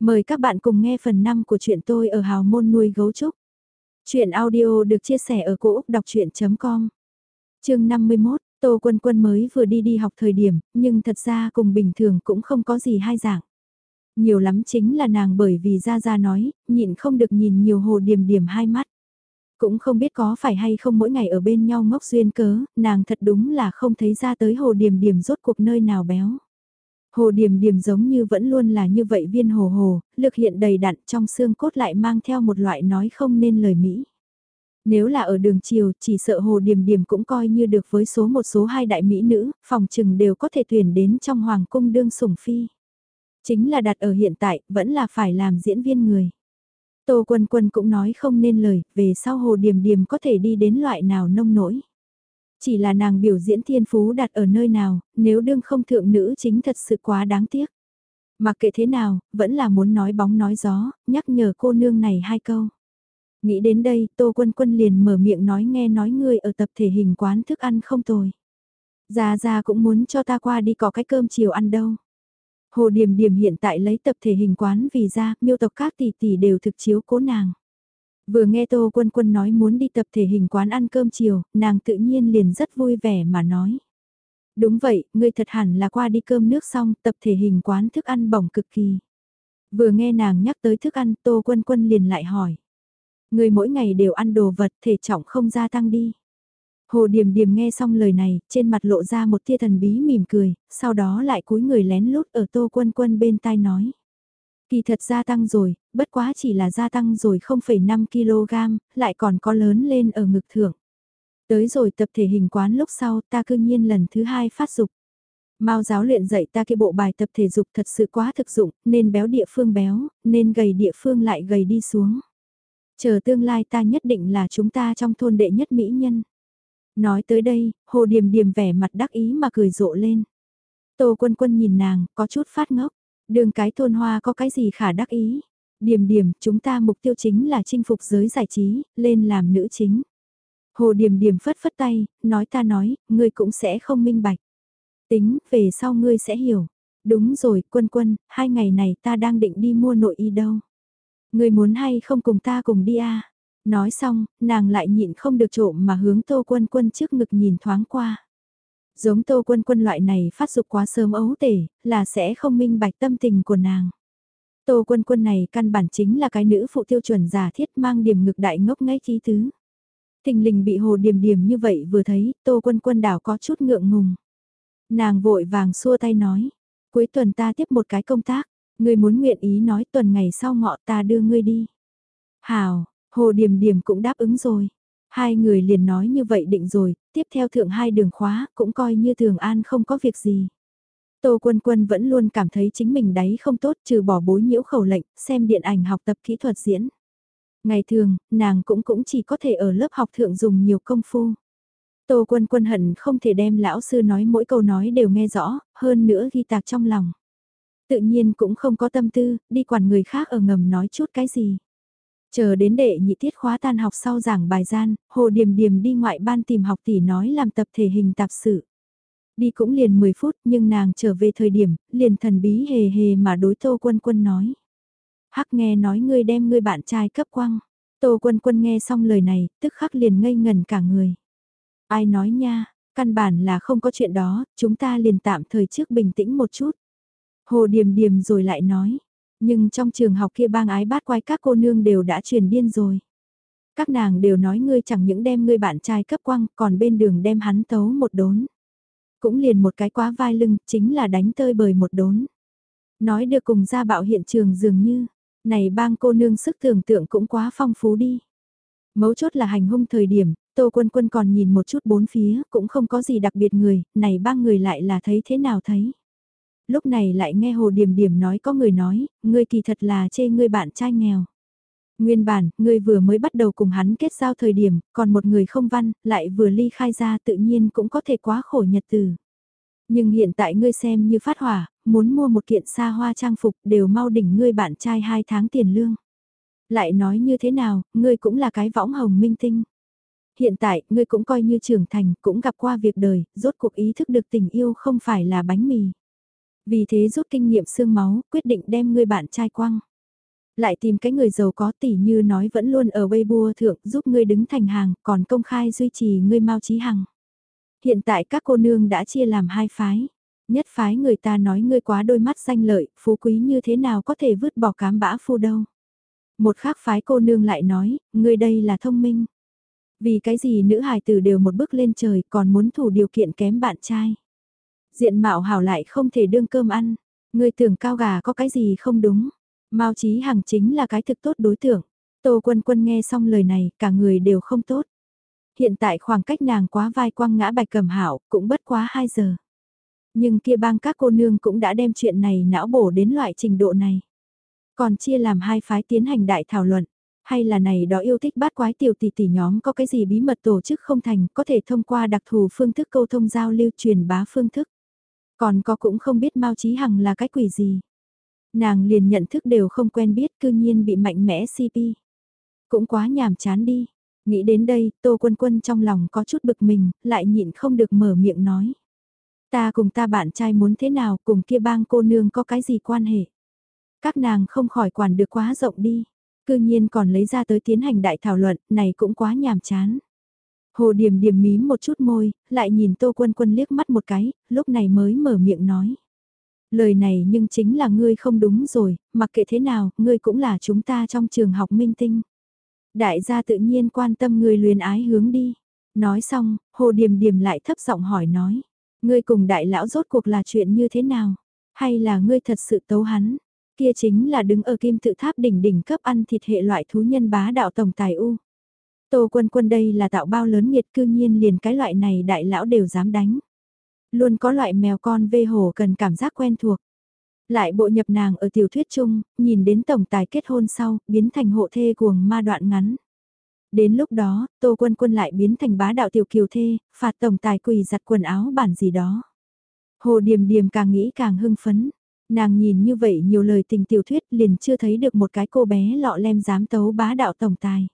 Mời các bạn cùng nghe phần 5 của chuyện tôi ở hào môn nuôi gấu trúc. Chuyện audio được chia sẻ ở cỗ đọc chuyện.com Trường 51, Tô Quân Quân mới vừa đi đi học thời điểm, nhưng thật ra cùng bình thường cũng không có gì hai dạng. Nhiều lắm chính là nàng bởi vì Gia Gia nói, nhịn không được nhìn nhiều hồ điểm điểm hai mắt. Cũng không biết có phải hay không mỗi ngày ở bên nhau ngốc duyên cớ, nàng thật đúng là không thấy ra tới hồ điểm điểm rốt cuộc nơi nào béo. Hồ điểm điểm giống như vẫn luôn là như vậy viên hồ hồ, lực hiện đầy đặn trong xương cốt lại mang theo một loại nói không nên lời Mỹ. Nếu là ở đường chiều, chỉ sợ hồ điểm điểm cũng coi như được với số một số hai đại mỹ nữ, phòng trừng đều có thể tuyển đến trong hoàng cung đương sủng phi. Chính là đặt ở hiện tại, vẫn là phải làm diễn viên người. Tô Quân Quân cũng nói không nên lời, về sau hồ điểm điểm có thể đi đến loại nào nông nỗi. Chỉ là nàng biểu diễn thiên phú đặt ở nơi nào, nếu đương không thượng nữ chính thật sự quá đáng tiếc. Mặc kệ thế nào, vẫn là muốn nói bóng nói gió, nhắc nhở cô nương này hai câu. Nghĩ đến đây, Tô Quân Quân liền mở miệng nói nghe nói ngươi ở tập thể hình quán thức ăn không tồi. Gia Gia cũng muốn cho ta qua đi có cái cơm chiều ăn đâu. Hồ Điềm Điềm hiện tại lấy tập thể hình quán vì ra, miêu tộc các tỷ tỷ đều thực chiếu cố nàng. Vừa nghe Tô Quân Quân nói muốn đi tập thể hình quán ăn cơm chiều, nàng tự nhiên liền rất vui vẻ mà nói. Đúng vậy, ngươi thật hẳn là qua đi cơm nước xong, tập thể hình quán thức ăn bỏng cực kỳ. Vừa nghe nàng nhắc tới thức ăn, Tô Quân Quân liền lại hỏi. Ngươi mỗi ngày đều ăn đồ vật, thể trọng không gia tăng đi. Hồ Điềm Điềm nghe xong lời này, trên mặt lộ ra một tia thần bí mỉm cười, sau đó lại cúi người lén lút ở Tô Quân Quân bên tai nói. Kỳ thật gia tăng rồi, bất quá chỉ là gia tăng rồi 0,5 kg, lại còn có lớn lên ở ngực thượng. Tới rồi tập thể hình quán lúc sau ta cư nhiên lần thứ hai phát dục. Mao giáo luyện dạy ta cái bộ bài tập thể dục thật sự quá thực dụng, nên béo địa phương béo, nên gầy địa phương lại gầy đi xuống. Chờ tương lai ta nhất định là chúng ta trong thôn đệ nhất mỹ nhân. Nói tới đây, hồ điềm điềm vẻ mặt đắc ý mà cười rộ lên. Tô quân quân nhìn nàng, có chút phát ngốc. Đường cái thôn hoa có cái gì khả đắc ý. Điểm điểm, chúng ta mục tiêu chính là chinh phục giới giải trí, lên làm nữ chính. Hồ điểm điểm phất phất tay, nói ta nói, ngươi cũng sẽ không minh bạch. Tính, về sau ngươi sẽ hiểu. Đúng rồi, quân quân, hai ngày này ta đang định đi mua nội y đâu. Ngươi muốn hay không cùng ta cùng đi à? Nói xong, nàng lại nhịn không được trộm mà hướng tô quân quân trước ngực nhìn thoáng qua. Giống tô quân quân loại này phát dục quá sớm ấu tể, là sẽ không minh bạch tâm tình của nàng. Tô quân quân này căn bản chính là cái nữ phụ tiêu chuẩn giả thiết mang điểm ngực đại ngốc ngay trí tứ. Thình lình bị hồ điểm điểm như vậy vừa thấy, tô quân quân đảo có chút ngượng ngùng. Nàng vội vàng xua tay nói, cuối tuần ta tiếp một cái công tác, ngươi muốn nguyện ý nói tuần ngày sau ngọ ta đưa ngươi đi. Hào, hồ điểm điểm cũng đáp ứng rồi. Hai người liền nói như vậy định rồi, tiếp theo thượng hai đường khóa, cũng coi như thường an không có việc gì. Tô Quân Quân vẫn luôn cảm thấy chính mình đấy không tốt trừ bỏ bối nhiễu khẩu lệnh, xem điện ảnh học tập kỹ thuật diễn. Ngày thường, nàng cũng cũng chỉ có thể ở lớp học thượng dùng nhiều công phu. Tô Quân Quân hận không thể đem lão sư nói mỗi câu nói đều nghe rõ, hơn nữa ghi tạc trong lòng. Tự nhiên cũng không có tâm tư, đi quản người khác ở ngầm nói chút cái gì. Chờ đến đệ nhị tiết khóa tan học sau giảng bài gian, Hồ Điềm Điềm đi ngoại ban tìm học tỷ nói làm tập thể hình tạp sự. Đi cũng liền 10 phút nhưng nàng trở về thời điểm, liền thần bí hề hề mà đối Tô Quân Quân nói. Hắc nghe nói ngươi đem ngươi bạn trai cấp quăng. Tô Quân Quân nghe xong lời này, tức khắc liền ngây ngần cả người. Ai nói nha, căn bản là không có chuyện đó, chúng ta liền tạm thời trước bình tĩnh một chút. Hồ Điềm Điềm rồi lại nói, nhưng trong trường học kia bang ái bát quái các cô nương đều đã truyền điên rồi. Các nàng đều nói ngươi chẳng những đem ngươi bạn trai cấp quăng, còn bên đường đem hắn tấu một đốn. Cũng liền một cái quá vai lưng, chính là đánh tơi bời một đốn. Nói được cùng ra bạo hiện trường dường như, này bang cô nương sức tưởng tượng cũng quá phong phú đi. Mấu chốt là hành hung thời điểm, Tô Quân Quân còn nhìn một chút bốn phía, cũng không có gì đặc biệt người, này bang người lại là thấy thế nào thấy lúc này lại nghe Hồ Điềm Điềm nói có người nói, ngươi kỳ thật là chê ngươi bạn trai nghèo. Nguyên bản, ngươi vừa mới bắt đầu cùng hắn kết giao thời điểm, còn một người không văn, lại vừa ly khai ra tự nhiên cũng có thể quá khổ nhật từ. Nhưng hiện tại ngươi xem như phát hỏa, muốn mua một kiện xa hoa trang phục đều mau đỉnh ngươi bạn trai hai tháng tiền lương. Lại nói như thế nào, ngươi cũng là cái võng hồng minh tinh. Hiện tại, ngươi cũng coi như trưởng thành, cũng gặp qua việc đời, rốt cuộc ý thức được tình yêu không phải là bánh mì. Vì thế rút kinh nghiệm xương máu, quyết định đem người bạn trai quăng. Lại tìm cái người giàu có tỷ như nói vẫn luôn ở Weibo thượng giúp ngươi đứng thành hàng, còn công khai duy trì ngươi mau trí hằng. Hiện tại các cô nương đã chia làm hai phái. Nhất phái người ta nói ngươi quá đôi mắt danh lợi, phú quý như thế nào có thể vứt bỏ cám bã phu đâu. Một khác phái cô nương lại nói, ngươi đây là thông minh. Vì cái gì nữ hài tử đều một bước lên trời còn muốn thủ điều kiện kém bạn trai. Diện mạo hảo lại không thể đương cơm ăn, người tưởng cao gà có cái gì không đúng. Mao Chí Hằng chính là cái thực tốt đối tượng. Tô Quân Quân nghe xong lời này, cả người đều không tốt. Hiện tại khoảng cách nàng quá vai quăng ngã bạch cầm hảo, cũng bất quá 2 giờ. Nhưng kia bang các cô nương cũng đã đem chuyện này não bổ đến loại trình độ này. Còn chia làm hai phái tiến hành đại thảo luận. Hay là này đó yêu thích bát quái tiểu tỷ tỷ nhóm có cái gì bí mật tổ chức không thành có thể thông qua đặc thù phương thức câu thông giao lưu truyền bá phương thức. Còn có cũng không biết Mao Chí Hằng là cái quỷ gì. Nàng liền nhận thức đều không quen biết cư nhiên bị mạnh mẽ CP. Cũng quá nhàm chán đi. Nghĩ đến đây, Tô Quân Quân trong lòng có chút bực mình, lại nhịn không được mở miệng nói. Ta cùng ta bạn trai muốn thế nào, cùng kia bang cô nương có cái gì quan hệ. Các nàng không khỏi quản được quá rộng đi. Cư nhiên còn lấy ra tới tiến hành đại thảo luận, này cũng quá nhàm chán. Hồ Điềm Điềm mím một chút môi, lại nhìn Tô Quân Quân liếc mắt một cái, lúc này mới mở miệng nói. Lời này nhưng chính là ngươi không đúng rồi, mặc kệ thế nào, ngươi cũng là chúng ta trong trường học minh tinh. Đại gia tự nhiên quan tâm ngươi luyến ái hướng đi. Nói xong, Hồ Điềm Điềm lại thấp giọng hỏi nói. Ngươi cùng đại lão rốt cuộc là chuyện như thế nào? Hay là ngươi thật sự tấu hắn? Kia chính là đứng ở kim tự tháp đỉnh đỉnh cấp ăn thịt hệ loại thú nhân bá đạo tổng tài u. Tô quân quân đây là tạo bao lớn nhiệt cư nhiên liền cái loại này đại lão đều dám đánh. Luôn có loại mèo con vê hồ cần cảm giác quen thuộc. Lại bộ nhập nàng ở tiểu thuyết chung, nhìn đến tổng tài kết hôn sau, biến thành hộ thê cuồng ma đoạn ngắn. Đến lúc đó, Tô Quân Quân lại biến thành bá đạo tiểu kiều thê, phạt tổng tài quỳ giặt quần áo bản gì đó. Hồ Điềm Điềm càng nghĩ càng hưng phấn. Nàng nhìn như vậy nhiều lời tình tiểu thuyết liền chưa thấy được một cái cô bé lọ lem dám tấu bá đạo tổng tài.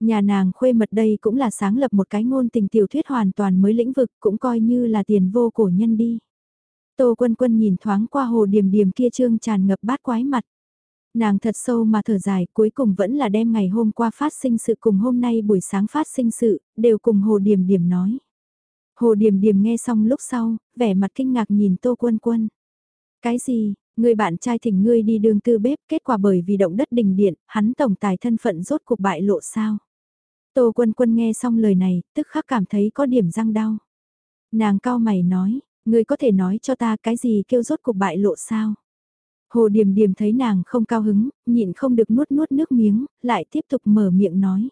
Nhà nàng khuê mật đây cũng là sáng lập một cái ngôn tình tiểu thuyết hoàn toàn mới lĩnh vực cũng coi như là tiền vô cổ nhân đi. Tô quân quân nhìn thoáng qua hồ điểm điểm kia trương tràn ngập bát quái mặt. Nàng thật sâu mà thở dài cuối cùng vẫn là đem ngày hôm qua phát sinh sự cùng hôm nay buổi sáng phát sinh sự, đều cùng hồ điểm điểm nói. Hồ điểm điểm nghe xong lúc sau, vẻ mặt kinh ngạc nhìn tô quân quân. Cái gì, người bạn trai thỉnh ngươi đi đường tư bếp kết quả bởi vì động đất đình điện, hắn tổng tài thân phận rốt cuộc bại lộ sao? Tô quân quân nghe xong lời này, tức khắc cảm thấy có điểm răng đau. Nàng cao mày nói, ngươi có thể nói cho ta cái gì kêu rốt cuộc bại lộ sao? Hồ Điềm Điềm thấy nàng không cao hứng, nhịn không được nuốt nuốt nước miếng, lại tiếp tục mở miệng nói.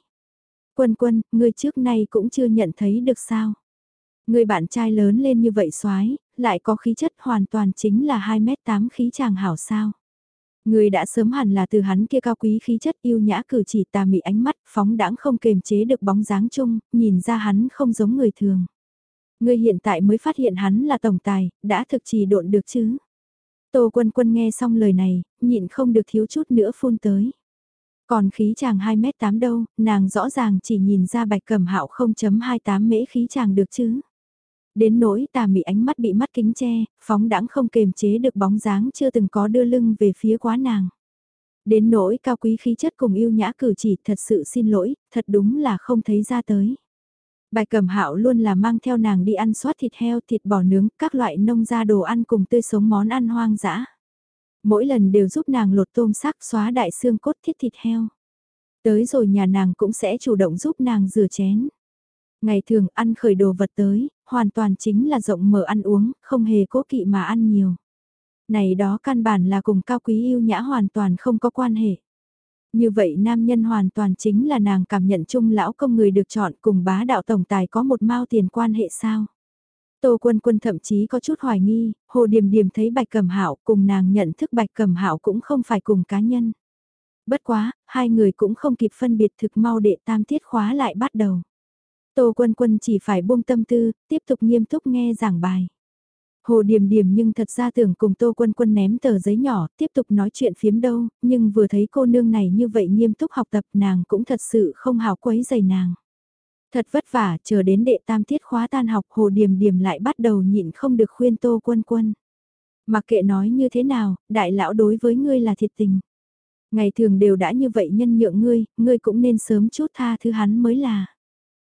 Quân quân, ngươi trước nay cũng chưa nhận thấy được sao? Người bạn trai lớn lên như vậy xoái, lại có khí chất hoàn toàn chính là 2m8 khí chàng hảo sao. Người đã sớm hẳn là từ hắn kia cao quý khí chất yêu nhã cử chỉ tà mị ánh mắt, phóng đãng không kềm chế được bóng dáng chung, nhìn ra hắn không giống người thường. Người hiện tại mới phát hiện hắn là tổng tài, đã thực trì độn được chứ. Tô quân quân nghe xong lời này, nhịn không được thiếu chút nữa phun tới. Còn khí chàng 2m8 đâu, nàng rõ ràng chỉ nhìn ra bạch cầm hạo 0.28 mễ khí chàng được chứ. Đến nỗi tà mị ánh mắt bị mắt kính che, phóng đãng không kềm chế được bóng dáng chưa từng có đưa lưng về phía quá nàng. Đến nỗi cao quý khí chất cùng yêu nhã cử chỉ thật sự xin lỗi, thật đúng là không thấy ra tới. Bài cầm hạo luôn là mang theo nàng đi ăn xoát thịt heo, thịt bò nướng, các loại nông gia đồ ăn cùng tươi sống món ăn hoang dã. Mỗi lần đều giúp nàng lột tôm sắc xóa đại xương cốt thiết thịt heo. Tới rồi nhà nàng cũng sẽ chủ động giúp nàng rửa chén. Ngày thường ăn khởi đồ vật tới, hoàn toàn chính là rộng mở ăn uống, không hề cố kỵ mà ăn nhiều. Này đó căn bản là cùng cao quý yêu nhã hoàn toàn không có quan hệ. Như vậy nam nhân hoàn toàn chính là nàng cảm nhận chung lão công người được chọn cùng bá đạo tổng tài có một mao tiền quan hệ sao. Tô Quân Quân thậm chí có chút hoài nghi, Hồ Điềm Điềm thấy Bạch Cẩm Hạo cùng nàng nhận thức Bạch Cẩm Hạo cũng không phải cùng cá nhân. Bất quá, hai người cũng không kịp phân biệt thực mau đệ tam tiết khóa lại bắt đầu. Tô Quân Quân chỉ phải buông tâm tư, tiếp tục nghiêm túc nghe giảng bài. Hồ Điềm Điềm nhưng thật ra tưởng cùng Tô Quân Quân ném tờ giấy nhỏ, tiếp tục nói chuyện phiếm đâu, nhưng vừa thấy cô nương này như vậy nghiêm túc học tập nàng cũng thật sự không hào quấy giày nàng. Thật vất vả, chờ đến đệ tam tiết khóa tan học Hồ Điềm Điềm lại bắt đầu nhịn không được khuyên Tô Quân Quân. Mặc kệ nói như thế nào, đại lão đối với ngươi là thiệt tình. Ngày thường đều đã như vậy nhân nhượng ngươi, ngươi cũng nên sớm chút tha thứ hắn mới là.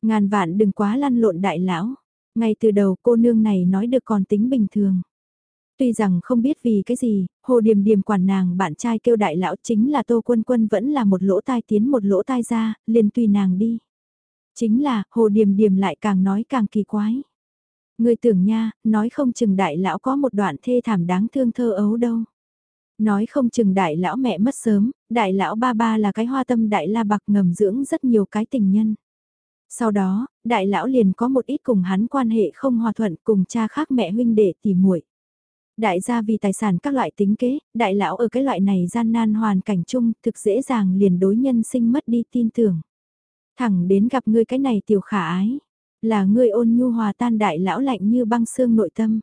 Ngàn vạn đừng quá lăn lộn đại lão. Ngay từ đầu cô nương này nói được còn tính bình thường. Tuy rằng không biết vì cái gì, hồ điềm điềm quản nàng bạn trai kêu đại lão chính là tô quân quân vẫn là một lỗ tai tiến một lỗ tai ra, liền tùy nàng đi. Chính là, hồ điềm điềm lại càng nói càng kỳ quái. Người tưởng nha, nói không chừng đại lão có một đoạn thê thảm đáng thương thơ ấu đâu. Nói không chừng đại lão mẹ mất sớm, đại lão ba ba là cái hoa tâm đại la bạc ngầm dưỡng rất nhiều cái tình nhân. Sau đó, đại lão liền có một ít cùng hắn quan hệ không hòa thuận cùng cha khác mẹ huynh đệ tỉ muội. Đại gia vì tài sản các loại tính kế, đại lão ở cái loại này gian nan hoàn cảnh chung thực dễ dàng liền đối nhân sinh mất đi tin tưởng. Thẳng đến gặp ngươi cái này tiểu khả ái, là ngươi ôn nhu hòa tan đại lão lạnh như băng xương nội tâm.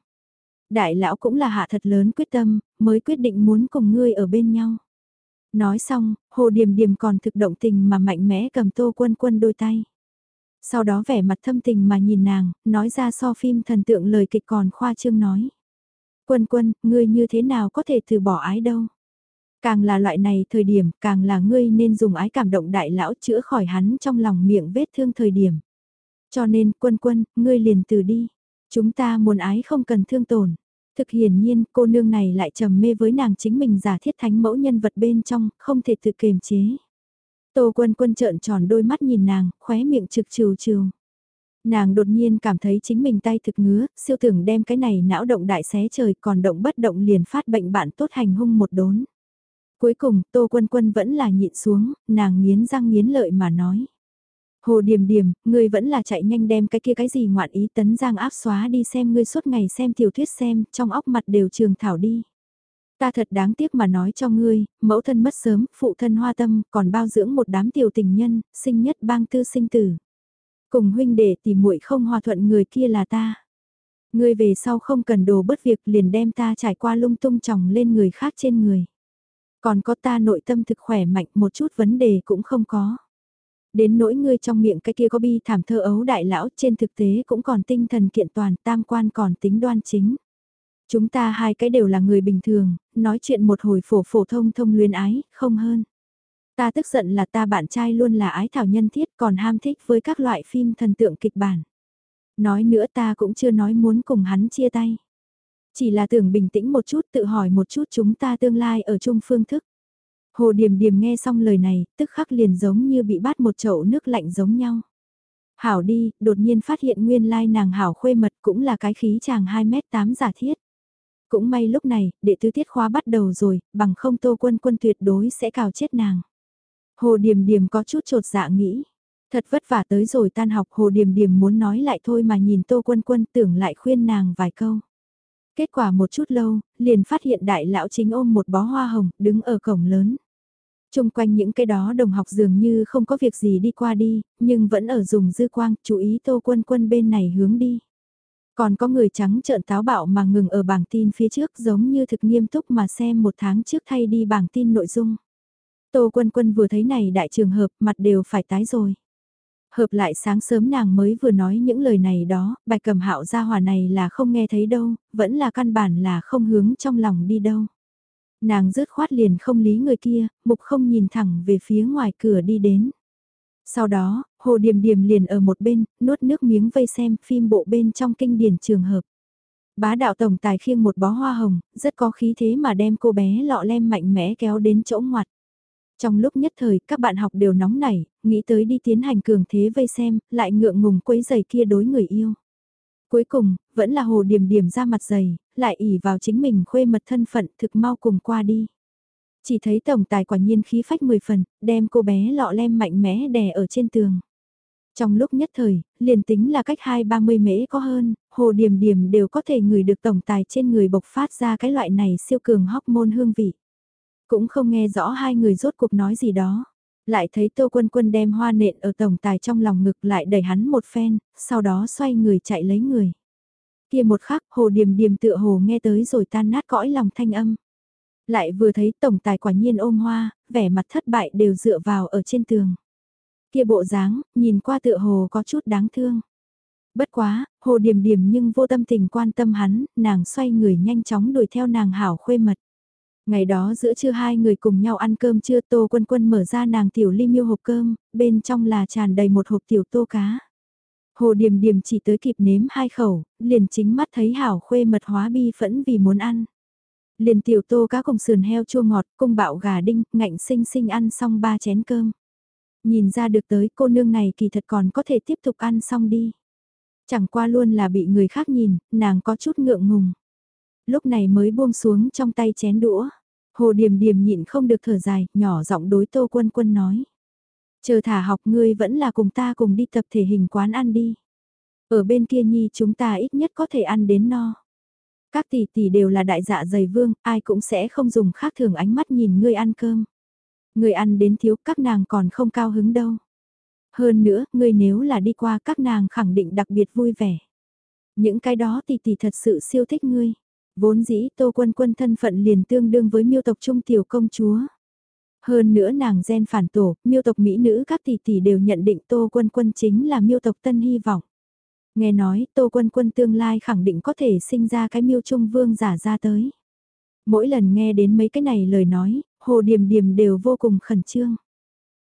Đại lão cũng là hạ thật lớn quyết tâm, mới quyết định muốn cùng ngươi ở bên nhau. Nói xong, hồ điềm điềm còn thực động tình mà mạnh mẽ cầm tô quân quân đôi tay. Sau đó vẻ mặt thâm tình mà nhìn nàng, nói ra so phim thần tượng lời kịch còn khoa trương nói. Quân quân, ngươi như thế nào có thể từ bỏ ái đâu. Càng là loại này thời điểm, càng là ngươi nên dùng ái cảm động đại lão chữa khỏi hắn trong lòng miệng vết thương thời điểm. Cho nên, quân quân, ngươi liền từ đi. Chúng ta muốn ái không cần thương tổn. Thực hiển nhiên, cô nương này lại trầm mê với nàng chính mình giả thiết thánh mẫu nhân vật bên trong, không thể tự kiềm chế. Tô quân quân trợn tròn đôi mắt nhìn nàng, khóe miệng trực trừ trừ. Nàng đột nhiên cảm thấy chính mình tay thực ngứa, siêu tưởng đem cái này não động đại xé trời còn động bất động liền phát bệnh bạn tốt hành hung một đốn. Cuối cùng, Tô Quân Quân vẫn là nhịn xuống, nàng nghiến răng nghiến lợi mà nói. Hồ Điềm Điềm, ngươi vẫn là chạy nhanh đem cái kia cái gì ngoạn ý tấn giang áp xóa đi xem ngươi suốt ngày xem tiểu thuyết xem, trong óc mặt đều trường thảo đi. Ta thật đáng tiếc mà nói cho ngươi, mẫu thân mất sớm, phụ thân hoa tâm, còn bao dưỡng một đám tiểu tình nhân, sinh nhất bang tư sinh tử. Cùng huynh đệ tìm muội không hòa thuận người kia là ta. Ngươi về sau không cần đồ bất việc liền đem ta trải qua lung tung chồng lên người khác trên người. Còn có ta nội tâm thực khỏe mạnh một chút vấn đề cũng không có. Đến nỗi ngươi trong miệng cái kia có bi thảm thơ ấu đại lão trên thực tế cũng còn tinh thần kiện toàn tam quan còn tính đoan chính. Chúng ta hai cái đều là người bình thường, nói chuyện một hồi phổ phổ thông thông luyến ái, không hơn. Ta tức giận là ta bạn trai luôn là ái thảo nhân thiết còn ham thích với các loại phim thần tượng kịch bản. Nói nữa ta cũng chưa nói muốn cùng hắn chia tay. Chỉ là tưởng bình tĩnh một chút tự hỏi một chút chúng ta tương lai ở chung phương thức. Hồ Điềm Điềm nghe xong lời này, tức khắc liền giống như bị bắt một chậu nước lạnh giống nhau. Hảo đi, đột nhiên phát hiện nguyên lai nàng Hảo khuê mật cũng là cái khí chàng 2m8 giả thiết. Cũng may lúc này, đệ tứ tiết khóa bắt đầu rồi, bằng không tô quân quân tuyệt đối sẽ cào chết nàng. Hồ Điềm Điềm có chút trột dạ nghĩ. Thật vất vả tới rồi tan học Hồ Điềm Điềm muốn nói lại thôi mà nhìn Tô Quân Quân tưởng lại khuyên nàng vài câu. Kết quả một chút lâu, liền phát hiện đại lão chính ôm một bó hoa hồng, đứng ở cổng lớn. Trung quanh những cái đó đồng học dường như không có việc gì đi qua đi, nhưng vẫn ở dùng dư quang, chú ý tô quân quân bên này hướng đi. Còn có người trắng trợn táo bạo mà ngừng ở bảng tin phía trước giống như thực nghiêm túc mà xem một tháng trước thay đi bảng tin nội dung. Tô quân quân vừa thấy này đại trường hợp mặt đều phải tái rồi. Hợp lại sáng sớm nàng mới vừa nói những lời này đó, bạch cầm hạo gia hòa này là không nghe thấy đâu, vẫn là căn bản là không hướng trong lòng đi đâu. Nàng rứt khoát liền không lý người kia, mục không nhìn thẳng về phía ngoài cửa đi đến. Sau đó, hồ điềm điềm liền ở một bên, nuốt nước miếng vây xem phim bộ bên trong kinh điển trường hợp. Bá đạo tổng tài khiêng một bó hoa hồng, rất có khí thế mà đem cô bé lọ lem mạnh mẽ kéo đến chỗ ngoặt. Trong lúc nhất thời, các bạn học đều nóng nảy, nghĩ tới đi tiến hành cường thế vây xem, lại ngượng ngùng quấy giày kia đối người yêu. Cuối cùng, vẫn là hồ điểm điểm ra mặt dày, lại ỉ vào chính mình khuê mật thân phận thực mau cùng qua đi. Chỉ thấy tổng tài quả nhiên khí phách 10 phần, đem cô bé lọ lem mạnh mẽ đè ở trên tường. Trong lúc nhất thời, liền tính là cách 2-30 mễ có hơn, hồ điểm điểm đều có thể ngửi được tổng tài trên người bộc phát ra cái loại này siêu cường hormone hương vị. Cũng không nghe rõ hai người rốt cuộc nói gì đó. Lại thấy Tô Quân Quân đem hoa nện ở tổng tài trong lòng ngực lại đẩy hắn một phen, sau đó xoay người chạy lấy người. Kia một khắc hồ điềm điềm tựa hồ nghe tới rồi tan nát cõi lòng thanh âm. Lại vừa thấy tổng tài quả nhiên ôm hoa, vẻ mặt thất bại đều dựa vào ở trên tường. Kia bộ dáng, nhìn qua tựa hồ có chút đáng thương. Bất quá, hồ điểm điểm nhưng vô tâm tình quan tâm hắn, nàng xoay người nhanh chóng đuổi theo nàng hảo khuê mật. Ngày đó giữa trưa hai người cùng nhau ăn cơm trưa Tô Quân Quân mở ra nàng tiểu ly miêu hộp cơm, bên trong là tràn đầy một hộp tiểu tô cá. Hồ điểm điểm chỉ tới kịp nếm hai khẩu, liền chính mắt thấy hảo khuê mật hóa bi phẫn vì muốn ăn. Liền tiểu tô cá cùng sườn heo chua ngọt, cung bạo gà đinh, ngạnh sinh sinh ăn xong ba chén cơm. Nhìn ra được tới cô nương này kỳ thật còn có thể tiếp tục ăn xong đi. Chẳng qua luôn là bị người khác nhìn, nàng có chút ngượng ngùng. Lúc này mới buông xuống trong tay chén đũa. Hồ Điềm Điềm nhịn không được thở dài, nhỏ giọng đối Tô Quân Quân nói. Chờ thả học ngươi vẫn là cùng ta cùng đi tập thể hình quán ăn đi. Ở bên kia nhi chúng ta ít nhất có thể ăn đến no. Các tỷ tỷ đều là đại dạ dày vương, ai cũng sẽ không dùng khác thường ánh mắt nhìn ngươi ăn cơm người ăn đến thiếu các nàng còn không cao hứng đâu. Hơn nữa, người nếu là đi qua các nàng khẳng định đặc biệt vui vẻ. Những cái đó tỷ tỷ thật sự siêu thích ngươi. Vốn dĩ Tô Quân Quân thân phận liền tương đương với miêu tộc trung tiểu công chúa. Hơn nữa nàng gen phản tổ, miêu tộc mỹ nữ các tỷ tỷ đều nhận định Tô Quân Quân chính là miêu tộc tân hy vọng. Nghe nói Tô Quân Quân tương lai khẳng định có thể sinh ra cái miêu trung vương giả ra tới. Mỗi lần nghe đến mấy cái này lời nói, Hồ Điềm Điềm đều vô cùng khẩn trương.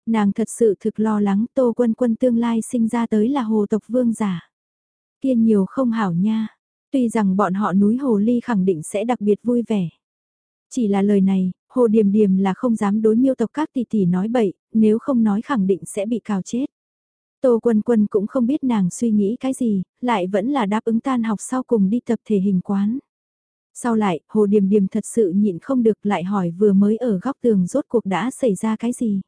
Nàng thật sự thực lo lắng Tô Quân Quân tương lai sinh ra tới là hồ tộc vương giả. Kia nhiều không hảo nha. Tuy rằng bọn họ núi Hồ Ly khẳng định sẽ đặc biệt vui vẻ. Chỉ là lời này, Hồ Điềm Điềm là không dám đối miêu tộc các tỷ tỷ nói bậy, nếu không nói khẳng định sẽ bị cào chết. Tô Quân Quân cũng không biết nàng suy nghĩ cái gì, lại vẫn là đáp ứng tan học sau cùng đi tập thể hình quán. Sau lại, Hồ Điềm Điềm thật sự nhịn không được lại hỏi vừa mới ở góc tường rốt cuộc đã xảy ra cái gì.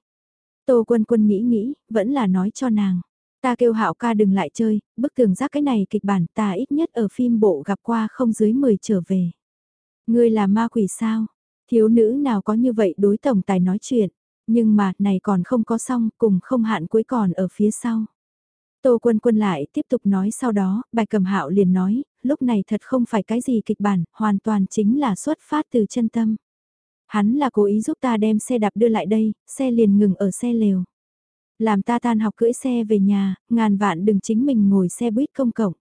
Tô Quân Quân nghĩ nghĩ, vẫn là nói cho nàng. Ta kêu hạo ca đừng lại chơi, bức tường giác cái này kịch bản ta ít nhất ở phim bộ gặp qua không dưới 10 trở về. Ngươi là ma quỷ sao? Thiếu nữ nào có như vậy đối tổng tài nói chuyện, nhưng mà này còn không có xong cùng không hạn cuối còn ở phía sau. Tô quân quân lại tiếp tục nói sau đó, bài cầm hạo liền nói, lúc này thật không phải cái gì kịch bản, hoàn toàn chính là xuất phát từ chân tâm. Hắn là cố ý giúp ta đem xe đạp đưa lại đây, xe liền ngừng ở xe lều. Làm ta tan học cưỡi xe về nhà, ngàn vạn đừng chính mình ngồi xe buýt công cộng.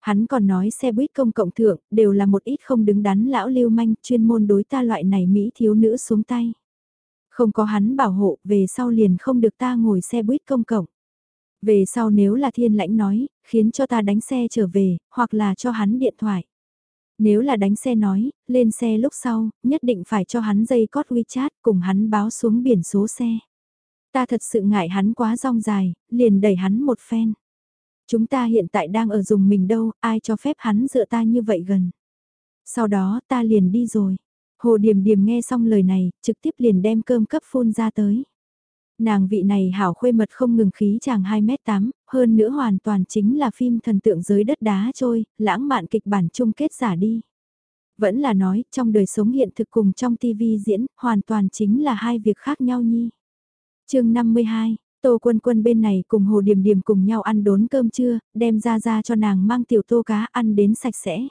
Hắn còn nói xe buýt công cộng thượng, đều là một ít không đứng đắn lão lưu manh, chuyên môn đối ta loại này Mỹ thiếu nữ xuống tay. Không có hắn bảo hộ, về sau liền không được ta ngồi xe buýt công cộng. Về sau nếu là thiên lãnh nói, khiến cho ta đánh xe trở về, hoặc là cho hắn điện thoại. Nếu là đánh xe nói, lên xe lúc sau, nhất định phải cho hắn dây cót WeChat cùng hắn báo xuống biển số xe. Ta thật sự ngại hắn quá rong dài, liền đẩy hắn một phen. Chúng ta hiện tại đang ở dùng mình đâu, ai cho phép hắn dựa ta như vậy gần. Sau đó ta liền đi rồi. Hồ Điềm Điềm nghe xong lời này, trực tiếp liền đem cơm cấp phun ra tới. Nàng vị này hảo khuê mật không ngừng khí chàng 2m8, hơn nữa hoàn toàn chính là phim thần tượng dưới đất đá trôi, lãng mạn kịch bản chung kết giả đi. Vẫn là nói, trong đời sống hiện thực cùng trong TV diễn, hoàn toàn chính là hai việc khác nhau nhi. chương 52, Tô Quân Quân bên này cùng Hồ Điềm Điềm cùng nhau ăn đốn cơm trưa, đem ra ra cho nàng mang tiểu tô cá ăn đến sạch sẽ.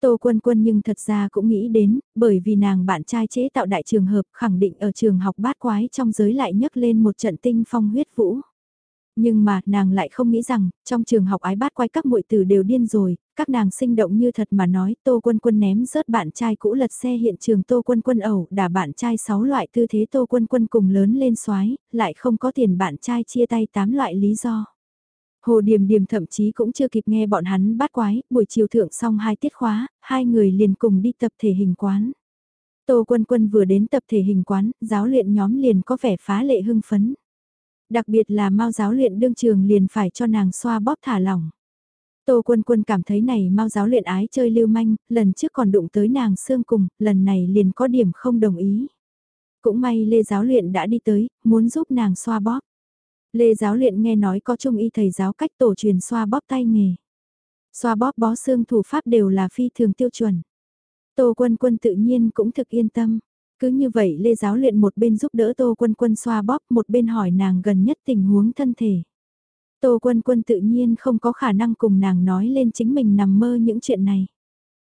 Tô Quân Quân nhưng thật ra cũng nghĩ đến, bởi vì nàng bạn trai chế tạo đại trường hợp khẳng định ở trường học bát quái trong giới lại nhấc lên một trận tinh phong huyết vũ. Nhưng mà nàng lại không nghĩ rằng, trong trường học ái bát quái các muội tử đều điên rồi, các nàng sinh động như thật mà nói Tô Quân Quân ném rớt bạn trai cũ lật xe hiện trường Tô Quân Quân ẩu đả bạn trai 6 loại tư thế Tô Quân Quân cùng lớn lên xoái, lại không có tiền bạn trai chia tay 8 loại lý do. Hồ Điềm Điềm thậm chí cũng chưa kịp nghe bọn hắn bắt quái, buổi chiều thượng xong hai tiết khóa, hai người liền cùng đi tập thể hình quán. Tô Quân Quân vừa đến tập thể hình quán, giáo luyện nhóm liền có vẻ phá lệ hưng phấn. Đặc biệt là mau giáo luyện đương trường liền phải cho nàng xoa bóp thả lỏng. Tô Quân Quân cảm thấy này mau giáo luyện ái chơi lưu manh, lần trước còn đụng tới nàng xương cùng, lần này liền có điểm không đồng ý. Cũng may Lê giáo luyện đã đi tới, muốn giúp nàng xoa bóp. Lê giáo luyện nghe nói có trung y thầy giáo cách tổ truyền xoa bóp tay nghề. Xoa bóp bó xương thủ pháp đều là phi thường tiêu chuẩn. Tô quân quân tự nhiên cũng thực yên tâm. Cứ như vậy Lê giáo luyện một bên giúp đỡ Tô quân quân xoa bóp một bên hỏi nàng gần nhất tình huống thân thể. Tô quân quân tự nhiên không có khả năng cùng nàng nói lên chính mình nằm mơ những chuyện này.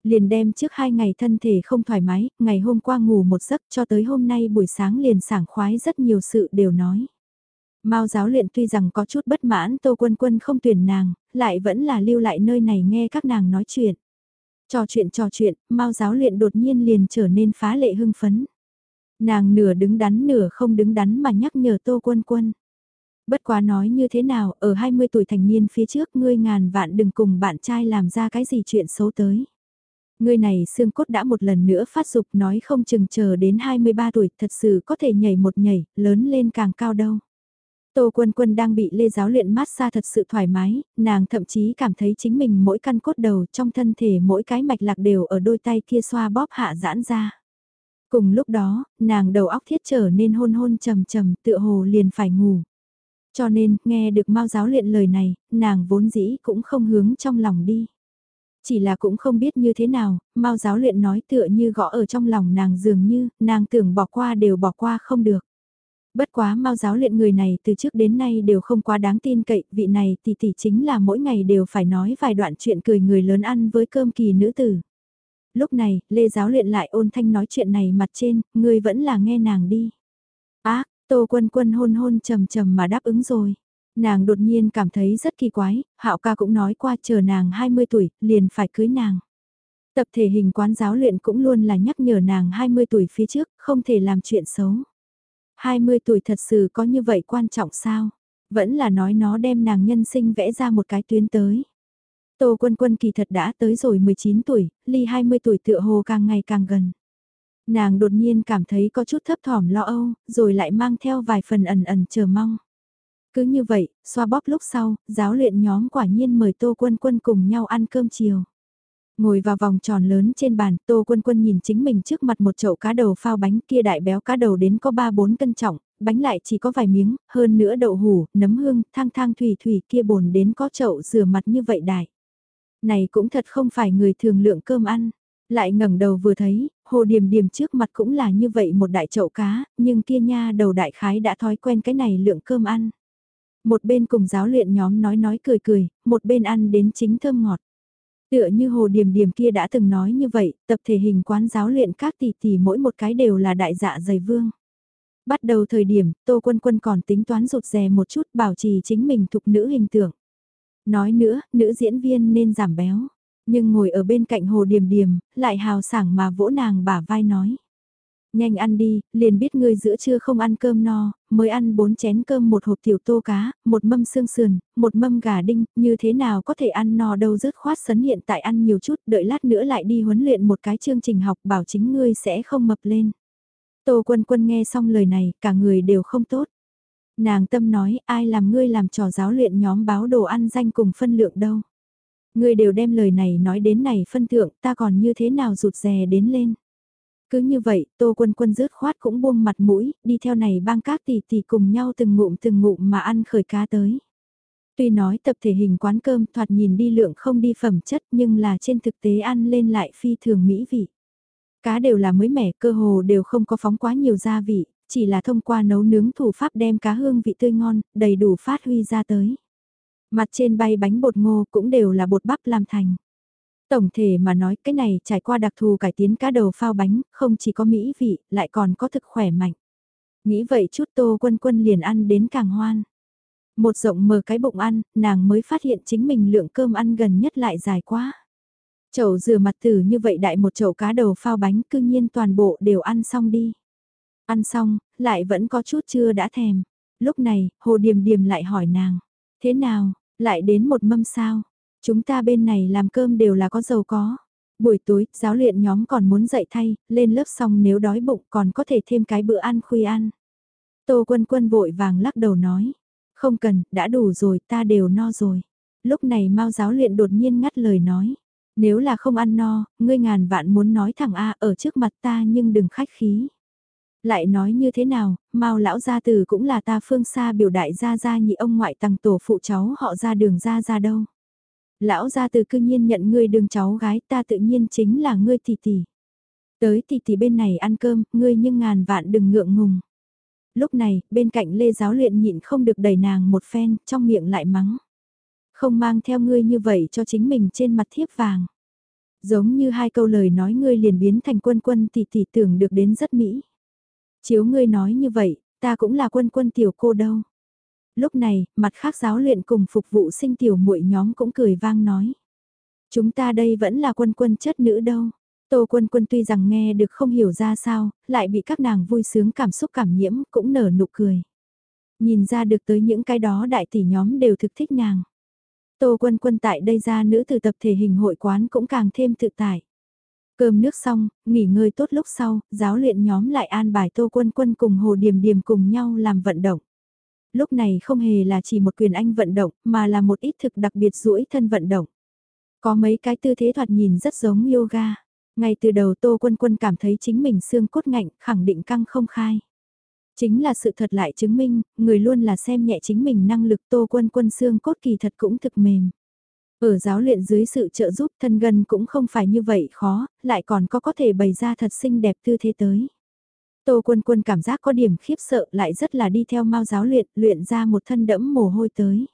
Liền đem trước hai ngày thân thể không thoải mái, ngày hôm qua ngủ một giấc cho tới hôm nay buổi sáng liền sảng khoái rất nhiều sự đều nói. Mao giáo luyện tuy rằng có chút bất mãn Tô Quân Quân không tuyển nàng, lại vẫn là lưu lại nơi này nghe các nàng nói chuyện. Trò chuyện trò chuyện, Mao giáo luyện đột nhiên liền trở nên phá lệ hưng phấn. Nàng nửa đứng đắn nửa không đứng đắn mà nhắc nhở Tô Quân Quân. Bất quá nói như thế nào, ở 20 tuổi thành niên phía trước ngươi ngàn vạn đừng cùng bạn trai làm ra cái gì chuyện xấu tới. Ngươi này xương cốt đã một lần nữa phát dục nói không chừng chờ đến 23 tuổi thật sự có thể nhảy một nhảy, lớn lên càng cao đâu. Tô Quân Quân đang bị Lê giáo luyện massage thật sự thoải mái, nàng thậm chí cảm thấy chính mình mỗi căn cốt đầu trong thân thể mỗi cái mạch lạc đều ở đôi tay kia xoa bóp hạ giãn ra. Cùng lúc đó, nàng đầu óc thiết trở nên hôn hôn trầm trầm tựa hồ liền phải ngủ. Cho nên, nghe được Mao giáo luyện lời này, nàng vốn dĩ cũng không hướng trong lòng đi. Chỉ là cũng không biết như thế nào, Mao giáo luyện nói tựa như gõ ở trong lòng nàng dường như, nàng tưởng bỏ qua đều bỏ qua không được. Bất quá mau giáo luyện người này từ trước đến nay đều không quá đáng tin cậy, vị này tỷ tỷ chính là mỗi ngày đều phải nói vài đoạn chuyện cười người lớn ăn với cơm kỳ nữ tử. Lúc này, Lê giáo luyện lại ôn thanh nói chuyện này mặt trên, người vẫn là nghe nàng đi. Á, Tô Quân Quân hôn hôn trầm trầm mà đáp ứng rồi. Nàng đột nhiên cảm thấy rất kỳ quái, Hạo ca cũng nói qua chờ nàng 20 tuổi, liền phải cưới nàng. Tập thể hình quán giáo luyện cũng luôn là nhắc nhở nàng 20 tuổi phía trước, không thể làm chuyện xấu. 20 tuổi thật sự có như vậy quan trọng sao? Vẫn là nói nó đem nàng nhân sinh vẽ ra một cái tuyến tới. Tô Quân Quân kỳ thật đã tới rồi 19 tuổi, ly 20 tuổi tựa hồ càng ngày càng gần. Nàng đột nhiên cảm thấy có chút thấp thỏm lo âu, rồi lại mang theo vài phần ẩn ẩn chờ mong. Cứ như vậy, xoa bóp lúc sau, giáo luyện nhóm quả nhiên mời Tô Quân Quân cùng nhau ăn cơm chiều. Ngồi vào vòng tròn lớn trên bàn, Tô Quân Quân nhìn chính mình trước mặt một chậu cá đầu phao bánh kia đại béo cá đầu đến có 3-4 cân trọng, bánh lại chỉ có vài miếng, hơn nữa đậu hủ, nấm hương, thang thang thủy thủy kia bồn đến có chậu rửa mặt như vậy đại. Này cũng thật không phải người thường lượng cơm ăn. Lại ngẩng đầu vừa thấy, hồ điểm điểm trước mặt cũng là như vậy một đại chậu cá, nhưng kia nha đầu đại khái đã thói quen cái này lượng cơm ăn. Một bên cùng giáo luyện nhóm nói nói cười cười, một bên ăn đến chính thơm ngọt. Tựa như hồ điểm điểm kia đã từng nói như vậy, tập thể hình quán giáo luyện các tỷ tỷ mỗi một cái đều là đại dạ dày vương. Bắt đầu thời điểm, Tô Quân Quân còn tính toán rụt rè một chút bảo trì chính mình thục nữ hình tượng. Nói nữa, nữ diễn viên nên giảm béo. Nhưng ngồi ở bên cạnh hồ điềm điềm, lại hào sảng mà vỗ nàng bả vai nói. Nhanh ăn đi, liền biết ngươi giữa trưa không ăn cơm no, mới ăn bốn chén cơm một hộp tiểu tô cá, một mâm xương sườn, một mâm gà đinh, như thế nào có thể ăn no đâu rớt khoát sấn hiện tại ăn nhiều chút, đợi lát nữa lại đi huấn luyện một cái chương trình học bảo chính ngươi sẽ không mập lên. Tô quân quân nghe xong lời này, cả người đều không tốt. Nàng tâm nói, ai làm ngươi làm trò giáo luyện nhóm báo đồ ăn danh cùng phân lượng đâu. Ngươi đều đem lời này nói đến này phân thượng, ta còn như thế nào rụt rè đến lên. Cứ như vậy, Tô Quân Quân rớt khoát cũng buông mặt mũi, đi theo này bang các tỷ tỷ cùng nhau từng ngụm từng ngụm mà ăn khởi cá tới. Tuy nói tập thể hình quán cơm thoạt nhìn đi lượng không đi phẩm chất nhưng là trên thực tế ăn lên lại phi thường mỹ vị. Cá đều là mới mẻ cơ hồ đều không có phóng quá nhiều gia vị, chỉ là thông qua nấu nướng thủ pháp đem cá hương vị tươi ngon, đầy đủ phát huy ra tới. Mặt trên bay bánh bột ngô cũng đều là bột bắp làm thành. Tổng thể mà nói cái này trải qua đặc thù cải tiến cá đầu phao bánh, không chỉ có mỹ vị, lại còn có thực khỏe mạnh. Nghĩ vậy chút tô quân quân liền ăn đến càng hoan. Một rộng mở cái bụng ăn, nàng mới phát hiện chính mình lượng cơm ăn gần nhất lại dài quá. Chậu rửa mặt tử như vậy đại một chậu cá đầu phao bánh cư nhiên toàn bộ đều ăn xong đi. Ăn xong, lại vẫn có chút chưa đã thèm. Lúc này, Hồ Điềm Điềm lại hỏi nàng. Thế nào, lại đến một mâm sao? Chúng ta bên này làm cơm đều là có giàu có. Buổi tối, giáo luyện nhóm còn muốn dậy thay, lên lớp xong nếu đói bụng còn có thể thêm cái bữa ăn khuya ăn. Tô quân quân vội vàng lắc đầu nói. Không cần, đã đủ rồi, ta đều no rồi. Lúc này mau giáo luyện đột nhiên ngắt lời nói. Nếu là không ăn no, ngươi ngàn vạn muốn nói thẳng A ở trước mặt ta nhưng đừng khách khí. Lại nói như thế nào, mau lão gia tử cũng là ta phương xa biểu đại gia gia nhị ông ngoại tăng tổ phụ cháu họ ra đường ra ra đâu. Lão gia từ cư nhiên nhận ngươi đường cháu gái ta tự nhiên chính là ngươi tỷ tỷ. Tới tỷ tỷ bên này ăn cơm, ngươi nhưng ngàn vạn đừng ngượng ngùng. Lúc này, bên cạnh lê giáo luyện nhịn không được đẩy nàng một phen, trong miệng lại mắng. Không mang theo ngươi như vậy cho chính mình trên mặt thiếp vàng. Giống như hai câu lời nói ngươi liền biến thành quân quân tỷ tỷ tưởng được đến rất mỹ. Chiếu ngươi nói như vậy, ta cũng là quân quân tiểu cô đâu. Lúc này, mặt khác giáo luyện cùng phục vụ sinh tiểu muội nhóm cũng cười vang nói. Chúng ta đây vẫn là quân quân chất nữ đâu. Tô quân quân tuy rằng nghe được không hiểu ra sao, lại bị các nàng vui sướng cảm xúc cảm nhiễm cũng nở nụ cười. Nhìn ra được tới những cái đó đại tỷ nhóm đều thực thích nàng. Tô quân quân tại đây ra nữ từ tập thể hình hội quán cũng càng thêm tự tại. Cơm nước xong, nghỉ ngơi tốt lúc sau, giáo luyện nhóm lại an bài Tô Quân Quân cùng Hồ Điềm Điềm cùng nhau làm vận động. Lúc này không hề là chỉ một quyền anh vận động, mà là một ít thực đặc biệt duỗi thân vận động. Có mấy cái tư thế thoạt nhìn rất giống yoga. Ngay từ đầu Tô Quân Quân cảm thấy chính mình xương cốt ngạnh, khẳng định căng không khai. Chính là sự thật lại chứng minh, người luôn là xem nhẹ chính mình năng lực Tô Quân Quân xương cốt kỳ thật cũng thực mềm. Ở giáo luyện dưới sự trợ giúp thân gần cũng không phải như vậy khó, lại còn có có thể bày ra thật xinh đẹp tư thế tới. Tô quân quân cảm giác có điểm khiếp sợ lại rất là đi theo mau giáo luyện, luyện ra một thân đẫm mồ hôi tới.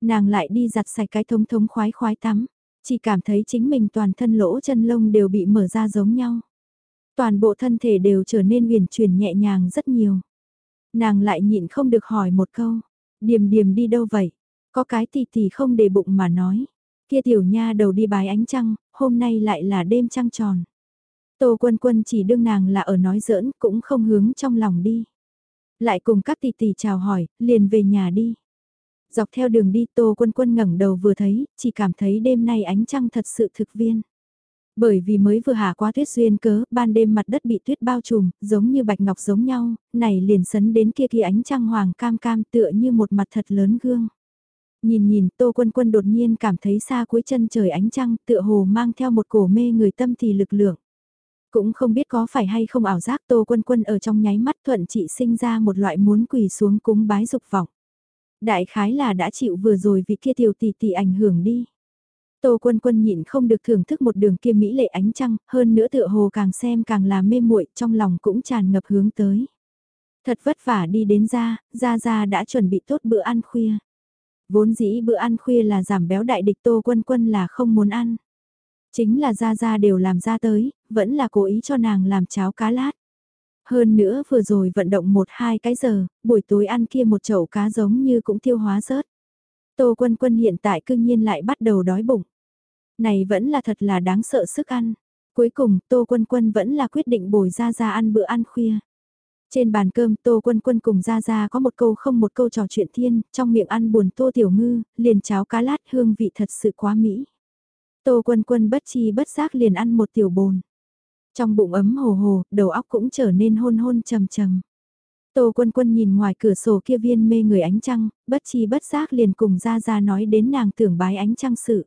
Nàng lại đi giặt sạch cái thống thống khoái khoái tắm, chỉ cảm thấy chính mình toàn thân lỗ chân lông đều bị mở ra giống nhau. Toàn bộ thân thể đều trở nên huyền chuyển nhẹ nhàng rất nhiều. Nàng lại nhịn không được hỏi một câu, điềm điềm đi đâu vậy? Có cái tỷ tỷ không để bụng mà nói. Kia tiểu nha đầu đi bài ánh trăng, hôm nay lại là đêm trăng tròn. Tô quân quân chỉ đương nàng là ở nói giỡn cũng không hướng trong lòng đi. Lại cùng các tỷ tỷ chào hỏi, liền về nhà đi. Dọc theo đường đi Tô quân quân ngẩng đầu vừa thấy, chỉ cảm thấy đêm nay ánh trăng thật sự thực viên. Bởi vì mới vừa hạ qua tuyết duyên cớ, ban đêm mặt đất bị tuyết bao trùm, giống như bạch ngọc giống nhau, này liền sấn đến kia kia ánh trăng hoàng cam cam tựa như một mặt thật lớn gương. Nhìn nhìn Tô Quân Quân đột nhiên cảm thấy xa cuối chân trời ánh trăng tựa hồ mang theo một cổ mê người tâm thì lực lượng. Cũng không biết có phải hay không ảo giác Tô Quân Quân ở trong nháy mắt thuận trị sinh ra một loại muốn quỳ xuống cúng bái dục vọng. Đại khái là đã chịu vừa rồi vì kia tiểu tỷ tỷ ảnh hưởng đi. Tô Quân Quân nhịn không được thưởng thức một đường kia mỹ lệ ánh trăng, hơn nữa tựa hồ càng xem càng là mê muội, trong lòng cũng tràn ngập hướng tới. Thật vất vả đi đến ra, ra ra đã chuẩn bị tốt bữa ăn khuya. Vốn dĩ bữa ăn khuya là giảm béo đại địch Tô Quân Quân là không muốn ăn. Chính là ra ra đều làm ra tới, vẫn là cố ý cho nàng làm cháo cá lát. Hơn nữa vừa rồi vận động một hai cái giờ, buổi tối ăn kia một chậu cá giống như cũng tiêu hóa rớt. Tô Quân Quân hiện tại cương nhiên lại bắt đầu đói bụng. Này vẫn là thật là đáng sợ sức ăn. Cuối cùng Tô Quân Quân vẫn là quyết định bồi ra ra ăn bữa ăn khuya. Trên bàn cơm Tô Quân Quân cùng Gia Gia có một câu không một câu trò chuyện thiên, trong miệng ăn buồn Tô Tiểu Ngư, liền cháo cá lát hương vị thật sự quá mỹ. Tô Quân Quân bất chi bất giác liền ăn một tiểu bồn. Trong bụng ấm hồ hồ, đầu óc cũng trở nên hôn hôn trầm trầm. Tô Quân Quân nhìn ngoài cửa sổ kia viên mê người ánh trăng, bất chi bất giác liền cùng Gia Gia nói đến nàng tưởng bái ánh trăng sự.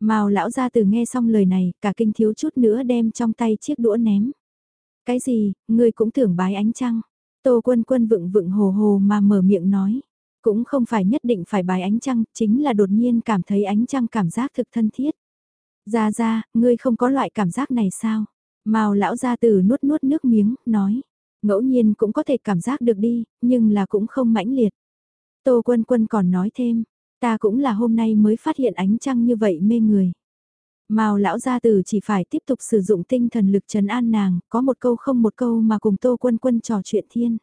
Mao lão gia từ nghe xong lời này, cả kinh thiếu chút nữa đem trong tay chiếc đũa ném. Cái gì, ngươi cũng tưởng bái ánh trăng. Tô quân quân vựng vựng hồ hồ mà mở miệng nói. Cũng không phải nhất định phải bài ánh trăng, chính là đột nhiên cảm thấy ánh trăng cảm giác thực thân thiết. Ra ra, ngươi không có loại cảm giác này sao? Mao lão gia tử nuốt nuốt nước miếng, nói. Ngẫu nhiên cũng có thể cảm giác được đi, nhưng là cũng không mãnh liệt. Tô quân quân còn nói thêm, ta cũng là hôm nay mới phát hiện ánh trăng như vậy mê người. Mao lão gia tử chỉ phải tiếp tục sử dụng tinh thần lực trấn an nàng, có một câu không một câu mà cùng Tô Quân Quân trò chuyện thiên.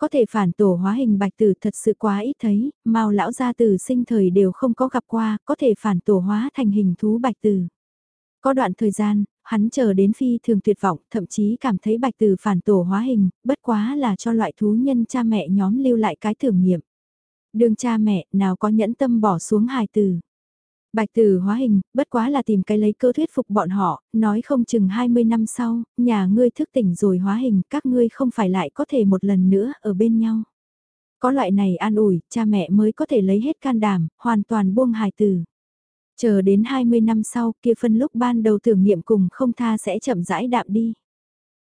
Có thể phản tổ hóa hình bạch tử thật sự quá ít thấy, Mao lão gia tử sinh thời đều không có gặp qua, có thể phản tổ hóa thành hình thú bạch tử. Có đoạn thời gian, hắn chờ đến phi thường tuyệt vọng, thậm chí cảm thấy bạch tử phản tổ hóa hình, bất quá là cho loại thú nhân cha mẹ nhóm lưu lại cái thử nghiệm. Đường cha mẹ nào có nhẫn tâm bỏ xuống hài tử. Bạch tử hóa hình, bất quá là tìm cái lấy cơ thuyết phục bọn họ, nói không chừng 20 năm sau, nhà ngươi thức tỉnh rồi hóa hình, các ngươi không phải lại có thể một lần nữa ở bên nhau. Có loại này an ủi, cha mẹ mới có thể lấy hết can đảm, hoàn toàn buông hài tử. Chờ đến 20 năm sau, kia phân lúc ban đầu thử nghiệm cùng không tha sẽ chậm rãi đạm đi.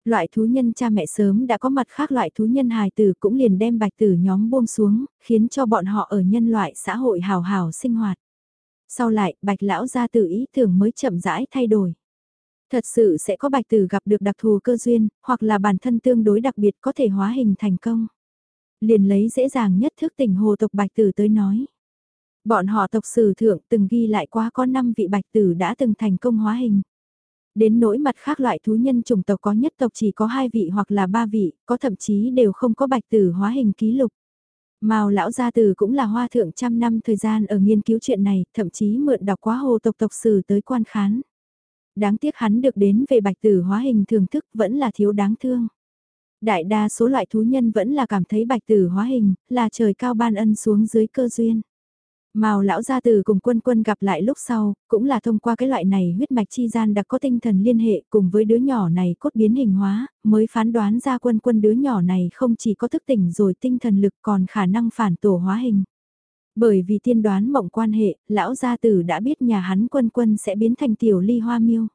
Loại thú nhân cha mẹ sớm đã có mặt khác loại thú nhân hài tử cũng liền đem bạch tử nhóm buông xuống, khiến cho bọn họ ở nhân loại xã hội hào hào sinh hoạt. Sau lại, bạch lão gia tự ý tưởng mới chậm rãi thay đổi. Thật sự sẽ có bạch tử gặp được đặc thù cơ duyên, hoặc là bản thân tương đối đặc biệt có thể hóa hình thành công. Liền lấy dễ dàng nhất thức tỉnh hồ tộc bạch tử tới nói. Bọn họ tộc sử thượng từng ghi lại quá có 5 vị bạch tử đã từng thành công hóa hình. Đến nỗi mặt khác loại thú nhân chủng tộc có nhất tộc chỉ có hai vị hoặc là ba vị, có thậm chí đều không có bạch tử hóa hình ký lục. Mao lão gia tử cũng là hoa thượng trăm năm thời gian ở nghiên cứu chuyện này, thậm chí mượn đọc quá hồ tộc tộc sử tới quan khán. Đáng tiếc hắn được đến về bạch tử hóa hình thưởng thức vẫn là thiếu đáng thương. Đại đa số loại thú nhân vẫn là cảm thấy bạch tử hóa hình, là trời cao ban ân xuống dưới cơ duyên. Mao lão gia tử cùng quân quân gặp lại lúc sau, cũng là thông qua cái loại này huyết mạch chi gian đặc có tinh thần liên hệ cùng với đứa nhỏ này cốt biến hình hóa, mới phán đoán ra quân quân đứa nhỏ này không chỉ có thức tỉnh rồi tinh thần lực còn khả năng phản tổ hóa hình. Bởi vì tiên đoán mộng quan hệ, lão gia tử đã biết nhà hắn quân quân sẽ biến thành tiểu ly hoa miêu.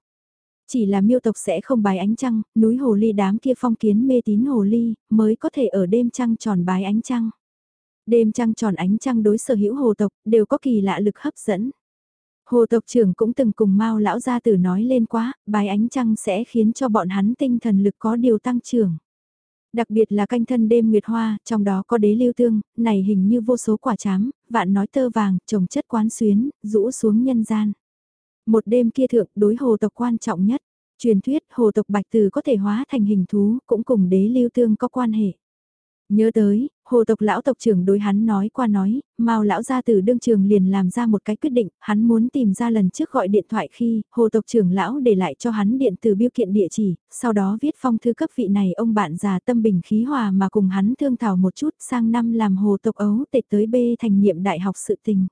Chỉ là miêu tộc sẽ không bái ánh trăng, núi hồ ly đám kia phong kiến mê tín hồ ly, mới có thể ở đêm trăng tròn bái ánh trăng. Đêm trăng tròn ánh trăng đối sở hữu hồ tộc đều có kỳ lạ lực hấp dẫn. Hồ tộc trưởng cũng từng cùng Mao lão gia tử nói lên quá, bài ánh trăng sẽ khiến cho bọn hắn tinh thần lực có điều tăng trưởng. Đặc biệt là canh thân đêm nguyệt hoa, trong đó có đế lưu tương, này hình như vô số quả chám, vạn nói tơ vàng, trồng chất quán xuyến, rũ xuống nhân gian. Một đêm kia thượng đối hồ tộc quan trọng nhất, truyền thuyết hồ tộc bạch từ có thể hóa thành hình thú, cũng cùng đế lưu tương có quan hệ. Nhớ tới, hồ tộc lão tộc trưởng đối hắn nói qua nói, mau lão gia tử đương trường liền làm ra một cái quyết định, hắn muốn tìm ra lần trước gọi điện thoại khi, hồ tộc trưởng lão để lại cho hắn điện từ biêu kiện địa chỉ, sau đó viết phong thư cấp vị này ông bạn già tâm bình khí hòa mà cùng hắn thương thảo một chút sang năm làm hồ tộc ấu tệ tới B thành nhiệm đại học sự tình.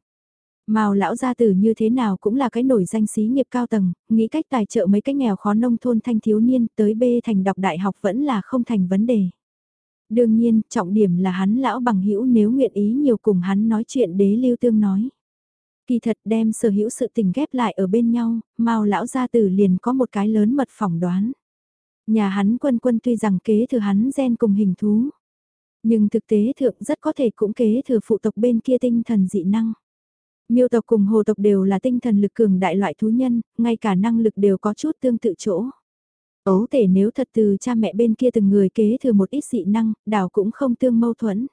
Mao lão gia tử như thế nào cũng là cái nổi danh xí nghiệp cao tầng, nghĩ cách tài trợ mấy cái nghèo khó nông thôn thanh thiếu niên tới B thành đọc đại học vẫn là không thành vấn đề. Đương nhiên, trọng điểm là hắn lão bằng hữu nếu nguyện ý nhiều cùng hắn nói chuyện đế lưu tương nói. Kỳ thật đem sở hữu sự tình ghép lại ở bên nhau, mau lão gia tử liền có một cái lớn mật phỏng đoán. Nhà hắn quân quân tuy rằng kế thừa hắn gen cùng hình thú. Nhưng thực tế thượng rất có thể cũng kế thừa phụ tộc bên kia tinh thần dị năng. Miêu tộc cùng hồ tộc đều là tinh thần lực cường đại loại thú nhân, ngay cả năng lực đều có chút tương tự chỗ. Ấu tể nếu thật từ cha mẹ bên kia từng người kế thừa một ít dị năng, đảo cũng không tương mâu thuẫn.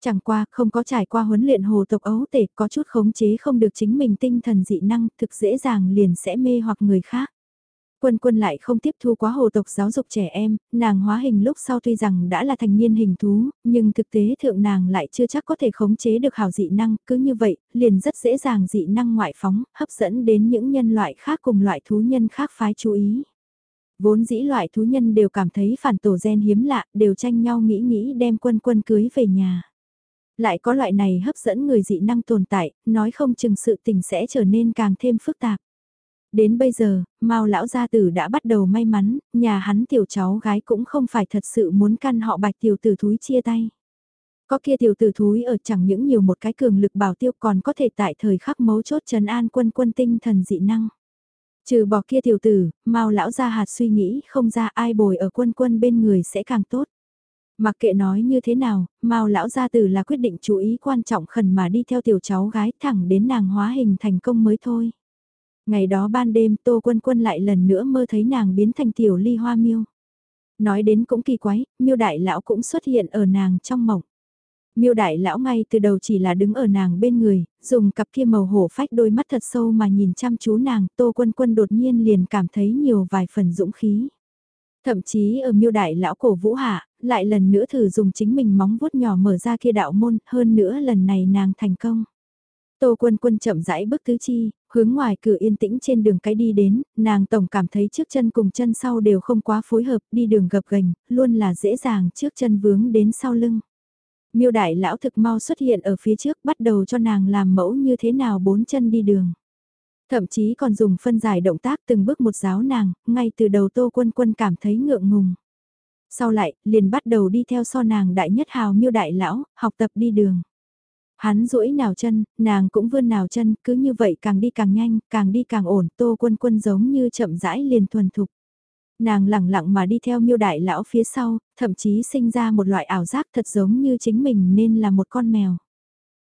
Chẳng qua không có trải qua huấn luyện hồ tộc ấu tể có chút khống chế không được chính mình tinh thần dị năng thực dễ dàng liền sẽ mê hoặc người khác. Quân quân lại không tiếp thu quá hồ tộc giáo dục trẻ em, nàng hóa hình lúc sau tuy rằng đã là thành niên hình thú, nhưng thực tế thượng nàng lại chưa chắc có thể khống chế được hào dị năng, cứ như vậy, liền rất dễ dàng dị năng ngoại phóng, hấp dẫn đến những nhân loại khác cùng loại thú nhân khác phái chú ý. Vốn dĩ loại thú nhân đều cảm thấy phản tổ gen hiếm lạ, đều tranh nhau nghĩ nghĩ đem quân quân cưới về nhà. Lại có loại này hấp dẫn người dị năng tồn tại, nói không chừng sự tình sẽ trở nên càng thêm phức tạp. Đến bây giờ, Mao lão gia tử đã bắt đầu may mắn, nhà hắn tiểu cháu gái cũng không phải thật sự muốn căn họ bạch tiểu tử thúi chia tay. Có kia tiểu tử thúi ở chẳng những nhiều một cái cường lực bảo tiêu còn có thể tại thời khắc mấu chốt trấn an quân quân tinh thần dị năng. Trừ bỏ kia tiểu tử, mau lão gia hạt suy nghĩ không ra ai bồi ở quân quân bên người sẽ càng tốt. Mặc kệ nói như thế nào, Mao lão gia tử là quyết định chú ý quan trọng khẩn mà đi theo tiểu cháu gái thẳng đến nàng hóa hình thành công mới thôi. Ngày đó ban đêm Tô Quân Quân lại lần nữa mơ thấy nàng biến thành tiểu ly hoa miêu. Nói đến cũng kỳ quái, miêu đại lão cũng xuất hiện ở nàng trong mộng. Miêu đại lão ngay từ đầu chỉ là đứng ở nàng bên người, dùng cặp kia màu hổ phách đôi mắt thật sâu mà nhìn chăm chú nàng, Tô Quân Quân đột nhiên liền cảm thấy nhiều vài phần dũng khí. Thậm chí ở miêu đại lão cổ vũ hạ, lại lần nữa thử dùng chính mình móng vuốt nhỏ mở ra kia đạo môn, hơn nữa lần này nàng thành công. Tô quân quân chậm rãi bước tứ chi, hướng ngoài cửa yên tĩnh trên đường cái đi đến, nàng tổng cảm thấy trước chân cùng chân sau đều không quá phối hợp, đi đường gập gành, luôn là dễ dàng trước chân vướng đến sau lưng. Miêu đại lão thực mau xuất hiện ở phía trước bắt đầu cho nàng làm mẫu như thế nào bốn chân đi đường. Thậm chí còn dùng phân giải động tác từng bước một giáo nàng, ngay từ đầu tô quân quân cảm thấy ngượng ngùng. Sau lại, liền bắt đầu đi theo so nàng đại nhất hào miêu đại lão, học tập đi đường. Hắn duỗi nào chân, nàng cũng vươn nào chân, cứ như vậy càng đi càng nhanh, càng đi càng ổn, tô quân quân giống như chậm rãi liền thuần thục. Nàng lẳng lặng mà đi theo miêu đại lão phía sau, thậm chí sinh ra một loại ảo giác thật giống như chính mình nên là một con mèo.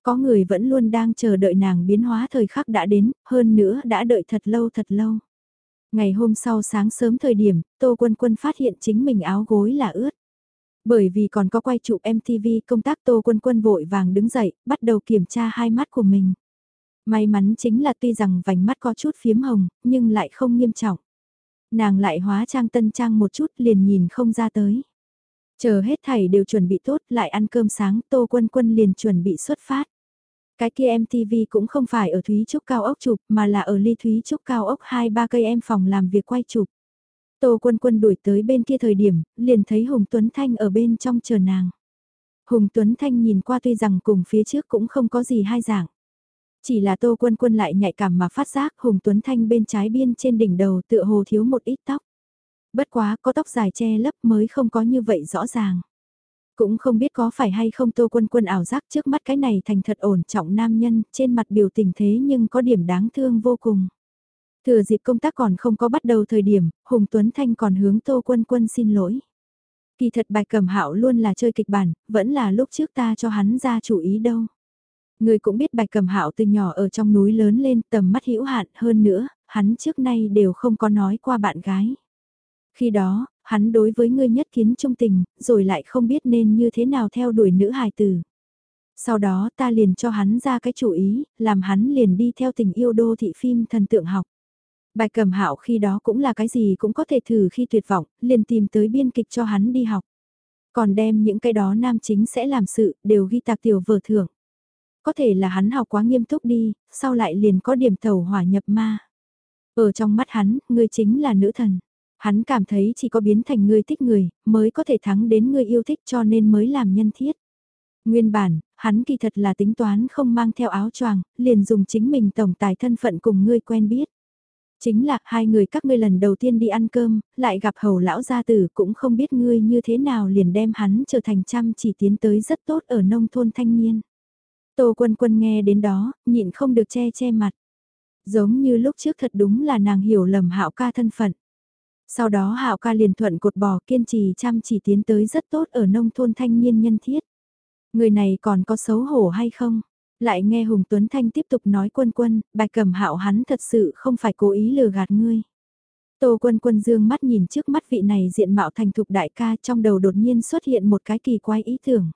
Có người vẫn luôn đang chờ đợi nàng biến hóa thời khắc đã đến, hơn nữa đã đợi thật lâu thật lâu. Ngày hôm sau sáng sớm thời điểm, Tô Quân Quân phát hiện chính mình áo gối là ướt. Bởi vì còn có quay chụp MTV công tác Tô Quân Quân vội vàng đứng dậy, bắt đầu kiểm tra hai mắt của mình. May mắn chính là tuy rằng vành mắt có chút phiếm hồng, nhưng lại không nghiêm trọng. Nàng lại hóa trang tân trang một chút liền nhìn không ra tới. Chờ hết thảy đều chuẩn bị tốt lại ăn cơm sáng Tô Quân Quân liền chuẩn bị xuất phát. Cái kia MTV cũng không phải ở Thúy Trúc Cao ốc chụp mà là ở ly Thúy Trúc Cao ốc 2-3 cây em phòng làm việc quay chụp. Tô Quân Quân đuổi tới bên kia thời điểm, liền thấy Hùng Tuấn Thanh ở bên trong chờ nàng. Hùng Tuấn Thanh nhìn qua tuy rằng cùng phía trước cũng không có gì hai dạng. Chỉ là Tô Quân Quân lại nhạy cảm mà phát giác Hùng Tuấn Thanh bên trái biên trên đỉnh đầu tựa hồ thiếu một ít tóc. Bất quá có tóc dài che lấp mới không có như vậy rõ ràng. Cũng không biết có phải hay không Tô Quân Quân ảo giác trước mắt cái này thành thật ổn trọng nam nhân trên mặt biểu tình thế nhưng có điểm đáng thương vô cùng. Thừa dịp công tác còn không có bắt đầu thời điểm, Hùng Tuấn Thanh còn hướng Tô Quân Quân xin lỗi. Kỳ thật bài cầm hạo luôn là chơi kịch bản, vẫn là lúc trước ta cho hắn ra chủ ý đâu. Người cũng biết bạch cầm hạo từ nhỏ ở trong núi lớn lên tầm mắt hữu hạn hơn nữa, hắn trước nay đều không có nói qua bạn gái. Khi đó, hắn đối với ngươi nhất kiến trung tình, rồi lại không biết nên như thế nào theo đuổi nữ hài tử. Sau đó ta liền cho hắn ra cái chủ ý, làm hắn liền đi theo tình yêu đô thị phim thần tượng học. Bài cầm hạo khi đó cũng là cái gì cũng có thể thử khi tuyệt vọng, liền tìm tới biên kịch cho hắn đi học. Còn đem những cái đó nam chính sẽ làm sự, đều ghi tạc tiểu vở thưởng. Có thể là hắn học quá nghiêm túc đi, sau lại liền có điểm tàu hỏa nhập ma. Ở trong mắt hắn, ngươi chính là nữ thần. Hắn cảm thấy chỉ có biến thành ngươi thích người, mới có thể thắng đến ngươi yêu thích cho nên mới làm nhân thiết. Nguyên bản, hắn kỳ thật là tính toán không mang theo áo choàng, liền dùng chính mình tổng tài thân phận cùng ngươi quen biết. Chính là hai người các ngươi lần đầu tiên đi ăn cơm, lại gặp hầu lão gia tử cũng không biết ngươi như thế nào liền đem hắn trở thành chăm chỉ tiến tới rất tốt ở nông thôn thanh niên. Tô quân quân nghe đến đó, nhịn không được che che mặt. Giống như lúc trước thật đúng là nàng hiểu lầm hạo ca thân phận. Sau đó hạo ca liền thuận cột bò kiên trì chăm chỉ tiến tới rất tốt ở nông thôn thanh niên nhân thiết. Người này còn có xấu hổ hay không? Lại nghe Hùng Tuấn Thanh tiếp tục nói quân quân, bài cầm hạo hắn thật sự không phải cố ý lừa gạt ngươi. Tô quân quân dương mắt nhìn trước mắt vị này diện mạo thành thục đại ca trong đầu đột nhiên xuất hiện một cái kỳ quái ý tưởng.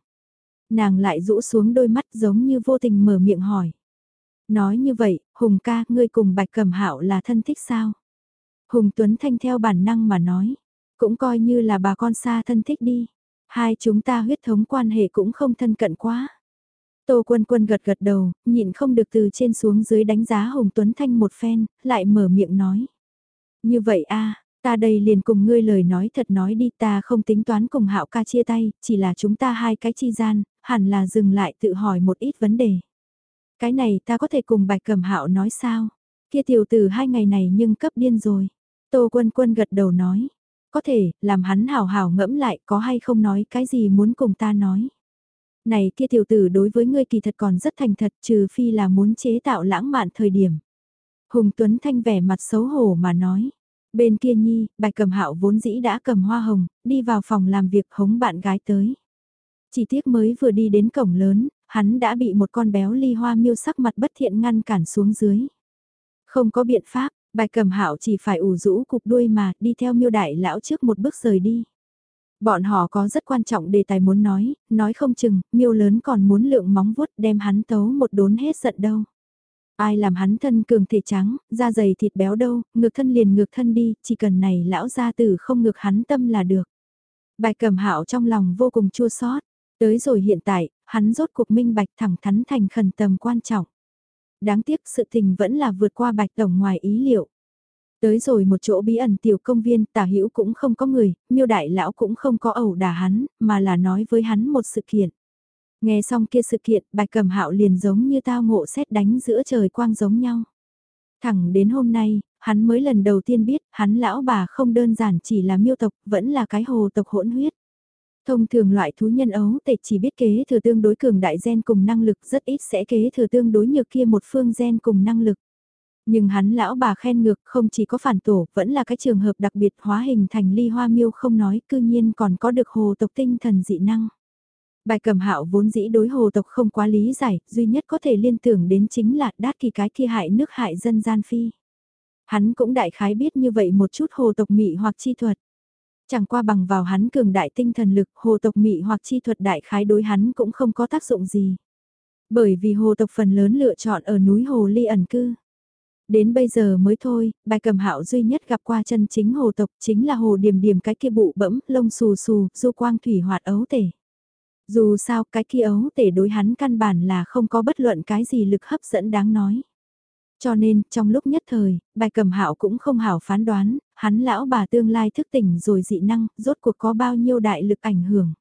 Nàng lại rũ xuống đôi mắt giống như vô tình mở miệng hỏi. Nói như vậy, Hùng ca, ngươi cùng bạch cẩm hạo là thân thích sao? Hùng Tuấn Thanh theo bản năng mà nói, cũng coi như là bà con xa thân thích đi. Hai chúng ta huyết thống quan hệ cũng không thân cận quá. Tô Quân Quân gật gật đầu, nhịn không được từ trên xuống dưới đánh giá Hùng Tuấn Thanh một phen, lại mở miệng nói. Như vậy a ta đây liền cùng ngươi lời nói thật nói đi ta không tính toán cùng hạo ca chia tay, chỉ là chúng ta hai cái chi gian, hẳn là dừng lại tự hỏi một ít vấn đề. Cái này ta có thể cùng bạch cẩm hạo nói sao? Kia tiểu tử hai ngày này nhưng cấp điên rồi. Tô Quân Quân gật đầu nói. Có thể, làm hắn hào hào ngẫm lại có hay không nói cái gì muốn cùng ta nói. Này kia tiểu tử đối với ngươi kỳ thật còn rất thành thật trừ phi là muốn chế tạo lãng mạn thời điểm. Hùng Tuấn Thanh vẻ mặt xấu hổ mà nói. Bên kia Nhi, bạch cầm hạo vốn dĩ đã cầm hoa hồng, đi vào phòng làm việc hống bạn gái tới. Chỉ tiếc mới vừa đi đến cổng lớn, hắn đã bị một con béo ly hoa miêu sắc mặt bất thiện ngăn cản xuống dưới. Không có biện pháp, bài cầm hạo chỉ phải ủ rũ cục đuôi mà đi theo miêu đại lão trước một bước rời đi. Bọn họ có rất quan trọng đề tài muốn nói, nói không chừng, miêu lớn còn muốn lượng móng vuốt đem hắn tấu một đốn hết giận đâu. Ai làm hắn thân cường thể trắng, da dày thịt béo đâu, ngược thân liền ngược thân đi, chỉ cần này lão gia tử không ngược hắn tâm là được. Bài cầm hạo trong lòng vô cùng chua xót tới rồi hiện tại, hắn rốt cuộc minh bạch thẳng thắn thành khẩn tầm quan trọng. Đáng tiếc sự tình vẫn là vượt qua bạch tổng ngoài ý liệu. Tới rồi một chỗ bí ẩn tiểu công viên, tả hữu cũng không có người, miêu đại lão cũng không có ẩu đả hắn, mà là nói với hắn một sự kiện. Nghe xong kia sự kiện, bạch cầm hạo liền giống như tao ngộ xét đánh giữa trời quang giống nhau. Thẳng đến hôm nay, hắn mới lần đầu tiên biết, hắn lão bà không đơn giản chỉ là miêu tộc, vẫn là cái hồ tộc hỗn huyết. Thông thường loại thú nhân ấu tệ chỉ biết kế thừa tương đối cường đại gen cùng năng lực rất ít sẽ kế thừa tương đối nhược kia một phương gen cùng năng lực. Nhưng hắn lão bà khen ngược không chỉ có phản tổ, vẫn là cái trường hợp đặc biệt hóa hình thành ly hoa miêu không nói, cư nhiên còn có được hồ tộc tinh thần dị năng. Bài cầm hạo vốn dĩ đối hồ tộc không quá lý giải, duy nhất có thể liên tưởng đến chính là đát kỳ cái kia hại nước hại dân gian phi. Hắn cũng đại khái biết như vậy một chút hồ tộc mị hoặc chi thuật. Chẳng qua bằng vào hắn cường đại tinh thần lực, hồ tộc mị hoặc chi thuật đại khái đối hắn cũng không có tác dụng gì. Bởi vì hồ tộc phần lớn lựa chọn ở núi hồ ly ẩn cư. Đến bây giờ mới thôi, bài cầm hạo duy nhất gặp qua chân chính hồ tộc chính là hồ điểm điểm cái kia bụ bẫm, lông xù xù, du quang thủy hoạt ấu tể. Dù sao cái kia ấu tể đối hắn căn bản là không có bất luận cái gì lực hấp dẫn đáng nói. Cho nên, trong lúc nhất thời, bài cầm hạo cũng không hảo phán đoán, hắn lão bà tương lai thức tỉnh rồi dị năng, rốt cuộc có bao nhiêu đại lực ảnh hưởng.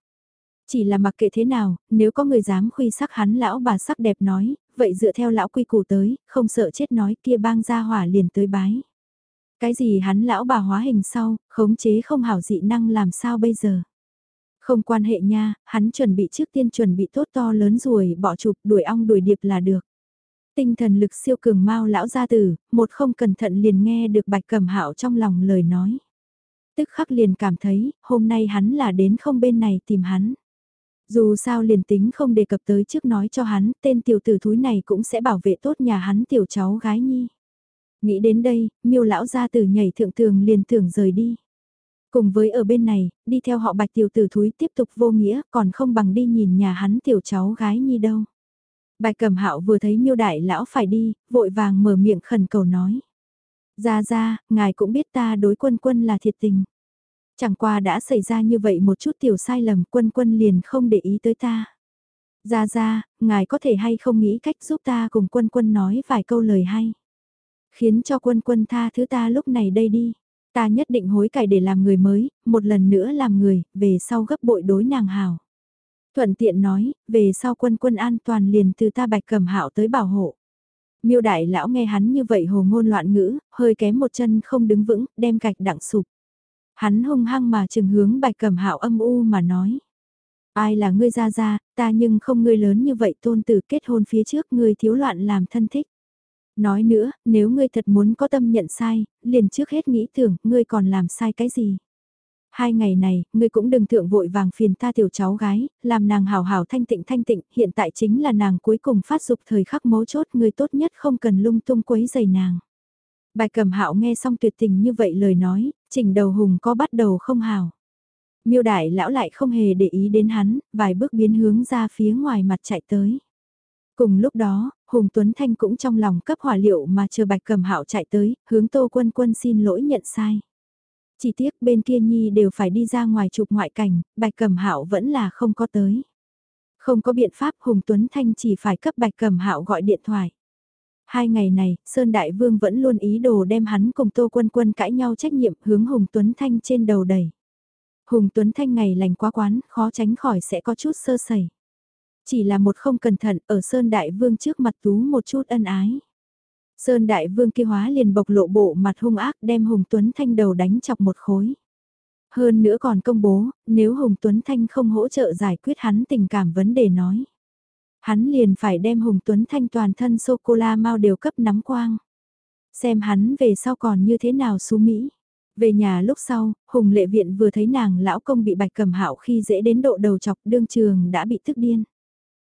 Chỉ là mặc kệ thế nào, nếu có người dám khuy sắc hắn lão bà sắc đẹp nói, vậy dựa theo lão quy củ tới, không sợ chết nói kia bang ra hỏa liền tới bái. Cái gì hắn lão bà hóa hình sau, khống chế không hảo dị năng làm sao bây giờ? Không quan hệ nha, hắn chuẩn bị trước tiên chuẩn bị tốt to lớn rồi bỏ chụp đuổi ong đuổi điệp là được. Tinh thần lực siêu cường mau lão gia tử, một không cẩn thận liền nghe được bạch cẩm hạo trong lòng lời nói. Tức khắc liền cảm thấy, hôm nay hắn là đến không bên này tìm hắn. Dù sao liền tính không đề cập tới trước nói cho hắn, tên tiểu tử thúi này cũng sẽ bảo vệ tốt nhà hắn tiểu cháu gái nhi. Nghĩ đến đây, miêu lão gia tử nhảy thượng tường liền tưởng rời đi. Cùng với ở bên này, đi theo họ bạch tiểu tử thúi tiếp tục vô nghĩa, còn không bằng đi nhìn nhà hắn tiểu cháu gái nhi đâu. Bạch cẩm hạo vừa thấy miêu đại lão phải đi, vội vàng mở miệng khẩn cầu nói. Ra ra, ngài cũng biết ta đối quân quân là thiệt tình. Chẳng qua đã xảy ra như vậy một chút tiểu sai lầm quân quân liền không để ý tới ta. Ra ra, ngài có thể hay không nghĩ cách giúp ta cùng quân quân nói vài câu lời hay. Khiến cho quân quân tha thứ ta lúc này đây đi. Ta nhất định hối cải để làm người mới, một lần nữa làm người, về sau gấp bội đối nàng hào. Thuận tiện nói, về sau quân quân an toàn liền từ ta bạch cầm hạo tới bảo hộ. Miêu đại lão nghe hắn như vậy hồ ngôn loạn ngữ, hơi kém một chân không đứng vững, đem gạch đặng sụp. Hắn hung hăng mà chừng hướng bạch cầm hạo âm u mà nói. Ai là ngươi ra ra, ta nhưng không ngươi lớn như vậy tôn tử kết hôn phía trước ngươi thiếu loạn làm thân thích. Nói nữa, nếu ngươi thật muốn có tâm nhận sai, liền trước hết nghĩ tưởng, ngươi còn làm sai cái gì. Hai ngày này, ngươi cũng đừng thượng vội vàng phiền ta tiểu cháu gái, làm nàng hào hào thanh tịnh thanh tịnh, hiện tại chính là nàng cuối cùng phát dục thời khắc mấu chốt, ngươi tốt nhất không cần lung tung quấy giày nàng. Bài cầm hạo nghe xong tuyệt tình như vậy lời nói, chỉnh đầu hùng có bắt đầu không hào. Miêu đại lão lại không hề để ý đến hắn, vài bước biến hướng ra phía ngoài mặt chạy tới. Cùng lúc đó, Hùng Tuấn Thanh cũng trong lòng cấp hỏa liệu mà chờ bạch cầm hạo chạy tới, hướng Tô Quân Quân xin lỗi nhận sai. Chỉ tiếc bên kia Nhi đều phải đi ra ngoài chụp ngoại cảnh, bạch cẩm hạo vẫn là không có tới. Không có biện pháp Hùng Tuấn Thanh chỉ phải cấp bạch cẩm hạo gọi điện thoại. Hai ngày này, Sơn Đại Vương vẫn luôn ý đồ đem hắn cùng Tô Quân Quân cãi nhau trách nhiệm hướng Hùng Tuấn Thanh trên đầu đẩy. Hùng Tuấn Thanh ngày lành quá quán, khó tránh khỏi sẽ có chút sơ sẩy. Chỉ là một không cẩn thận ở Sơn Đại Vương trước mặt tú một chút ân ái. Sơn Đại Vương kia hóa liền bộc lộ bộ mặt hung ác đem Hùng Tuấn Thanh đầu đánh chọc một khối. Hơn nữa còn công bố, nếu Hùng Tuấn Thanh không hỗ trợ giải quyết hắn tình cảm vấn đề nói. Hắn liền phải đem Hùng Tuấn Thanh toàn thân sô-cô-la mau đều cấp nắm quang. Xem hắn về sau còn như thế nào xú Mỹ. Về nhà lúc sau, Hùng Lệ Viện vừa thấy nàng lão công bị bạch cầm hạo khi dễ đến độ đầu chọc đương trường đã bị tức điên.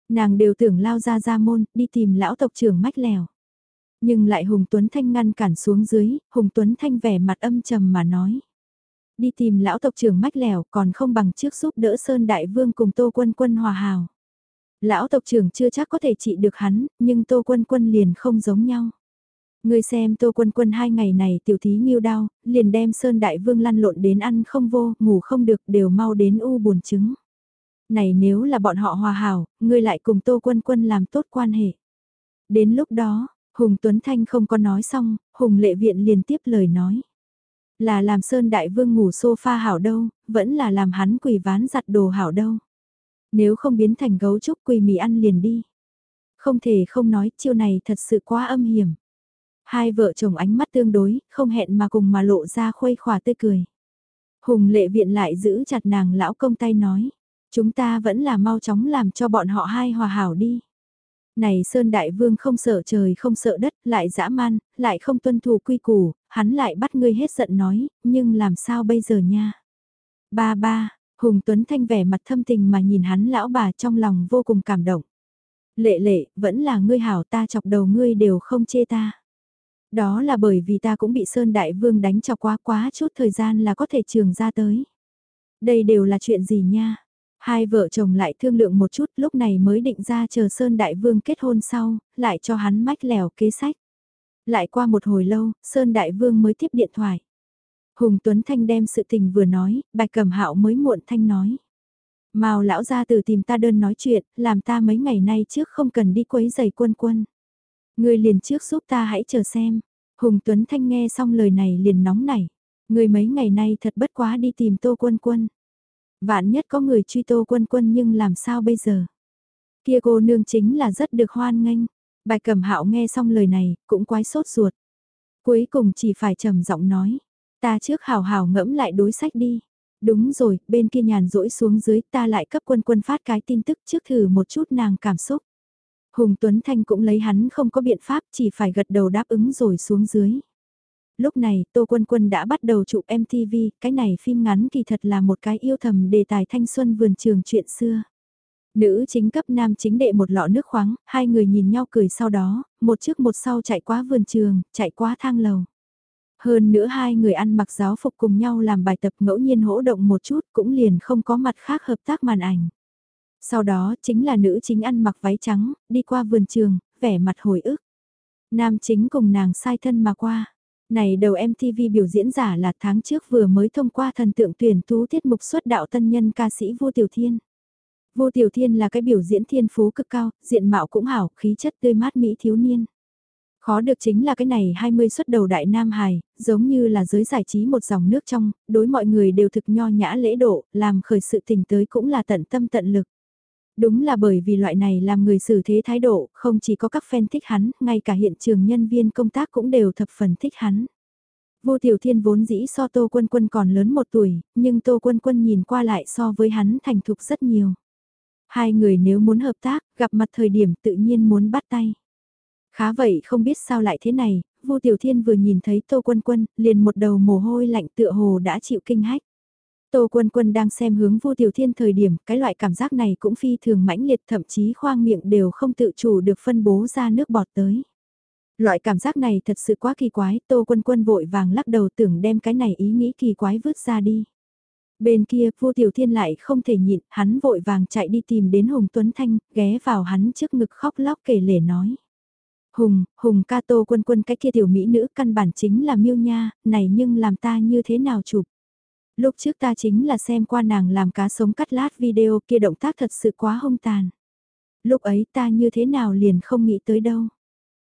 Nàng đều tưởng lao ra ra môn, đi tìm lão tộc trưởng mách lèo. Nhưng lại Hùng Tuấn Thanh ngăn cản xuống dưới, Hùng Tuấn Thanh vẻ mặt âm trầm mà nói. Đi tìm lão tộc trưởng mách lèo còn không bằng trước giúp đỡ Sơn Đại Vương cùng Tô Quân Quân hòa hào. Lão tộc trưởng chưa chắc có thể trị được hắn, nhưng Tô Quân Quân liền không giống nhau. Người xem Tô Quân Quân hai ngày này tiểu thí nghiêu đau, liền đem Sơn Đại Vương lăn lộn đến ăn không vô, ngủ không được đều mau đến u buồn chứng. Này nếu là bọn họ hòa hảo, ngươi lại cùng Tô Quân Quân làm tốt quan hệ. Đến lúc đó, Hùng Tuấn Thanh không có nói xong, Hùng Lệ Viện liền tiếp lời nói. Là làm Sơn Đại Vương ngủ sofa hảo đâu, vẫn là làm hắn quỳ ván giặt đồ hảo đâu. Nếu không biến thành gấu trúc quỳ mì ăn liền đi. Không thể không nói chiêu này thật sự quá âm hiểm. Hai vợ chồng ánh mắt tương đối, không hẹn mà cùng mà lộ ra khuây khỏa tươi cười. Hùng lệ viện lại giữ chặt nàng lão công tay nói. Chúng ta vẫn là mau chóng làm cho bọn họ hai hòa hảo đi. Này Sơn Đại Vương không sợ trời không sợ đất, lại dã man, lại không tuân thủ quy củ, hắn lại bắt ngươi hết giận nói, nhưng làm sao bây giờ nha? Ba ba, Hùng Tuấn Thanh vẻ mặt thâm tình mà nhìn hắn lão bà trong lòng vô cùng cảm động. Lệ lệ, vẫn là ngươi hảo ta chọc đầu ngươi đều không chê ta. Đó là bởi vì ta cũng bị Sơn Đại Vương đánh chọc quá quá chút thời gian là có thể trường ra tới. Đây đều là chuyện gì nha? Hai vợ chồng lại thương lượng một chút lúc này mới định ra chờ Sơn Đại Vương kết hôn sau, lại cho hắn mách lèo kế sách. Lại qua một hồi lâu, Sơn Đại Vương mới tiếp điện thoại. Hùng Tuấn Thanh đem sự tình vừa nói, Bạch Cẩm Hạo mới muộn thanh nói. Mao lão ra từ tìm ta đơn nói chuyện, làm ta mấy ngày nay trước không cần đi quấy giày quân quân. Người liền trước giúp ta hãy chờ xem. Hùng Tuấn Thanh nghe xong lời này liền nóng nảy. Người mấy ngày nay thật bất quá đi tìm tô quân quân. Vạn nhất có người truy tô quân quân nhưng làm sao bây giờ? Kia cô nương chính là rất được hoan nghênh. Bạch Cẩm Hạo nghe xong lời này, cũng quái sốt ruột. Cuối cùng chỉ phải trầm giọng nói, ta trước hào hào ngẫm lại đối sách đi. Đúng rồi, bên kia nhàn rỗi xuống dưới ta lại cấp quân quân phát cái tin tức trước thử một chút nàng cảm xúc. Hùng Tuấn Thanh cũng lấy hắn không có biện pháp chỉ phải gật đầu đáp ứng rồi xuống dưới. Lúc này Tô Quân Quân đã bắt đầu chụp MTV, cái này phim ngắn kỳ thật là một cái yêu thầm đề tài thanh xuân vườn trường chuyện xưa. Nữ chính cấp nam chính đệ một lọ nước khoáng, hai người nhìn nhau cười sau đó, một trước một sau chạy qua vườn trường, chạy qua thang lầu. Hơn nữa hai người ăn mặc giáo phục cùng nhau làm bài tập ngẫu nhiên hỗ động một chút cũng liền không có mặt khác hợp tác màn ảnh. Sau đó chính là nữ chính ăn mặc váy trắng, đi qua vườn trường, vẻ mặt hồi ức. Nam chính cùng nàng sai thân mà qua. Này đầu MTV biểu diễn giả là tháng trước vừa mới thông qua thần tượng tuyển tú tiết mục xuất đạo tân nhân ca sĩ Vô Tiểu Thiên. Vô Tiểu Thiên là cái biểu diễn thiên phú cực cao, diện mạo cũng hảo, khí chất tươi mát mỹ thiếu niên. Khó được chính là cái này 20 xuất đầu đại nam hài, giống như là giới giải trí một dòng nước trong, đối mọi người đều thực nho nhã lễ độ, làm khởi sự tình tới cũng là tận tâm tận lực. Đúng là bởi vì loại này làm người xử thế thái độ, không chỉ có các fan thích hắn, ngay cả hiện trường nhân viên công tác cũng đều thập phần thích hắn. Vô Tiểu Thiên vốn dĩ so Tô Quân Quân còn lớn một tuổi, nhưng Tô Quân Quân nhìn qua lại so với hắn thành thục rất nhiều. Hai người nếu muốn hợp tác, gặp mặt thời điểm tự nhiên muốn bắt tay. Khá vậy không biết sao lại thế này, Vu Tiểu Thiên vừa nhìn thấy Tô Quân Quân, liền một đầu mồ hôi lạnh tựa hồ đã chịu kinh hách. Tô Quân Quân đang xem hướng Vu Tiểu Thiên thời điểm, cái loại cảm giác này cũng phi thường mãnh liệt thậm chí khoang miệng đều không tự chủ được phân bố ra nước bọt tới. Loại cảm giác này thật sự quá kỳ quái, Tô Quân Quân vội vàng lắc đầu tưởng đem cái này ý nghĩ kỳ quái vứt ra đi. Bên kia, Vu Tiểu Thiên lại không thể nhịn, hắn vội vàng chạy đi tìm đến Hùng Tuấn Thanh, ghé vào hắn trước ngực khóc lóc kể lể nói. Hùng, Hùng ca tô quân quân cái kia tiểu mỹ nữ căn bản chính là miêu nha, này nhưng làm ta như thế nào chụp. Lúc trước ta chính là xem qua nàng làm cá sống cắt lát video kia động tác thật sự quá hông tàn. Lúc ấy ta như thế nào liền không nghĩ tới đâu.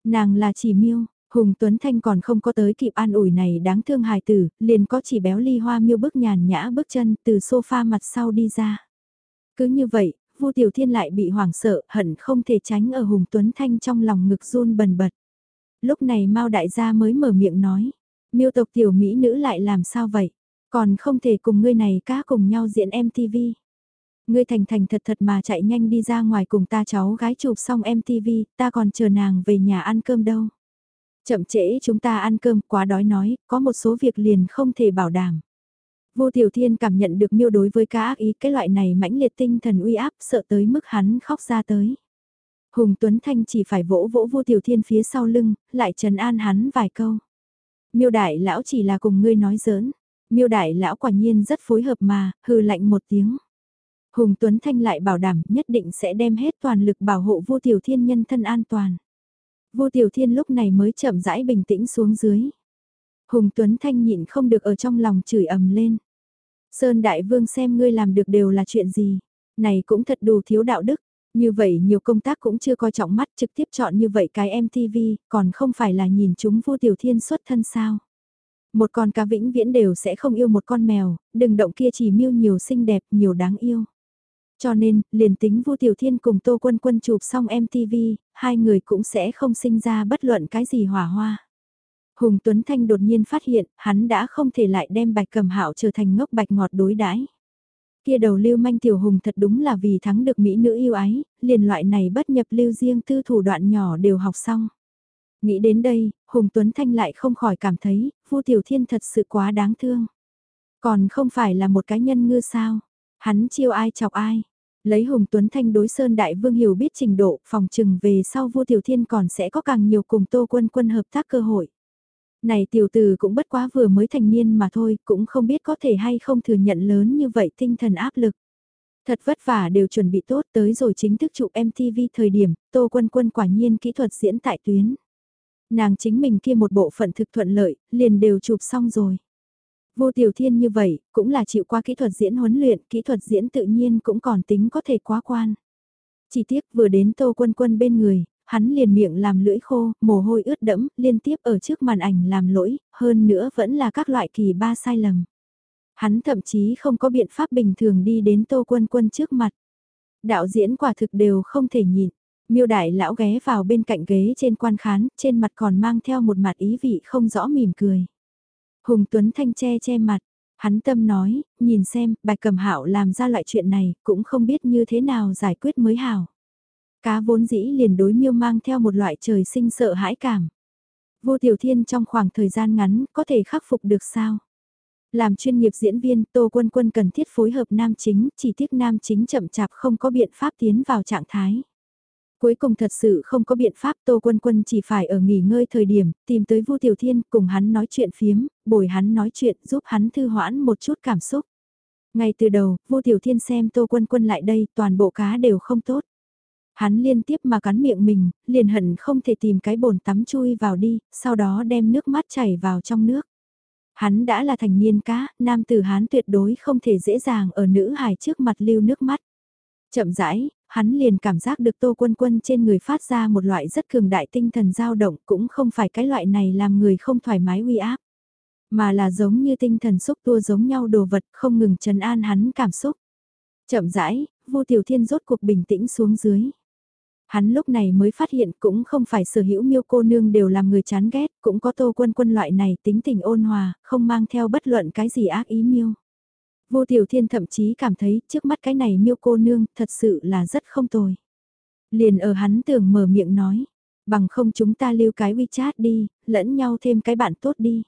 Nàng là chỉ miêu, Hùng Tuấn Thanh còn không có tới kịp an ủi này đáng thương hài tử, liền có chỉ béo ly hoa miêu bước nhàn nhã bước chân từ sofa mặt sau đi ra. Cứ như vậy, Vu Tiểu Thiên lại bị hoảng sợ, hận không thể tránh ở Hùng Tuấn Thanh trong lòng ngực run bần bật. Lúc này Mao đại gia mới mở miệng nói, miêu tộc tiểu mỹ nữ lại làm sao vậy? Còn không thể cùng ngươi này cá cùng nhau diễn MTV. Ngươi thành thành thật thật mà chạy nhanh đi ra ngoài cùng ta cháu gái chụp xong MTV, ta còn chờ nàng về nhà ăn cơm đâu. Chậm trễ chúng ta ăn cơm quá đói nói, có một số việc liền không thể bảo đảm. Vô Tiểu Thiên cảm nhận được miêu đối với cá ác ý cái loại này mãnh liệt tinh thần uy áp sợ tới mức hắn khóc ra tới. Hùng Tuấn Thanh chỉ phải vỗ vỗ Vô Tiểu Thiên phía sau lưng, lại trần an hắn vài câu. Miêu đại lão chỉ là cùng ngươi nói giỡn. Miêu đại lão quả nhiên rất phối hợp mà, hừ lạnh một tiếng. Hùng Tuấn Thanh lại bảo đảm nhất định sẽ đem hết toàn lực bảo hộ Vô Tiểu Thiên nhân thân an toàn. Vô Tiểu Thiên lúc này mới chậm rãi bình tĩnh xuống dưới. Hùng Tuấn Thanh nhịn không được ở trong lòng chửi ầm lên. Sơn Đại Vương xem ngươi làm được đều là chuyện gì. Này cũng thật đủ thiếu đạo đức. Như vậy nhiều công tác cũng chưa coi trọng mắt trực tiếp chọn như vậy cái MTV, còn không phải là nhìn chúng vô tiểu thiên xuất thân sao. Một con cá vĩnh viễn đều sẽ không yêu một con mèo, đừng động kia chỉ miêu nhiều xinh đẹp, nhiều đáng yêu. Cho nên, liền tính vô tiểu thiên cùng Tô Quân Quân chụp xong MTV, hai người cũng sẽ không sinh ra bất luận cái gì hỏa hoa. Hùng Tuấn Thanh đột nhiên phát hiện, hắn đã không thể lại đem bạch cầm hạo trở thành ngốc bạch ngọt đối đãi. Kia đầu lưu manh tiểu hùng thật đúng là vì thắng được mỹ nữ yêu ái, liền loại này bất nhập lưu riêng tư thủ đoạn nhỏ đều học xong. Nghĩ đến đây, Hùng Tuấn Thanh lại không khỏi cảm thấy, Vu Tiểu Thiên thật sự quá đáng thương. Còn không phải là một cái nhân ngư sao? Hắn chiêu ai chọc ai? Lấy Hùng Tuấn Thanh đối Sơn Đại Vương hiểu biết trình độ, phòng trừng về sau Vu Tiểu Thiên còn sẽ có càng nhiều cùng Tô Quân Quân hợp tác cơ hội. Này tiểu tử cũng bất quá vừa mới thành niên mà thôi, cũng không biết có thể hay không thừa nhận lớn như vậy tinh thần áp lực. Thật vất vả đều chuẩn bị tốt tới rồi chính thức chụp MTV thời điểm, Tô Quân Quân quả nhiên kỹ thuật diễn tại tuyến. Nàng chính mình kia một bộ phận thực thuận lợi, liền đều chụp xong rồi. Vô Tiểu Thiên như vậy, cũng là chịu qua kỹ thuật diễn huấn luyện, kỹ thuật diễn tự nhiên cũng còn tính có thể quá quan. Chỉ tiếc vừa đến Tô Quân Quân bên người, hắn liền miệng làm lưỡi khô, mồ hôi ướt đẫm, liên tiếp ở trước màn ảnh làm lỗi, hơn nữa vẫn là các loại kỳ ba sai lầm. Hắn thậm chí không có biện pháp bình thường đi đến Tô Quân Quân trước mặt. Đạo diễn quả thực đều không thể nhịn. Miêu đại lão ghé vào bên cạnh ghế trên quan khán, trên mặt còn mang theo một mặt ý vị không rõ mỉm cười. Hùng Tuấn Thanh che che mặt, hắn tâm nói, nhìn xem, bạch cầm hạo làm ra loại chuyện này, cũng không biết như thế nào giải quyết mới hảo. Cá vốn dĩ liền đối miêu mang theo một loại trời sinh sợ hãi cảm. Vô Tiểu Thiên trong khoảng thời gian ngắn có thể khắc phục được sao? Làm chuyên nghiệp diễn viên, Tô Quân Quân cần thiết phối hợp nam chính, chỉ tiếc nam chính chậm chạp không có biện pháp tiến vào trạng thái. Cuối cùng thật sự không có biện pháp Tô Quân Quân chỉ phải ở nghỉ ngơi thời điểm, tìm tới Vu Tiểu Thiên cùng hắn nói chuyện phiếm, bồi hắn nói chuyện giúp hắn thư hoãn một chút cảm xúc. Ngay từ đầu, Vu Tiểu Thiên xem Tô Quân Quân lại đây, toàn bộ cá đều không tốt. Hắn liên tiếp mà cắn miệng mình, liền hận không thể tìm cái bồn tắm chui vào đi, sau đó đem nước mắt chảy vào trong nước. Hắn đã là thành niên cá, nam tử hán tuyệt đối không thể dễ dàng ở nữ hài trước mặt lưu nước mắt. Chậm rãi, hắn liền cảm giác được tô quân quân trên người phát ra một loại rất cường đại tinh thần dao động cũng không phải cái loại này làm người không thoải mái uy áp. Mà là giống như tinh thần xúc tua giống nhau đồ vật không ngừng trấn an hắn cảm xúc. Chậm rãi, vô tiểu thiên rốt cuộc bình tĩnh xuống dưới. Hắn lúc này mới phát hiện cũng không phải sở hữu miêu cô nương đều làm người chán ghét, cũng có tô quân quân loại này tính tình ôn hòa, không mang theo bất luận cái gì ác ý miêu. Vô tiểu thiên thậm chí cảm thấy trước mắt cái này miêu cô nương thật sự là rất không tồi. Liền ở hắn tưởng mở miệng nói, bằng không chúng ta lưu cái WeChat đi, lẫn nhau thêm cái bạn tốt đi.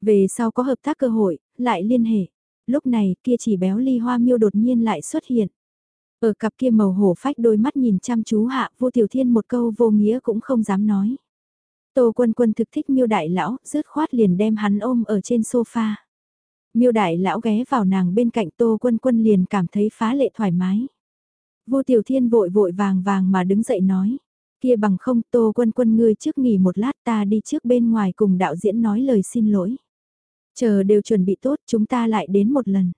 Về sau có hợp tác cơ hội, lại liên hệ. Lúc này kia chỉ béo ly hoa miêu đột nhiên lại xuất hiện. Ở cặp kia màu hổ phách đôi mắt nhìn chăm chú hạ vô tiểu thiên một câu vô nghĩa cũng không dám nói. Tô quân quân thực thích miêu đại lão, rớt khoát liền đem hắn ôm ở trên sofa. Miêu đại lão ghé vào nàng bên cạnh tô quân quân liền cảm thấy phá lệ thoải mái. Vô tiểu thiên vội vội vàng vàng mà đứng dậy nói. Kia bằng không tô quân quân ngươi trước nghỉ một lát ta đi trước bên ngoài cùng đạo diễn nói lời xin lỗi. Chờ đều chuẩn bị tốt chúng ta lại đến một lần.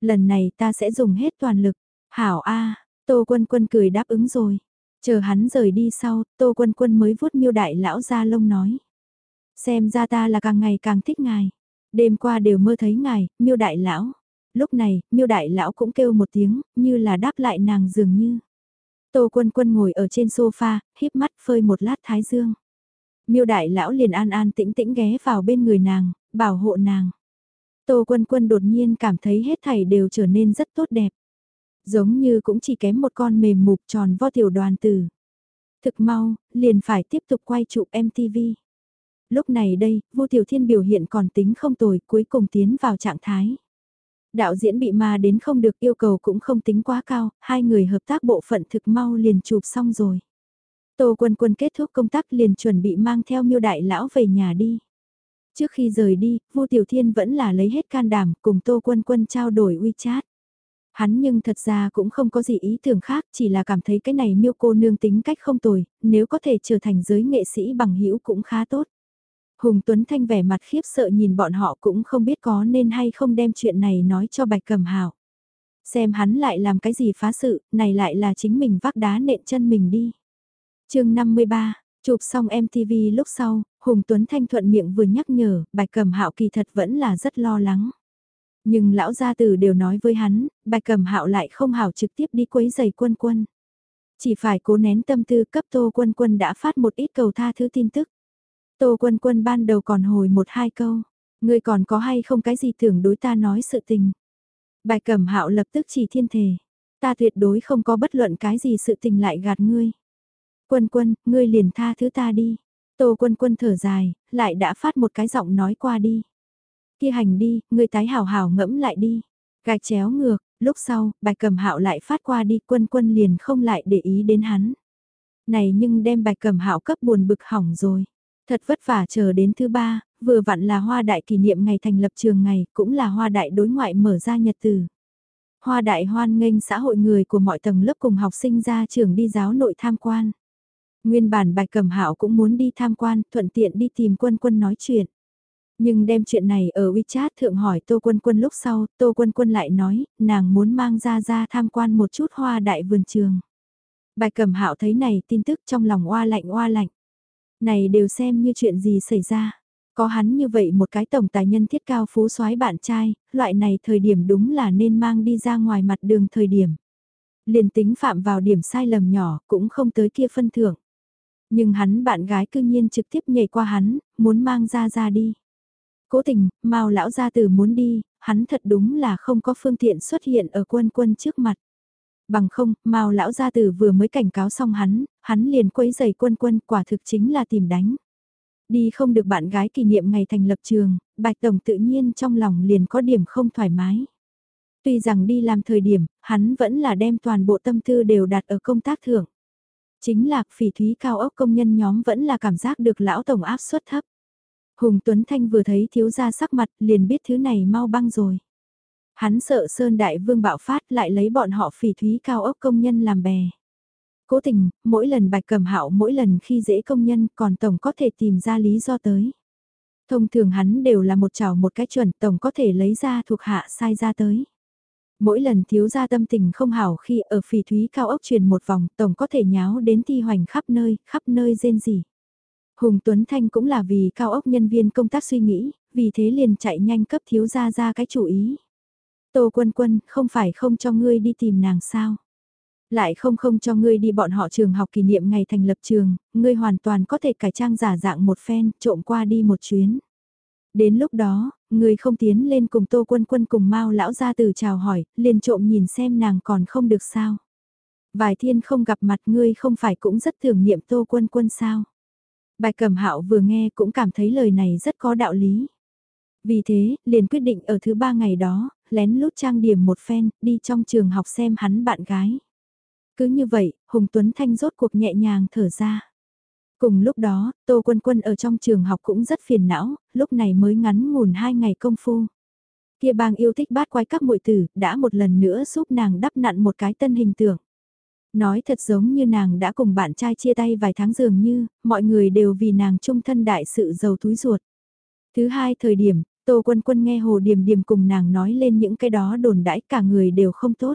Lần này ta sẽ dùng hết toàn lực. Hảo A, Tô Quân Quân cười đáp ứng rồi. Chờ hắn rời đi sau, Tô Quân Quân mới vuốt miêu đại lão ra lông nói. Xem ra ta là càng ngày càng thích ngài. Đêm qua đều mơ thấy ngài, miêu đại lão. Lúc này, miêu đại lão cũng kêu một tiếng, như là đáp lại nàng dường như. Tô Quân Quân ngồi ở trên sofa, híp mắt phơi một lát thái dương. Miêu đại lão liền an an tĩnh tĩnh ghé vào bên người nàng, bảo hộ nàng. Tô Quân Quân đột nhiên cảm thấy hết thảy đều trở nên rất tốt đẹp. Giống như cũng chỉ kém một con mềm mục tròn vo tiểu đoàn tử. Thực mau, liền phải tiếp tục quay chụp MTV. Lúc này đây, vô tiểu thiên biểu hiện còn tính không tồi cuối cùng tiến vào trạng thái. Đạo diễn bị ma đến không được yêu cầu cũng không tính quá cao, hai người hợp tác bộ phận thực mau liền chụp xong rồi. Tô quân quân kết thúc công tác liền chuẩn bị mang theo miêu đại lão về nhà đi. Trước khi rời đi, Vu Tiểu Thiên vẫn là lấy hết can đảm cùng Tô Quân Quân trao đổi WeChat. Hắn nhưng thật ra cũng không có gì ý tưởng khác, chỉ là cảm thấy cái này miêu cô nương tính cách không tồi, nếu có thể trở thành giới nghệ sĩ bằng hữu cũng khá tốt. Hùng Tuấn Thanh vẻ mặt khiếp sợ nhìn bọn họ cũng không biết có nên hay không đem chuyện này nói cho Bạch Cẩm Hạo Xem hắn lại làm cái gì phá sự, này lại là chính mình vác đá nện chân mình đi. chương 53, chụp xong MTV lúc sau, Hùng Tuấn Thanh thuận miệng vừa nhắc nhở, Bạch Cẩm Hạo kỳ thật vẫn là rất lo lắng. Nhưng lão gia tử đều nói với hắn, bạch cầm hạo lại không hảo trực tiếp đi quấy giày quân quân. Chỉ phải cố nén tâm tư cấp tô quân quân đã phát một ít cầu tha thứ tin tức. Tô quân quân ban đầu còn hồi một hai câu, ngươi còn có hay không cái gì tưởng đối ta nói sự tình. Bạch cẩm hạo lập tức chỉ thiên thể, ta tuyệt đối không có bất luận cái gì sự tình lại gạt ngươi. Quân quân, ngươi liền tha thứ ta đi. Tô quân quân thở dài, lại đã phát một cái giọng nói qua đi kia hành đi, ngươi tái hào hào ngẫm lại đi. Gạch chéo ngược, lúc sau, bạch cầm hạo lại phát qua đi quân quân liền không lại để ý đến hắn. Này nhưng đem bạch cầm hạo cấp buồn bực hỏng rồi. Thật vất vả chờ đến thứ ba, vừa vặn là hoa đại kỷ niệm ngày thành lập trường ngày, cũng là hoa đại đối ngoại mở ra nhật từ. Hoa đại hoan nghênh xã hội người của mọi tầng lớp cùng học sinh ra trường đi giáo nội tham quan. Nguyên bản bạch cẩm hạo cũng muốn đi tham quan, thuận tiện đi tìm quân quân nói chuyện. Nhưng đem chuyện này ở WeChat thượng hỏi Tô Quân Quân lúc sau, Tô Quân Quân lại nói, nàng muốn mang ra ra tham quan một chút hoa đại vườn trường. Bạch Cẩm Hạo thấy này tin tức trong lòng oa lạnh oa lạnh. Này đều xem như chuyện gì xảy ra. Có hắn như vậy một cái tổng tài nhân thiết cao phú soái bạn trai, loại này thời điểm đúng là nên mang đi ra ngoài mặt đường thời điểm. Liền tính phạm vào điểm sai lầm nhỏ cũng không tới kia phân thưởng. Nhưng hắn bạn gái cư nhiên trực tiếp nhảy qua hắn, muốn mang ra ra đi. Cố tình, mau lão gia tử muốn đi, hắn thật đúng là không có phương tiện xuất hiện ở quân quân trước mặt. Bằng không, Mao lão gia tử vừa mới cảnh cáo xong hắn, hắn liền quấy giày quân quân quả thực chính là tìm đánh. Đi không được bạn gái kỷ niệm ngày thành lập trường, Bạch Tổng tự nhiên trong lòng liền có điểm không thoải mái. Tuy rằng đi làm thời điểm, hắn vẫn là đem toàn bộ tâm tư đều đặt ở công tác thưởng. Chính là phỉ thúy cao ốc công nhân nhóm vẫn là cảm giác được lão tổng áp suất thấp. Hùng Tuấn Thanh vừa thấy thiếu gia sắc mặt liền biết thứ này mau băng rồi. Hắn sợ Sơn Đại Vương bạo phát lại lấy bọn họ phỉ thúy cao ốc công nhân làm bè. Cố tình, mỗi lần bạch cầm hạo mỗi lần khi dễ công nhân còn tổng có thể tìm ra lý do tới. Thông thường hắn đều là một chảo một cái chuẩn tổng có thể lấy ra thuộc hạ sai ra tới. Mỗi lần thiếu gia tâm tình không hảo khi ở phỉ thúy cao ốc truyền một vòng tổng có thể nháo đến thi hoành khắp nơi, khắp nơi rên gì. Hùng Tuấn Thanh cũng là vì cao ốc nhân viên công tác suy nghĩ, vì thế liền chạy nhanh cấp thiếu gia ra cái chủ ý. Tô quân quân, không phải không cho ngươi đi tìm nàng sao? Lại không không cho ngươi đi bọn họ trường học kỷ niệm ngày thành lập trường, ngươi hoàn toàn có thể cải trang giả dạng một phen, trộm qua đi một chuyến. Đến lúc đó, ngươi không tiến lên cùng tô quân quân cùng Mao lão gia từ chào hỏi, liền trộm nhìn xem nàng còn không được sao. Vài thiên không gặp mặt ngươi không phải cũng rất tưởng niệm tô quân quân sao. Bài cầm hạo vừa nghe cũng cảm thấy lời này rất có đạo lý. Vì thế, liền quyết định ở thứ ba ngày đó, lén lút trang điểm một phen, đi trong trường học xem hắn bạn gái. Cứ như vậy, Hùng Tuấn Thanh rốt cuộc nhẹ nhàng thở ra. Cùng lúc đó, Tô Quân Quân ở trong trường học cũng rất phiền não, lúc này mới ngắn ngủn hai ngày công phu. Kia bang yêu thích bát quái các muội tử, đã một lần nữa giúp nàng đắp nặn một cái tân hình tượng. Nói thật giống như nàng đã cùng bạn trai chia tay vài tháng dường như, mọi người đều vì nàng trung thân đại sự giàu túi ruột. Thứ hai thời điểm, Tô Quân Quân nghe Hồ Điềm Điềm cùng nàng nói lên những cái đó đồn đãi cả người đều không tốt.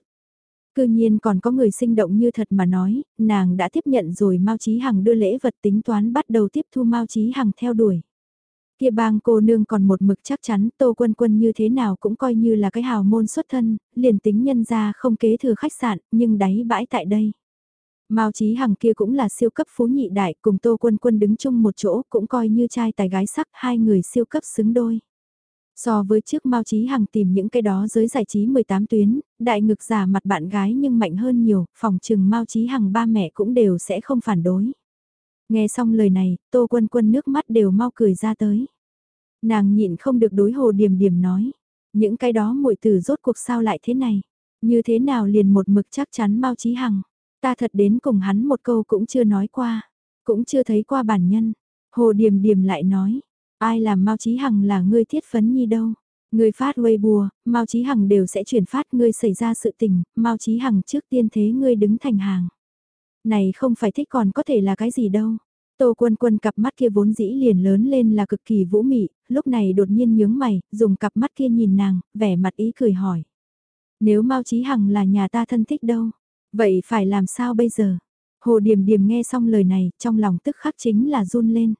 Cư nhiên còn có người sinh động như thật mà nói, nàng đã tiếp nhận rồi Mao Chí Hằng đưa lễ vật tính toán bắt đầu tiếp thu Mao Chí Hằng theo đuổi. Kia bang cô nương còn một mực chắc chắn Tô Quân Quân như thế nào cũng coi như là cái hào môn xuất thân, liền tính nhân ra không kế thừa khách sạn, nhưng đáy bãi tại đây. Mao Chí Hằng kia cũng là siêu cấp phú nhị đại cùng Tô Quân Quân đứng chung một chỗ cũng coi như trai tài gái sắc hai người siêu cấp xứng đôi. So với trước Mao Chí Hằng tìm những cái đó giới giải trí 18 tuyến, đại ngực giả mặt bạn gái nhưng mạnh hơn nhiều, phòng trừng Mao Chí Hằng ba mẹ cũng đều sẽ không phản đối. Nghe xong lời này, Tô Quân Quân nước mắt đều mau cười ra tới. Nàng nhịn không được đối hồ điểm điểm nói, những cái đó muội tử rốt cuộc sao lại thế này, như thế nào liền một mực chắc chắn Mao Chí Hằng, ta thật đến cùng hắn một câu cũng chưa nói qua, cũng chưa thấy qua bản nhân. Hồ Điềm Điềm lại nói, Ai làm Mao Chí Hằng là ngươi thiết phấn nhi đâu? Ngươi phát Weibo, Mao Chí Hằng đều sẽ chuyển phát ngươi xảy ra sự tình, Mao Chí Hằng trước tiên thế ngươi đứng thành hàng. Này không phải thích còn có thể là cái gì đâu. Tô Quân Quân cặp mắt kia vốn dĩ liền lớn lên là cực kỳ vũ mị, lúc này đột nhiên nhướng mày, dùng cặp mắt kia nhìn nàng, vẻ mặt ý cười hỏi. Nếu Mao Chí Hằng là nhà ta thân thích đâu, vậy phải làm sao bây giờ? Hồ Điềm Điềm nghe xong lời này, trong lòng tức khắc chính là run lên.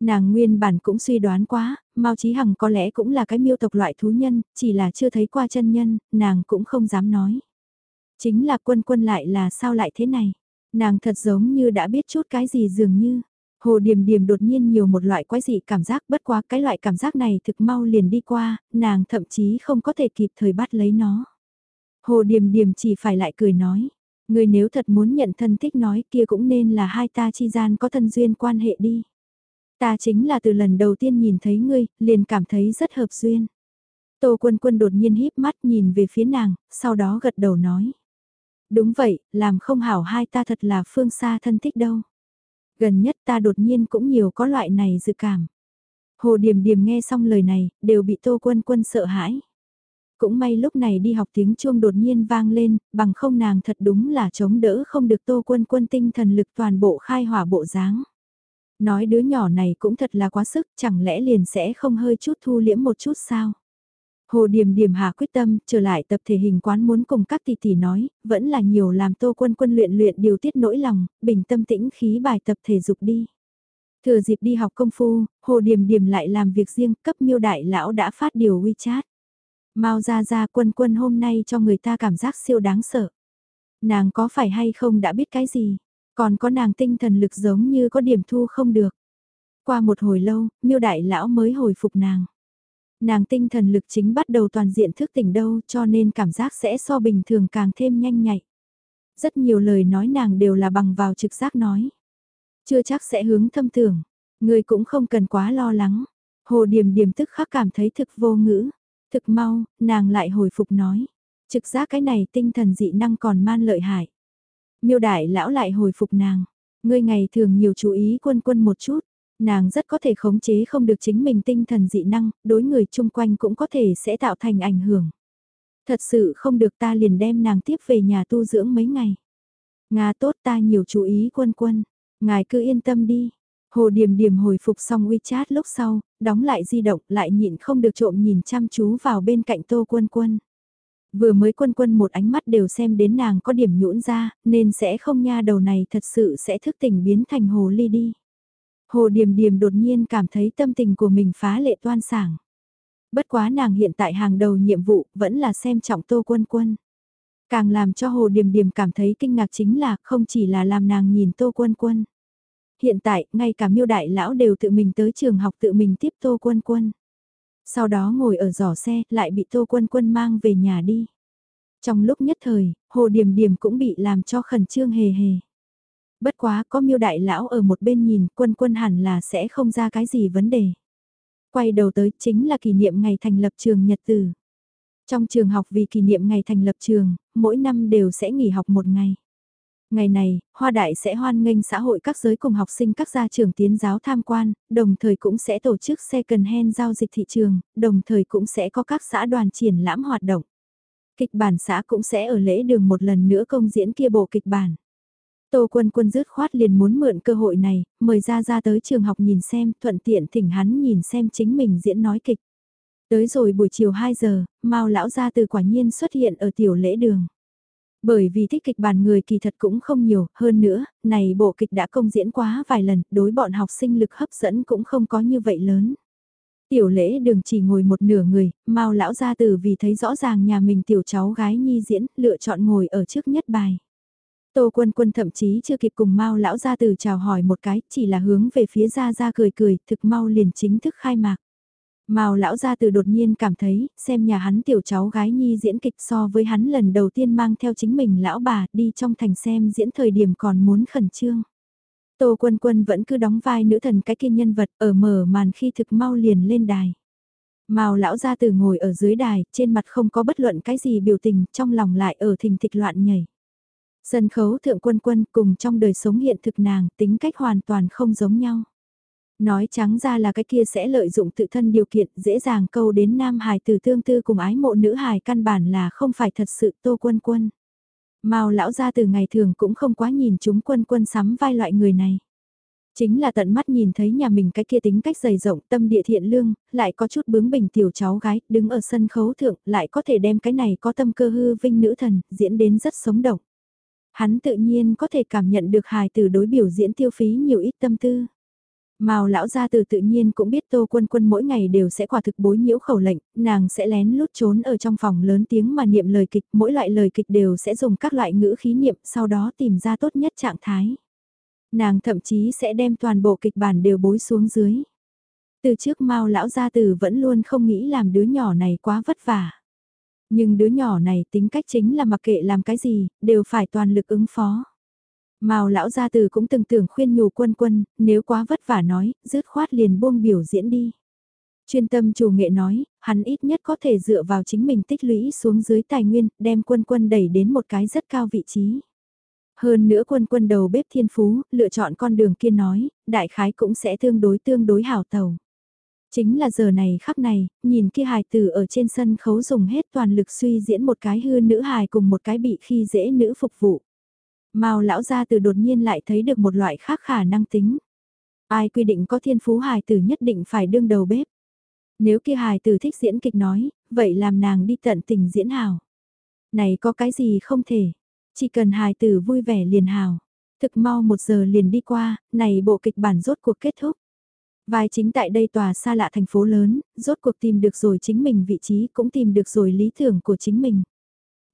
Nàng nguyên bản cũng suy đoán quá, Mao Chí Hằng có lẽ cũng là cái miêu tộc loại thú nhân, chỉ là chưa thấy qua chân nhân, nàng cũng không dám nói. Chính là quân quân lại là sao lại thế này? Nàng thật giống như đã biết chút cái gì dường như. Hồ Điềm Điềm đột nhiên nhiều một loại quái dị cảm giác bất quá cái loại cảm giác này thực mau liền đi qua, nàng thậm chí không có thể kịp thời bắt lấy nó. Hồ Điềm Điềm chỉ phải lại cười nói, người nếu thật muốn nhận thân thích nói kia cũng nên là hai ta chi gian có thân duyên quan hệ đi. Ta chính là từ lần đầu tiên nhìn thấy ngươi, liền cảm thấy rất hợp duyên. Tô quân quân đột nhiên híp mắt nhìn về phía nàng, sau đó gật đầu nói. Đúng vậy, làm không hảo hai ta thật là phương xa thân thích đâu. Gần nhất ta đột nhiên cũng nhiều có loại này dự cảm. Hồ Điềm Điềm nghe xong lời này, đều bị Tô Quân Quân sợ hãi. Cũng may lúc này đi học tiếng chuông đột nhiên vang lên, bằng không nàng thật đúng là chống đỡ không được tô quân quân tinh thần lực toàn bộ khai hỏa bộ dáng. Nói đứa nhỏ này cũng thật là quá sức, chẳng lẽ liền sẽ không hơi chút thu liễm một chút sao? Hồ Điềm Điềm hạ quyết tâm, trở lại tập thể hình quán muốn cùng các tỷ tỷ nói, vẫn là nhiều làm tô quân quân luyện luyện điều tiết nỗi lòng, bình tâm tĩnh khí bài tập thể dục đi. Thừa dịp đi học công phu, Hồ Điềm Điềm lại làm việc riêng, cấp miêu đại lão đã phát điều WeChat. Mau ra ra quân quân hôm nay cho người ta cảm giác siêu đáng sợ. Nàng có phải hay không đã biết cái gì, còn có nàng tinh thần lực giống như có điểm thu không được. Qua một hồi lâu, miêu đại lão mới hồi phục nàng. Nàng tinh thần lực chính bắt đầu toàn diện thức tỉnh đâu cho nên cảm giác sẽ so bình thường càng thêm nhanh nhạy. Rất nhiều lời nói nàng đều là bằng vào trực giác nói. Chưa chắc sẽ hướng thâm tưởng, người cũng không cần quá lo lắng. Hồ điểm điểm tức khắc cảm thấy thực vô ngữ. Thực mau, nàng lại hồi phục nói. Trực giác cái này tinh thần dị năng còn man lợi hại. Miêu đại lão lại hồi phục nàng. Ngươi ngày thường nhiều chú ý quân quân một chút. Nàng rất có thể khống chế không được chính mình tinh thần dị năng, đối người chung quanh cũng có thể sẽ tạo thành ảnh hưởng. Thật sự không được ta liền đem nàng tiếp về nhà tu dưỡng mấy ngày. Nga tốt ta nhiều chú ý quân quân. Ngài cứ yên tâm đi. Hồ Điềm Điềm hồi phục xong WeChat lúc sau, đóng lại di động lại nhịn không được trộm nhìn chăm chú vào bên cạnh Tô Quân Quân. Vừa mới quân quân một ánh mắt đều xem đến nàng có điểm nhũn ra, nên sẽ không nha đầu này thật sự sẽ thức tỉnh biến thành hồ ly đi. Hồ Điềm Điềm đột nhiên cảm thấy tâm tình của mình phá lệ toan sảng. Bất quá nàng hiện tại hàng đầu nhiệm vụ vẫn là xem trọng Tô Quân Quân. Càng làm cho Hồ Điềm Điềm cảm thấy kinh ngạc chính là không chỉ là làm nàng nhìn Tô Quân Quân. Hiện tại, ngay cả miêu đại lão đều tự mình tới trường học tự mình tiếp Tô Quân Quân. Sau đó ngồi ở giỏ xe, lại bị Tô Quân Quân mang về nhà đi. Trong lúc nhất thời, Hồ Điềm Điềm cũng bị làm cho khẩn trương hề hề. Bất quá có miêu đại lão ở một bên nhìn, quân quân hẳn là sẽ không ra cái gì vấn đề. Quay đầu tới chính là kỷ niệm ngày thành lập trường Nhật Tử. Trong trường học vì kỷ niệm ngày thành lập trường, mỗi năm đều sẽ nghỉ học một ngày. Ngày này, Hoa Đại sẽ hoan nghênh xã hội các giới cùng học sinh các gia trường tiến giáo tham quan, đồng thời cũng sẽ tổ chức second hand giao dịch thị trường, đồng thời cũng sẽ có các xã đoàn triển lãm hoạt động. Kịch bản xã cũng sẽ ở lễ đường một lần nữa công diễn kia bộ kịch bản. Tô Quân Quân dứt khoát liền muốn mượn cơ hội này, mời ra ra tới trường học nhìn xem, thuận tiện thỉnh hắn nhìn xem chính mình diễn nói kịch. Tới rồi buổi chiều 2 giờ, Mao lão gia từ quả nhiên xuất hiện ở tiểu lễ đường. Bởi vì thích kịch bản người kỳ thật cũng không nhiều, hơn nữa, này bộ kịch đã công diễn quá vài lần, đối bọn học sinh lực hấp dẫn cũng không có như vậy lớn. Tiểu lễ đường chỉ ngồi một nửa người, Mao lão gia từ vì thấy rõ ràng nhà mình tiểu cháu gái nhi diễn, lựa chọn ngồi ở trước nhất bài. Tô Quân Quân thậm chí chưa kịp cùng Mao lão gia từ chào hỏi một cái, chỉ là hướng về phía gia gia cười cười, thực mau liền chính thức khai mạc. Mao lão gia từ đột nhiên cảm thấy, xem nhà hắn tiểu cháu gái nhi diễn kịch so với hắn lần đầu tiên mang theo chính mình lão bà đi trong thành xem diễn thời điểm còn muốn khẩn trương. Tô Quân Quân vẫn cứ đóng vai nữ thần cái kia nhân vật ở mở màn khi thực mau liền lên đài. Mao lão gia từ ngồi ở dưới đài, trên mặt không có bất luận cái gì biểu tình, trong lòng lại ở thình thịch loạn nhảy. Sân khấu thượng quân quân cùng trong đời sống hiện thực nàng tính cách hoàn toàn không giống nhau. Nói trắng ra là cái kia sẽ lợi dụng tự thân điều kiện dễ dàng câu đến nam hài từ tương tư cùng ái mộ nữ hài căn bản là không phải thật sự tô quân quân. Mao lão ra từ ngày thường cũng không quá nhìn chúng quân quân sắm vai loại người này. Chính là tận mắt nhìn thấy nhà mình cái kia tính cách dày rộng tâm địa thiện lương, lại có chút bướng bỉnh tiểu cháu gái, đứng ở sân khấu thượng, lại có thể đem cái này có tâm cơ hư vinh nữ thần, diễn đến rất sống động. Hắn tự nhiên có thể cảm nhận được hài từ đối biểu diễn tiêu phí nhiều ít tâm tư. Mao lão gia từ tự nhiên cũng biết Tô Quân Quân mỗi ngày đều sẽ quả thực bối nhiễu khẩu lệnh, nàng sẽ lén lút trốn ở trong phòng lớn tiếng mà niệm lời kịch, mỗi loại lời kịch đều sẽ dùng các loại ngữ khí niệm, sau đó tìm ra tốt nhất trạng thái. Nàng thậm chí sẽ đem toàn bộ kịch bản đều bối xuống dưới. Từ trước Mao lão gia từ vẫn luôn không nghĩ làm đứa nhỏ này quá vất vả. Nhưng đứa nhỏ này tính cách chính là mặc kệ làm cái gì, đều phải toàn lực ứng phó. Mao lão gia từ cũng từng tưởng khuyên nhủ quân quân, nếu quá vất vả nói, dứt khoát liền buông biểu diễn đi. Chuyên tâm chủ nghệ nói, hắn ít nhất có thể dựa vào chính mình tích lũy xuống dưới tài nguyên, đem quân quân đẩy đến một cái rất cao vị trí. Hơn nữa quân quân đầu bếp thiên phú, lựa chọn con đường kia nói, đại khái cũng sẽ tương đối tương đối hảo tàu. Chính là giờ này khắc này, nhìn kia hài tử ở trên sân khấu dùng hết toàn lực suy diễn một cái hư nữ hài cùng một cái bị khi dễ nữ phục vụ. Mao lão gia từ đột nhiên lại thấy được một loại khác khả năng tính. Ai quy định có thiên phú hài tử nhất định phải đương đầu bếp. Nếu kia hài tử thích diễn kịch nói, vậy làm nàng đi tận tình diễn hào. Này có cái gì không thể, chỉ cần hài tử vui vẻ liền hào. Thực mau một giờ liền đi qua, này bộ kịch bản rốt cuộc kết thúc. Vai chính tại đây tòa xa lạ thành phố lớn, rốt cuộc tìm được rồi chính mình vị trí cũng tìm được rồi lý tưởng của chính mình.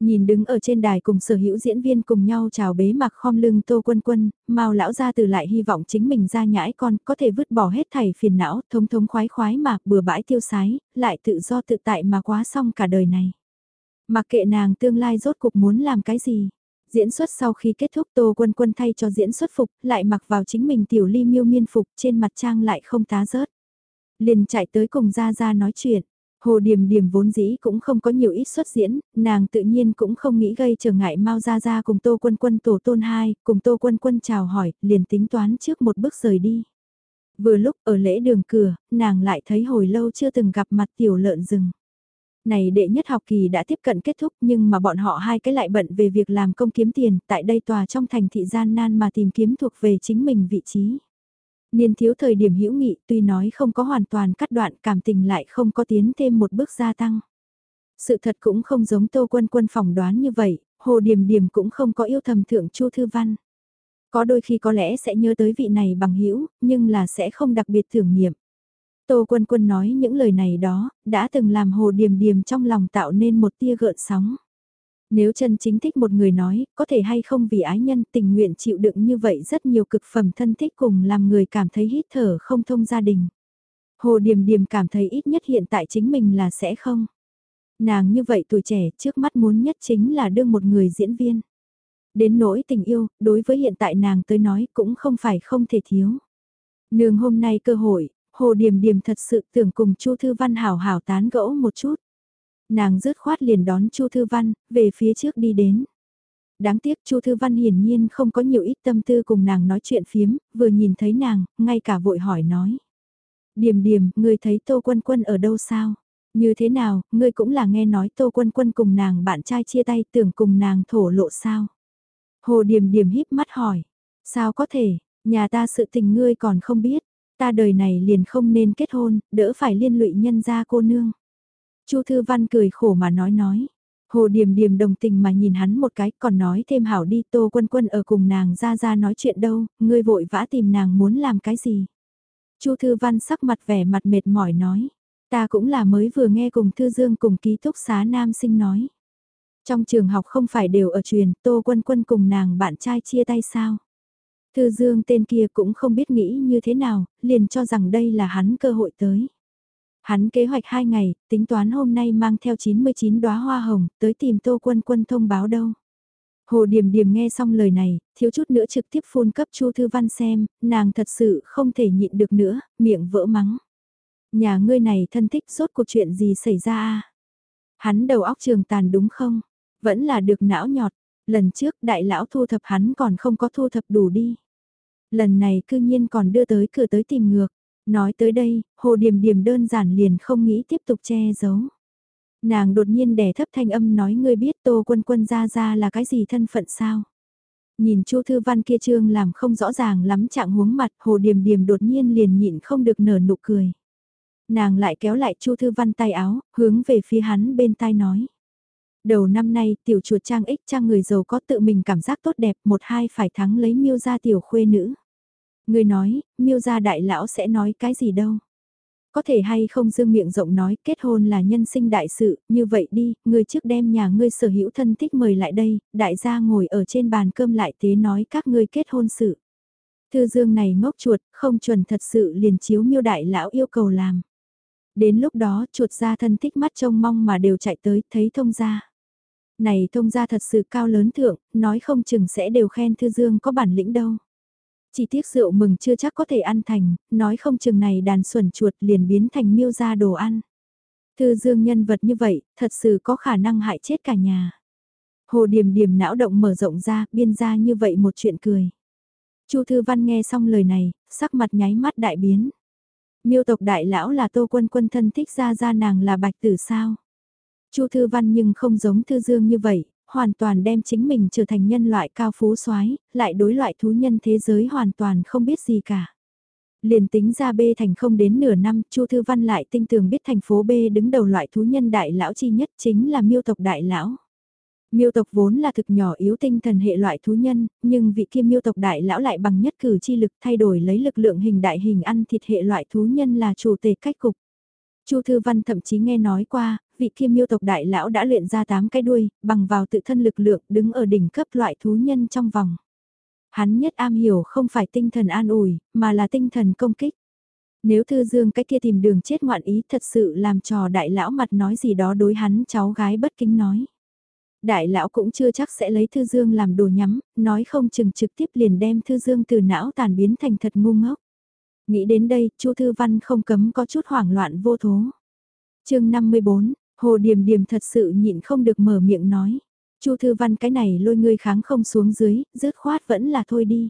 Nhìn đứng ở trên đài cùng sở hữu diễn viên cùng nhau chào bế mặc khom lưng tô quân quân, mau lão ra từ lại hy vọng chính mình ra nhãi con có thể vứt bỏ hết thảy phiền não, thống thống khoái khoái mà bừa bãi tiêu sái, lại tự do tự tại mà quá xong cả đời này. Mặc kệ nàng tương lai rốt cuộc muốn làm cái gì. Diễn xuất sau khi kết thúc Tô Quân Quân thay cho diễn xuất phục, lại mặc vào chính mình tiểu ly miêu miên phục trên mặt trang lại không tá rớt. Liền chạy tới cùng Gia Gia nói chuyện. Hồ Điềm Điềm vốn dĩ cũng không có nhiều ít xuất diễn, nàng tự nhiên cũng không nghĩ gây trở ngại Mao Gia Gia cùng Tô Quân Quân tổ tôn hai, cùng Tô Quân Quân chào hỏi, liền tính toán trước một bước rời đi. Vừa lúc ở lễ đường cửa, nàng lại thấy hồi lâu chưa từng gặp mặt tiểu lợn rừng này đệ nhất học kỳ đã tiếp cận kết thúc nhưng mà bọn họ hai cái lại bận về việc làm công kiếm tiền, tại đây tòa trong thành thị gian nan mà tìm kiếm thuộc về chính mình vị trí. Niên thiếu thời điểm hữu nghị tuy nói không có hoàn toàn cắt đoạn cảm tình lại không có tiến thêm một bước gia tăng. Sự thật cũng không giống Tô Quân Quân phỏng đoán như vậy, Hồ Điềm Điềm cũng không có yêu thầm thượng Chu Thư Văn. Có đôi khi có lẽ sẽ nhớ tới vị này bằng hữu nhưng là sẽ không đặc biệt thưởng niệm. Tô Quân Quân nói những lời này đó, đã từng làm hồ điềm điềm trong lòng tạo nên một tia gợn sóng. Nếu chân chính thích một người nói, có thể hay không vì ái nhân tình nguyện chịu đựng như vậy rất nhiều cực phẩm thân thích cùng làm người cảm thấy hít thở không thông gia đình. Hồ Điềm Điềm cảm thấy ít nhất hiện tại chính mình là sẽ không. Nàng như vậy tuổi trẻ trước mắt muốn nhất chính là đương một người diễn viên. Đến nỗi tình yêu, đối với hiện tại nàng tới nói cũng không phải không thể thiếu. Nương hôm nay cơ hội, Hồ Điềm Điềm thật sự tưởng cùng Chu Thư Văn hảo hảo tán gẫu một chút. Nàng rứt khoát liền đón Chu Thư Văn, về phía trước đi đến. Đáng tiếc Chu Thư Văn hiển nhiên không có nhiều ít tâm tư cùng nàng nói chuyện phiếm, vừa nhìn thấy nàng, ngay cả vội hỏi nói. Điềm điềm, ngươi thấy Tô Quân Quân ở đâu sao? Như thế nào, ngươi cũng là nghe nói Tô Quân Quân cùng nàng bạn trai chia tay tưởng cùng nàng thổ lộ sao? Hồ Điềm Điềm híp mắt hỏi. Sao có thể, nhà ta sự tình ngươi còn không biết, Ta đời này liền không nên kết hôn, đỡ phải liên lụy nhân gia cô nương. Chu Thư Văn cười khổ mà nói nói. Hồ Điềm Điềm đồng tình mà nhìn hắn một cái còn nói thêm hảo đi Tô Quân Quân ở cùng nàng ra ra nói chuyện đâu, ngươi vội vã tìm nàng muốn làm cái gì. Chu Thư Văn sắc mặt vẻ mặt mệt mỏi nói, ta cũng là mới vừa nghe cùng Thư Dương cùng ký túc xá nam sinh nói. Trong trường học không phải đều ở truyền Tô Quân Quân cùng nàng bạn trai chia tay sao. Thư Dương tên kia cũng không biết nghĩ như thế nào, liền cho rằng đây là hắn cơ hội tới. Hắn kế hoạch hai ngày, tính toán hôm nay mang theo 99 đóa hoa hồng, tới tìm Tô Quân Quân thông báo đâu. Hồ Điềm Điềm nghe xong lời này, thiếu chút nữa trực tiếp phun cấp Chu Thư Văn xem, nàng thật sự không thể nhịn được nữa, miệng vỡ mắng. Nhà ngươi này thân thích rốt cuộc chuyện gì xảy ra à? Hắn đầu óc trường tàn đúng không? Vẫn là được não nhọt, lần trước đại lão thu thập hắn còn không có thu thập đủ đi. Lần này cư nhiên còn đưa tới cửa tới tìm ngược. Nói tới đây, hồ điềm điềm đơn giản liền không nghĩ tiếp tục che giấu. Nàng đột nhiên đè thấp thanh âm nói ngươi biết tô quân quân ra ra là cái gì thân phận sao. Nhìn chu thư văn kia trương làm không rõ ràng lắm trạng huống mặt hồ điềm điềm đột nhiên liền nhịn không được nở nụ cười. Nàng lại kéo lại chu thư văn tay áo, hướng về phía hắn bên tai nói. Đầu năm nay, tiểu chuột trang ích trang người giàu có tự mình cảm giác tốt đẹp, một hai phải thắng lấy miêu gia tiểu khuê nữ. Người nói, miêu gia đại lão sẽ nói cái gì đâu. Có thể hay không dương miệng rộng nói kết hôn là nhân sinh đại sự, như vậy đi, người trước đem nhà ngươi sở hữu thân thích mời lại đây, đại gia ngồi ở trên bàn cơm lại tế nói các ngươi kết hôn sự. Thư dương này ngốc chuột, không chuẩn thật sự liền chiếu miêu đại lão yêu cầu làm. Đến lúc đó chuột ra thân thích mắt trông mong mà đều chạy tới, thấy thông gia Này thông gia thật sự cao lớn thượng, nói không chừng sẽ đều khen Thư Dương có bản lĩnh đâu. Chỉ tiếc rượu mừng chưa chắc có thể ăn thành, nói không chừng này đàn xuẩn chuột liền biến thành miêu ra đồ ăn. Thư Dương nhân vật như vậy, thật sự có khả năng hại chết cả nhà. Hồ Điềm Điềm não động mở rộng ra, biên ra như vậy một chuyện cười. Chu Thư Văn nghe xong lời này, sắc mặt nháy mắt đại biến. Miêu tộc đại lão là Tô Quân Quân thân thích ra ra nàng là bạch tử sao? Chu Thư Văn nhưng không giống Thư Dương như vậy, hoàn toàn đem chính mình trở thành nhân loại cao phú soái, lại đối loại thú nhân thế giới hoàn toàn không biết gì cả. Liền tính ra B thành không đến nửa năm, Chu Thư Văn lại tinh tường biết thành phố B đứng đầu loại thú nhân đại lão chi nhất chính là miêu tộc đại lão. Miêu tộc vốn là thực nhỏ yếu tinh thần hệ loại thú nhân, nhưng vị kia miêu tộc đại lão lại bằng nhất cử chi lực thay đổi lấy lực lượng hình đại hình ăn thịt hệ loại thú nhân là chủ tề cách cục. Chu Thư Văn thậm chí nghe nói qua, vị kiêm miêu tộc đại lão đã luyện ra 8 cái đuôi, bằng vào tự thân lực lượng đứng ở đỉnh cấp loại thú nhân trong vòng. Hắn nhất am hiểu không phải tinh thần an ủi, mà là tinh thần công kích. Nếu Thư Dương cái kia tìm đường chết ngoạn ý thật sự làm trò đại lão mặt nói gì đó đối hắn cháu gái bất kính nói. Đại lão cũng chưa chắc sẽ lấy Thư Dương làm đồ nhắm, nói không chừng trực tiếp liền đem Thư Dương từ não tàn biến thành thật ngu ngốc. Nghĩ đến đây, Chu Thư Văn không cấm có chút hoảng loạn vô thố. chương 54, Hồ Điềm Điềm thật sự nhịn không được mở miệng nói. Chu Thư Văn cái này lôi ngươi kháng không xuống dưới, rớt khoát vẫn là thôi đi.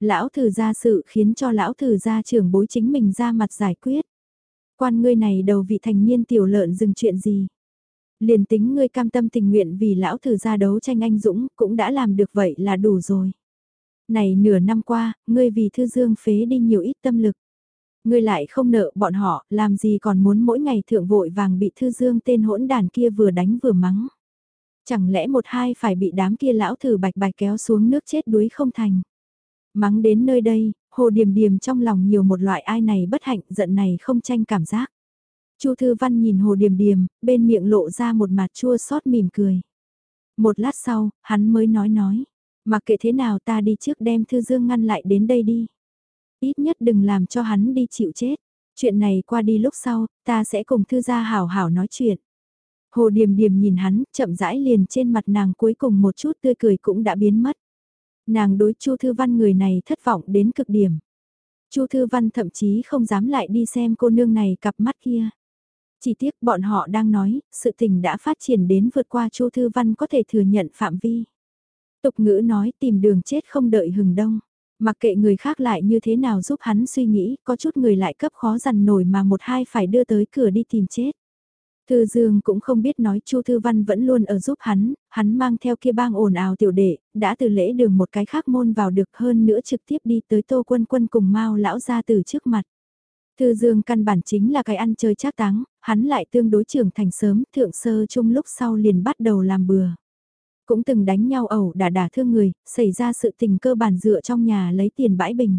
Lão thử ra sự khiến cho lão thử ra trưởng bối chính mình ra mặt giải quyết. Quan ngươi này đầu vị thành niên tiểu lợn dừng chuyện gì. Liền tính ngươi cam tâm tình nguyện vì lão thử ra đấu tranh anh Dũng cũng đã làm được vậy là đủ rồi. Này nửa năm qua, ngươi vì thư dương phế đi nhiều ít tâm lực. Ngươi lại không nợ bọn họ, làm gì còn muốn mỗi ngày thượng vội vàng bị thư dương tên hỗn đàn kia vừa đánh vừa mắng. Chẳng lẽ một hai phải bị đám kia lão thử bạch bạch kéo xuống nước chết đuối không thành. Mắng đến nơi đây, hồ điềm điềm trong lòng nhiều một loại ai này bất hạnh giận này không tranh cảm giác. Chu Thư Văn nhìn hồ điềm điềm, bên miệng lộ ra một mặt chua xót mỉm cười. Một lát sau, hắn mới nói nói, mặc kệ thế nào ta đi trước đem Thư Dương ngăn lại đến đây đi. Ít nhất đừng làm cho hắn đi chịu chết. Chuyện này qua đi lúc sau, ta sẽ cùng Thư gia hảo hảo nói chuyện. Hồ Điềm Điềm nhìn hắn, chậm rãi liền trên mặt nàng cuối cùng một chút tươi cười cũng đã biến mất. Nàng đối Chu Thư Văn người này thất vọng đến cực điểm. Chu Thư Văn thậm chí không dám lại đi xem cô nương này cặp mắt kia. Chỉ tiếc bọn họ đang nói, sự tình đã phát triển đến vượt qua Chu Thư Văn có thể thừa nhận phạm vi. Tục ngữ nói tìm đường chết không đợi hừng đông. Mặc kệ người khác lại như thế nào giúp hắn suy nghĩ, có chút người lại cấp khó dằn nổi mà một hai phải đưa tới cửa đi tìm chết. Thư Dương cũng không biết nói Chu Thư Văn vẫn luôn ở giúp hắn, hắn mang theo kia bang ồn ào tiểu đệ, đã từ lễ đường một cái khác môn vào được hơn nữa trực tiếp đi tới Tô Quân Quân cùng Mao lão ra từ trước mặt. Thư Dương căn bản chính là cái ăn chơi trác táng, hắn lại tương đối trưởng thành sớm, thượng sơ chung lúc sau liền bắt đầu làm bừa. Cũng từng đánh nhau ẩu đả đả thương người, xảy ra sự tình cơ bản dựa trong nhà lấy tiền bãi bình.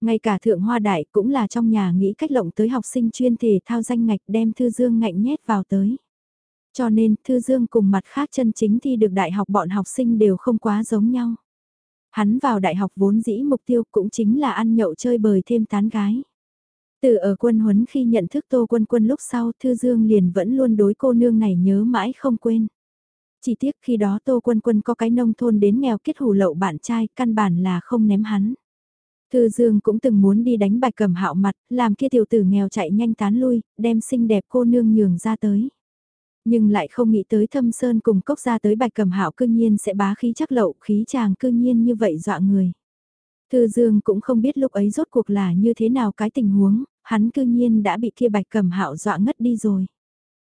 Ngay cả thượng hoa đại cũng là trong nhà nghĩ cách lộng tới học sinh chuyên thể thao danh ngạch đem Thư Dương ngạnh nhét vào tới. Cho nên, Thư Dương cùng mặt khác chân chính thi được đại học bọn học sinh đều không quá giống nhau. Hắn vào đại học vốn dĩ mục tiêu cũng chính là ăn nhậu chơi bời thêm tán gái. Từ ở quân huấn khi nhận thức Tô Quân Quân lúc sau Thư Dương liền vẫn luôn đối cô nương này nhớ mãi không quên. Chỉ tiếc khi đó Tô Quân Quân có cái nông thôn đến nghèo kết hủ lậu bạn trai căn bản là không ném hắn. Thư Dương cũng từng muốn đi đánh bạch cầm hạo mặt, làm kia tiểu tử nghèo chạy nhanh tán lui, đem xinh đẹp cô nương nhường ra tới. Nhưng lại không nghĩ tới thâm sơn cùng cốc ra tới bạch cầm hạo cương nhiên sẽ bá khí chắc lậu khí chàng cương nhiên như vậy dọa người. Thư Dương cũng không biết lúc ấy rốt cuộc là như thế nào cái tình huống, hắn cư nhiên đã bị kia bạch cầm hạo dọa ngất đi rồi.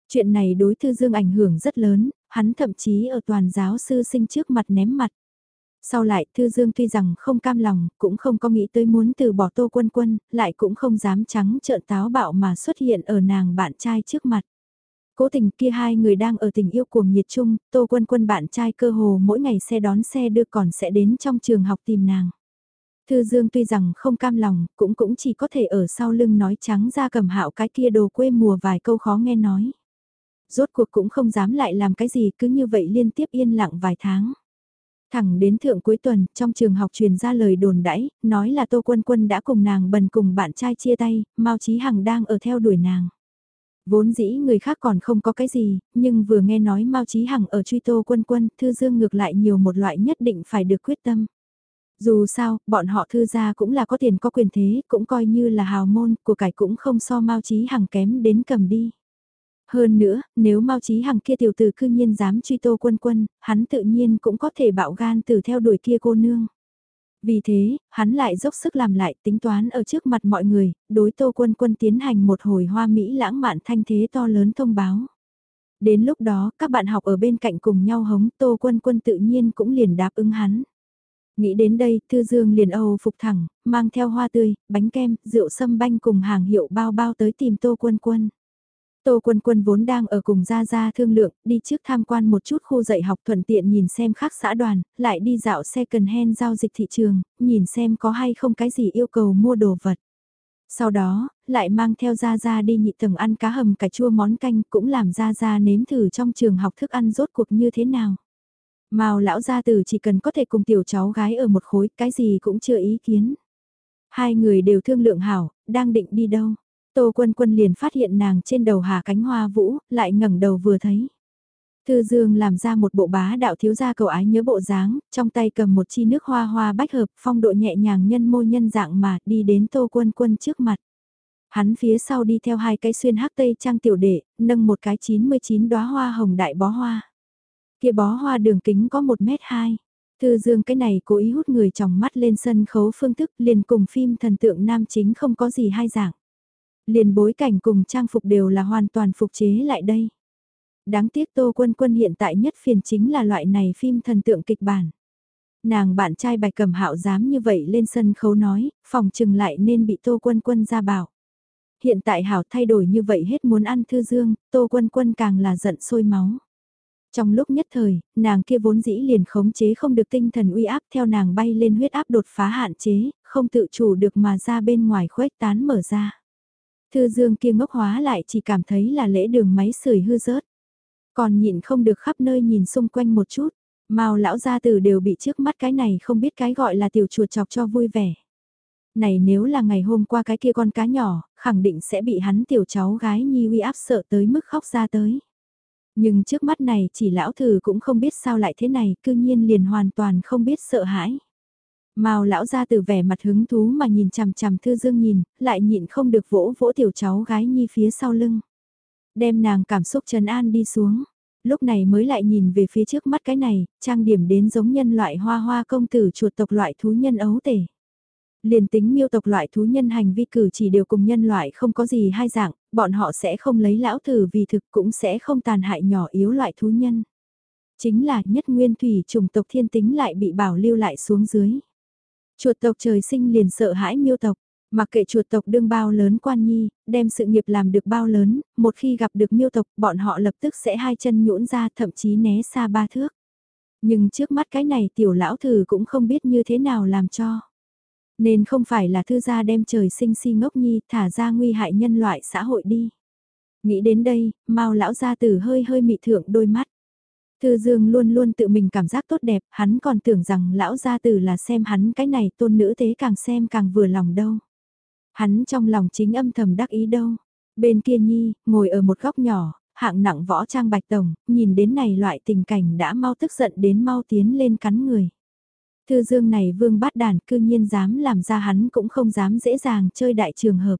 Chuyện này đối Thư Dương ảnh hưởng rất lớn, hắn thậm chí ở toàn giáo sư sinh trước mặt ném mặt. Sau lại Thư Dương tuy rằng không cam lòng, cũng không có nghĩ tới muốn từ bỏ tô quân quân, lại cũng không dám trắng trợn táo bạo mà xuất hiện ở nàng bạn trai trước mặt. Cố tình kia hai người đang ở tình yêu cuồng nhiệt chung, tô quân quân bạn trai cơ hồ mỗi ngày xe đón xe đưa còn sẽ đến trong trường học tìm nàng. Thư Dương tuy rằng không cam lòng, cũng cũng chỉ có thể ở sau lưng nói trắng ra cầm hạo cái kia đồ quê mùa vài câu khó nghe nói. Rốt cuộc cũng không dám lại làm cái gì cứ như vậy liên tiếp yên lặng vài tháng. Thẳng đến thượng cuối tuần, trong trường học truyền ra lời đồn đãi, nói là Tô Quân Quân đã cùng nàng bần cùng bạn trai chia tay, Mao Chí Hằng đang ở theo đuổi nàng. Vốn dĩ người khác còn không có cái gì, nhưng vừa nghe nói Mao Chí Hằng ở truy Tô Quân Quân, Thư Dương ngược lại nhiều một loại nhất định phải được quyết tâm. Dù sao, bọn họ thư gia cũng là có tiền có quyền thế, cũng coi như là hào môn, của cải cũng không so Mao Chí Hằng kém đến cầm đi. Hơn nữa, nếu Mao Chí Hằng kia tiểu tử cư nhiên dám truy tô quân quân, hắn tự nhiên cũng có thể bạo gan từ theo đuổi kia cô nương. Vì thế, hắn lại dốc sức làm lại tính toán ở trước mặt mọi người, đối Tô Quân Quân tiến hành một hồi hoa mỹ lãng mạn thanh thế to lớn thông báo. Đến lúc đó, các bạn học ở bên cạnh cùng nhau hống Tô Quân Quân tự nhiên cũng liền đáp ứng hắn. Nghĩ đến đây, Thư Dương liền âu phục thẳng, mang theo hoa tươi, bánh kem, rượu sâm banh cùng hàng hiệu bao bao tới tìm Tô Quân Quân. Tô Quân Quân vốn đang ở cùng Gia Gia thương lượng, đi trước tham quan một chút khu dạy học thuận tiện nhìn xem khác xã đoàn, lại đi dạo second hand giao dịch thị trường, nhìn xem có hay không cái gì yêu cầu mua đồ vật. Sau đó, lại mang theo Gia Gia đi nhị tầng ăn cá hầm cà chua món canh cũng làm Gia Gia nếm thử trong trường học thức ăn rốt cuộc như thế nào. Mao lão gia tử chỉ cần có thể cùng tiểu cháu gái ở một khối, cái gì cũng chưa ý kiến. Hai người đều thương lượng hảo, đang định đi đâu. Tô Quân Quân liền phát hiện nàng trên đầu hà cánh hoa vũ, lại ngẩng đầu vừa thấy. Thư Dương làm ra một bộ bá đạo thiếu gia cầu ái nhớ bộ dáng, trong tay cầm một chi nước hoa hoa bách hợp, phong độ nhẹ nhàng nhân môi nhân dạng mà đi đến Tô Quân Quân trước mặt. Hắn phía sau đi theo hai cái xuyên hắc tây trang tiểu đệ, nâng một cái 99 đóa hoa hồng đại bó hoa. Kia bó hoa đường kính có 1 mét 2. Thư Dương cái này cố ý hút người trong mắt lên sân khấu phương thức liền cùng phim thần tượng nam chính không có gì hai dạng. Liền bối cảnh cùng trang phục đều là hoàn toàn phục chế lại đây. Đáng tiếc Tô Quân Quân hiện tại nhất phiền chính là loại này phim thần tượng kịch bản. Nàng bạn trai bài cầm hạo dám như vậy lên sân khấu nói, phòng trừng lại nên bị Tô Quân Quân ra bảo. Hiện tại hảo thay đổi như vậy hết muốn ăn thư dương, Tô Quân Quân càng là giận sôi máu. Trong lúc nhất thời, nàng kia vốn dĩ liền khống chế không được tinh thần uy áp theo nàng bay lên huyết áp đột phá hạn chế, không tự chủ được mà ra bên ngoài khuếch tán mở ra. Thư dương kia ngốc hóa lại chỉ cảm thấy là lễ đường máy sưởi hư rớt. Còn nhịn không được khắp nơi nhìn xung quanh một chút. Mao lão gia tử đều bị trước mắt cái này không biết cái gọi là tiểu chuột chọc cho vui vẻ. Này nếu là ngày hôm qua cái kia con cá nhỏ, khẳng định sẽ bị hắn tiểu cháu gái nhi uy áp sợ tới mức khóc ra tới. Nhưng trước mắt này chỉ lão thử cũng không biết sao lại thế này, cư nhiên liền hoàn toàn không biết sợ hãi. Mao lão ra từ vẻ mặt hứng thú mà nhìn chằm chằm Thư Dương nhìn, lại nhịn không được vỗ vỗ tiểu cháu gái nhi phía sau lưng. Đem nàng cảm xúc trần an đi xuống. Lúc này mới lại nhìn về phía trước mắt cái này, trang điểm đến giống nhân loại hoa hoa công tử chuột tộc loại thú nhân ấu tể. Liền tính miêu tộc loại thú nhân hành vi cử chỉ đều cùng nhân loại không có gì hai dạng, bọn họ sẽ không lấy lão thử vì thực cũng sẽ không tàn hại nhỏ yếu loại thú nhân. Chính là nhất nguyên thủy chủng tộc thiên tính lại bị bảo lưu lại xuống dưới. Chuột tộc trời sinh liền sợ hãi miêu tộc, mặc kệ chuột tộc đương bao lớn quan nhi, đem sự nghiệp làm được bao lớn, một khi gặp được miêu tộc bọn họ lập tức sẽ hai chân nhũn ra thậm chí né xa ba thước. Nhưng trước mắt cái này tiểu lão thử cũng không biết như thế nào làm cho. Nên không phải là thư gia đem trời sinh si ngốc nhi thả ra nguy hại nhân loại xã hội đi. Nghĩ đến đây, mau lão gia tử hơi hơi mị thượng đôi mắt. Thư Dương luôn luôn tự mình cảm giác tốt đẹp, hắn còn tưởng rằng lão gia tử là xem hắn cái này tôn nữ thế càng xem càng vừa lòng đâu. Hắn trong lòng chính âm thầm đắc ý đâu. Bên kia Nhi, ngồi ở một góc nhỏ, hạng nặng võ trang bạch tổng, nhìn đến này loại tình cảnh đã mau tức giận đến mau tiến lên cắn người. Thư Dương này vương bát đàn cư nhiên dám làm ra hắn cũng không dám dễ dàng chơi đại trường hợp.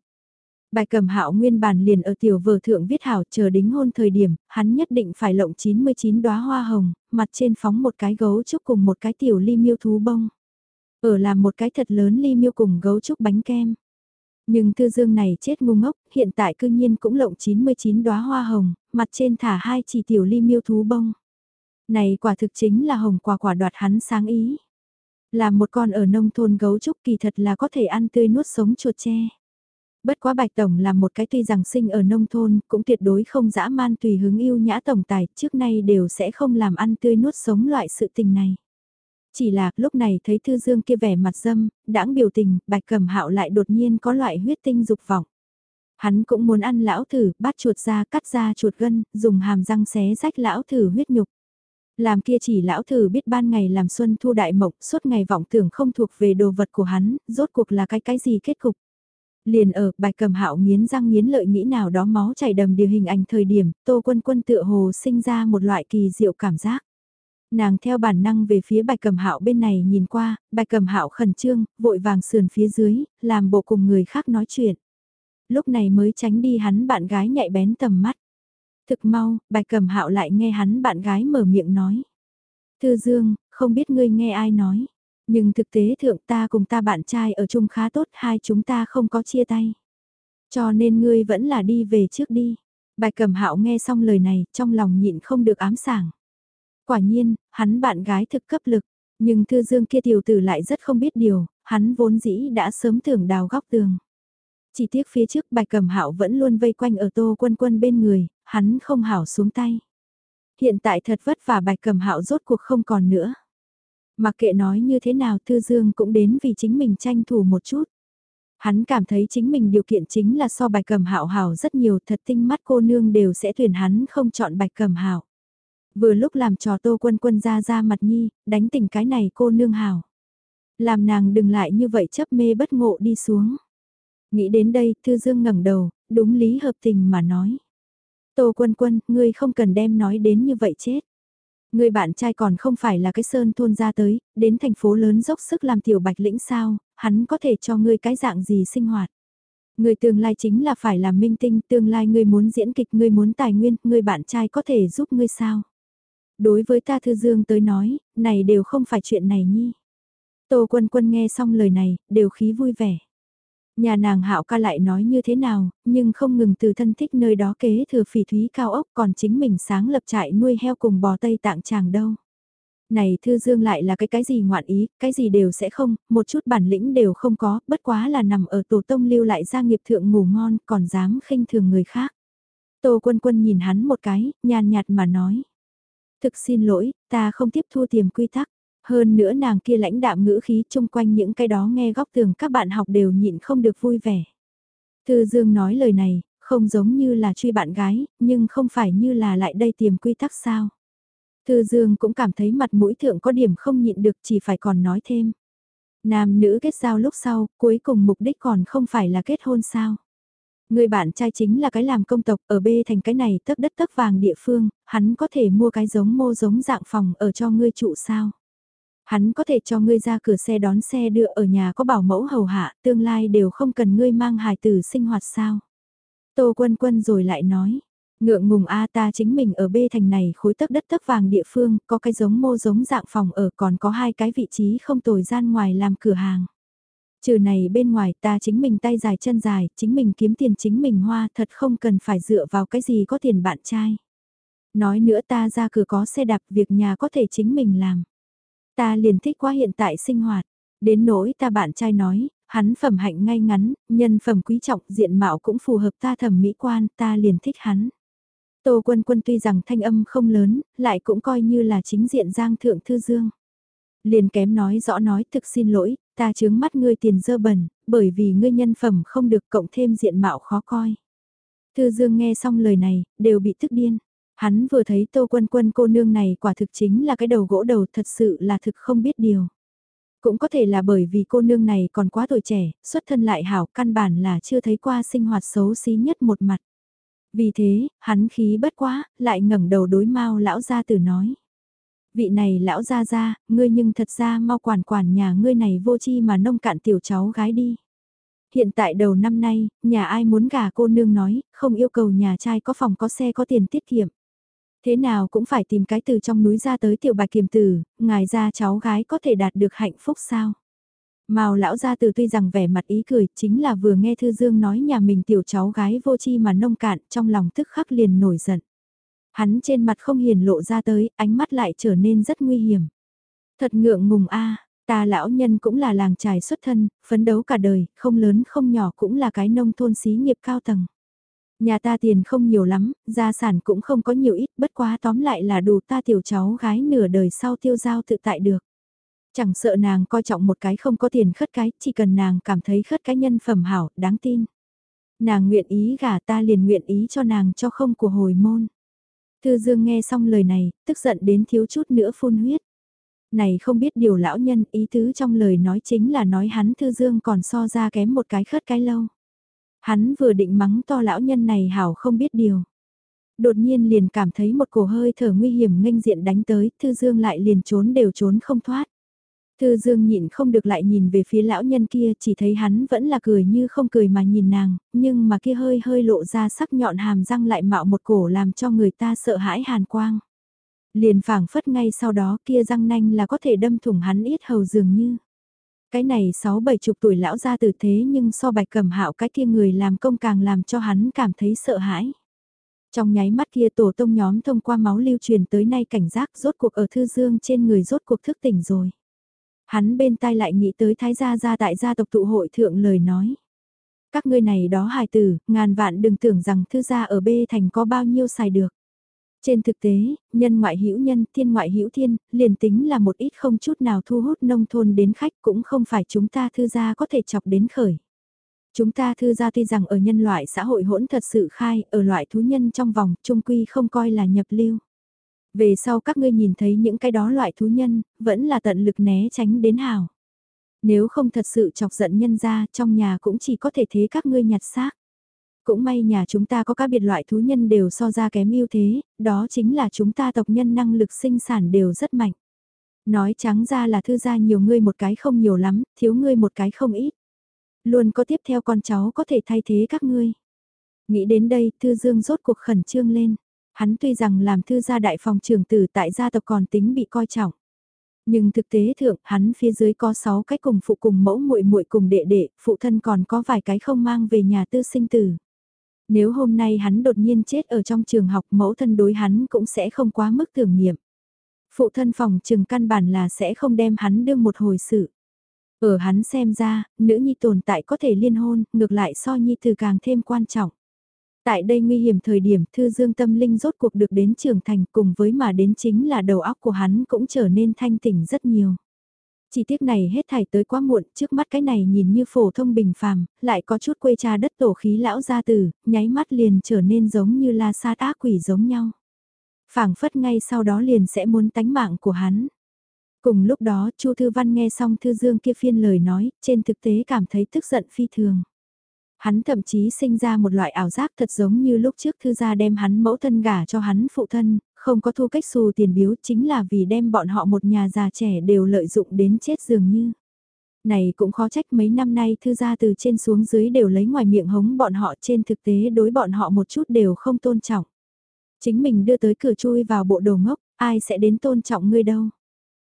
Bài cầm hạo nguyên bản liền ở tiểu vở thượng viết hảo chờ đính hôn thời điểm, hắn nhất định phải lộng 99 đóa hoa hồng, mặt trên phóng một cái gấu trúc cùng một cái tiểu ly miêu thú bông. Ở làm một cái thật lớn ly miêu cùng gấu trúc bánh kem. Nhưng thư dương này chết ngu ngốc, hiện tại cư nhiên cũng lộng 99 đóa hoa hồng, mặt trên thả hai chỉ tiểu ly miêu thú bông. Này quả thực chính là hồng quả quả đoạt hắn sáng ý. Là một con ở nông thôn gấu trúc kỳ thật là có thể ăn tươi nuốt sống chuột tre. Bất quá Bạch Tổng là một cái tuy rằng sinh ở nông thôn, cũng tuyệt đối không dã man tùy hứng yêu nhã tổng tài, trước nay đều sẽ không làm ăn tươi nuốt sống loại sự tình này. Chỉ là lúc này thấy Thư Dương kia vẻ mặt dâm, đãng biểu tình, Bạch Cẩm Hạo lại đột nhiên có loại huyết tinh dục vọng. Hắn cũng muốn ăn lão thử, bắt chuột ra, cắt ra chuột gân, dùng hàm răng xé rách lão thử huyết nhục. Làm kia chỉ lão thử biết ban ngày làm xuân thu đại mộng, suốt ngày vọng tưởng không thuộc về đồ vật của hắn, rốt cuộc là cái cái gì kết cục. Liền ở, bài cầm hạo nghiến răng nghiến lợi nghĩ nào đó máu chảy đầm điều hình ảnh thời điểm, tô quân quân tựa hồ sinh ra một loại kỳ diệu cảm giác. Nàng theo bản năng về phía bạch cầm hạo bên này nhìn qua, bạch cầm hạo khẩn trương, vội vàng sườn phía dưới, làm bộ cùng người khác nói chuyện. Lúc này mới tránh đi hắn bạn gái nhạy bén tầm mắt. Thực mau, bạch cầm hạo lại nghe hắn bạn gái mở miệng nói. Thư Dương, không biết ngươi nghe ai nói. Nhưng thực tế thượng ta cùng ta bạn trai ở chung khá tốt, hai chúng ta không có chia tay. Cho nên ngươi vẫn là đi về trước đi. Bài cầm hạo nghe xong lời này, trong lòng nhịn không được ám sảng. Quả nhiên, hắn bạn gái thực cấp lực, nhưng thư dương kia tiểu tử lại rất không biết điều, hắn vốn dĩ đã sớm tưởng đào góc tường. Chỉ tiếc phía trước bài cầm hạo vẫn luôn vây quanh ở tô quân quân bên người, hắn không hảo xuống tay. Hiện tại thật vất vả bài cầm hạo rốt cuộc không còn nữa. Mặc kệ nói như thế nào Thư Dương cũng đến vì chính mình tranh thủ một chút. Hắn cảm thấy chính mình điều kiện chính là so bạch cầm hạo hảo rất nhiều thật tinh mắt cô nương đều sẽ tuyển hắn không chọn bạch cầm hạo. Vừa lúc làm trò tô quân quân ra ra mặt nhi, đánh tỉnh cái này cô nương hảo. Làm nàng đừng lại như vậy chấp mê bất ngộ đi xuống. Nghĩ đến đây, Thư Dương ngẩng đầu, đúng lý hợp tình mà nói. Tô quân quân, ngươi không cần đem nói đến như vậy chết. Người bạn trai còn không phải là cái sơn thôn ra tới, đến thành phố lớn dốc sức làm tiểu bạch lĩnh sao, hắn có thể cho ngươi cái dạng gì sinh hoạt. Người tương lai chính là phải làm minh tinh, tương lai ngươi muốn diễn kịch, ngươi muốn tài nguyên, người bạn trai có thể giúp ngươi sao. Đối với ta thư dương tới nói, này đều không phải chuyện này nhi. Tô quân quân nghe xong lời này, đều khí vui vẻ. Nhà nàng hạo ca lại nói như thế nào, nhưng không ngừng từ thân thích nơi đó kế thừa phỉ thúy cao ốc còn chính mình sáng lập trại nuôi heo cùng bò Tây Tạng chàng đâu. Này Thư Dương lại là cái cái gì ngoạn ý, cái gì đều sẽ không, một chút bản lĩnh đều không có, bất quá là nằm ở tổ tông lưu lại gia nghiệp thượng ngủ ngon, còn dám khinh thường người khác. Tô quân quân nhìn hắn một cái, nhàn nhạt mà nói. Thực xin lỗi, ta không tiếp thu tiềm quy tắc. Hơn nữa nàng kia lãnh đạm ngữ khí chung quanh những cái đó nghe góc tường các bạn học đều nhịn không được vui vẻ. Thư Dương nói lời này, không giống như là truy bạn gái, nhưng không phải như là lại đây tìm quy tắc sao. Thư Dương cũng cảm thấy mặt mũi thượng có điểm không nhịn được chỉ phải còn nói thêm. Nam nữ kết giao lúc sau, cuối cùng mục đích còn không phải là kết hôn sao. Người bạn trai chính là cái làm công tộc ở B thành cái này tấc đất tấc vàng địa phương, hắn có thể mua cái giống mô giống dạng phòng ở cho ngươi trụ sao. Hắn có thể cho ngươi ra cửa xe đón xe đưa ở nhà có bảo mẫu hầu hạ, tương lai đều không cần ngươi mang hài tử sinh hoạt sao. Tô quân quân rồi lại nói, ngượng ngùng a ta chính mình ở bê thành này khối tấc đất tấc vàng địa phương, có cái giống mô giống dạng phòng ở còn có hai cái vị trí không tồi gian ngoài làm cửa hàng. Trừ này bên ngoài ta chính mình tay dài chân dài, chính mình kiếm tiền chính mình hoa thật không cần phải dựa vào cái gì có tiền bạn trai. Nói nữa ta ra cửa có xe đạp việc nhà có thể chính mình làm. Ta liền thích quá hiện tại sinh hoạt. Đến nỗi ta bạn trai nói, hắn phẩm hạnh ngay ngắn, nhân phẩm quý trọng diện mạo cũng phù hợp ta thẩm mỹ quan, ta liền thích hắn. Tô quân quân tuy rằng thanh âm không lớn, lại cũng coi như là chính diện giang thượng thư dương. Liền kém nói rõ nói thực xin lỗi, ta chướng mắt ngươi tiền dơ bẩn, bởi vì ngươi nhân phẩm không được cộng thêm diện mạo khó coi. Thư dương nghe xong lời này, đều bị tức điên. Hắn vừa thấy tô quân quân cô nương này quả thực chính là cái đầu gỗ đầu thật sự là thực không biết điều. Cũng có thể là bởi vì cô nương này còn quá tuổi trẻ, xuất thân lại hảo căn bản là chưa thấy qua sinh hoạt xấu xí nhất một mặt. Vì thế, hắn khí bất quá, lại ngẩng đầu đối mau lão gia tử nói. Vị này lão gia gia, ngươi nhưng thật ra mau quản quản nhà ngươi này vô chi mà nông cạn tiểu cháu gái đi. Hiện tại đầu năm nay, nhà ai muốn gả cô nương nói, không yêu cầu nhà trai có phòng có xe có tiền tiết kiệm. Thế nào cũng phải tìm cái từ trong núi ra tới tiểu bạch kiềm tử, ngài ra cháu gái có thể đạt được hạnh phúc sao? Màu lão gia từ tuy rằng vẻ mặt ý cười, chính là vừa nghe Thư Dương nói nhà mình tiểu cháu gái vô chi mà nông cạn, trong lòng tức khắc liền nổi giận. Hắn trên mặt không hiền lộ ra tới, ánh mắt lại trở nên rất nguy hiểm. Thật ngượng ngùng a, ta lão nhân cũng là làng trài xuất thân, phấn đấu cả đời, không lớn không nhỏ cũng là cái nông thôn xí nghiệp cao tầng. Nhà ta tiền không nhiều lắm, gia sản cũng không có nhiều ít, bất quá tóm lại là đủ ta tiểu cháu gái nửa đời sau tiêu giao tự tại được. Chẳng sợ nàng coi trọng một cái không có tiền khất cái, chỉ cần nàng cảm thấy khất cái nhân phẩm hảo, đáng tin. Nàng nguyện ý gả ta liền nguyện ý cho nàng cho không của hồi môn. Thư Dương nghe xong lời này, tức giận đến thiếu chút nữa phun huyết. Này không biết điều lão nhân ý tứ trong lời nói chính là nói hắn Thư Dương còn so ra kém một cái khất cái lâu. Hắn vừa định mắng to lão nhân này hảo không biết điều. Đột nhiên liền cảm thấy một cổ hơi thở nguy hiểm nghênh diện đánh tới, Thư Dương lại liền trốn đều trốn không thoát. Thư Dương nhịn không được lại nhìn về phía lão nhân kia chỉ thấy hắn vẫn là cười như không cười mà nhìn nàng, nhưng mà kia hơi hơi lộ ra sắc nhọn hàm răng lại mạo một cổ làm cho người ta sợ hãi hàn quang. Liền phảng phất ngay sau đó kia răng nanh là có thể đâm thủng hắn ít hầu dường như. Cái này sáu bảy chục tuổi lão ra từ thế nhưng so bạch cầm hạo cái kia người làm công càng làm cho hắn cảm thấy sợ hãi. Trong nháy mắt kia tổ tông nhóm thông qua máu lưu truyền tới nay cảnh giác rốt cuộc ở thư dương trên người rốt cuộc thức tỉnh rồi. Hắn bên tai lại nghĩ tới thái gia gia tại gia tộc tụ hội thượng lời nói. Các ngươi này đó hài tử, ngàn vạn đừng tưởng rằng thư gia ở B thành có bao nhiêu xài được. Trên thực tế, nhân ngoại hữu nhân, thiên ngoại hữu thiên, liền tính là một ít không chút nào thu hút nông thôn đến khách cũng không phải chúng ta thư gia có thể chọc đến khởi. Chúng ta thư gia tuy rằng ở nhân loại xã hội hỗn thật sự khai, ở loại thú nhân trong vòng, trung quy không coi là nhập lưu. Về sau các ngươi nhìn thấy những cái đó loại thú nhân, vẫn là tận lực né tránh đến hào. Nếu không thật sự chọc giận nhân ra, trong nhà cũng chỉ có thể thế các ngươi nhặt xác. Cũng may nhà chúng ta có các biệt loại thú nhân đều so ra kém ưu thế, đó chính là chúng ta tộc nhân năng lực sinh sản đều rất mạnh. Nói trắng ra là thư gia nhiều ngươi một cái không nhiều lắm, thiếu ngươi một cái không ít. Luôn có tiếp theo con cháu có thể thay thế các ngươi. Nghĩ đến đây, Thư Dương rốt cuộc khẩn trương lên. Hắn tuy rằng làm thư gia đại phòng trưởng tử tại gia tộc còn tính bị coi trọng. Nhưng thực tế thượng, hắn phía dưới có 6 cái cùng phụ cùng mẫu muội muội cùng đệ đệ, phụ thân còn có vài cái không mang về nhà tư sinh tử. Nếu hôm nay hắn đột nhiên chết ở trong trường học mẫu thân đối hắn cũng sẽ không quá mức tưởng niệm. Phụ thân phòng trường căn bản là sẽ không đem hắn đương một hồi sự. Ở hắn xem ra, nữ nhi tồn tại có thể liên hôn, ngược lại so nhi từ càng thêm quan trọng. Tại đây nguy hiểm thời điểm thư dương tâm linh rốt cuộc được đến trưởng thành cùng với mà đến chính là đầu óc của hắn cũng trở nên thanh tỉnh rất nhiều. Chỉ tiếc này hết thảy tới quá muộn, trước mắt cái này nhìn như phổ thông bình phàm, lại có chút quê cha đất tổ khí lão gia tử, nháy mắt liền trở nên giống như la sát ác quỷ giống nhau. phảng phất ngay sau đó liền sẽ muốn tánh mạng của hắn. Cùng lúc đó Chu Thư Văn nghe xong Thư Dương kia phiên lời nói, trên thực tế cảm thấy tức giận phi thường. Hắn thậm chí sinh ra một loại ảo giác thật giống như lúc trước Thư gia đem hắn mẫu thân gả cho hắn phụ thân, không có thu cách xù tiền biếu chính là vì đem bọn họ một nhà già trẻ đều lợi dụng đến chết dường như. Này cũng khó trách mấy năm nay Thư gia từ trên xuống dưới đều lấy ngoài miệng hống bọn họ trên thực tế đối bọn họ một chút đều không tôn trọng. Chính mình đưa tới cửa chui vào bộ đồ ngốc, ai sẽ đến tôn trọng ngươi đâu.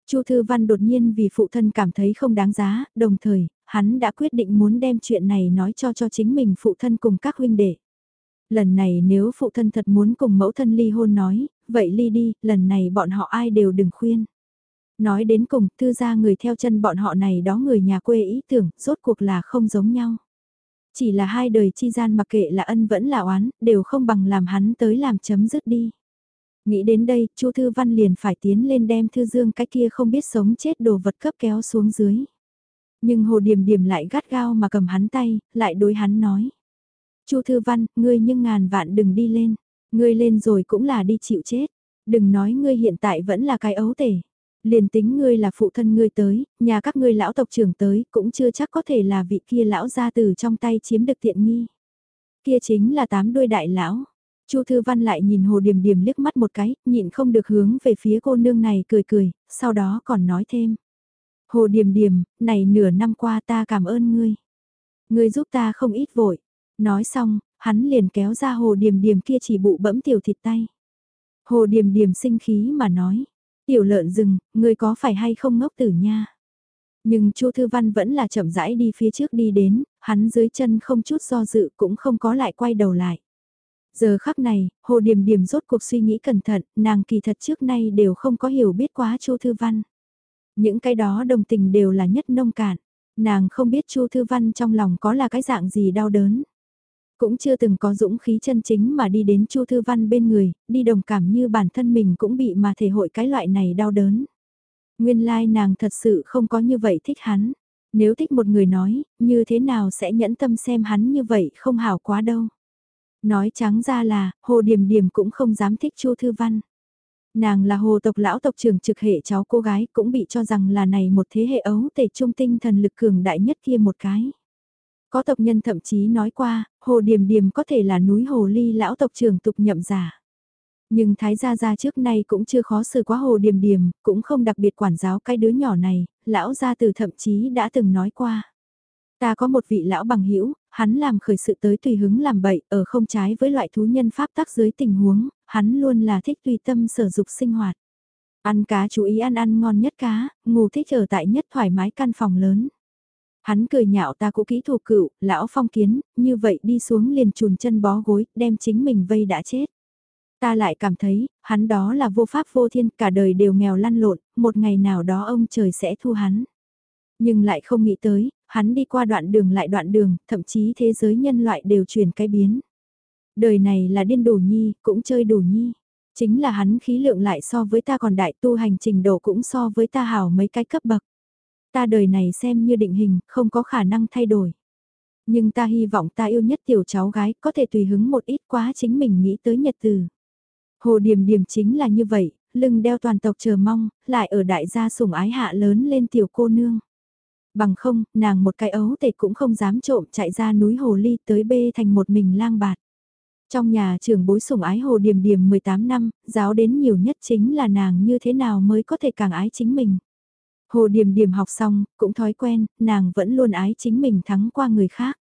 Chu Thư Văn đột nhiên vì phụ thân cảm thấy không đáng giá, đồng thời, hắn đã quyết định muốn đem chuyện này nói cho cho chính mình phụ thân cùng các huynh đệ. Lần này nếu phụ thân thật muốn cùng mẫu thân ly hôn nói, vậy ly đi, lần này bọn họ ai đều đừng khuyên. Nói đến cùng, thư gia người theo chân bọn họ này đó người nhà quê ý tưởng, rốt cuộc là không giống nhau. Chỉ là hai đời chi gian mặc kệ là ân vẫn là oán, đều không bằng làm hắn tới làm chấm dứt đi. Nghĩ đến đây, Chu Thư Văn liền phải tiến lên đem Thư Dương cái kia không biết sống chết đồ vật cấp kéo xuống dưới. Nhưng Hồ Điềm Điềm lại gắt gao mà cầm hắn tay, lại đối hắn nói. Chu Thư Văn, ngươi nhưng ngàn vạn đừng đi lên. Ngươi lên rồi cũng là đi chịu chết. Đừng nói ngươi hiện tại vẫn là cái ấu tể. Liền tính ngươi là phụ thân ngươi tới, nhà các ngươi lão tộc trưởng tới, cũng chưa chắc có thể là vị kia lão gia từ trong tay chiếm được tiện nghi. Kia chính là tám đuôi đại lão. Chu Thư Văn lại nhìn Hồ Điềm Điềm liếc mắt một cái, nhịn không được hướng về phía cô nương này cười cười, sau đó còn nói thêm. Hồ Điềm Điềm, này nửa năm qua ta cảm ơn ngươi. Ngươi giúp ta không ít vội. Nói xong, hắn liền kéo ra Hồ Điềm Điềm kia chỉ bụ bẫm tiểu thịt tay. Hồ Điềm Điềm sinh khí mà nói, tiểu lợn rừng, ngươi có phải hay không ngốc tử nha. Nhưng Chu Thư Văn vẫn là chậm rãi đi phía trước đi đến, hắn dưới chân không chút do dự cũng không có lại quay đầu lại. Giờ khắc này, Hồ Điềm Điềm rốt cuộc suy nghĩ cẩn thận, nàng kỳ thật trước nay đều không có hiểu biết quá Chu Thư Văn. Những cái đó đồng tình đều là nhất nông cạn, nàng không biết Chu Thư Văn trong lòng có là cái dạng gì đau đớn. Cũng chưa từng có dũng khí chân chính mà đi đến Chu Thư Văn bên người, đi đồng cảm như bản thân mình cũng bị mà thể hội cái loại này đau đớn. Nguyên lai like nàng thật sự không có như vậy thích hắn. Nếu thích một người nói, như thế nào sẽ nhẫn tâm xem hắn như vậy không hảo quá đâu. Nói trắng ra là, Hồ Điềm Điềm cũng không dám thích Chu Thư Văn. Nàng là hồ tộc lão tộc trưởng trực hệ cháu cô gái cũng bị cho rằng là này một thế hệ ấu tể trung tinh thần lực cường đại nhất kia một cái. Có tộc nhân thậm chí nói qua, hồ điềm điềm có thể là núi hồ ly lão tộc trưởng tục nhậm giả. Nhưng Thái Gia Gia trước nay cũng chưa khó xử quá hồ điềm điềm, cũng không đặc biệt quản giáo cái đứa nhỏ này, lão gia từ thậm chí đã từng nói qua. Ta có một vị lão bằng hữu hắn làm khởi sự tới tùy hứng làm bậy ở không trái với loại thú nhân pháp tắc dưới tình huống, hắn luôn là thích tùy tâm sở dục sinh hoạt. Ăn cá chú ý ăn ăn ngon nhất cá, ngủ thích ở tại nhất thoải mái căn phòng lớn. Hắn cười nhạo ta cũ kỹ thù cựu, lão phong kiến, như vậy đi xuống liền chùn chân bó gối, đem chính mình vây đã chết. Ta lại cảm thấy, hắn đó là vô pháp vô thiên, cả đời đều nghèo lăn lộn, một ngày nào đó ông trời sẽ thu hắn. Nhưng lại không nghĩ tới, hắn đi qua đoạn đường lại đoạn đường, thậm chí thế giới nhân loại đều chuyển cái biến. Đời này là điên đủ nhi, cũng chơi đủ nhi. Chính là hắn khí lượng lại so với ta còn đại tu hành trình độ cũng so với ta hảo mấy cái cấp bậc. Ta đời này xem như định hình, không có khả năng thay đổi. Nhưng ta hy vọng ta yêu nhất tiểu cháu gái có thể tùy hứng một ít quá chính mình nghĩ tới nhật từ. Hồ Điềm Điềm chính là như vậy, lưng đeo toàn tộc chờ mong, lại ở đại gia sủng ái hạ lớn lên tiểu cô nương. Bằng không, nàng một cái ấu tệ cũng không dám trộm chạy ra núi Hồ Ly tới bê thành một mình lang bạt. Trong nhà trưởng bối sủng ái Hồ Điềm Điềm 18 năm, giáo đến nhiều nhất chính là nàng như thế nào mới có thể càng ái chính mình. Hồ Điềm Điềm học xong, cũng thói quen, nàng vẫn luôn ái chính mình thắng qua người khác.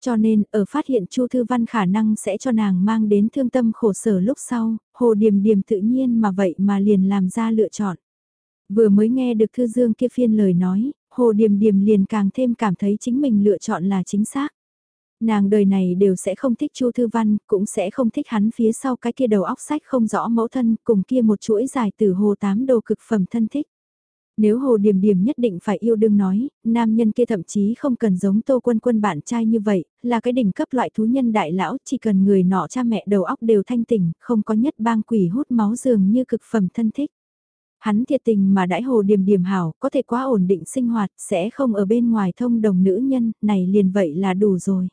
Cho nên, ở phát hiện Chu Thư Văn khả năng sẽ cho nàng mang đến thương tâm khổ sở lúc sau, Hồ Điềm Điềm tự nhiên mà vậy mà liền làm ra lựa chọn. Vừa mới nghe được Thư Dương kia phiên lời nói, Hồ Điềm Điềm liền càng thêm cảm thấy chính mình lựa chọn là chính xác. Nàng đời này đều sẽ không thích Chu Thư Văn, cũng sẽ không thích hắn phía sau cái kia đầu óc sách không rõ mẫu thân, cùng kia một chuỗi dài từ hồ tám đồ cực phẩm thân thích. Nếu Hồ Điềm Điềm nhất định phải yêu đương nói, nam nhân kia thậm chí không cần giống Tô Quân Quân bạn trai như vậy, là cái đỉnh cấp loại thú nhân đại lão, chỉ cần người nọ cha mẹ đầu óc đều thanh tỉnh, không có nhất bang quỷ hút máu dường như cực phẩm thân thích. Hắn thiệt tình mà đãi Hồ Điềm Điềm hảo, có thể quá ổn định sinh hoạt, sẽ không ở bên ngoài thông đồng nữ nhân, này liền vậy là đủ rồi.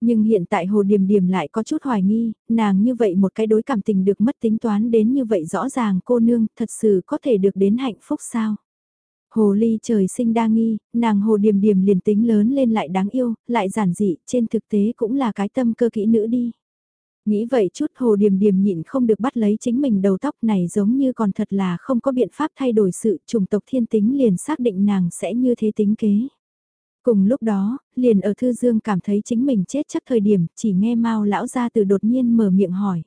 Nhưng hiện tại Hồ Điềm Điềm lại có chút hoài nghi, nàng như vậy một cái đối cảm tình được mất tính toán đến như vậy rõ ràng cô nương thật sự có thể được đến hạnh phúc sao? Hồ ly trời sinh đa nghi, nàng hồ điềm điềm liền tính lớn lên lại đáng yêu, lại giản dị, trên thực tế cũng là cái tâm cơ kỹ nữ đi. Nghĩ vậy chút hồ điềm điềm nhịn không được bắt lấy chính mình đầu tóc này giống như còn thật là không có biện pháp thay đổi sự trùng tộc thiên tính liền xác định nàng sẽ như thế tính kế. Cùng lúc đó, liền ở Thư Dương cảm thấy chính mình chết chắc thời điểm, chỉ nghe mau lão gia từ đột nhiên mở miệng hỏi.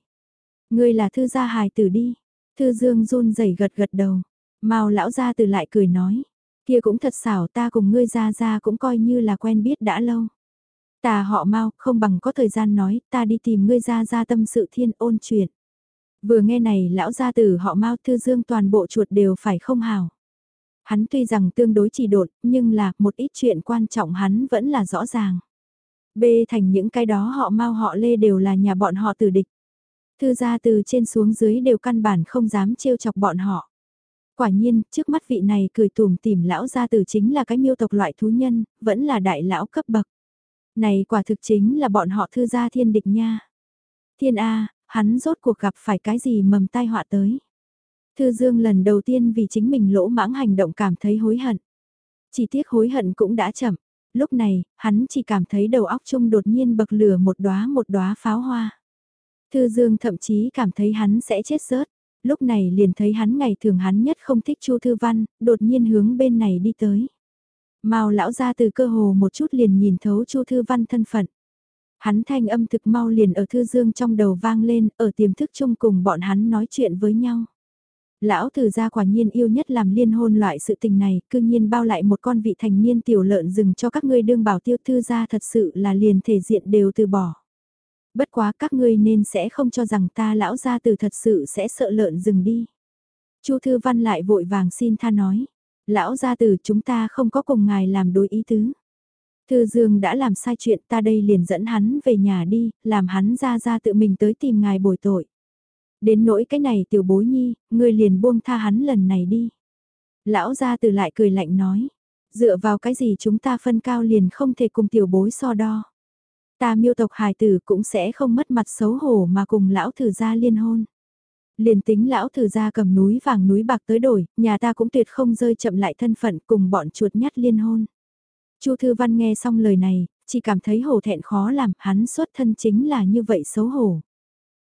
Ngươi là Thư gia hài tử đi. Thư Dương run rẩy gật gật đầu. Mao lão gia từ lại cười nói. Kia cũng thật xảo ta cùng ngươi gia gia cũng coi như là quen biết đã lâu. Ta họ Mao, không bằng có thời gian nói, ta đi tìm ngươi gia gia tâm sự thiên ôn chuyện. Vừa nghe này lão gia tử họ Mao Thư Dương toàn bộ chuột đều phải không hào. Hắn tuy rằng tương đối chỉ đột, nhưng là một ít chuyện quan trọng hắn vẫn là rõ ràng. B thành những cái đó họ mau họ lê đều là nhà bọn họ tử địch. Thư gia từ trên xuống dưới đều căn bản không dám trêu chọc bọn họ. Quả nhiên, trước mắt vị này cười tùm tìm lão gia tử chính là cái miêu tộc loại thú nhân, vẫn là đại lão cấp bậc. Này quả thực chính là bọn họ thư gia thiên địch nha. Thiên A, hắn rốt cuộc gặp phải cái gì mầm tai họa tới. Thư Dương lần đầu tiên vì chính mình lỗ mãng hành động cảm thấy hối hận. Chỉ tiếc hối hận cũng đã chậm. Lúc này, hắn chỉ cảm thấy đầu óc chung đột nhiên bậc lửa một đóa một đóa pháo hoa. Thư Dương thậm chí cảm thấy hắn sẽ chết rớt. Lúc này liền thấy hắn ngày thường hắn nhất không thích Chu Thư Văn, đột nhiên hướng bên này đi tới. Mao lão ra từ cơ hồ một chút liền nhìn thấu Chu Thư Văn thân phận. Hắn thanh âm thực mau liền ở Thư Dương trong đầu vang lên, ở tiềm thức chung cùng bọn hắn nói chuyện với nhau. Lão tử gia quả nhiên yêu nhất làm liên hôn loại sự tình này, cư nhiên bao lại một con vị thành niên tiểu lợn rừng cho các ngươi đương bảo tiêu thư gia thật sự là liền thể diện đều từ bỏ. Bất quá các ngươi nên sẽ không cho rằng ta lão gia từ thật sự sẽ sợ lợn rừng đi. Chu Thư Văn lại vội vàng xin tha nói. Lão gia từ chúng ta không có cùng ngài làm đối ý tứ. Thư Dương đã làm sai chuyện ta đây liền dẫn hắn về nhà đi, làm hắn ra ra tự mình tới tìm ngài bồi tội. Đến nỗi cái này tiểu bối nhi, ngươi liền buông tha hắn lần này đi. Lão gia từ lại cười lạnh nói, dựa vào cái gì chúng ta phân cao liền không thể cùng tiểu bối so đo. Ta miêu tộc hài tử cũng sẽ không mất mặt xấu hổ mà cùng lão thử gia liên hôn. Liền tính lão thử gia cầm núi vàng núi bạc tới đổi, nhà ta cũng tuyệt không rơi chậm lại thân phận cùng bọn chuột nhắt liên hôn. Chu Thư Văn nghe xong lời này, chỉ cảm thấy hổ thẹn khó làm, hắn xuất thân chính là như vậy xấu hổ.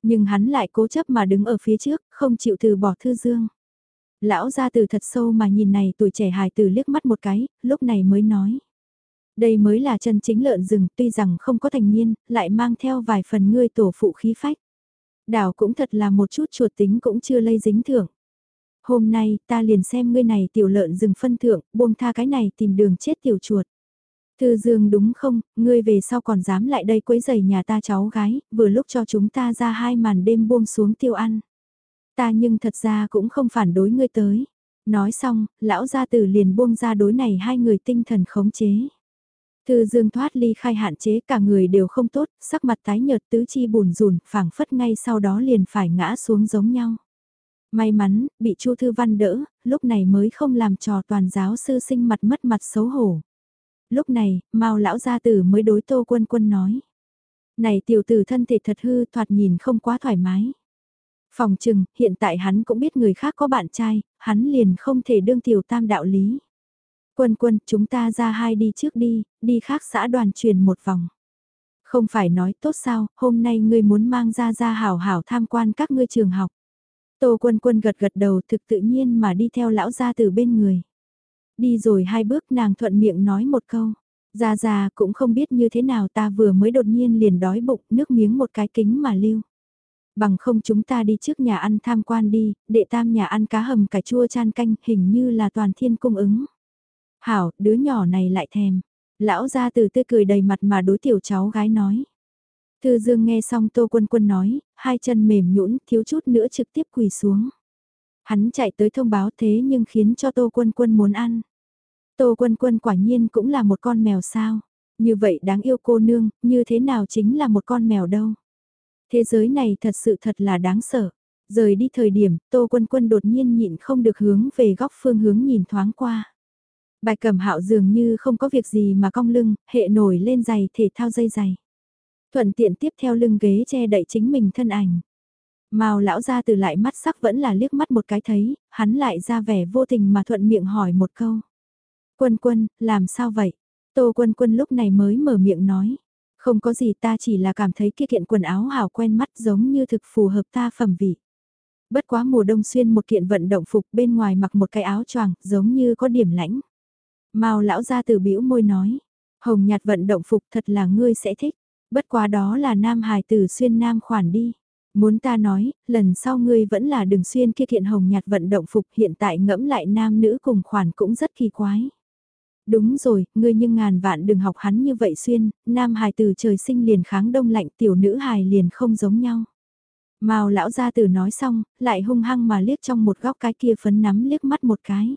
Nhưng hắn lại cố chấp mà đứng ở phía trước, không chịu từ bỏ thư dương. Lão gia từ thật sâu mà nhìn này tuổi trẻ hài từ liếc mắt một cái, lúc này mới nói. Đây mới là chân chính lợn rừng tuy rằng không có thành niên, lại mang theo vài phần ngươi tổ phụ khí phách. Đảo cũng thật là một chút chuột tính cũng chưa lây dính thưởng. Hôm nay ta liền xem ngươi này tiểu lợn rừng phân thượng, buông tha cái này tìm đường chết tiểu chuột. Thư Dương đúng không, ngươi về sau còn dám lại đây quấy giày nhà ta cháu gái, vừa lúc cho chúng ta ra hai màn đêm buông xuống tiêu ăn. Ta nhưng thật ra cũng không phản đối ngươi tới. Nói xong, lão gia tử liền buông ra đối này hai người tinh thần khống chế. Thư Dương thoát ly khai hạn chế cả người đều không tốt, sắc mặt tái nhợt tứ chi bùn rùn, phảng phất ngay sau đó liền phải ngã xuống giống nhau. May mắn, bị Chu Thư Văn đỡ, lúc này mới không làm trò toàn giáo sư sinh mặt mất mặt xấu hổ. Lúc này, Mao lão gia tử mới đối Tô Quân Quân nói: "Này tiểu tử thân thể thật hư, thoạt nhìn không quá thoải mái." Phòng trừng, hiện tại hắn cũng biết người khác có bạn trai, hắn liền không thể đương tiểu tam đạo lý. Quân quân, chúng ta ra hai đi trước đi, đi khác xã đoàn truyền một vòng. Không phải nói tốt sao, hôm nay ngươi muốn mang ra ra hảo hảo tham quan các ngươi trường học. Tô quân quân gật gật đầu thực tự nhiên mà đi theo lão gia từ bên người. Đi rồi hai bước nàng thuận miệng nói một câu. Ra ra cũng không biết như thế nào ta vừa mới đột nhiên liền đói bụng nước miếng một cái kính mà lưu. Bằng không chúng ta đi trước nhà ăn tham quan đi, đệ tam nhà ăn cá hầm cải chua chan canh hình như là toàn thiên cung ứng. Hảo, đứa nhỏ này lại thèm. Lão ra từ tươi cười đầy mặt mà đối tiểu cháu gái nói. Thư Dương nghe xong Tô Quân Quân nói, hai chân mềm nhũn thiếu chút nữa trực tiếp quỳ xuống. Hắn chạy tới thông báo thế nhưng khiến cho Tô Quân Quân muốn ăn. Tô Quân Quân quả nhiên cũng là một con mèo sao. Như vậy đáng yêu cô nương, như thế nào chính là một con mèo đâu. Thế giới này thật sự thật là đáng sợ. Rời đi thời điểm, Tô Quân Quân đột nhiên nhịn không được hướng về góc phương hướng nhìn thoáng qua. Bài cầm hạo dường như không có việc gì mà cong lưng, hệ nổi lên giày thể thao dây giày. Thuận tiện tiếp theo lưng ghế che đậy chính mình thân ảnh. Mao lão ra từ lại mắt sắc vẫn là liếc mắt một cái thấy, hắn lại ra vẻ vô tình mà thuận miệng hỏi một câu. Quân quân, làm sao vậy? Tô quân quân lúc này mới mở miệng nói. Không có gì ta chỉ là cảm thấy kia kiện quần áo hảo quen mắt giống như thực phù hợp ta phẩm vị. Bất quá mùa đông xuyên một kiện vận động phục bên ngoài mặc một cái áo choàng giống như có điểm lãnh. Mao lão gia tử bĩu môi nói, hồng nhạt vận động phục thật là ngươi sẽ thích, bất quá đó là nam hài tử xuyên nam khoản đi. Muốn ta nói, lần sau ngươi vẫn là đừng xuyên kia kiện hồng nhạt vận động phục hiện tại ngẫm lại nam nữ cùng khoản cũng rất kỳ quái. Đúng rồi, ngươi nhưng ngàn vạn đừng học hắn như vậy xuyên, nam hài tử trời sinh liền kháng đông lạnh tiểu nữ hài liền không giống nhau. Mao lão gia tử nói xong, lại hung hăng mà liếc trong một góc cái kia phấn nắm liếc mắt một cái.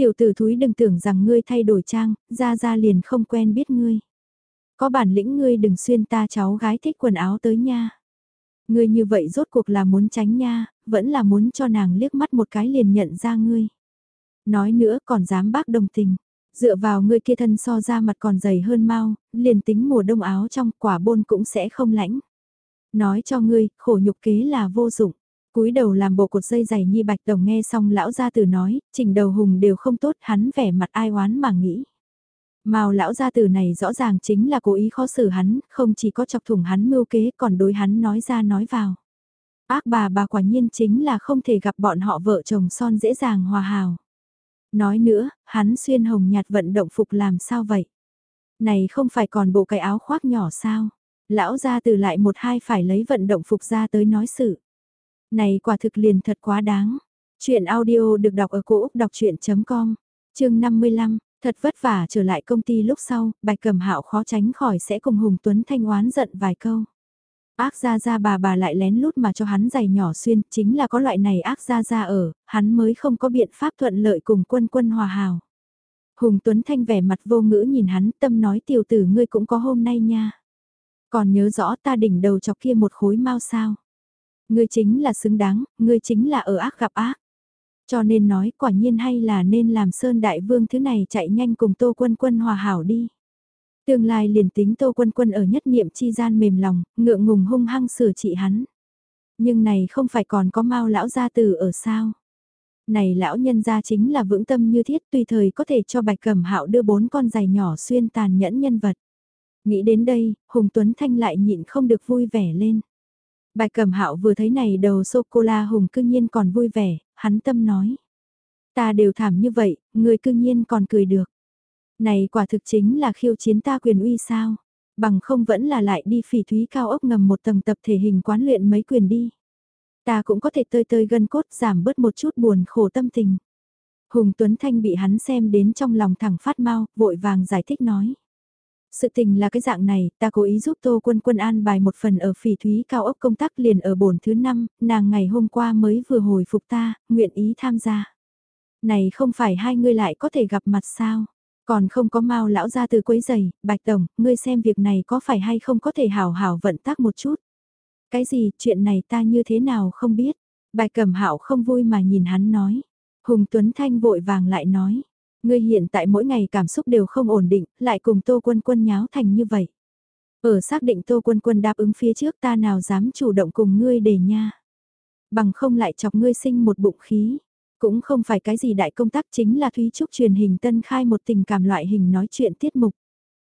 Tiểu tử thúi đừng tưởng rằng ngươi thay đổi trang, ra ra liền không quen biết ngươi. Có bản lĩnh ngươi đừng xuyên ta cháu gái thích quần áo tới nha. Ngươi như vậy rốt cuộc là muốn tránh nha, vẫn là muốn cho nàng liếc mắt một cái liền nhận ra ngươi. Nói nữa còn dám bác đồng tình. Dựa vào ngươi kia thân so ra mặt còn dày hơn mau, liền tính mùa đông áo trong quả bôn cũng sẽ không lãnh. Nói cho ngươi, khổ nhục kế là vô dụng cúi đầu làm bộ cột dây dày nhi bạch tổng nghe xong lão gia tử nói, trình đầu hùng đều không tốt hắn vẻ mặt ai oán mà nghĩ. Màu lão gia tử này rõ ràng chính là cố ý khó xử hắn, không chỉ có chọc thủng hắn mưu kế còn đối hắn nói ra nói vào. Ác bà bà quả nhiên chính là không thể gặp bọn họ vợ chồng son dễ dàng hòa hào. Nói nữa, hắn xuyên hồng nhạt vận động phục làm sao vậy? Này không phải còn bộ cái áo khoác nhỏ sao? Lão gia tử lại một hai phải lấy vận động phục ra tới nói sự. Này quả thực liền thật quá đáng. Chuyện audio được đọc ở cổ Úc đọc chuyện.com, chương 55. Thật vất vả trở lại công ty lúc sau, Bạch Cẩm Hạo khó tránh khỏi sẽ cùng Hùng Tuấn Thanh oán giận vài câu. Ác gia gia bà bà lại lén lút mà cho hắn giày nhỏ xuyên, chính là có loại này ác gia gia ở, hắn mới không có biện pháp thuận lợi cùng quân quân hòa hào. Hùng Tuấn Thanh vẻ mặt vô ngữ nhìn hắn, tâm nói tiểu tử ngươi cũng có hôm nay nha. Còn nhớ rõ ta đỉnh đầu chọc kia một khối mau sao. Ngươi chính là xứng đáng, ngươi chính là ở ác gặp ác. Cho nên nói quả nhiên hay là nên làm Sơn Đại Vương thứ này chạy nhanh cùng Tô Quân Quân hòa hảo đi. Tương lai liền tính Tô Quân Quân ở nhất niệm chi gian mềm lòng, ngượng ngùng hung hăng sửa trị hắn. Nhưng này không phải còn có mau lão gia tử ở sao? Này lão nhân gia chính là vững tâm như thiết tùy thời có thể cho bạch cẩm hạo đưa bốn con giày nhỏ xuyên tàn nhẫn nhân vật. Nghĩ đến đây, Hùng Tuấn Thanh lại nhịn không được vui vẻ lên. Bạch Cẩm Hạo vừa thấy này đầu sô-cô-la hùng cư nhiên còn vui vẻ, hắn tâm nói. Ta đều thảm như vậy, người cư nhiên còn cười được. Này quả thực chính là khiêu chiến ta quyền uy sao, bằng không vẫn là lại đi phỉ thúy cao ốc ngầm một tầng tập thể hình quán luyện mấy quyền đi. Ta cũng có thể tơi tơi gân cốt giảm bớt một chút buồn khổ tâm tình. Hùng Tuấn Thanh bị hắn xem đến trong lòng thẳng phát mau, vội vàng giải thích nói. Sự tình là cái dạng này, ta cố ý giúp Tô Quân Quân an bài một phần ở phỉ thúy cao ốc công tác liền ở bổn thứ năm, nàng ngày hôm qua mới vừa hồi phục ta, nguyện ý tham gia. Này không phải hai ngươi lại có thể gặp mặt sao? Còn không có mau lão ra từ quấy giày, bạch tổng, ngươi xem việc này có phải hay không có thể hảo hảo vận tác một chút. Cái gì, chuyện này ta như thế nào không biết. Bạch cẩm hạo không vui mà nhìn hắn nói. Hùng Tuấn Thanh vội vàng lại nói. Ngươi hiện tại mỗi ngày cảm xúc đều không ổn định, lại cùng Tô Quân Quân nháo thành như vậy. Ở xác định Tô Quân Quân đáp ứng phía trước ta nào dám chủ động cùng ngươi để nha. Bằng không lại chọc ngươi sinh một bụng khí. Cũng không phải cái gì đại công tác chính là Thúy Trúc truyền hình tân khai một tình cảm loại hình nói chuyện tiết mục.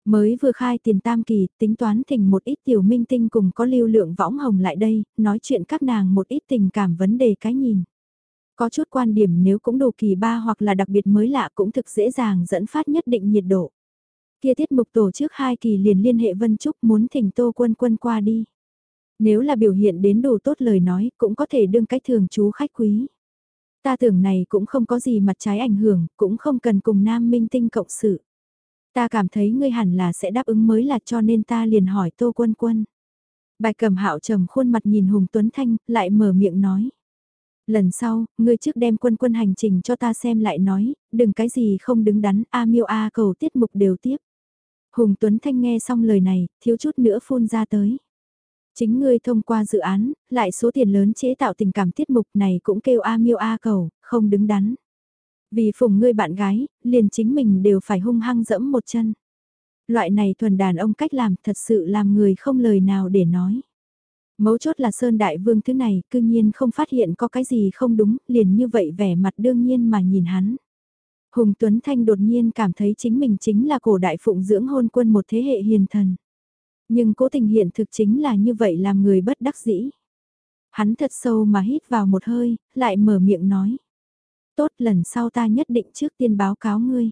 Mới vừa khai tiền tam kỳ, tính toán thỉnh một ít tiểu minh tinh cùng có lưu lượng võng hồng lại đây, nói chuyện các nàng một ít tình cảm vấn đề cái nhìn. Có chút quan điểm nếu cũng đủ kỳ ba hoặc là đặc biệt mới lạ cũng thực dễ dàng dẫn phát nhất định nhiệt độ. Kia tiết mục tổ trước hai kỳ liền liên hệ Vân Trúc muốn thỉnh Tô Quân Quân qua đi. Nếu là biểu hiện đến đủ tốt lời nói cũng có thể đương cách thường chú khách quý. Ta tưởng này cũng không có gì mặt trái ảnh hưởng, cũng không cần cùng nam minh tinh cộng sự. Ta cảm thấy ngươi hẳn là sẽ đáp ứng mới là cho nên ta liền hỏi Tô Quân Quân. Bài cầm hạo trầm khuôn mặt nhìn Hùng Tuấn Thanh, lại mở miệng nói. Lần sau, ngươi trước đem quân quân hành trình cho ta xem lại nói, đừng cái gì không đứng đắn, A miêu A cầu tiết mục đều tiếp. Hùng Tuấn Thanh nghe xong lời này, thiếu chút nữa phun ra tới. Chính ngươi thông qua dự án, lại số tiền lớn chế tạo tình cảm tiết mục này cũng kêu A miêu A cầu, không đứng đắn. Vì phùng ngươi bạn gái, liền chính mình đều phải hung hăng dẫm một chân. Loại này thuần đàn ông cách làm thật sự làm người không lời nào để nói. Mấu chốt là Sơn Đại Vương thứ này, cư nhiên không phát hiện có cái gì không đúng, liền như vậy vẻ mặt đương nhiên mà nhìn hắn. Hùng Tuấn Thanh đột nhiên cảm thấy chính mình chính là cổ đại phụng dưỡng hôn quân một thế hệ hiền thần. Nhưng cố tình hiện thực chính là như vậy làm người bất đắc dĩ. Hắn thật sâu mà hít vào một hơi, lại mở miệng nói. Tốt lần sau ta nhất định trước tiên báo cáo ngươi.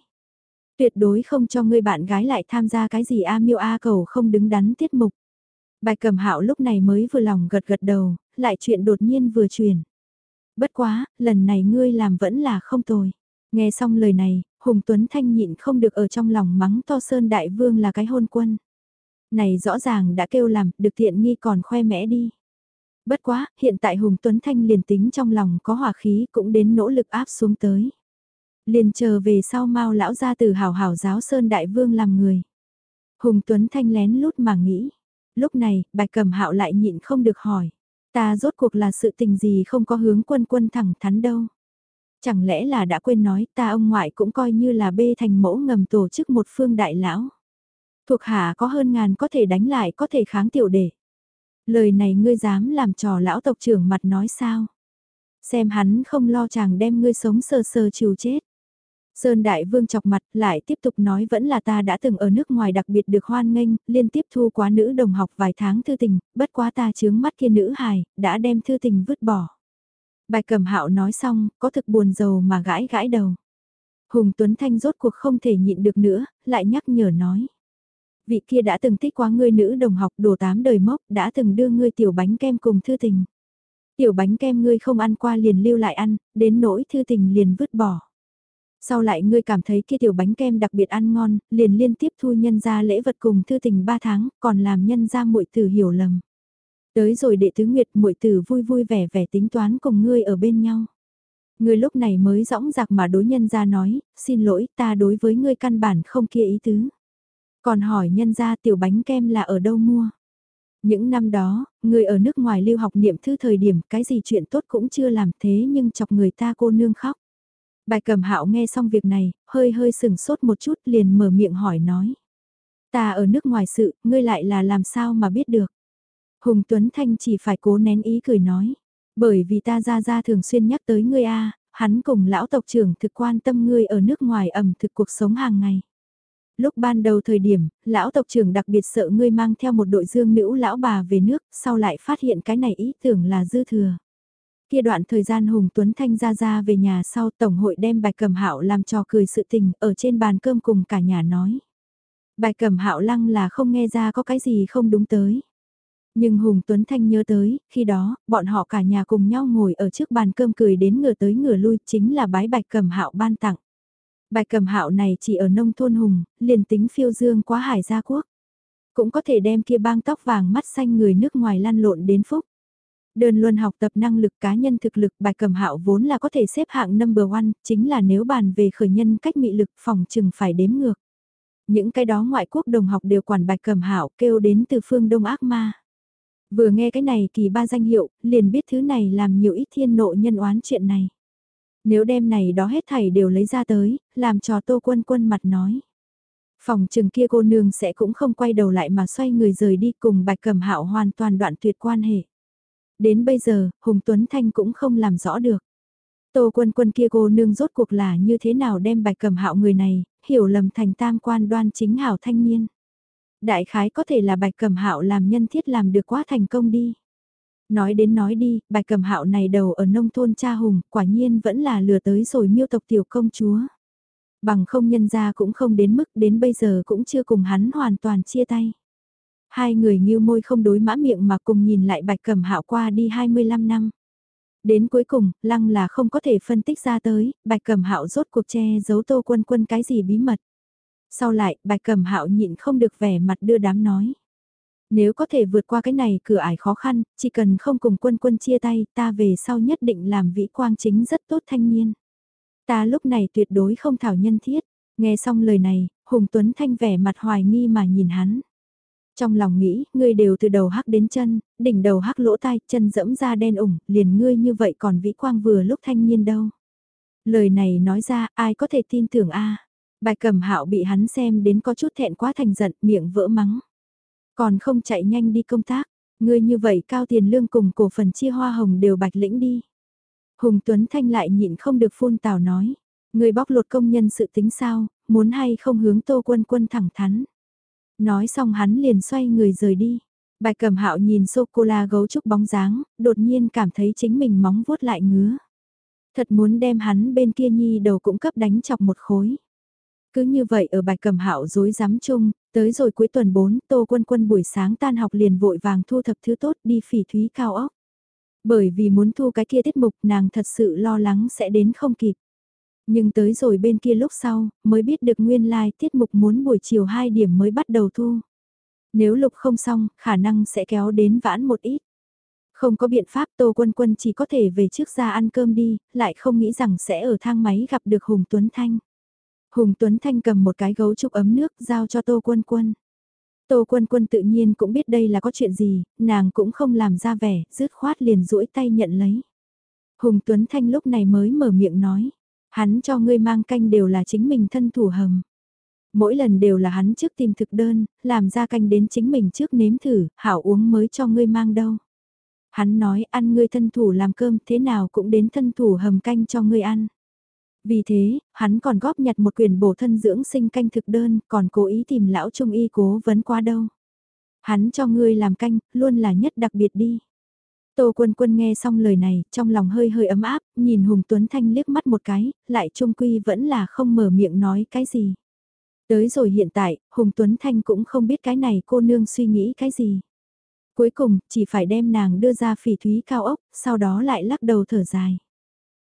Tuyệt đối không cho ngươi bạn gái lại tham gia cái gì A miêu A cầu không đứng đắn tiết mục. Bài cầm hạo lúc này mới vừa lòng gật gật đầu, lại chuyện đột nhiên vừa truyền. Bất quá, lần này ngươi làm vẫn là không tồi. Nghe xong lời này, Hùng Tuấn Thanh nhịn không được ở trong lòng mắng to Sơn Đại Vương là cái hôn quân. Này rõ ràng đã kêu làm, được thiện nghi còn khoe mẽ đi. Bất quá, hiện tại Hùng Tuấn Thanh liền tính trong lòng có hỏa khí cũng đến nỗ lực áp xuống tới. Liền chờ về sau mau lão ra từ hào hào giáo Sơn Đại Vương làm người. Hùng Tuấn Thanh lén lút mà nghĩ. Lúc này, bạch cầm hạo lại nhịn không được hỏi. Ta rốt cuộc là sự tình gì không có hướng quân quân thẳng thắn đâu. Chẳng lẽ là đã quên nói ta ông ngoại cũng coi như là bê thành mẫu ngầm tổ chức một phương đại lão. Thuộc hạ có hơn ngàn có thể đánh lại có thể kháng tiểu đệ. Lời này ngươi dám làm trò lão tộc trưởng mặt nói sao? Xem hắn không lo chàng đem ngươi sống sờ sờ chiều chết. Sơn Đại Vương chọc mặt lại tiếp tục nói vẫn là ta đã từng ở nước ngoài đặc biệt được hoan nghênh, liên tiếp thu quá nữ đồng học vài tháng thư tình, bất quá ta chướng mắt kia nữ hài, đã đem thư tình vứt bỏ. Bài cầm hạo nói xong, có thực buồn giàu mà gãi gãi đầu. Hùng Tuấn Thanh rốt cuộc không thể nhịn được nữa, lại nhắc nhở nói. Vị kia đã từng thích quá ngươi nữ đồng học đồ tám đời mốc, đã từng đưa ngươi tiểu bánh kem cùng thư tình. Tiểu bánh kem ngươi không ăn qua liền lưu lại ăn, đến nỗi thư tình liền vứt bỏ. Sau lại ngươi cảm thấy kia tiểu bánh kem đặc biệt ăn ngon, liền liên tiếp thu nhân ra lễ vật cùng thư tình 3 tháng, còn làm nhân ra muội tử hiểu lầm. Tới rồi đệ tứ nguyệt muội tử vui vui vẻ vẻ tính toán cùng ngươi ở bên nhau. Ngươi lúc này mới rõng rạc mà đối nhân ra nói, xin lỗi ta đối với ngươi căn bản không kia ý tứ. Còn hỏi nhân ra tiểu bánh kem là ở đâu mua. Những năm đó, người ở nước ngoài lưu học niệm thư thời điểm cái gì chuyện tốt cũng chưa làm thế nhưng chọc người ta cô nương khóc. Bài cầm hạo nghe xong việc này, hơi hơi sừng sốt một chút liền mở miệng hỏi nói. Ta ở nước ngoài sự, ngươi lại là làm sao mà biết được. Hùng Tuấn Thanh chỉ phải cố nén ý cười nói. Bởi vì ta ra ra thường xuyên nhắc tới ngươi a hắn cùng lão tộc trưởng thực quan tâm ngươi ở nước ngoài ẩm thực cuộc sống hàng ngày. Lúc ban đầu thời điểm, lão tộc trưởng đặc biệt sợ ngươi mang theo một đội dương nữ lão bà về nước, sau lại phát hiện cái này ý tưởng là dư thừa. Kia đoạn thời gian Hùng Tuấn Thanh ra ra về nhà sau Tổng hội đem bạch cầm hạo làm trò cười sự tình ở trên bàn cơm cùng cả nhà nói. Bạch cầm hạo lăng là không nghe ra có cái gì không đúng tới. Nhưng Hùng Tuấn Thanh nhớ tới, khi đó, bọn họ cả nhà cùng nhau ngồi ở trước bàn cơm cười đến ngửa tới ngửa lui chính là bái bạch cầm hạo ban tặng. Bạch cầm hạo này chỉ ở nông thôn Hùng, liền tính phiêu dương quá hải gia quốc. Cũng có thể đem kia bang tóc vàng mắt xanh người nước ngoài lăn lộn đến phúc. Đơn luân học tập năng lực cá nhân thực lực bài cầm hạo vốn là có thể xếp hạng number one, chính là nếu bàn về khởi nhân cách mị lực phòng chừng phải đếm ngược. Những cái đó ngoại quốc đồng học đều quản bạch cầm hạo kêu đến từ phương Đông Ác Ma. Vừa nghe cái này kỳ ba danh hiệu, liền biết thứ này làm nhiều ít thiên nộ nhân oán chuyện này. Nếu đem này đó hết thảy đều lấy ra tới, làm cho tô quân quân mặt nói. Phòng trừng kia cô nương sẽ cũng không quay đầu lại mà xoay người rời đi cùng bạch cầm hạo hoàn toàn đoạn tuyệt quan hệ. Đến bây giờ, Hùng Tuấn Thanh cũng không làm rõ được. Tô quân quân kia cô nương rốt cuộc là như thế nào đem bạch cầm hạo người này, hiểu lầm thành tam quan đoan chính hảo thanh niên. Đại khái có thể là bạch cầm hạo làm nhân thiết làm được quá thành công đi. Nói đến nói đi, bạch cầm hạo này đầu ở nông thôn cha hùng, quả nhiên vẫn là lừa tới rồi miêu tộc tiểu công chúa. Bằng không nhân ra cũng không đến mức đến bây giờ cũng chưa cùng hắn hoàn toàn chia tay. Hai người nghiêu môi không đối mã miệng mà cùng nhìn lại bạch cầm hạo qua đi 25 năm. Đến cuối cùng, lăng là không có thể phân tích ra tới, bạch cầm hạo rốt cuộc che giấu tô quân quân cái gì bí mật. Sau lại, bạch cầm hạo nhịn không được vẻ mặt đưa đám nói. Nếu có thể vượt qua cái này cửa ải khó khăn, chỉ cần không cùng quân quân chia tay, ta về sau nhất định làm vĩ quang chính rất tốt thanh niên. Ta lúc này tuyệt đối không thảo nhân thiết. Nghe xong lời này, Hùng Tuấn Thanh vẻ mặt hoài nghi mà nhìn hắn. Trong lòng nghĩ, ngươi đều từ đầu hắc đến chân, đỉnh đầu hắc lỗ tai, chân dẫm ra đen ủng, liền ngươi như vậy còn vĩ quang vừa lúc thanh niên đâu. Lời này nói ra, ai có thể tin tưởng a Bài cẩm hạo bị hắn xem đến có chút thẹn quá thành giận, miệng vỡ mắng. Còn không chạy nhanh đi công tác, ngươi như vậy cao tiền lương cùng cổ phần chia hoa hồng đều bạch lĩnh đi. Hùng Tuấn Thanh lại nhịn không được phun tào nói. ngươi bóc lột công nhân sự tính sao, muốn hay không hướng tô quân quân thẳng thắn. Nói xong hắn liền xoay người rời đi. Bạch cầm hạo nhìn sô-cô-la gấu trúc bóng dáng, đột nhiên cảm thấy chính mình móng vuốt lại ngứa. Thật muốn đem hắn bên kia nhi đầu cũng cấp đánh chọc một khối. Cứ như vậy ở Bạch cầm hạo dối dám chung, tới rồi cuối tuần 4, tô quân quân buổi sáng tan học liền vội vàng thu thập thứ tốt đi phỉ thúy cao ốc. Bởi vì muốn thu cái kia tiết mục nàng thật sự lo lắng sẽ đến không kịp. Nhưng tới rồi bên kia lúc sau, mới biết được nguyên lai like, tiết mục muốn buổi chiều 2 điểm mới bắt đầu thu. Nếu lục không xong, khả năng sẽ kéo đến vãn một ít. Không có biện pháp Tô Quân Quân chỉ có thể về trước ra ăn cơm đi, lại không nghĩ rằng sẽ ở thang máy gặp được Hùng Tuấn Thanh. Hùng Tuấn Thanh cầm một cái gấu trúc ấm nước giao cho Tô Quân Quân. Tô Quân Quân tự nhiên cũng biết đây là có chuyện gì, nàng cũng không làm ra vẻ, rứt khoát liền duỗi tay nhận lấy. Hùng Tuấn Thanh lúc này mới mở miệng nói, hắn cho ngươi mang canh đều là chính mình thân thủ hầm. Mỗi lần đều là hắn trước tìm thực đơn, làm ra canh đến chính mình trước nếm thử, hảo uống mới cho ngươi mang đâu. Hắn nói ăn ngươi thân thủ làm cơm thế nào cũng đến thân thủ hầm canh cho ngươi ăn. Vì thế, hắn còn góp nhặt một quyển bổ thân dưỡng sinh canh thực đơn, còn cố ý tìm lão trung y cố vấn qua đâu. Hắn cho ngươi làm canh, luôn là nhất đặc biệt đi. Tô quân quân nghe xong lời này, trong lòng hơi hơi ấm áp, nhìn Hùng Tuấn Thanh liếc mắt một cái, lại trung quy vẫn là không mở miệng nói cái gì. Tới rồi hiện tại, Hùng Tuấn Thanh cũng không biết cái này cô nương suy nghĩ cái gì. Cuối cùng, chỉ phải đem nàng đưa ra phỉ thúy cao ốc, sau đó lại lắc đầu thở dài.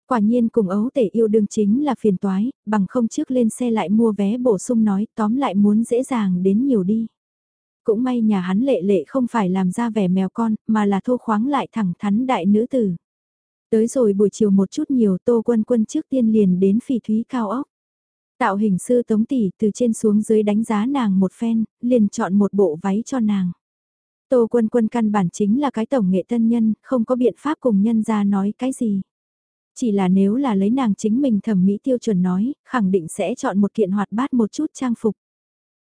Quả nhiên cùng ấu tể yêu đương chính là phiền toái, bằng không trước lên xe lại mua vé bổ sung nói tóm lại muốn dễ dàng đến nhiều đi. Cũng may nhà hắn lệ lệ không phải làm ra vẻ mèo con, mà là thô khoáng lại thẳng thắn đại nữ tử. Tới rồi buổi chiều một chút nhiều tô quân quân trước tiên liền đến phỉ thúy cao ốc. Tạo hình sư tống tỷ từ trên xuống dưới đánh giá nàng một phen, liền chọn một bộ váy cho nàng. Tô quân quân căn bản chính là cái tổng nghệ tân nhân, không có biện pháp cùng nhân ra nói cái gì. Chỉ là nếu là lấy nàng chính mình thẩm mỹ tiêu chuẩn nói, khẳng định sẽ chọn một kiện hoạt bát một chút trang phục.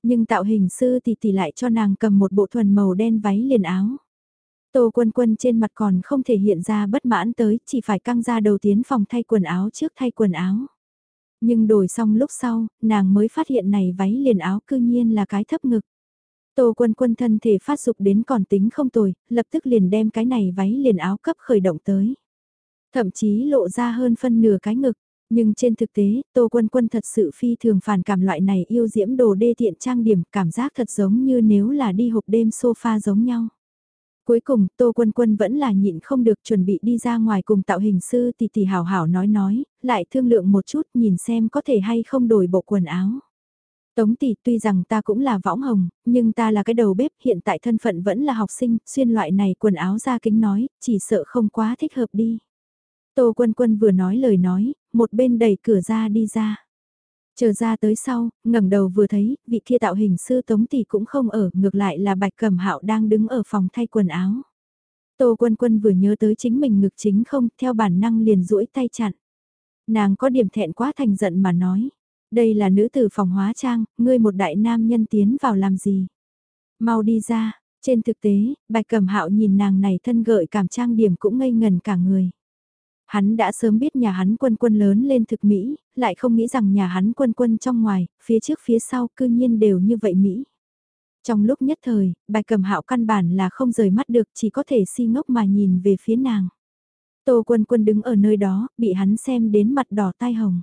Nhưng tạo hình sư thì tỷ lại cho nàng cầm một bộ thuần màu đen váy liền áo. Tô quân quân trên mặt còn không thể hiện ra bất mãn tới, chỉ phải căng ra đầu tiến phòng thay quần áo trước thay quần áo. Nhưng đổi xong lúc sau, nàng mới phát hiện này váy liền áo cư nhiên là cái thấp ngực. Tô quân quân thân thể phát dục đến còn tính không tồi, lập tức liền đem cái này váy liền áo cấp khởi động tới. Thậm chí lộ ra hơn phân nửa cái ngực. Nhưng trên thực tế, Tô Quân Quân thật sự phi thường phản cảm loại này yêu diễm đồ đê tiện trang điểm cảm giác thật giống như nếu là đi hộp đêm sofa giống nhau. Cuối cùng, Tô Quân Quân vẫn là nhịn không được chuẩn bị đi ra ngoài cùng tạo hình sư tỷ tỷ hảo hảo nói nói, lại thương lượng một chút nhìn xem có thể hay không đổi bộ quần áo. Tống tỷ tuy rằng ta cũng là võng hồng, nhưng ta là cái đầu bếp hiện tại thân phận vẫn là học sinh, xuyên loại này quần áo ra kính nói, chỉ sợ không quá thích hợp đi. Tô Quân Quân vừa nói lời nói, một bên đẩy cửa ra đi ra. Chờ ra tới sau, ngẩng đầu vừa thấy, vị kia tạo hình sư Tống Tỷ cũng không ở, ngược lại là Bạch Cẩm Hạo đang đứng ở phòng thay quần áo. Tô Quân Quân vừa nhớ tới chính mình ngực chính không, theo bản năng liền duỗi tay chặn. Nàng có điểm thẹn quá thành giận mà nói, đây là nữ tử phòng hóa trang, ngươi một đại nam nhân tiến vào làm gì? Mau đi ra, trên thực tế, Bạch Cẩm Hạo nhìn nàng này thân gợi cảm trang điểm cũng ngây ngần cả người. Hắn đã sớm biết nhà hắn quân quân lớn lên thực Mỹ, lại không nghĩ rằng nhà hắn quân quân trong ngoài, phía trước phía sau cư nhiên đều như vậy Mỹ. Trong lúc nhất thời, bài cầm hạo căn bản là không rời mắt được chỉ có thể si ngốc mà nhìn về phía nàng. Tô quân quân đứng ở nơi đó, bị hắn xem đến mặt đỏ tai hồng.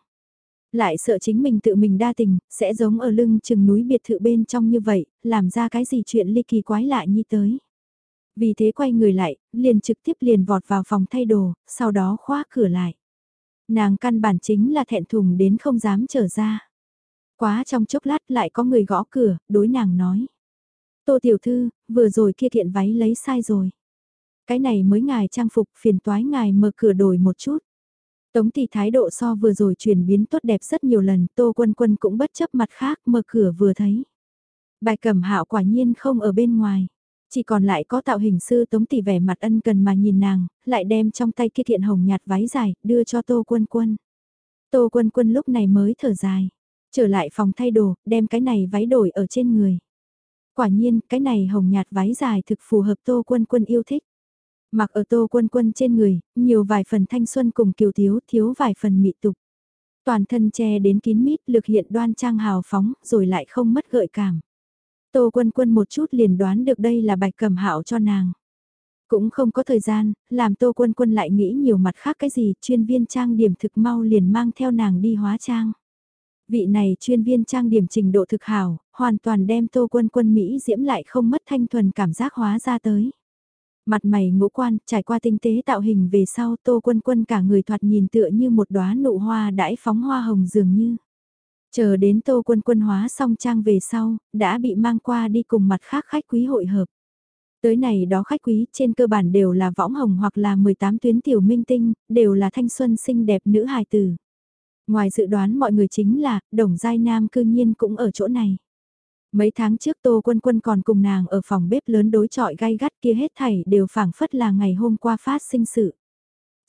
Lại sợ chính mình tự mình đa tình, sẽ giống ở lưng chừng núi biệt thự bên trong như vậy, làm ra cái gì chuyện ly kỳ quái lạ như tới. Vì thế quay người lại, liền trực tiếp liền vọt vào phòng thay đồ, sau đó khóa cửa lại. Nàng căn bản chính là thẹn thùng đến không dám trở ra. Quá trong chốc lát lại có người gõ cửa, đối nàng nói. Tô tiểu thư, vừa rồi kia kiện váy lấy sai rồi. Cái này mới ngài trang phục phiền toái ngài mở cửa đổi một chút. Tống tỷ thái độ so vừa rồi chuyển biến tốt đẹp rất nhiều lần, Tô Quân Quân cũng bất chấp mặt khác mở cửa vừa thấy. Bài cẩm hạo quả nhiên không ở bên ngoài. Chỉ còn lại có tạo hình sư tống tỷ vẻ mặt ân cần mà nhìn nàng, lại đem trong tay kia thiện hồng nhạt váy dài, đưa cho Tô Quân Quân. Tô Quân Quân lúc này mới thở dài, trở lại phòng thay đồ, đem cái này váy đổi ở trên người. Quả nhiên, cái này hồng nhạt váy dài thực phù hợp Tô Quân Quân yêu thích. Mặc ở Tô Quân Quân trên người, nhiều vài phần thanh xuân cùng kiều thiếu, thiếu vài phần mị tục. Toàn thân che đến kín mít, lực hiện đoan trang hào phóng, rồi lại không mất gợi cảm. Tô Quân Quân một chút liền đoán được đây là bạch cầm hạo cho nàng. Cũng không có thời gian, làm Tô Quân Quân lại nghĩ nhiều mặt khác cái gì, chuyên viên trang điểm thực mau liền mang theo nàng đi hóa trang. Vị này chuyên viên trang điểm trình độ thực hảo, hoàn toàn đem Tô Quân Quân Mỹ diễm lại không mất thanh thuần cảm giác hóa ra tới. Mặt mày ngũ quan, trải qua tinh tế tạo hình về sau Tô Quân Quân cả người thoạt nhìn tựa như một đóa nụ hoa đãi phóng hoa hồng dường như. Chờ đến tô quân quân hóa xong trang về sau, đã bị mang qua đi cùng mặt khác khách quý hội hợp. Tới này đó khách quý trên cơ bản đều là võng hồng hoặc là 18 tuyến tiểu minh tinh, đều là thanh xuân xinh đẹp nữ hài tử. Ngoài dự đoán mọi người chính là, đồng giai nam cư nhiên cũng ở chỗ này. Mấy tháng trước Tô Quân Quân còn cùng nàng ở phòng bếp lớn đối trọi gai gắt kia hết thảy đều phảng phất là ngày hôm qua phát sinh sự.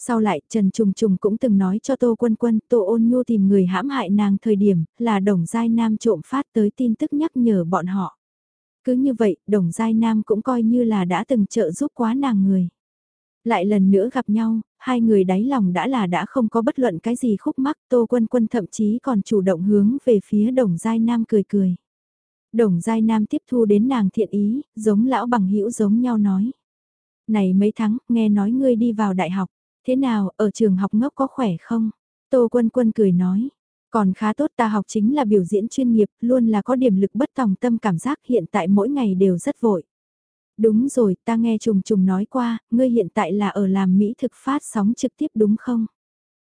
Sau lại Trần Trùng Trùng cũng từng nói cho Tô Quân Quân, Tô Ôn Nhu tìm người hãm hại nàng thời điểm, là Đồng Giai Nam trộm phát tới tin tức nhắc nhở bọn họ. Cứ như vậy, Đồng Giai Nam cũng coi như là đã từng trợ giúp quá nàng người. Lại lần nữa gặp nhau, hai người đáy lòng đã là đã không có bất luận cái gì khúc mắc, Tô Quân Quân thậm chí còn chủ động hướng về phía Đồng Giai Nam cười cười. Đồng Giai Nam tiếp thu đến nàng thiện ý, giống lão bằng hữu giống nhau nói. Này mấy tháng, nghe nói ngươi đi vào đại học. Thế nào, ở trường học ngốc có khỏe không? Tô Quân Quân cười nói. Còn khá tốt ta học chính là biểu diễn chuyên nghiệp, luôn là có điểm lực bất tòng tâm cảm giác hiện tại mỗi ngày đều rất vội. Đúng rồi, ta nghe trùng trùng nói qua, ngươi hiện tại là ở làm Mỹ thực phát sóng trực tiếp đúng không?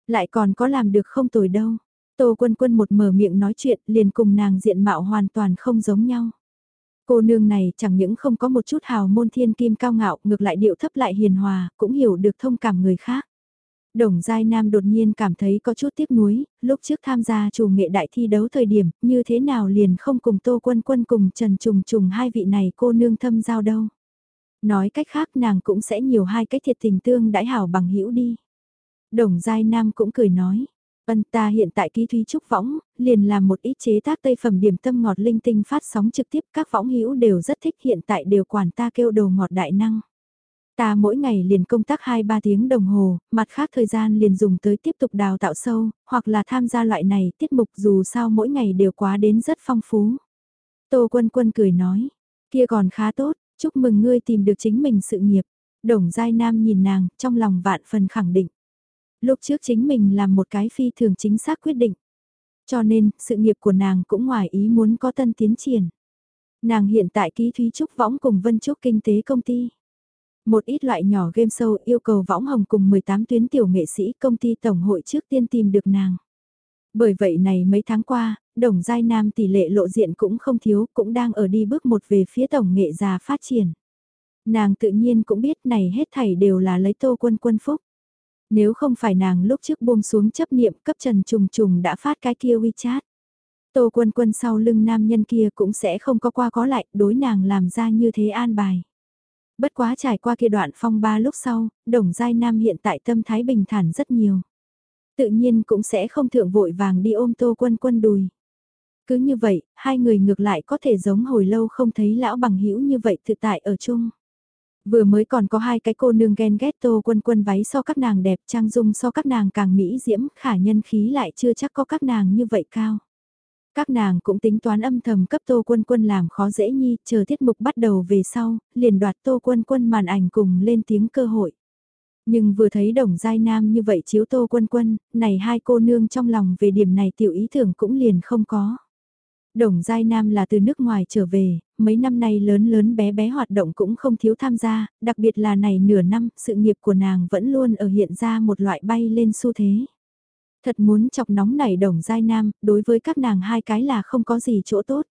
Lại còn có làm được không tồi đâu. Tô Quân Quân một mở miệng nói chuyện liền cùng nàng diện mạo hoàn toàn không giống nhau. Cô nương này chẳng những không có một chút hào môn thiên kim cao ngạo, ngược lại điệu thấp lại hiền hòa, cũng hiểu được thông cảm người khác. Đồng Giai Nam đột nhiên cảm thấy có chút tiếc nuối, lúc trước tham gia chủ nghệ đại thi đấu thời điểm, như thế nào liền không cùng Tô Quân Quân cùng Trần Trùng Trùng hai vị này cô nương thâm giao đâu. Nói cách khác nàng cũng sẽ nhiều hai cái thiệt tình tương đãi hảo bằng hữu đi. Đồng Giai Nam cũng cười nói, Vân ta hiện tại ký thúy trúc võng, liền làm một ít chế tác tây phẩm điểm tâm ngọt linh tinh phát sóng trực tiếp các võng hữu đều rất thích hiện tại đều quản ta kêu đồ ngọt đại năng. Ta mỗi ngày liền công tác 2-3 tiếng đồng hồ, mặt khác thời gian liền dùng tới tiếp tục đào tạo sâu, hoặc là tham gia loại này tiết mục dù sao mỗi ngày đều quá đến rất phong phú. Tô Quân Quân cười nói, kia còn khá tốt, chúc mừng ngươi tìm được chính mình sự nghiệp. Đồng Giai Nam nhìn nàng, trong lòng vạn phần khẳng định. Lúc trước chính mình làm một cái phi thường chính xác quyết định. Cho nên, sự nghiệp của nàng cũng ngoài ý muốn có tân tiến triển. Nàng hiện tại ký Thúy Trúc Võng cùng Vân Trúc Kinh tế công ty. Một ít loại nhỏ game show yêu cầu võng hồng cùng 18 tuyến tiểu nghệ sĩ công ty tổng hội trước tiên tìm được nàng. Bởi vậy này mấy tháng qua, đồng giai nam tỷ lệ lộ diện cũng không thiếu, cũng đang ở đi bước một về phía tổng nghệ già phát triển. Nàng tự nhiên cũng biết này hết thảy đều là lấy tô quân quân phúc. Nếu không phải nàng lúc trước buông xuống chấp niệm cấp trần trùng trùng đã phát cái kia WeChat. Tô quân quân sau lưng nam nhân kia cũng sẽ không có qua có lại đối nàng làm ra như thế an bài. Bất quá trải qua kia đoạn phong ba lúc sau, đồng giai nam hiện tại tâm thái bình thản rất nhiều. Tự nhiên cũng sẽ không thượng vội vàng đi ôm tô quân quân đùi. Cứ như vậy, hai người ngược lại có thể giống hồi lâu không thấy lão bằng hữu như vậy tự tại ở chung. Vừa mới còn có hai cái cô nương ghen ghét tô quân quân váy so các nàng đẹp trang dung so các nàng càng mỹ diễm khả nhân khí lại chưa chắc có các nàng như vậy cao. Các nàng cũng tính toán âm thầm cấp tô quân quân làm khó dễ nhi, chờ tiết mục bắt đầu về sau, liền đoạt tô quân quân màn ảnh cùng lên tiếng cơ hội. Nhưng vừa thấy đồng giai nam như vậy chiếu tô quân quân, này hai cô nương trong lòng về điểm này tiểu ý tưởng cũng liền không có. Đồng Giai Nam là từ nước ngoài trở về, mấy năm nay lớn lớn bé bé hoạt động cũng không thiếu tham gia, đặc biệt là này nửa năm, sự nghiệp của nàng vẫn luôn ở hiện ra một loại bay lên xu thế. Thật muốn chọc nóng nảy đồng Giai Nam, đối với các nàng hai cái là không có gì chỗ tốt.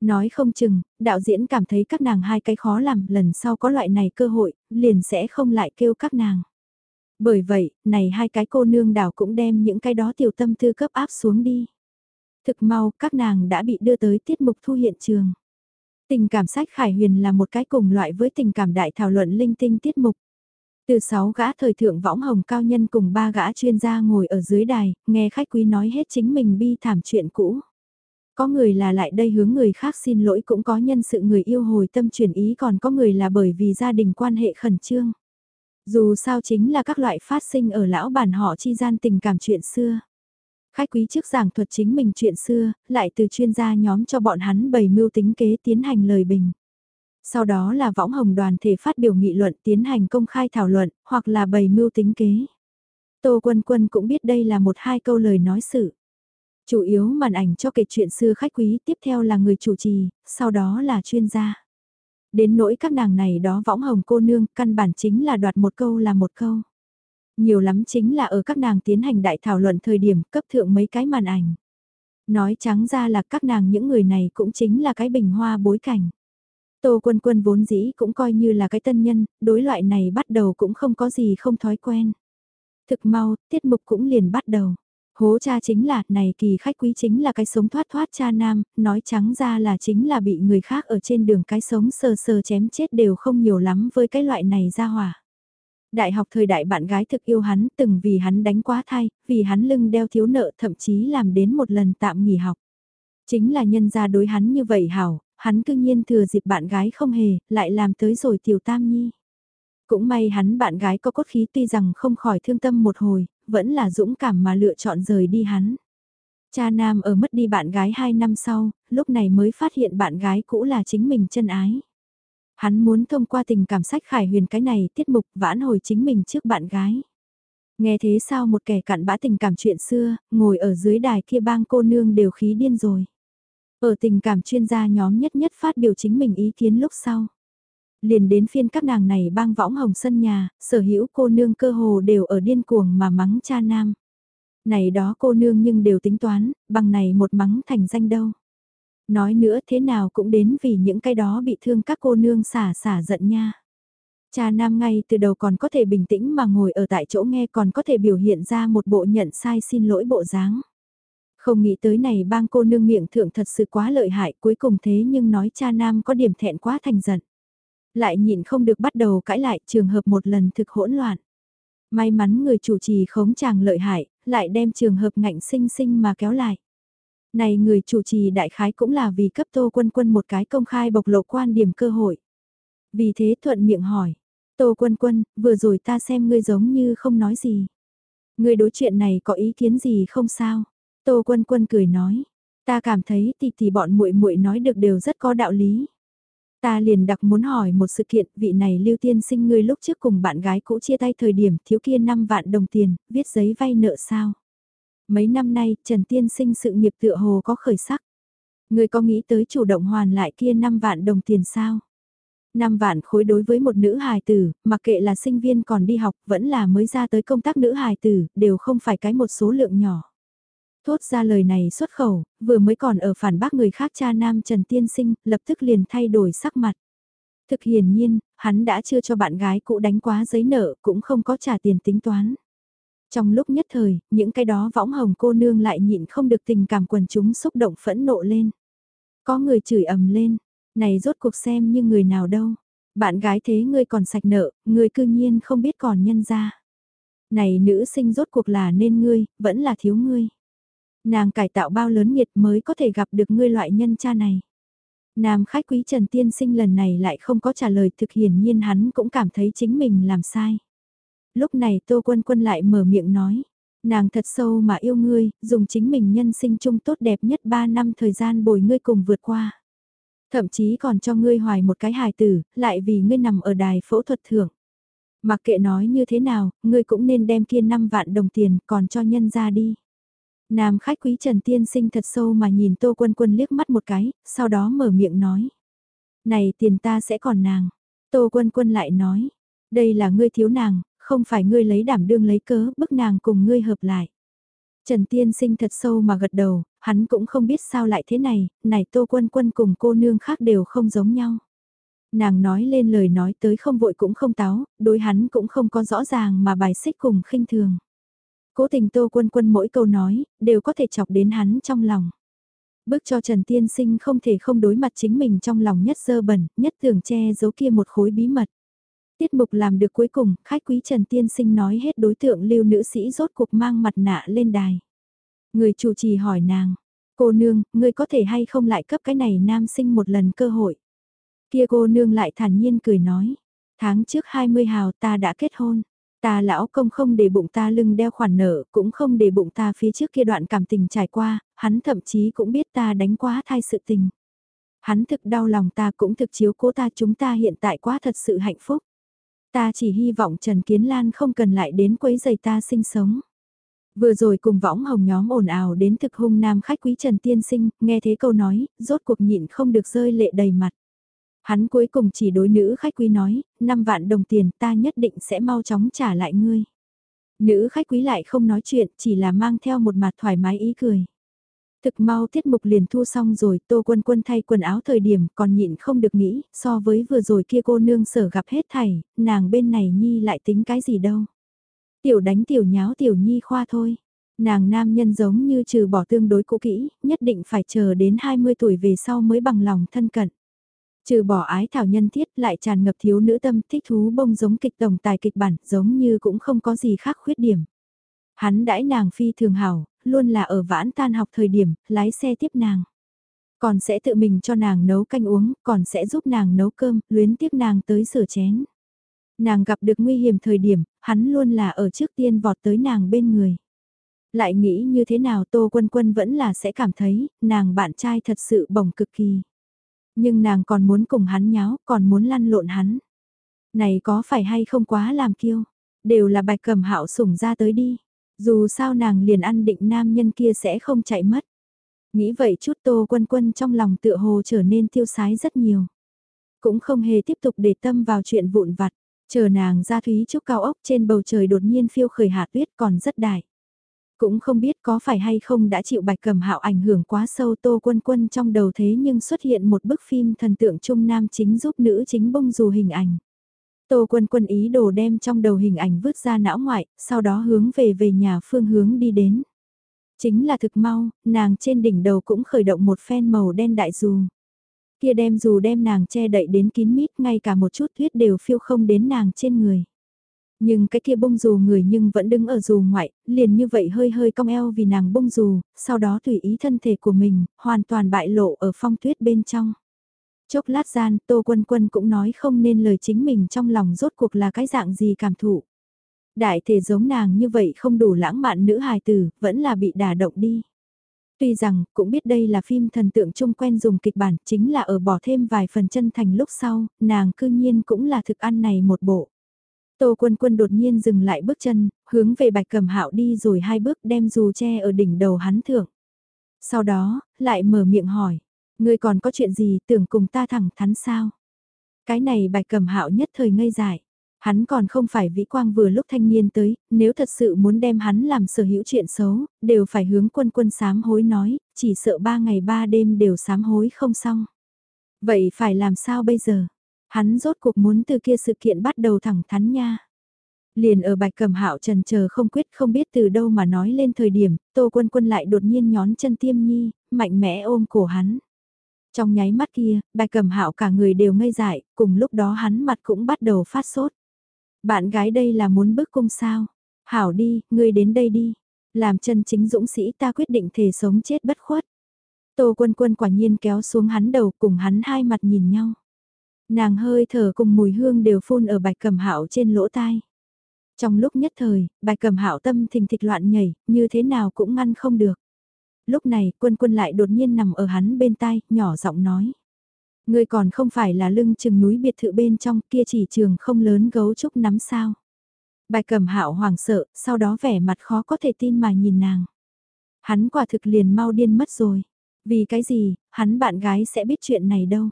Nói không chừng, đạo diễn cảm thấy các nàng hai cái khó làm, lần sau có loại này cơ hội, liền sẽ không lại kêu các nàng. Bởi vậy, này hai cái cô nương đảo cũng đem những cái đó tiểu tâm tư cấp áp xuống đi. Thực mau, các nàng đã bị đưa tới tiết mục thu hiện trường. Tình cảm sách Khải Huyền là một cái cùng loại với tình cảm đại thảo luận linh tinh tiết mục. Từ sáu gã thời thượng võng hồng cao nhân cùng ba gã chuyên gia ngồi ở dưới đài, nghe khách quý nói hết chính mình bi thảm chuyện cũ. Có người là lại đây hướng người khác xin lỗi cũng có nhân sự người yêu hồi tâm chuyển ý còn có người là bởi vì gia đình quan hệ khẩn trương. Dù sao chính là các loại phát sinh ở lão bản họ chi gian tình cảm chuyện xưa. Khách quý trước giảng thuật chính mình chuyện xưa, lại từ chuyên gia nhóm cho bọn hắn bày mưu tính kế tiến hành lời bình. Sau đó là võng hồng đoàn thể phát biểu nghị luận tiến hành công khai thảo luận, hoặc là bày mưu tính kế. Tô Quân Quân cũng biết đây là một hai câu lời nói sự. Chủ yếu màn ảnh cho kể chuyện xưa khách quý tiếp theo là người chủ trì, sau đó là chuyên gia. Đến nỗi các nàng này đó võng hồng cô nương, căn bản chính là đoạt một câu là một câu. Nhiều lắm chính là ở các nàng tiến hành đại thảo luận thời điểm cấp thượng mấy cái màn ảnh. Nói trắng ra là các nàng những người này cũng chính là cái bình hoa bối cảnh. Tô quân quân vốn dĩ cũng coi như là cái tân nhân, đối loại này bắt đầu cũng không có gì không thói quen. Thực mau, tiết mục cũng liền bắt đầu. Hố cha chính là, này kỳ khách quý chính là cái sống thoát thoát cha nam, nói trắng ra là chính là bị người khác ở trên đường cái sống sờ sờ chém chết đều không nhiều lắm với cái loại này ra hỏa. Đại học thời đại bạn gái thực yêu hắn từng vì hắn đánh quá thai, vì hắn lưng đeo thiếu nợ thậm chí làm đến một lần tạm nghỉ học. Chính là nhân ra đối hắn như vậy hảo, hắn cư nhiên thừa dịp bạn gái không hề, lại làm tới rồi tiểu tam nhi. Cũng may hắn bạn gái có cốt khí tuy rằng không khỏi thương tâm một hồi, vẫn là dũng cảm mà lựa chọn rời đi hắn. Cha nam ở mất đi bạn gái 2 năm sau, lúc này mới phát hiện bạn gái cũ là chính mình chân ái. Hắn muốn thông qua tình cảm sách khải huyền cái này tiết mục vãn hồi chính mình trước bạn gái. Nghe thế sao một kẻ cặn bã tình cảm chuyện xưa, ngồi ở dưới đài kia bang cô nương đều khí điên rồi. Ở tình cảm chuyên gia nhóm nhất nhất phát biểu chính mình ý kiến lúc sau. Liền đến phiên các nàng này bang võng hồng sân nhà, sở hữu cô nương cơ hồ đều ở điên cuồng mà mắng cha nam. Này đó cô nương nhưng đều tính toán, bằng này một mắng thành danh đâu. Nói nữa thế nào cũng đến vì những cái đó bị thương các cô nương xả xả giận nha. Cha nam ngay từ đầu còn có thể bình tĩnh mà ngồi ở tại chỗ nghe còn có thể biểu hiện ra một bộ nhận sai xin lỗi bộ dáng. Không nghĩ tới này bang cô nương miệng thượng thật sự quá lợi hại cuối cùng thế nhưng nói cha nam có điểm thẹn quá thành giận. Lại nhịn không được bắt đầu cãi lại trường hợp một lần thực hỗn loạn. May mắn người chủ trì khống chàng lợi hại, lại đem trường hợp ngạnh sinh sinh mà kéo lại. Này người chủ trì đại khái cũng là vì cấp Tô Quân Quân một cái công khai bộc lộ quan điểm cơ hội. Vì thế thuận miệng hỏi, Tô Quân Quân, vừa rồi ta xem ngươi giống như không nói gì. Ngươi đối chuyện này có ý kiến gì không sao? Tô Quân Quân cười nói, ta cảm thấy tỷ tỷ bọn muội muội nói được đều rất có đạo lý. Ta liền đặc muốn hỏi một sự kiện, vị này lưu tiên sinh ngươi lúc trước cùng bạn gái cũ chia tay thời điểm thiếu kia 5 vạn đồng tiền, viết giấy vay nợ sao? Mấy năm nay, Trần Tiên Sinh sự nghiệp tựa hồ có khởi sắc. Người có nghĩ tới chủ động hoàn lại kia 5 vạn đồng tiền sao? Năm vạn khối đối với một nữ hài tử, mặc kệ là sinh viên còn đi học, vẫn là mới ra tới công tác nữ hài tử, đều không phải cái một số lượng nhỏ. Thốt ra lời này xuất khẩu, vừa mới còn ở phản bác người khác cha nam Trần Tiên Sinh, lập tức liền thay đổi sắc mặt. Thực hiển nhiên, hắn đã chưa cho bạn gái cũ đánh quá giấy nợ, cũng không có trả tiền tính toán. Trong lúc nhất thời, những cái đó võng hồng cô nương lại nhịn không được tình cảm quần chúng xúc động phẫn nộ lên. Có người chửi ầm lên, này rốt cuộc xem như người nào đâu. Bạn gái thế ngươi còn sạch nợ, ngươi cư nhiên không biết còn nhân ra. Này nữ sinh rốt cuộc là nên ngươi, vẫn là thiếu ngươi. Nàng cải tạo bao lớn nhiệt mới có thể gặp được ngươi loại nhân cha này. Nam khách quý Trần Tiên Sinh lần này lại không có trả lời thực hiển nhiên hắn cũng cảm thấy chính mình làm sai. Lúc này Tô Quân Quân lại mở miệng nói, nàng thật sâu mà yêu ngươi, dùng chính mình nhân sinh chung tốt đẹp nhất 3 năm thời gian bồi ngươi cùng vượt qua. Thậm chí còn cho ngươi hoài một cái hài tử, lại vì ngươi nằm ở đài phẫu thuật thưởng. Mặc kệ nói như thế nào, ngươi cũng nên đem kia 5 vạn đồng tiền còn cho nhân ra đi. Nam khách quý Trần Tiên Sinh thật sâu mà nhìn Tô Quân Quân liếc mắt một cái, sau đó mở miệng nói. Này tiền ta sẽ còn nàng. Tô Quân Quân lại nói. Đây là ngươi thiếu nàng, không phải ngươi lấy đảm đương lấy cớ bức nàng cùng ngươi hợp lại. Trần Tiên Sinh thật sâu mà gật đầu, hắn cũng không biết sao lại thế này, này Tô Quân Quân cùng cô nương khác đều không giống nhau. Nàng nói lên lời nói tới không vội cũng không táo, đối hắn cũng không có rõ ràng mà bài xích cùng khinh thường. Cố tình Tô Quân Quân mỗi câu nói, đều có thể chọc đến hắn trong lòng. Bước cho Trần Tiên Sinh không thể không đối mặt chính mình trong lòng nhất dơ bẩn, nhất tưởng che giấu kia một khối bí mật. Tiết mục làm được cuối cùng, khách quý Trần Tiên Sinh nói hết đối tượng lưu nữ sĩ rốt cuộc mang mặt nạ lên đài. Người chủ trì hỏi nàng, cô nương, người có thể hay không lại cấp cái này nam sinh một lần cơ hội. Kia cô nương lại thản nhiên cười nói, tháng trước 20 hào ta đã kết hôn. Ta lão công không để bụng ta lưng đeo khoản nợ, cũng không để bụng ta phía trước kia đoạn cảm tình trải qua, hắn thậm chí cũng biết ta đánh quá thai sự tình. Hắn thực đau lòng ta cũng thực chiếu cố ta chúng ta hiện tại quá thật sự hạnh phúc. Ta chỉ hy vọng Trần Kiến Lan không cần lại đến quấy giày ta sinh sống. Vừa rồi cùng võng hồng nhóm ồn ào đến thực hung nam khách quý Trần Tiên Sinh, nghe thế câu nói, rốt cuộc nhịn không được rơi lệ đầy mặt. Hắn cuối cùng chỉ đối nữ khách quý nói, 5 vạn đồng tiền ta nhất định sẽ mau chóng trả lại ngươi. Nữ khách quý lại không nói chuyện, chỉ là mang theo một mặt thoải mái ý cười. Thực mau tiết mục liền thu xong rồi, tô quân quân thay quần áo thời điểm còn nhịn không được nghĩ, so với vừa rồi kia cô nương sở gặp hết thảy, nàng bên này nhi lại tính cái gì đâu. Tiểu đánh tiểu nháo tiểu nhi khoa thôi. Nàng nam nhân giống như trừ bỏ tương đối cũ kỹ, nhất định phải chờ đến 20 tuổi về sau mới bằng lòng thân cận. Trừ bỏ ái thảo nhân thiết lại tràn ngập thiếu nữ tâm thích thú bông giống kịch tổng tài kịch bản giống như cũng không có gì khác khuyết điểm. Hắn đãi nàng phi thường hảo, luôn là ở vãn tan học thời điểm, lái xe tiếp nàng. Còn sẽ tự mình cho nàng nấu canh uống, còn sẽ giúp nàng nấu cơm, luyến tiếp nàng tới sửa chén. Nàng gặp được nguy hiểm thời điểm, hắn luôn là ở trước tiên vọt tới nàng bên người. Lại nghĩ như thế nào Tô Quân Quân vẫn là sẽ cảm thấy, nàng bạn trai thật sự bổng cực kỳ. Nhưng nàng còn muốn cùng hắn nháo, còn muốn lăn lộn hắn. Này có phải hay không quá làm kiêu? Đều là bạch cầm hạo sủng ra tới đi. Dù sao nàng liền ăn định nam nhân kia sẽ không chạy mất. Nghĩ vậy chút tô quân quân trong lòng tựa hồ trở nên tiêu sái rất nhiều. Cũng không hề tiếp tục để tâm vào chuyện vụn vặt. Chờ nàng ra thúy trúc cao ốc trên bầu trời đột nhiên phiêu khởi hạ tuyết còn rất đại. Cũng không biết có phải hay không đã chịu bạch cầm hạo ảnh hưởng quá sâu tô quân quân trong đầu thế nhưng xuất hiện một bức phim thần tượng trung nam chính giúp nữ chính bông dù hình ảnh. Tô quân quân ý đồ đem trong đầu hình ảnh vứt ra não ngoại, sau đó hướng về về nhà phương hướng đi đến. Chính là thực mau, nàng trên đỉnh đầu cũng khởi động một phen màu đen đại dù. Kia đem dù đem nàng che đậy đến kín mít ngay cả một chút tuyết đều phiêu không đến nàng trên người. Nhưng cái kia bông dù người nhưng vẫn đứng ở dù ngoại, liền như vậy hơi hơi cong eo vì nàng bông dù, sau đó tùy ý thân thể của mình, hoàn toàn bại lộ ở phong tuyết bên trong. Chốc lát gian, Tô Quân Quân cũng nói không nên lời chính mình trong lòng rốt cuộc là cái dạng gì cảm thụ. Đại thể giống nàng như vậy không đủ lãng mạn nữ hài tử, vẫn là bị đả động đi. Tuy rằng, cũng biết đây là phim thần tượng chung quen dùng kịch bản, chính là ở bỏ thêm vài phần chân thành lúc sau, nàng cư nhiên cũng là thực ăn này một bộ. Tô Quân Quân đột nhiên dừng lại bước chân, hướng về Bạch Cẩm Hạo đi rồi hai bước đem dù che ở đỉnh đầu hắn thượng. Sau đó, lại mở miệng hỏi, ngươi còn có chuyện gì tưởng cùng ta thẳng thắn sao? Cái này bạch cầm hạo nhất thời ngây dại. Hắn còn không phải vĩ quang vừa lúc thanh niên tới, nếu thật sự muốn đem hắn làm sở hữu chuyện xấu, đều phải hướng quân quân sám hối nói, chỉ sợ ba ngày ba đêm đều sám hối không xong. Vậy phải làm sao bây giờ? Hắn rốt cuộc muốn từ kia sự kiện bắt đầu thẳng thắn nha. Liền ở bạch cầm hạo trần chờ không quyết không biết từ đâu mà nói lên thời điểm, tô quân quân lại đột nhiên nhón chân tiêm nhi, mạnh mẽ ôm cổ hắn. Trong nháy mắt kia, bạch cầm hạo cả người đều ngây dại, cùng lúc đó hắn mặt cũng bắt đầu phát sốt. Bạn gái đây là muốn bước cung sao? Hảo đi, ngươi đến đây đi. Làm chân chính dũng sĩ ta quyết định thể sống chết bất khuất. Tô quân quân quả nhiên kéo xuống hắn đầu cùng hắn hai mặt nhìn nhau. Nàng hơi thở cùng mùi hương đều phun ở bạch cầm hạo trên lỗ tai. Trong lúc nhất thời, bạch cầm hạo tâm thình thịch loạn nhảy, như thế nào cũng ngăn không được. Lúc này, quân quân lại đột nhiên nằm ở hắn bên tai, nhỏ giọng nói. Ngươi còn không phải là lưng chừng núi biệt thự bên trong kia chỉ trường không lớn gấu trúc nắm sao. Bài cầm hạo hoàng sợ, sau đó vẻ mặt khó có thể tin mà nhìn nàng. Hắn quả thực liền mau điên mất rồi. Vì cái gì, hắn bạn gái sẽ biết chuyện này đâu.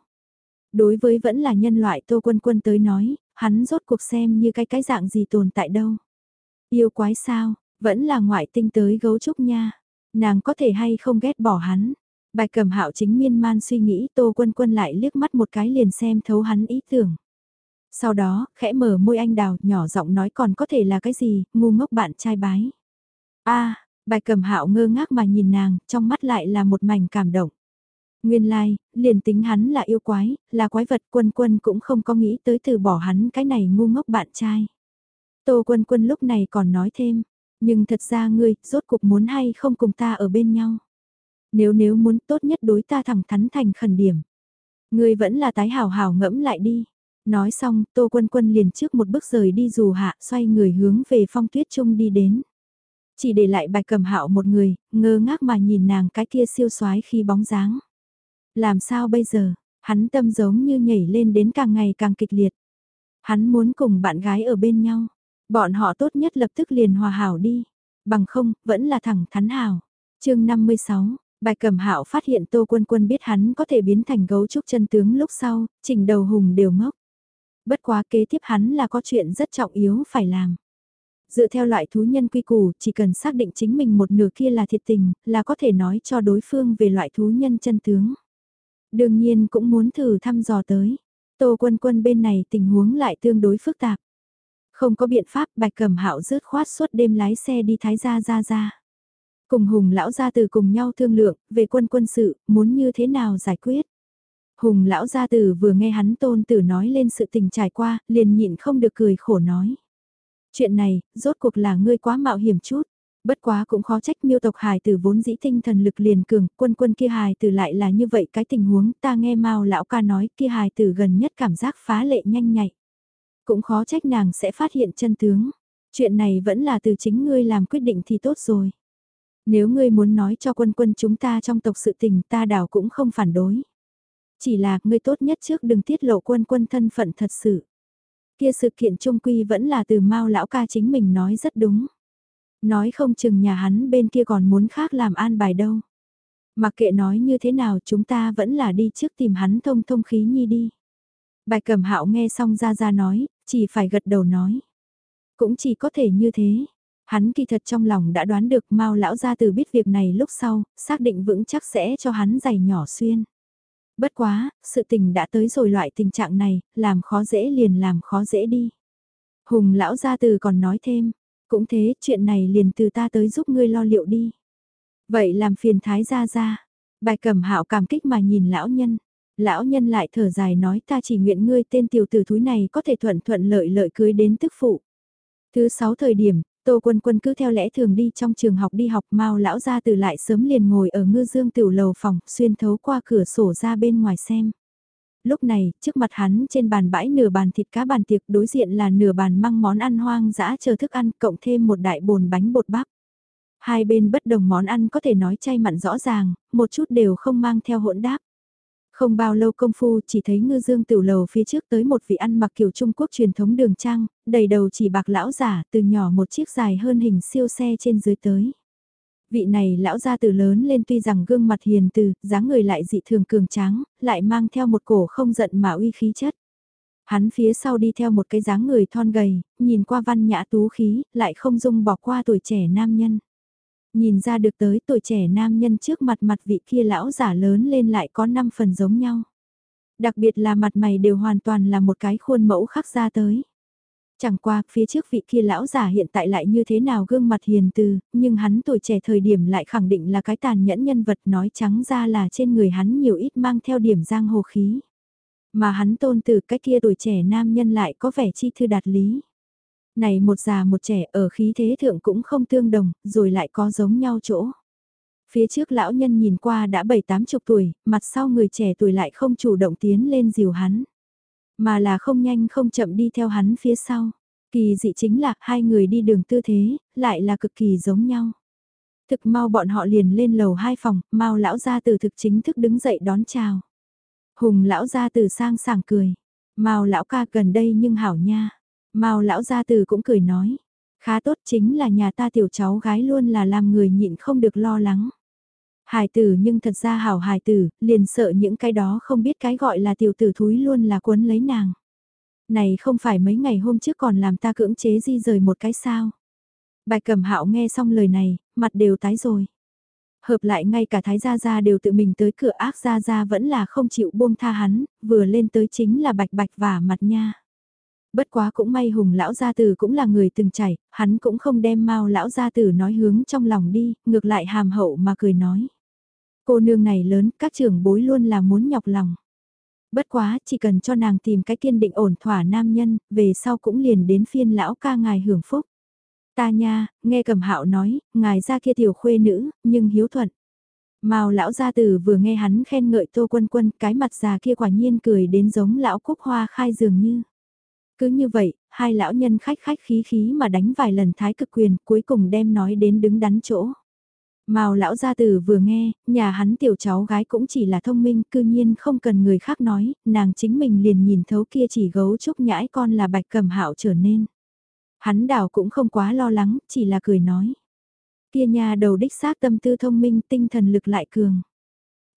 Đối với vẫn là nhân loại tô quân quân tới nói, hắn rốt cuộc xem như cái cái dạng gì tồn tại đâu. Yêu quái sao, vẫn là ngoại tinh tới gấu trúc nha. Nàng có thể hay không ghét bỏ hắn. Bạch cầm hạo chính miên man suy nghĩ tô quân quân lại liếc mắt một cái liền xem thấu hắn ý tưởng. Sau đó, khẽ mở môi anh đào, nhỏ giọng nói còn có thể là cái gì, ngu ngốc bạn trai bái. a bạch cầm hạo ngơ ngác mà nhìn nàng, trong mắt lại là một mảnh cảm động. Nguyên lai, like, liền tính hắn là yêu quái, là quái vật quân quân cũng không có nghĩ tới từ bỏ hắn cái này ngu ngốc bạn trai. Tô quân quân lúc này còn nói thêm, nhưng thật ra ngươi, rốt cuộc muốn hay không cùng ta ở bên nhau. Nếu nếu muốn tốt nhất đối ta thẳng thắn thành khẩn điểm. Ngươi vẫn là tái hào hào ngẫm lại đi. Nói xong, Tô Quân Quân liền trước một bước rời đi dù hạ, xoay người hướng về phong tuyết trung đi đến. Chỉ để lại bạch cầm hạo một người, ngơ ngác mà nhìn nàng cái kia siêu soái khi bóng dáng. Làm sao bây giờ, hắn tâm giống như nhảy lên đến càng ngày càng kịch liệt. Hắn muốn cùng bạn gái ở bên nhau, bọn họ tốt nhất lập tức liền hòa hảo đi, bằng không, vẫn là thẳng thắn hảo. chương 56, bài Cẩm Hạo phát hiện Tô Quân Quân biết hắn có thể biến thành gấu trúc chân tướng lúc sau, chỉnh đầu hùng đều ngốc. Bất quá kế tiếp hắn là có chuyện rất trọng yếu phải làm. Dựa theo loại thú nhân quy củ, chỉ cần xác định chính mình một nửa kia là thiệt tình, là có thể nói cho đối phương về loại thú nhân chân tướng. Đương nhiên cũng muốn thử thăm dò tới. Tô Quân Quân bên này tình huống lại tương đối phức tạp. Không có biện pháp Bạch Cẩm Hạo rớt khoát suốt đêm lái xe đi Thái Gia Gia Gia. Cùng Hùng lão gia từ cùng nhau thương lượng, về quân quân sự, muốn như thế nào giải quyết. Hùng lão gia tử vừa nghe hắn tôn tử nói lên sự tình trải qua, liền nhịn không được cười khổ nói. Chuyện này, rốt cuộc là ngươi quá mạo hiểm chút. Bất quá cũng khó trách miêu tộc hài tử vốn dĩ tinh thần lực liền cường, quân quân kia hài tử lại là như vậy cái tình huống ta nghe mao lão ca nói kia hài tử gần nhất cảm giác phá lệ nhanh nhạy. Cũng khó trách nàng sẽ phát hiện chân tướng. Chuyện này vẫn là từ chính ngươi làm quyết định thì tốt rồi. Nếu ngươi muốn nói cho quân quân chúng ta trong tộc sự tình ta đảo cũng không phản đối. Chỉ là ngươi tốt nhất trước đừng tiết lộ quân quân thân phận thật sự. Kia sự kiện trung quy vẫn là từ mau lão ca chính mình nói rất đúng. Nói không chừng nhà hắn bên kia còn muốn khác làm an bài đâu. Mặc kệ nói như thế nào chúng ta vẫn là đi trước tìm hắn thông thông khí nhi đi. Bài cầm hạo nghe xong ra ra nói, chỉ phải gật đầu nói. Cũng chỉ có thể như thế, Hắn kỳ thật trong lòng đã đoán được mau lão gia từ biết việc này lúc sau, xác định vững chắc sẽ cho hắn giày nhỏ xuyên. Bất quá, sự tình đã tới rồi loại tình trạng này, làm khó dễ liền làm khó dễ đi. Hùng lão gia từ còn nói thêm, cũng thế, chuyện này liền từ ta tới giúp ngươi lo liệu đi. Vậy làm phiền thái gia gia. Bài cầm hạo cảm kích mà nhìn lão nhân. Lão nhân lại thở dài nói ta chỉ nguyện ngươi tên tiểu tử thúi này có thể thuận thuận lợi lợi cưới đến tức phụ. Thứ sáu thời điểm, Tô Quân Quân cứ theo lẽ thường đi trong trường học đi học mau lão ra từ lại sớm liền ngồi ở ngư dương tiểu lầu phòng xuyên thấu qua cửa sổ ra bên ngoài xem. Lúc này, trước mặt hắn trên bàn bãi nửa bàn thịt cá bàn tiệc đối diện là nửa bàn măng món ăn hoang dã chờ thức ăn cộng thêm một đại bồn bánh bột bắp. Hai bên bất đồng món ăn có thể nói chay mặn rõ ràng, một chút đều không mang theo hỗn đáp. Không bao lâu công phu chỉ thấy ngư dương tiểu lầu phía trước tới một vị ăn mặc kiểu Trung Quốc truyền thống đường trang, đầy đầu chỉ bạc lão giả từ nhỏ một chiếc dài hơn hình siêu xe trên dưới tới. Vị này lão gia từ lớn lên tuy rằng gương mặt hiền từ, dáng người lại dị thường cường tráng, lại mang theo một cổ không giận mà uy khí chất. Hắn phía sau đi theo một cái dáng người thon gầy, nhìn qua văn nhã tú khí, lại không dung bỏ qua tuổi trẻ nam nhân. Nhìn ra được tới tuổi trẻ nam nhân trước mặt mặt vị kia lão giả lớn lên lại có 5 phần giống nhau. Đặc biệt là mặt mày đều hoàn toàn là một cái khuôn mẫu khắc ra tới. Chẳng qua, phía trước vị kia lão giả hiện tại lại như thế nào gương mặt hiền từ, nhưng hắn tuổi trẻ thời điểm lại khẳng định là cái tàn nhẫn nhân vật nói trắng ra là trên người hắn nhiều ít mang theo điểm giang hồ khí. Mà hắn tôn từ cái kia tuổi trẻ nam nhân lại có vẻ chi thư đạt lý. Này một già một trẻ ở khí thế thượng cũng không tương đồng, rồi lại có giống nhau chỗ. Phía trước lão nhân nhìn qua đã bảy tám chục tuổi, mặt sau người trẻ tuổi lại không chủ động tiến lên dìu hắn. Mà là không nhanh không chậm đi theo hắn phía sau. Kỳ dị chính là hai người đi đường tư thế, lại là cực kỳ giống nhau. Thực mau bọn họ liền lên lầu hai phòng, mau lão gia từ thực chính thức đứng dậy đón chào. Hùng lão gia từ sang sảng cười. mau lão ca gần đây nhưng hảo nha. Mao lão gia từ cũng cười nói. Khá tốt chính là nhà ta tiểu cháu gái luôn là làm người nhịn không được lo lắng. Hài tử nhưng thật ra hảo hài tử, liền sợ những cái đó không biết cái gọi là tiểu tử thúi luôn là cuốn lấy nàng. Này không phải mấy ngày hôm trước còn làm ta cưỡng chế di rời một cái sao. Bài cầm hạo nghe xong lời này, mặt đều tái rồi. Hợp lại ngay cả Thái Gia Gia đều tự mình tới cửa ác Gia Gia vẫn là không chịu buông tha hắn, vừa lên tới chính là bạch bạch vả mặt nha. Bất quá cũng may hùng lão gia tử cũng là người từng chảy, hắn cũng không đem mau lão gia tử nói hướng trong lòng đi, ngược lại hàm hậu mà cười nói. Cô nương này lớn, các trưởng bối luôn là muốn nhọc lòng. Bất quá, chỉ cần cho nàng tìm cái kiên định ổn thỏa nam nhân, về sau cũng liền đến phiên lão ca ngài hưởng phúc. Ta nha, nghe cầm hạo nói, ngài ra kia tiểu khuê nữ, nhưng hiếu thuận. Mao lão gia tử vừa nghe hắn khen ngợi tô quân quân, cái mặt già kia quả nhiên cười đến giống lão cúc hoa khai dường như. Cứ như vậy, hai lão nhân khách khách khí khí mà đánh vài lần thái cực quyền, cuối cùng đem nói đến đứng đắn chỗ. Màu lão gia tử vừa nghe, nhà hắn tiểu cháu gái cũng chỉ là thông minh, cư nhiên không cần người khác nói, nàng chính mình liền nhìn thấu kia chỉ gấu trúc nhãi con là bạch cầm hạo trở nên. Hắn đảo cũng không quá lo lắng, chỉ là cười nói. Kia nhà đầu đích xác tâm tư thông minh tinh thần lực lại cường.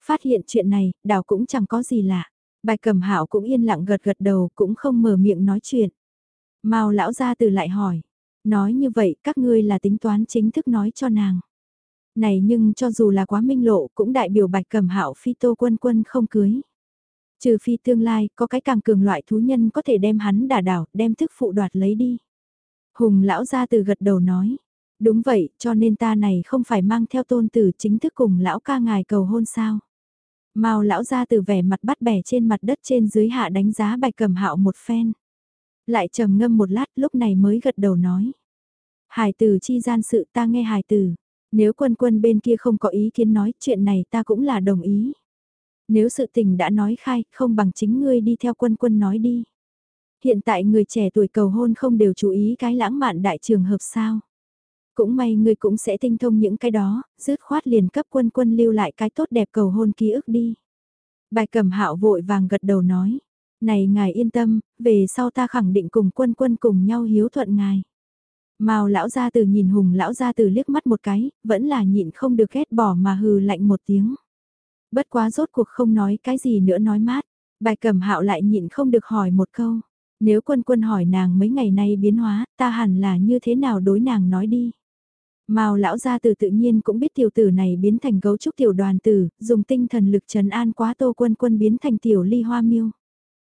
Phát hiện chuyện này, đảo cũng chẳng có gì lạ. Bạch cầm hạo cũng yên lặng gật gật đầu, cũng không mở miệng nói chuyện. Mao lão gia từ lại hỏi. Nói như vậy, các ngươi là tính toán chính thức nói cho nàng. Này nhưng cho dù là quá minh lộ cũng đại biểu bạch cầm hạo phi tô quân quân không cưới. Trừ phi tương lai có cái càng cường loại thú nhân có thể đem hắn đả đảo, đem thức phụ đoạt lấy đi. Hùng lão ra từ gật đầu nói. Đúng vậy, cho nên ta này không phải mang theo tôn tử chính thức cùng lão ca ngài cầu hôn sao. Mao lão ra từ vẻ mặt bắt bẻ trên mặt đất trên dưới hạ đánh giá bạch cầm hạo một phen. Lại trầm ngâm một lát lúc này mới gật đầu nói. Hải tử chi gian sự ta nghe hải tử. Nếu quân quân bên kia không có ý kiến nói chuyện này ta cũng là đồng ý. Nếu sự tình đã nói khai, không bằng chính ngươi đi theo quân quân nói đi. Hiện tại người trẻ tuổi cầu hôn không đều chú ý cái lãng mạn đại trường hợp sao. Cũng may ngươi cũng sẽ tinh thông những cái đó, dứt khoát liền cấp quân quân lưu lại cái tốt đẹp cầu hôn ký ức đi. Bài cẩm hạo vội vàng gật đầu nói. Này ngài yên tâm, về sau ta khẳng định cùng quân quân cùng nhau hiếu thuận ngài. Mao lão gia từ nhìn hùng lão gia từ liếc mắt một cái, vẫn là nhịn không được ghét bỏ mà hừ lạnh một tiếng. Bất quá rốt cuộc không nói cái gì nữa nói mát, bài cẩm hạo lại nhịn không được hỏi một câu. Nếu quân quân hỏi nàng mấy ngày nay biến hóa, ta hẳn là như thế nào đối nàng nói đi. Mao lão gia từ tự nhiên cũng biết tiểu tử này biến thành gấu trúc tiểu đoàn tử, dùng tinh thần lực trấn an quá tô quân quân biến thành tiểu ly hoa miêu.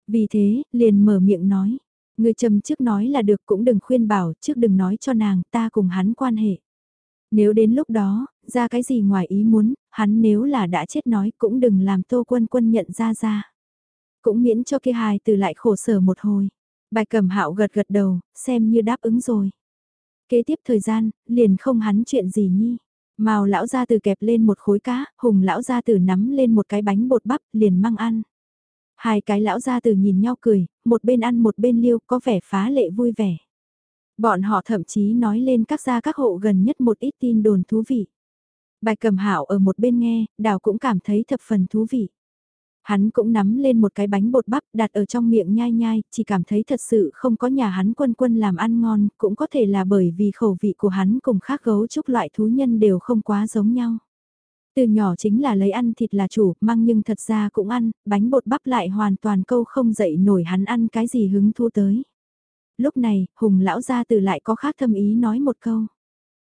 Vì thế, liền mở miệng nói, Người trầm trước nói là được cũng đừng khuyên bảo, trước đừng nói cho nàng ta cùng hắn quan hệ. Nếu đến lúc đó, ra cái gì ngoài ý muốn, hắn nếu là đã chết nói cũng đừng làm tô quân quân nhận ra ra. Cũng miễn cho kia hài từ lại khổ sở một hồi. Bài cầm hạo gật gật đầu, xem như đáp ứng rồi. Kế tiếp thời gian, liền không hắn chuyện gì nhi. Màu lão gia từ kẹp lên một khối cá, hùng lão gia từ nắm lên một cái bánh bột bắp, liền mang ăn. Hai cái lão gia từ nhìn nhau cười, một bên ăn một bên liêu có vẻ phá lệ vui vẻ. Bọn họ thậm chí nói lên các gia các hộ gần nhất một ít tin đồn thú vị. Bài cầm hảo ở một bên nghe, đào cũng cảm thấy thập phần thú vị. Hắn cũng nắm lên một cái bánh bột bắp đặt ở trong miệng nhai nhai, chỉ cảm thấy thật sự không có nhà hắn quân quân làm ăn ngon, cũng có thể là bởi vì khẩu vị của hắn cùng khác gấu trúc loại thú nhân đều không quá giống nhau. Từ nhỏ chính là lấy ăn thịt là chủ, mang nhưng thật ra cũng ăn, bánh bột bắp lại hoàn toàn câu không dậy nổi hắn ăn cái gì hứng thu tới. Lúc này, Hùng lão gia từ lại có khác thâm ý nói một câu.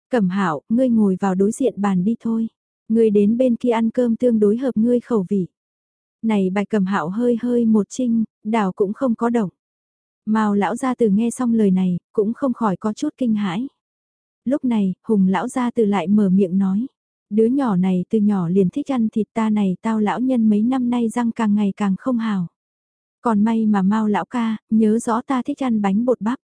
Cẩm hạo ngươi ngồi vào đối diện bàn đi thôi. Ngươi đến bên kia ăn cơm tương đối hợp ngươi khẩu vị. Này bài cẩm hạo hơi hơi một trinh, đảo cũng không có động. Mao lão gia từ nghe xong lời này, cũng không khỏi có chút kinh hãi. Lúc này, Hùng lão gia từ lại mở miệng nói. Đứa nhỏ này từ nhỏ liền thích ăn thịt ta này tao lão nhân mấy năm nay răng càng ngày càng không hào. Còn may mà mau lão ca, nhớ rõ ta thích ăn bánh bột bắp.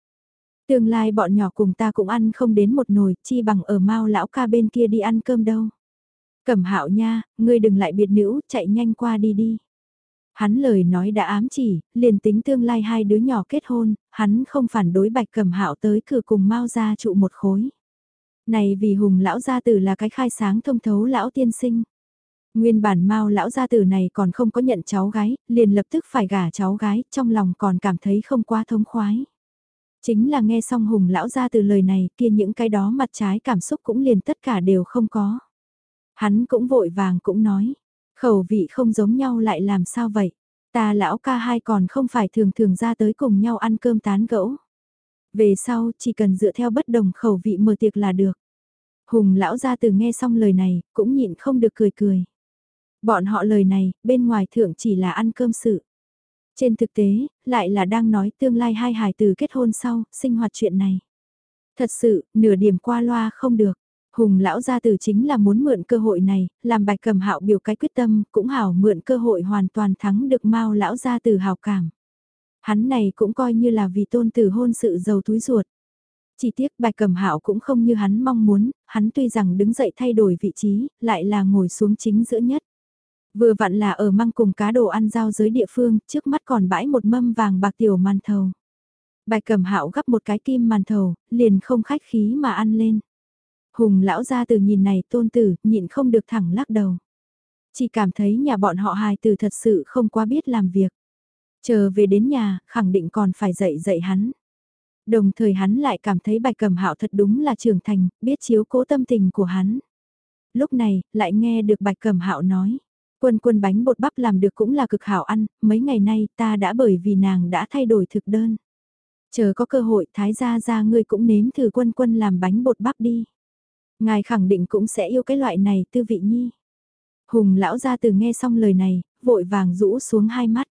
Tương lai bọn nhỏ cùng ta cũng ăn không đến một nồi, chi bằng ở mau lão ca bên kia đi ăn cơm đâu. Cẩm hạo nha, ngươi đừng lại biệt nữ, chạy nhanh qua đi đi. Hắn lời nói đã ám chỉ, liền tính tương lai hai đứa nhỏ kết hôn, hắn không phản đối bạch cẩm hạo tới cửa cùng mau ra trụ một khối. Này vì hùng lão gia tử là cái khai sáng thông thấu lão tiên sinh. Nguyên bản mau lão gia tử này còn không có nhận cháu gái, liền lập tức phải gả cháu gái, trong lòng còn cảm thấy không quá thống khoái. Chính là nghe xong hùng lão gia tử lời này kia những cái đó mặt trái cảm xúc cũng liền tất cả đều không có. Hắn cũng vội vàng cũng nói, khẩu vị không giống nhau lại làm sao vậy? Ta lão ca hai còn không phải thường thường ra tới cùng nhau ăn cơm tán gẫu. Về sau chỉ cần dựa theo bất đồng khẩu vị mở tiệc là được. Hùng lão gia từ nghe xong lời này, cũng nhịn không được cười cười. Bọn họ lời này, bên ngoài thượng chỉ là ăn cơm sự. Trên thực tế, lại là đang nói tương lai hai hài từ kết hôn sau, sinh hoạt chuyện này. Thật sự, nửa điểm qua loa không được. Hùng lão gia tử chính là muốn mượn cơ hội này, làm bạch cầm hạo biểu cái quyết tâm, cũng hảo mượn cơ hội hoàn toàn thắng được mau lão gia tử hào cảm. Hắn này cũng coi như là vì tôn tử hôn sự giàu túi ruột. Chỉ tiếc bạch cầm hạo cũng không như hắn mong muốn, hắn tuy rằng đứng dậy thay đổi vị trí, lại là ngồi xuống chính giữa nhất. Vừa vặn là ở măng cùng cá đồ ăn giao giới địa phương, trước mắt còn bãi một mâm vàng bạc tiểu màn thầu. Bạch cầm hạo gắp một cái kim màn thầu, liền không khách khí mà ăn lên. Hùng lão ra từ nhìn này tôn tử, nhịn không được thẳng lắc đầu. Chỉ cảm thấy nhà bọn họ hài từ thật sự không quá biết làm việc. Chờ về đến nhà, khẳng định còn phải dạy dạy hắn. Đồng thời hắn lại cảm thấy bạch cầm hạo thật đúng là trưởng thành, biết chiếu cố tâm tình của hắn. Lúc này, lại nghe được bạch cầm hạo nói. Quân quân bánh bột bắp làm được cũng là cực hảo ăn, mấy ngày nay ta đã bởi vì nàng đã thay đổi thực đơn. Chờ có cơ hội thái gia ra ngươi cũng nếm thử quân quân làm bánh bột bắp đi. Ngài khẳng định cũng sẽ yêu cái loại này tư vị nhi. Hùng lão gia từ nghe xong lời này, vội vàng rũ xuống hai mắt.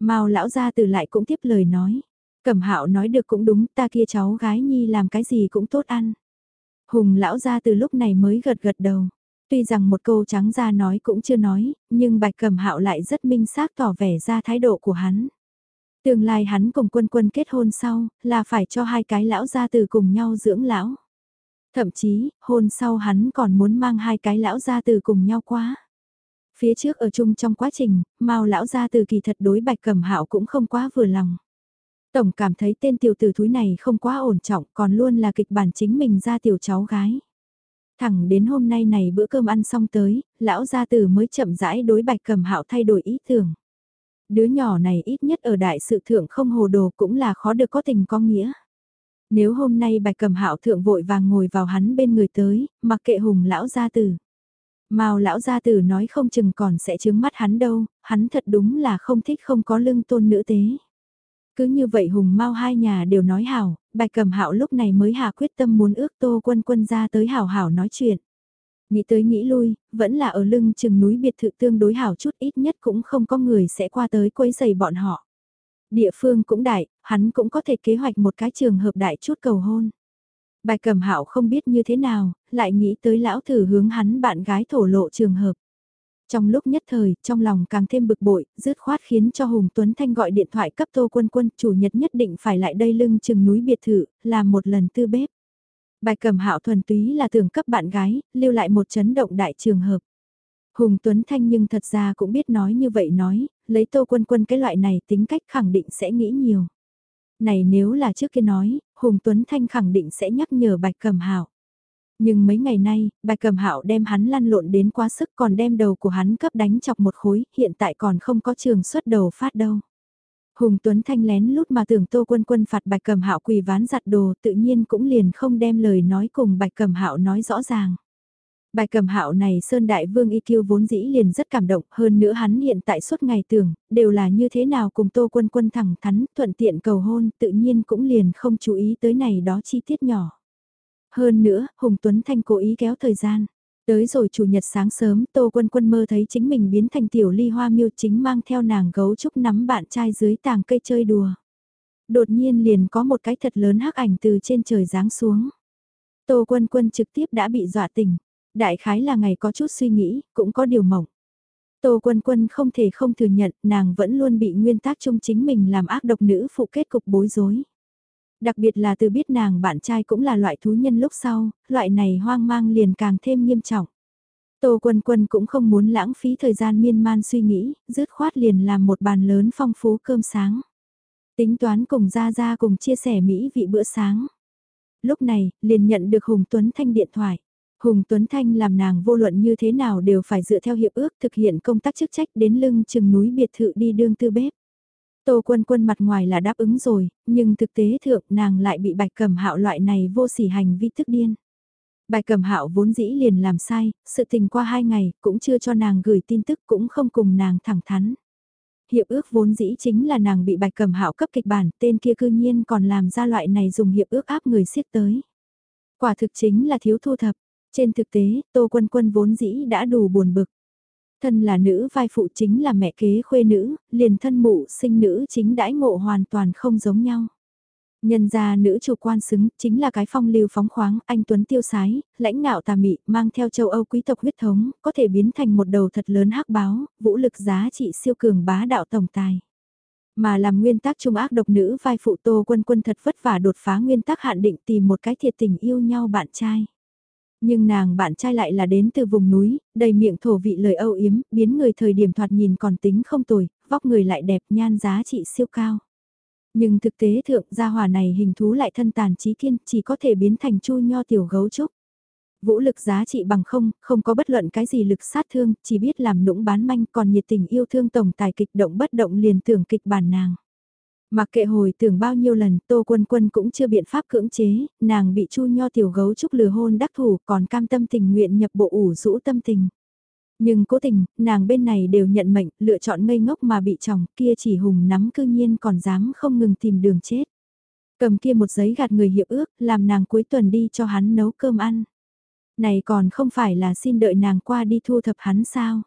Mao lão gia từ lại cũng tiếp lời nói. Cẩm hạo nói được cũng đúng ta kia cháu gái nhi làm cái gì cũng tốt ăn. Hùng lão gia từ lúc này mới gật gật đầu. Tuy rằng một câu trắng ra nói cũng chưa nói, nhưng bạch cẩm hạo lại rất minh xác tỏ vẻ ra thái độ của hắn. Tương lai hắn cùng quân quân kết hôn sau, là phải cho hai cái lão gia từ cùng nhau dưỡng lão. Thậm chí, hôn sau hắn còn muốn mang hai cái lão gia từ cùng nhau quá. Phía trước ở chung trong quá trình, Mao lão gia từ kỳ thật đối Bạch Cẩm Hạo cũng không quá vừa lòng. Tổng cảm thấy tên tiểu tử thúi này không quá ổn trọng, còn luôn là kịch bản chính mình ra tiểu cháu gái. Thẳng đến hôm nay này bữa cơm ăn xong tới, lão gia tử mới chậm rãi đối Bạch Cẩm Hạo thay đổi ý tưởng. Đứa nhỏ này ít nhất ở đại sự thượng không hồ đồ cũng là khó được có tình có nghĩa. Nếu hôm nay Bạch Cẩm Hạo thượng vội vàng ngồi vào hắn bên người tới, mặc kệ hùng lão gia tử. Mao lão gia tử nói không chừng còn sẽ chướng mắt hắn đâu, hắn thật đúng là không thích không có lưng tôn nữ tế. Cứ như vậy hùng Mao hai nhà đều nói hảo, bạch cầm hạo lúc này mới hạ quyết tâm muốn ước tô quân quân ra tới hảo hảo nói chuyện. Nghĩ tới nghĩ lui, vẫn là ở lưng chừng núi biệt thự tương đối hảo chút ít nhất cũng không có người sẽ qua tới quấy giày bọn họ. Địa phương cũng đại, hắn cũng có thể kế hoạch một cái trường hợp đại chút cầu hôn. Bài cầm hạo không biết như thế nào, lại nghĩ tới lão thử hướng hắn bạn gái thổ lộ trường hợp. Trong lúc nhất thời, trong lòng càng thêm bực bội, dứt khoát khiến cho Hùng Tuấn Thanh gọi điện thoại cấp Tô Quân Quân, chủ nhật nhất định phải lại đây lưng chừng núi biệt thự, làm một lần tư bếp. Bài cầm hạo thuần túy là tưởng cấp bạn gái, lưu lại một chấn động đại trường hợp. Hùng Tuấn Thanh nhưng thật ra cũng biết nói như vậy nói, lấy Tô Quân Quân cái loại này tính cách khẳng định sẽ nghĩ nhiều. Này nếu là trước kia nói, Hùng Tuấn Thanh khẳng định sẽ nhắc nhở Bạch Cầm Hạo. Nhưng mấy ngày nay, Bạch Cầm Hạo đem hắn lăn lộn đến quá sức còn đem đầu của hắn cấp đánh chọc một khối, hiện tại còn không có trường xuất đầu phát đâu. Hùng Tuấn Thanh lén lút mà tưởng Tô Quân Quân phạt Bạch Cầm Hạo quỳ ván giặt đồ, tự nhiên cũng liền không đem lời nói cùng Bạch Cầm Hạo nói rõ ràng. Bài cầm hạo này Sơn Đại Vương Y Kiêu vốn dĩ liền rất cảm động, hơn nữa hắn hiện tại suốt ngày tưởng, đều là như thế nào cùng Tô Quân Quân thẳng thắn, thuận tiện cầu hôn, tự nhiên cũng liền không chú ý tới này đó chi tiết nhỏ. Hơn nữa, Hùng Tuấn Thanh cố ý kéo thời gian. Tới rồi chủ nhật sáng sớm, Tô Quân Quân mơ thấy chính mình biến thành tiểu ly hoa miêu chính mang theo nàng gấu trúc nắm bạn trai dưới tàng cây chơi đùa. Đột nhiên liền có một cái thật lớn hắc ảnh từ trên trời giáng xuống. Tô Quân Quân trực tiếp đã bị dọa tỉnh. Đại khái là ngày có chút suy nghĩ, cũng có điều mỏng. Tô Quân Quân không thể không thừa nhận, nàng vẫn luôn bị nguyên tắc chung chính mình làm ác độc nữ phụ kết cục bối rối. Đặc biệt là từ biết nàng bạn trai cũng là loại thú nhân lúc sau, loại này hoang mang liền càng thêm nghiêm trọng. Tô Quân Quân cũng không muốn lãng phí thời gian miên man suy nghĩ, dứt khoát liền làm một bàn lớn phong phú cơm sáng. Tính toán cùng ra ra cùng chia sẻ mỹ vị bữa sáng. Lúc này, liền nhận được Hùng Tuấn Thanh điện thoại. Hùng Tuấn Thanh làm nàng vô luận như thế nào đều phải dựa theo hiệp ước thực hiện công tác chức trách đến lưng chừng núi biệt thự đi đương tư bếp. Tô quân quân mặt ngoài là đáp ứng rồi, nhưng thực tế thượng nàng lại bị bạch cẩm hạo loại này vô sỉ hành vi tức điên. Bạch cẩm hạo vốn dĩ liền làm sai, sự tình qua hai ngày cũng chưa cho nàng gửi tin tức cũng không cùng nàng thẳng thắn. Hiệp ước vốn dĩ chính là nàng bị bạch cẩm hạo cấp kịch bản, tên kia cư nhiên còn làm ra loại này dùng hiệp ước áp người siết tới. Quả thực chính là thiếu thu thập, trên thực tế, Tô Quân Quân vốn dĩ đã đủ buồn bực. Thân là nữ vai phụ chính là mẹ kế khuê nữ, liền thân mụ sinh nữ chính đãi ngộ hoàn toàn không giống nhau. Nhân gia nữ chủ quan xứng chính là cái phong lưu phóng khoáng, anh Tuấn tiêu sái, lãnh ngạo tà mị, mang theo châu Âu quý tộc huyết thống, có thể biến thành một đầu thật lớn hắc báo, vũ lực giá trị siêu cường bá đạo tổng tài. Mà làm nguyên tắc trung ác độc nữ vai phụ tô quân quân thật vất vả đột phá nguyên tắc hạn định tìm một cái thiệt tình yêu nhau bạn trai. Nhưng nàng bạn trai lại là đến từ vùng núi, đầy miệng thổ vị lời âu yếm, biến người thời điểm thoạt nhìn còn tính không tồi, vóc người lại đẹp nhan giá trị siêu cao. Nhưng thực tế thượng gia hòa này hình thú lại thân tàn trí kiên, chỉ có thể biến thành chu nho tiểu gấu trúc. Vũ lực giá trị bằng không, không có bất luận cái gì lực sát thương, chỉ biết làm nũng bán manh còn nhiệt tình yêu thương tổng tài kịch động bất động liền tưởng kịch bản nàng. Mặc kệ hồi tưởng bao nhiêu lần Tô Quân Quân cũng chưa biện pháp cưỡng chế, nàng bị Chu Nho tiểu gấu trúc lừa hôn đắc thủ còn cam tâm tình nguyện nhập bộ ủ rũ tâm tình. Nhưng cố tình, nàng bên này đều nhận mệnh, lựa chọn ngây ngốc mà bị chồng, kia chỉ hùng nắm cư nhiên còn dám không ngừng tìm đường chết. Cầm kia một giấy gạt người hiệp ước, làm nàng cuối tuần đi cho hắn nấu cơm ăn. Này còn không phải là xin đợi nàng qua đi thu thập hắn sao?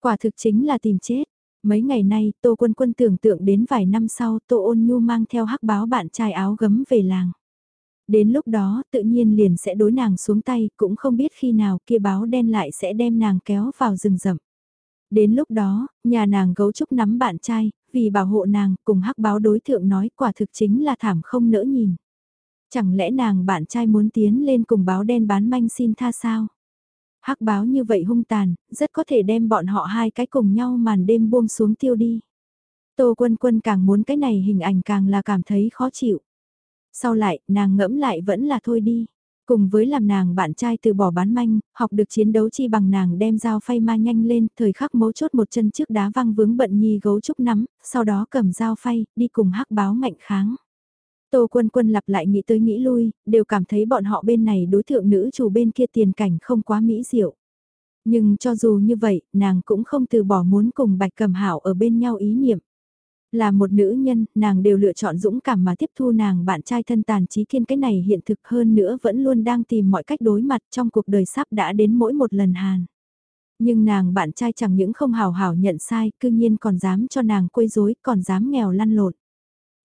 Quả thực chính là tìm chết. Mấy ngày nay, Tô Quân Quân tưởng tượng đến vài năm sau Tô Ôn Nhu mang theo hắc báo bạn trai áo gấm về làng. Đến lúc đó, tự nhiên liền sẽ đối nàng xuống tay, cũng không biết khi nào kia báo đen lại sẽ đem nàng kéo vào rừng rậm. Đến lúc đó, nhà nàng gấu trúc nắm bạn trai, vì bảo hộ nàng, cùng hắc báo đối thượng nói quả thực chính là thảm không nỡ nhìn. Chẳng lẽ nàng bạn trai muốn tiến lên cùng báo đen bán manh xin tha sao? Hắc báo như vậy hung tàn, rất có thể đem bọn họ hai cái cùng nhau màn đêm buông xuống tiêu đi. Tô quân quân càng muốn cái này hình ảnh càng là cảm thấy khó chịu. Sau lại, nàng ngẫm lại vẫn là thôi đi. Cùng với làm nàng bạn trai từ bỏ bán manh, học được chiến đấu chi bằng nàng đem dao phay ma nhanh lên, thời khắc mấu chốt một chân trước đá văng vướng bận nhi gấu trúc nắm, sau đó cầm dao phay, đi cùng hắc báo ngạnh kháng. Tô Quân Quân lặp lại nghĩ tới nghĩ lui, đều cảm thấy bọn họ bên này đối tượng nữ chủ bên kia tiền cảnh không quá mỹ diệu. Nhưng cho dù như vậy, nàng cũng không từ bỏ muốn cùng Bạch Cầm Hảo ở bên nhau ý niệm. Là một nữ nhân, nàng đều lựa chọn dũng cảm mà tiếp thu nàng bạn trai thân tàn trí kiên cái này hiện thực hơn nữa vẫn luôn đang tìm mọi cách đối mặt trong cuộc đời sắp đã đến mỗi một lần hàn. Nhưng nàng bạn trai chẳng những không hào hảo nhận sai, cư nhiên còn dám cho nàng quấy rối, còn dám nghèo lăn lộn.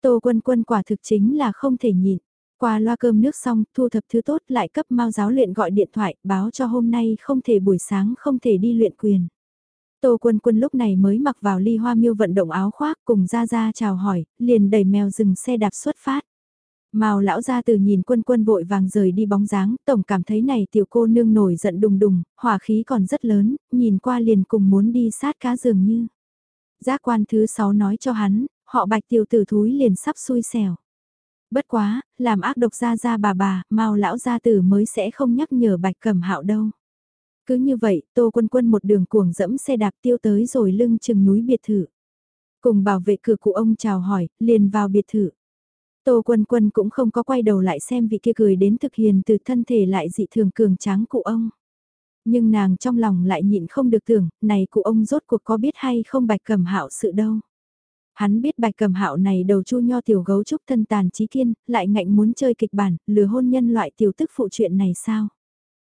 Tô quân quân quả thực chính là không thể nhịn. Qua loa cơm nước xong, thu thập thứ tốt lại cấp mau giáo luyện gọi điện thoại, báo cho hôm nay không thể buổi sáng không thể đi luyện quyền. Tô quân quân lúc này mới mặc vào ly hoa miêu vận động áo khoác cùng ra ra chào hỏi, liền đẩy mèo dừng xe đạp xuất phát. Mao lão ra từ nhìn quân quân vội vàng rời đi bóng dáng, tổng cảm thấy này tiểu cô nương nổi giận đùng đùng, hỏa khí còn rất lớn, nhìn qua liền cùng muốn đi sát cá dường như. Giác quan thứ 6 nói cho hắn, họ bạch tiểu tử thúi liền sắp xui xẻo. Bất quá, làm ác độc ra ra bà bà, mau lão gia tử mới sẽ không nhắc nhở bạch cẩm hạo đâu. Cứ như vậy, tô quân quân một đường cuồng dẫm xe đạp tiêu tới rồi lưng chừng núi biệt thự. Cùng bảo vệ cửa cụ ông chào hỏi, liền vào biệt thự. Tô quân quân cũng không có quay đầu lại xem vị kia cười đến thực hiền từ thân thể lại dị thường cường tráng cụ ông. Nhưng nàng trong lòng lại nhịn không được tưởng, này cụ ông rốt cuộc có biết hay không bạch cầm hạo sự đâu. Hắn biết bạch cầm hạo này đầu chu nho tiểu gấu trúc thân tàn trí kiên, lại ngạnh muốn chơi kịch bản, lừa hôn nhân loại tiểu tức phụ chuyện này sao?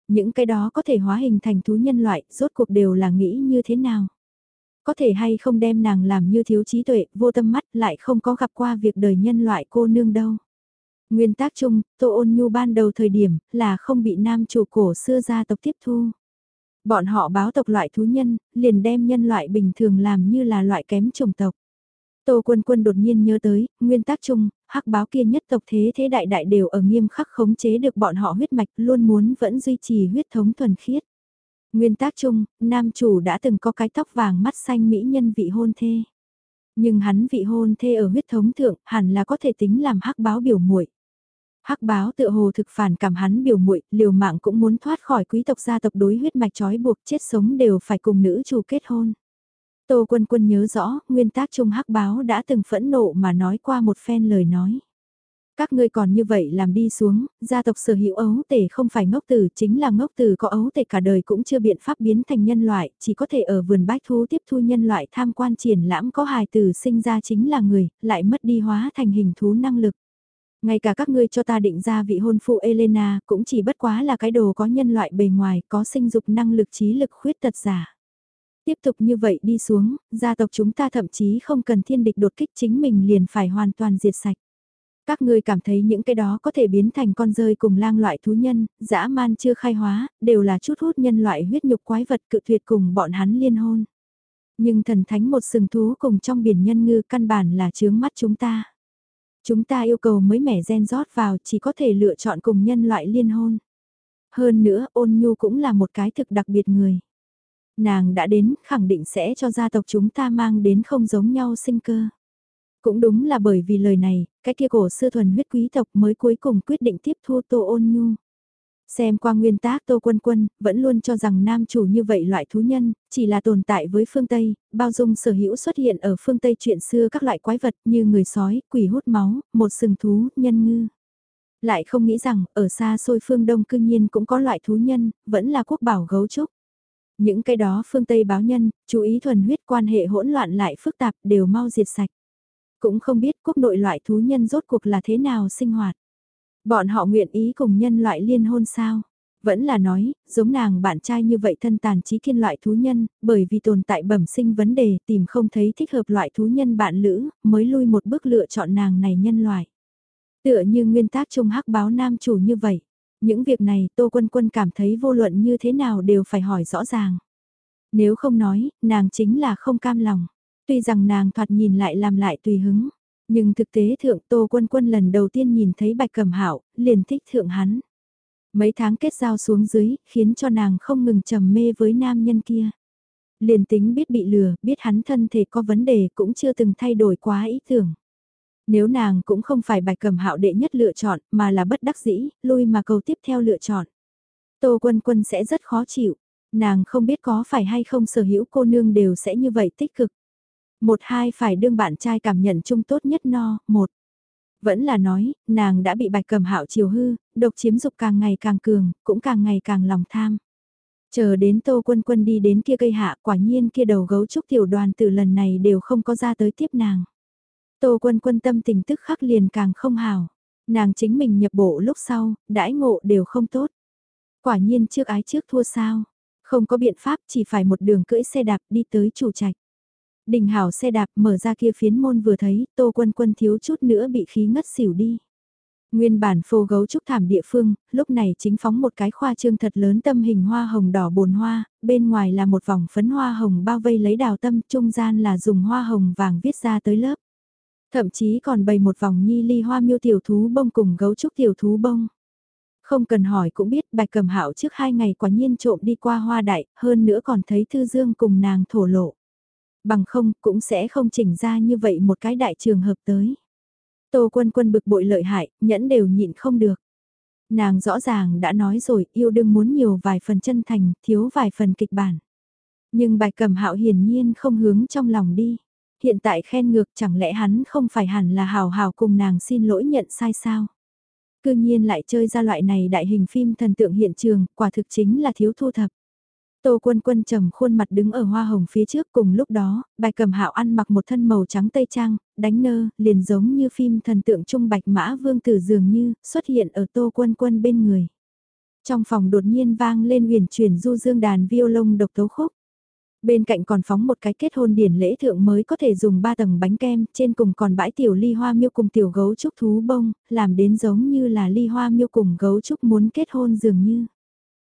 Những cái đó có thể hóa hình thành thú nhân loại, rốt cuộc đều là nghĩ như thế nào? Có thể hay không đem nàng làm như thiếu trí tuệ, vô tâm mắt lại không có gặp qua việc đời nhân loại cô nương đâu. Nguyên tác chung, Tô Ôn Nhu ban đầu thời điểm là không bị nam chủ cổ xưa gia tộc tiếp thu. Bọn họ báo tộc loại thú nhân, liền đem nhân loại bình thường làm như là loại kém chủng tộc. Tô Quân Quân đột nhiên nhớ tới, nguyên tắc chung, hắc báo kia nhất tộc thế thế đại đại đều ở nghiêm khắc khống chế được bọn họ huyết mạch luôn muốn vẫn duy trì huyết thống thuần khiết. Nguyên tác chung, nam chủ đã từng có cái tóc vàng mắt xanh mỹ nhân vị hôn thê. Nhưng hắn vị hôn thê ở huyết thống thượng hẳn là có thể tính làm hắc báo biểu muội. Hắc báo tự hồ thực phản cảm hắn biểu muội, liều mạng cũng muốn thoát khỏi quý tộc gia tộc đối huyết mạch trói buộc chết sống đều phải cùng nữ chủ kết hôn. Tô Quân Quân nhớ rõ, nguyên tác trung hắc báo đã từng phẫn nộ mà nói qua một phen lời nói. Các ngươi còn như vậy làm đi xuống, gia tộc sở hữu ấu tể không phải ngốc tử, chính là ngốc tử có ấu tể cả đời cũng chưa biện pháp biến thành nhân loại, chỉ có thể ở vườn bách thú tiếp thu nhân loại tham quan triển lãm có hài tử sinh ra chính là người, lại mất đi hóa thành hình thú năng lực. Ngay cả các ngươi cho ta định ra vị hôn phụ Elena cũng chỉ bất quá là cái đồ có nhân loại bề ngoài, có sinh dục năng lực trí lực khuyết tật giả. Tiếp tục như vậy đi xuống, gia tộc chúng ta thậm chí không cần thiên địch đột kích chính mình liền phải hoàn toàn diệt sạch. Các ngươi cảm thấy những cái đó có thể biến thành con rơi cùng lang loại thú nhân, dã man chưa khai hóa, đều là chút hút nhân loại huyết nhục quái vật cự tuyệt cùng bọn hắn liên hôn. Nhưng thần thánh một sừng thú cùng trong biển nhân ngư căn bản là chướng mắt chúng ta. Chúng ta yêu cầu mới mẻ gen rót vào chỉ có thể lựa chọn cùng nhân loại liên hôn. Hơn nữa ôn nhu cũng là một cái thực đặc biệt người. Nàng đã đến khẳng định sẽ cho gia tộc chúng ta mang đến không giống nhau sinh cơ. Cũng đúng là bởi vì lời này, cái kia cổ xưa thuần huyết quý tộc mới cuối cùng quyết định tiếp thu Tô Ôn Nhu. Xem qua nguyên tác Tô Quân Quân, vẫn luôn cho rằng nam chủ như vậy loại thú nhân, chỉ là tồn tại với phương Tây, bao dung sở hữu xuất hiện ở phương Tây chuyện xưa các loại quái vật như người sói, quỷ hút máu, một sừng thú, nhân ngư. Lại không nghĩ rằng, ở xa xôi phương Đông cương nhiên cũng có loại thú nhân, vẫn là quốc bảo gấu trúc. Những cái đó phương Tây báo nhân, chú ý thuần huyết quan hệ hỗn loạn lại phức tạp đều mau diệt sạch. Cũng không biết quốc nội loại thú nhân rốt cuộc là thế nào sinh hoạt. Bọn họ nguyện ý cùng nhân loại liên hôn sao? Vẫn là nói, giống nàng bạn trai như vậy thân tàn trí kiên loại thú nhân, bởi vì tồn tại bẩm sinh vấn đề tìm không thấy thích hợp loại thú nhân bạn lữ, mới lui một bước lựa chọn nàng này nhân loại. Tựa như nguyên tác trung hắc báo nam chủ như vậy. Những việc này Tô Quân Quân cảm thấy vô luận như thế nào đều phải hỏi rõ ràng. Nếu không nói, nàng chính là không cam lòng. Tuy rằng nàng thoạt nhìn lại làm lại tùy hứng, nhưng thực tế thượng Tô Quân Quân lần đầu tiên nhìn thấy Bạch Cẩm Hạo, liền thích thượng hắn. Mấy tháng kết giao xuống dưới, khiến cho nàng không ngừng trầm mê với nam nhân kia. Liền tính biết bị lừa, biết hắn thân thể có vấn đề cũng chưa từng thay đổi quá ý tưởng. Nếu nàng cũng không phải Bạch Cẩm Hạo đệ nhất lựa chọn, mà là bất đắc dĩ, lui mà cầu tiếp theo lựa chọn. Tô Quân Quân sẽ rất khó chịu. Nàng không biết có phải hay không sở hữu cô nương đều sẽ như vậy tích cực. Một hai phải đương bạn trai cảm nhận chung tốt nhất no, một. Vẫn là nói, nàng đã bị bạch cầm hạo chiều hư, độc chiếm dục càng ngày càng cường, cũng càng ngày càng lòng tham. Chờ đến tô quân quân đi đến kia cây hạ quả nhiên kia đầu gấu trúc tiểu đoàn từ lần này đều không có ra tới tiếp nàng. Tô quân quân tâm tình tức khắc liền càng không hào. Nàng chính mình nhập bộ lúc sau, đãi ngộ đều không tốt. Quả nhiên trước ái trước thua sao. Không có biện pháp chỉ phải một đường cưỡi xe đạp đi tới chủ trạch. Đình hảo xe đạp mở ra kia phiến môn vừa thấy, tô quân quân thiếu chút nữa bị khí ngất xỉu đi. Nguyên bản phô gấu trúc thảm địa phương, lúc này chính phóng một cái khoa trương thật lớn tâm hình hoa hồng đỏ bồn hoa, bên ngoài là một vòng phấn hoa hồng bao vây lấy đào tâm, trung gian là dùng hoa hồng vàng viết ra tới lớp. Thậm chí còn bày một vòng nhi ly hoa miêu tiểu thú bông cùng gấu trúc tiểu thú bông. Không cần hỏi cũng biết bạch cầm hạo trước hai ngày quả nhiên trộm đi qua hoa đại, hơn nữa còn thấy Thư Dương cùng nàng thổ lộ. Bằng không cũng sẽ không chỉnh ra như vậy một cái đại trường hợp tới. Tô quân quân bực bội lợi hại, nhẫn đều nhịn không được. Nàng rõ ràng đã nói rồi yêu đương muốn nhiều vài phần chân thành, thiếu vài phần kịch bản. Nhưng bài cầm hạo hiển nhiên không hướng trong lòng đi. Hiện tại khen ngược chẳng lẽ hắn không phải hẳn là hào hào cùng nàng xin lỗi nhận sai sao. Cư nhiên lại chơi ra loại này đại hình phim thần tượng hiện trường, quả thực chính là thiếu thu thập. Tô quân quân trầm khuôn mặt đứng ở hoa hồng phía trước cùng lúc đó, bài cầm hạo ăn mặc một thân màu trắng tây trang, đánh nơ, liền giống như phim thần tượng trung bạch mã vương tử dường như, xuất hiện ở tô quân quân bên người. Trong phòng đột nhiên vang lên huyền chuyển du dương đàn violon độc tấu khúc. Bên cạnh còn phóng một cái kết hôn điển lễ thượng mới có thể dùng ba tầng bánh kem, trên cùng còn bãi tiểu ly hoa miêu cùng tiểu gấu trúc thú bông, làm đến giống như là ly hoa miêu cùng gấu trúc muốn kết hôn dường như.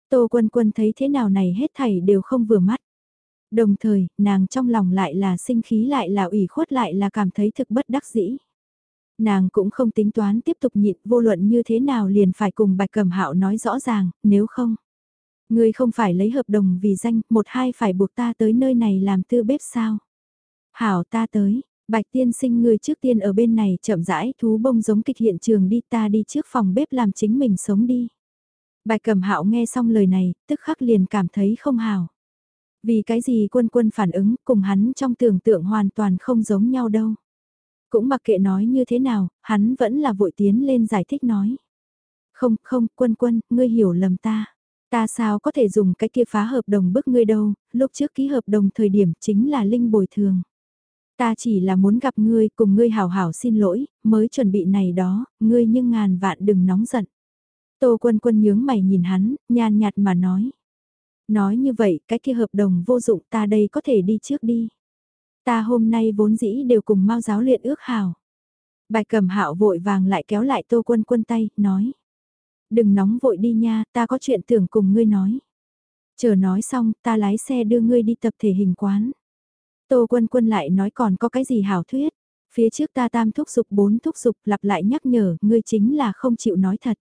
Tô Quân Quân thấy thế nào này hết thảy đều không vừa mắt. Đồng thời, nàng trong lòng lại là sinh khí lại là ủy khuất lại là cảm thấy thực bất đắc dĩ. Nàng cũng không tính toán tiếp tục nhịn vô luận như thế nào liền phải cùng Bạch Cẩm Hạo nói rõ ràng, nếu không. Ngươi không phải lấy hợp đồng vì danh, một hai phải buộc ta tới nơi này làm tư bếp sao? Hảo ta tới, Bạch tiên sinh ngươi trước tiên ở bên này chậm rãi thú bông giống kịch hiện trường đi ta đi trước phòng bếp làm chính mình sống đi. Bạch cầm hạo nghe xong lời này, tức khắc liền cảm thấy không hào. Vì cái gì quân quân phản ứng cùng hắn trong tưởng tượng hoàn toàn không giống nhau đâu. Cũng mặc kệ nói như thế nào, hắn vẫn là vội tiến lên giải thích nói. Không, không, quân quân, ngươi hiểu lầm ta. Ta sao có thể dùng cái kia phá hợp đồng bức ngươi đâu, lúc trước ký hợp đồng thời điểm chính là linh bồi thường. Ta chỉ là muốn gặp ngươi cùng ngươi hảo hảo xin lỗi, mới chuẩn bị này đó, ngươi nhưng ngàn vạn đừng nóng giận. Tô quân quân nhướng mày nhìn hắn, nhàn nhạt mà nói. Nói như vậy, cái kia hợp đồng vô dụng ta đây có thể đi trước đi. Ta hôm nay vốn dĩ đều cùng mau giáo luyện ước hảo. Bài cầm hạo vội vàng lại kéo lại tô quân quân tay, nói. Đừng nóng vội đi nha, ta có chuyện tưởng cùng ngươi nói. Chờ nói xong, ta lái xe đưa ngươi đi tập thể hình quán. Tô quân quân lại nói còn có cái gì hảo thuyết. Phía trước ta tam thúc dục bốn thúc dục lặp lại nhắc nhở, ngươi chính là không chịu nói thật.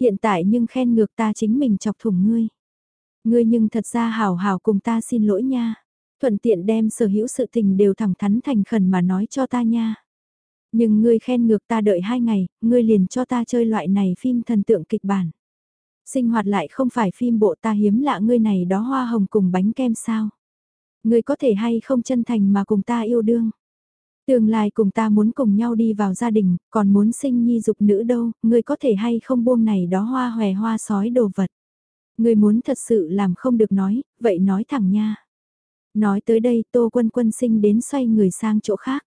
Hiện tại nhưng khen ngược ta chính mình chọc thủng ngươi. Ngươi nhưng thật ra hảo hảo cùng ta xin lỗi nha. Thuận tiện đem sở hữu sự tình đều thẳng thắn thành khẩn mà nói cho ta nha. Nhưng ngươi khen ngược ta đợi hai ngày, ngươi liền cho ta chơi loại này phim thần tượng kịch bản. Sinh hoạt lại không phải phim bộ ta hiếm lạ ngươi này đó hoa hồng cùng bánh kem sao. Ngươi có thể hay không chân thành mà cùng ta yêu đương. Tương lai cùng ta muốn cùng nhau đi vào gia đình, còn muốn sinh nhi dục nữ đâu, ngươi có thể hay không buông này đó hoa hòe hoa sói đồ vật. Ngươi muốn thật sự làm không được nói, vậy nói thẳng nha. Nói tới đây Tô Quân Quân sinh đến xoay người sang chỗ khác.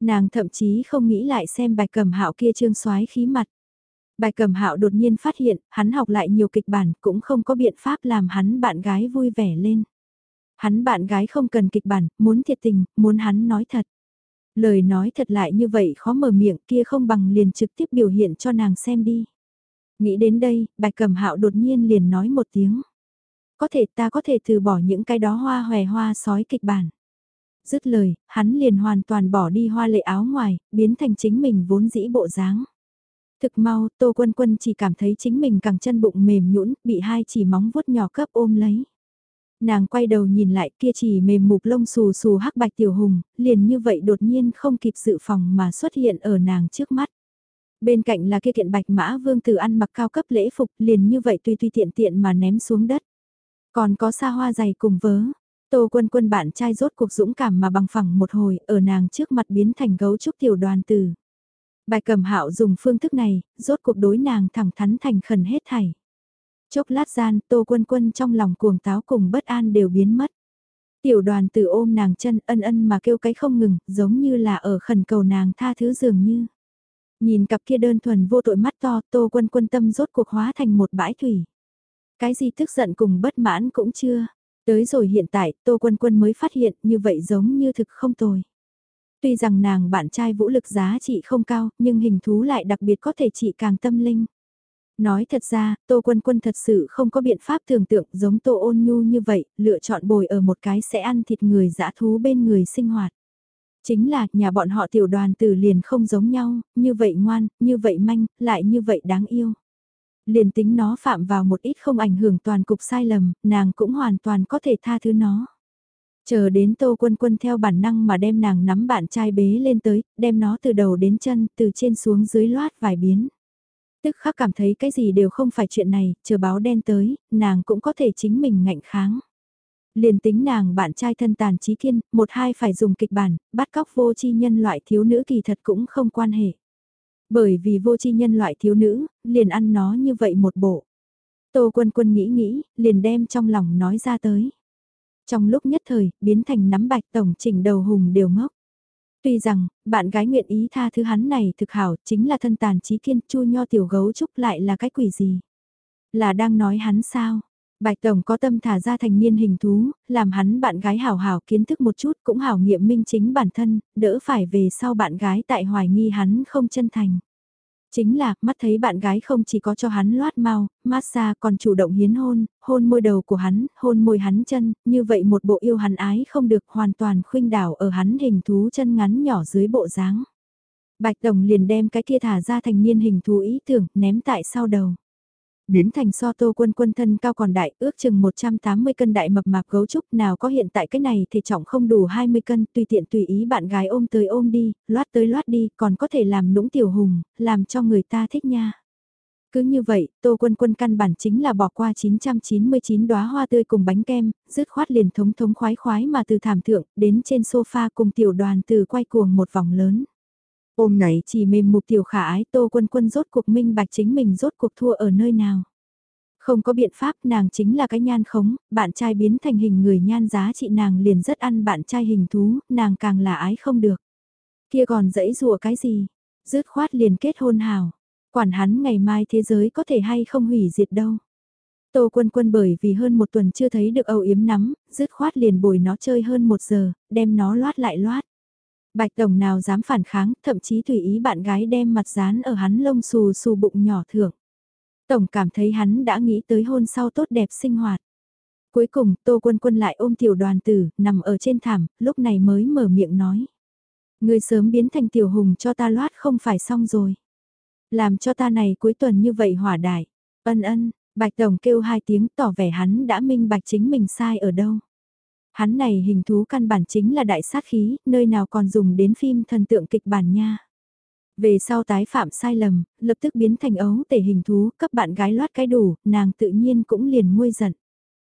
Nàng thậm chí không nghĩ lại xem bài cầm hạo kia trương soái khí mặt. Bài cầm hạo đột nhiên phát hiện, hắn học lại nhiều kịch bản cũng không có biện pháp làm hắn bạn gái vui vẻ lên. Hắn bạn gái không cần kịch bản, muốn thiệt tình, muốn hắn nói thật. Lời nói thật lại như vậy khó mở miệng kia không bằng liền trực tiếp biểu hiện cho nàng xem đi. Nghĩ đến đây, bạch cầm hạo đột nhiên liền nói một tiếng. Có thể ta có thể từ bỏ những cái đó hoa hòe hoa sói kịch bản. Dứt lời, hắn liền hoàn toàn bỏ đi hoa lệ áo ngoài, biến thành chính mình vốn dĩ bộ dáng. Thực mau, Tô Quân Quân chỉ cảm thấy chính mình càng chân bụng mềm nhũn, bị hai chỉ móng vuốt nhỏ cấp ôm lấy. Nàng quay đầu nhìn lại kia chỉ mềm mục lông xù xù hắc bạch tiểu hùng, liền như vậy đột nhiên không kịp dự phòng mà xuất hiện ở nàng trước mắt. Bên cạnh là kia kiện bạch mã vương tử ăn mặc cao cấp lễ phục liền như vậy tùy tùy tiện tiện mà ném xuống đất. Còn có xa hoa dày cùng vớ, Tô quân quân bạn trai rốt cuộc dũng cảm mà bằng phẳng một hồi ở nàng trước mặt biến thành gấu trúc tiểu đoàn tử. Bài cầm hạo dùng phương thức này, rốt cuộc đối nàng thẳng thắn thành khẩn hết thảy. Chốc lát gian, tô quân quân trong lòng cuồng táo cùng bất an đều biến mất. Tiểu đoàn tử ôm nàng chân ân ân mà kêu cái không ngừng, giống như là ở khẩn cầu nàng tha thứ dường như. Nhìn cặp kia đơn thuần vô tội mắt to, tô quân quân tâm rốt cuộc hóa thành một bãi thủy. Cái gì tức giận cùng bất mãn cũng chưa. Tới rồi hiện tại, tô quân quân mới phát hiện như vậy giống như thực không tồi. Tuy rằng nàng bạn trai vũ lực giá trị không cao, nhưng hình thú lại đặc biệt có thể trị càng tâm linh. Nói thật ra, Tô Quân Quân thật sự không có biện pháp tưởng tượng giống Tô Ôn Nhu như vậy, lựa chọn bồi ở một cái sẽ ăn thịt người dã thú bên người sinh hoạt. Chính là, nhà bọn họ tiểu đoàn tử liền không giống nhau, như vậy ngoan, như vậy manh, lại như vậy đáng yêu. Liền tính nó phạm vào một ít không ảnh hưởng toàn cục sai lầm, nàng cũng hoàn toàn có thể tha thứ nó. Chờ đến Tô Quân Quân theo bản năng mà đem nàng nắm bạn trai bế lên tới, đem nó từ đầu đến chân, từ trên xuống dưới loát vài biến. Tức khắc cảm thấy cái gì đều không phải chuyện này, chờ báo đen tới, nàng cũng có thể chính mình ngạnh kháng. Liền tính nàng bạn trai thân tàn trí kiên, một hai phải dùng kịch bản, bắt cóc vô chi nhân loại thiếu nữ kỳ thật cũng không quan hệ. Bởi vì vô chi nhân loại thiếu nữ, liền ăn nó như vậy một bộ. Tô quân quân nghĩ nghĩ, liền đem trong lòng nói ra tới. Trong lúc nhất thời, biến thành nắm bạch tổng chỉnh đầu hùng đều ngốc. Tuy rằng, bạn gái nguyện ý tha thứ hắn này thực hảo, chính là thân tàn trí kiên, chu nho tiểu gấu trúc lại là cái quỷ gì? Là đang nói hắn sao? Bạch Tổng có tâm thả ra thành niên hình thú, làm hắn bạn gái hảo hảo kiến thức một chút cũng hảo nghiệm minh chính bản thân, đỡ phải về sau bạn gái tại hoài nghi hắn không chân thành. Chính là, mắt thấy bạn gái không chỉ có cho hắn loát mau, massage còn chủ động hiến hôn, hôn môi đầu của hắn, hôn môi hắn chân, như vậy một bộ yêu hắn ái không được hoàn toàn khuynh đảo ở hắn hình thú chân ngắn nhỏ dưới bộ dáng. Bạch Tổng liền đem cái kia thả ra thành niên hình thú ý tưởng, ném tại sau đầu biến thành so tô quân quân thân cao còn đại, ước chừng 180 cân đại mập mạp gấu trúc nào có hiện tại cái này thì trọng không đủ 20 cân, tùy tiện tùy ý bạn gái ôm tới ôm đi, loát tới loát đi, còn có thể làm nũng tiểu hùng, làm cho người ta thích nha. Cứ như vậy, Tô Quân Quân căn bản chính là bỏ qua 999 đóa hoa tươi cùng bánh kem, dứt khoát liền thống thống khoái khoái mà từ thảm thượng đến trên sofa cùng tiểu đoàn từ quay cuồng một vòng lớn. Ôm này chỉ mềm mục tiểu khả ái tô quân quân rốt cuộc minh bạch chính mình rốt cuộc thua ở nơi nào. Không có biện pháp nàng chính là cái nhan khống, bạn trai biến thành hình người nhan giá trị nàng liền rất ăn bạn trai hình thú, nàng càng là ái không được. Kia còn dẫy rùa cái gì, dứt khoát liền kết hôn hào, quản hắn ngày mai thế giới có thể hay không hủy diệt đâu. Tô quân quân bởi vì hơn một tuần chưa thấy được âu yếm nắm, dứt khoát liền bồi nó chơi hơn một giờ, đem nó loát lại loát. Bạch Tổng nào dám phản kháng, thậm chí tùy ý bạn gái đem mặt dán ở hắn lông xù xù bụng nhỏ thưởng. Tổng cảm thấy hắn đã nghĩ tới hôn sau tốt đẹp sinh hoạt. Cuối cùng, Tô Quân Quân lại ôm tiểu đoàn tử, nằm ở trên thảm, lúc này mới mở miệng nói. Người sớm biến thành tiểu hùng cho ta loát không phải xong rồi. Làm cho ta này cuối tuần như vậy hỏa đại. Ân ân, Bạch Tổng kêu hai tiếng tỏ vẻ hắn đã minh bạch chính mình sai ở đâu. Hắn này hình thú căn bản chính là đại sát khí, nơi nào còn dùng đến phim thần tượng kịch bản nha. Về sau tái phạm sai lầm, lập tức biến thành ấu tể hình thú, cấp bạn gái loát cái đủ, nàng tự nhiên cũng liền nguôi giận.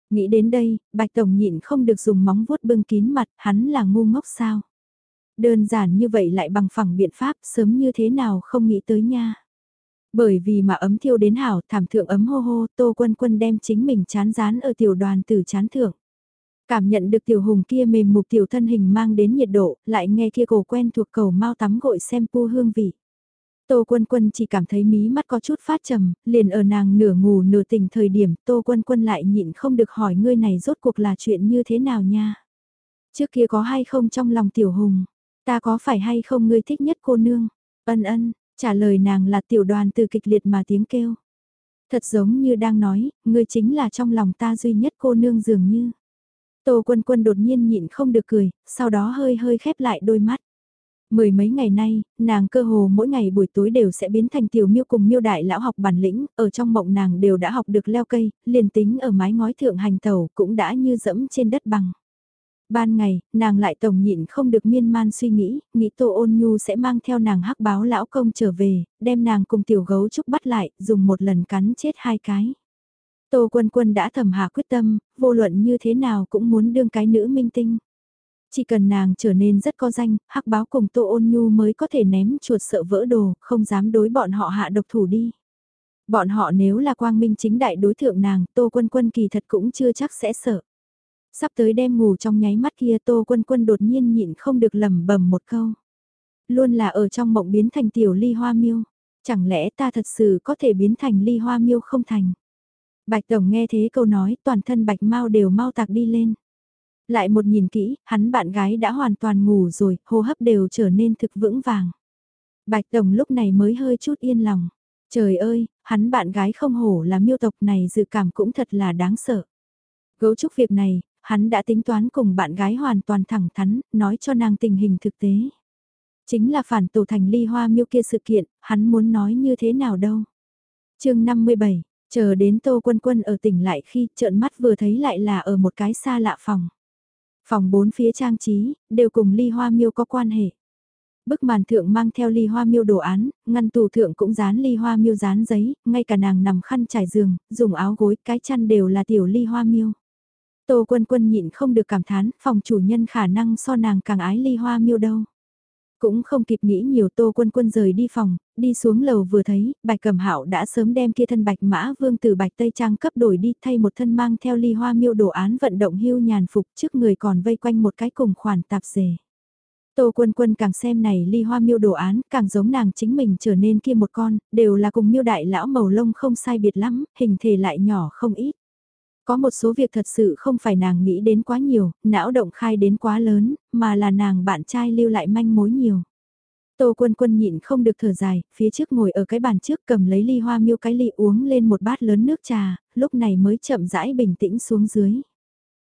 Nghĩ đến đây, Bạch Tổng nhịn không được dùng móng vuốt bưng kín mặt, hắn là ngu ngốc sao. Đơn giản như vậy lại bằng phẳng biện pháp sớm như thế nào không nghĩ tới nha. Bởi vì mà ấm thiêu đến hảo thảm thượng ấm hô hô tô quân quân đem chính mình chán rán ở tiểu đoàn tử chán thượng. Cảm nhận được tiểu hùng kia mềm mục tiểu thân hình mang đến nhiệt độ, lại nghe kia cổ quen thuộc cầu mau tắm gội xem pu hương vị. Tô Quân Quân chỉ cảm thấy mí mắt có chút phát trầm, liền ở nàng nửa ngủ nửa tỉnh thời điểm Tô Quân Quân lại nhịn không được hỏi ngươi này rốt cuộc là chuyện như thế nào nha. Trước kia có hay không trong lòng tiểu hùng, ta có phải hay không ngươi thích nhất cô nương, ân ân, trả lời nàng là tiểu đoàn từ kịch liệt mà tiếng kêu. Thật giống như đang nói, ngươi chính là trong lòng ta duy nhất cô nương dường như. Tô Quân Quân đột nhiên nhịn không được cười, sau đó hơi hơi khép lại đôi mắt. Mười mấy ngày nay, nàng cơ hồ mỗi ngày buổi tối đều sẽ biến thành tiểu miêu cùng miêu đại lão học bản lĩnh, ở trong mộng nàng đều đã học được leo cây, liền tính ở mái ngói thượng hành tàu cũng đã như dẫm trên đất bằng. Ban ngày, nàng lại tổng nhịn không được miên man suy nghĩ, nghĩ tô ôn nhu sẽ mang theo nàng hắc báo lão công trở về, đem nàng cùng tiểu gấu trúc bắt lại, dùng một lần cắn chết hai cái. Tô Quân Quân đã thầm hạ quyết tâm, vô luận như thế nào cũng muốn đương cái nữ minh tinh. Chỉ cần nàng trở nên rất có danh, hắc báo cùng Tô Ôn Nhu mới có thể ném chuột sợ vỡ đồ, không dám đối bọn họ hạ độc thủ đi. Bọn họ nếu là quang minh chính đại đối thượng nàng, Tô Quân Quân kỳ thật cũng chưa chắc sẽ sợ. Sắp tới đêm ngủ trong nháy mắt kia Tô Quân Quân đột nhiên nhịn không được lầm bầm một câu. Luôn là ở trong mộng biến thành tiểu ly hoa miêu. Chẳng lẽ ta thật sự có thể biến thành ly hoa miêu không thành? Bạch Tổng nghe thế câu nói toàn thân Bạch Mau đều mau tạc đi lên. Lại một nhìn kỹ, hắn bạn gái đã hoàn toàn ngủ rồi, hô hấp đều trở nên thực vững vàng. Bạch Tổng lúc này mới hơi chút yên lòng. Trời ơi, hắn bạn gái không hổ là miêu tộc này dự cảm cũng thật là đáng sợ. Gấu trúc việc này, hắn đã tính toán cùng bạn gái hoàn toàn thẳng thắn, nói cho nàng tình hình thực tế. Chính là phản tổ thành ly hoa miêu kia sự kiện, hắn muốn nói như thế nào đâu. chương 57, Chờ đến Tô Quân Quân ở tỉnh lại khi trợn mắt vừa thấy lại là ở một cái xa lạ phòng. Phòng bốn phía trang trí, đều cùng ly hoa miêu có quan hệ. Bức màn thượng mang theo ly hoa miêu đồ án, ngăn tủ thượng cũng dán ly hoa miêu dán giấy, ngay cả nàng nằm khăn trải giường, dùng áo gối, cái chăn đều là tiểu ly hoa miêu. Tô quân quân nhịn không được cảm thán, phòng chủ nhân khả năng so nàng càng ái ly hoa miêu đâu. Cũng không kịp nghĩ nhiều Tô Quân Quân rời đi phòng, đi xuống lầu vừa thấy, Bạch Cẩm Hạo đã sớm đem kia thân Bạch Mã Vương từ Bạch Tây Trang cấp đổi đi thay một thân mang theo ly hoa miêu đồ án vận động hưu nhàn phục trước người còn vây quanh một cái cùng khoản tạp dề. Tô Quân Quân càng xem này ly hoa miêu đồ án, càng giống nàng chính mình trở nên kia một con, đều là cùng miêu đại lão màu lông không sai biệt lắm, hình thể lại nhỏ không ít. Có một số việc thật sự không phải nàng nghĩ đến quá nhiều, não động khai đến quá lớn, mà là nàng bạn trai lưu lại manh mối nhiều. Tô quân quân nhịn không được thở dài, phía trước ngồi ở cái bàn trước cầm lấy ly hoa miêu cái ly uống lên một bát lớn nước trà, lúc này mới chậm rãi bình tĩnh xuống dưới.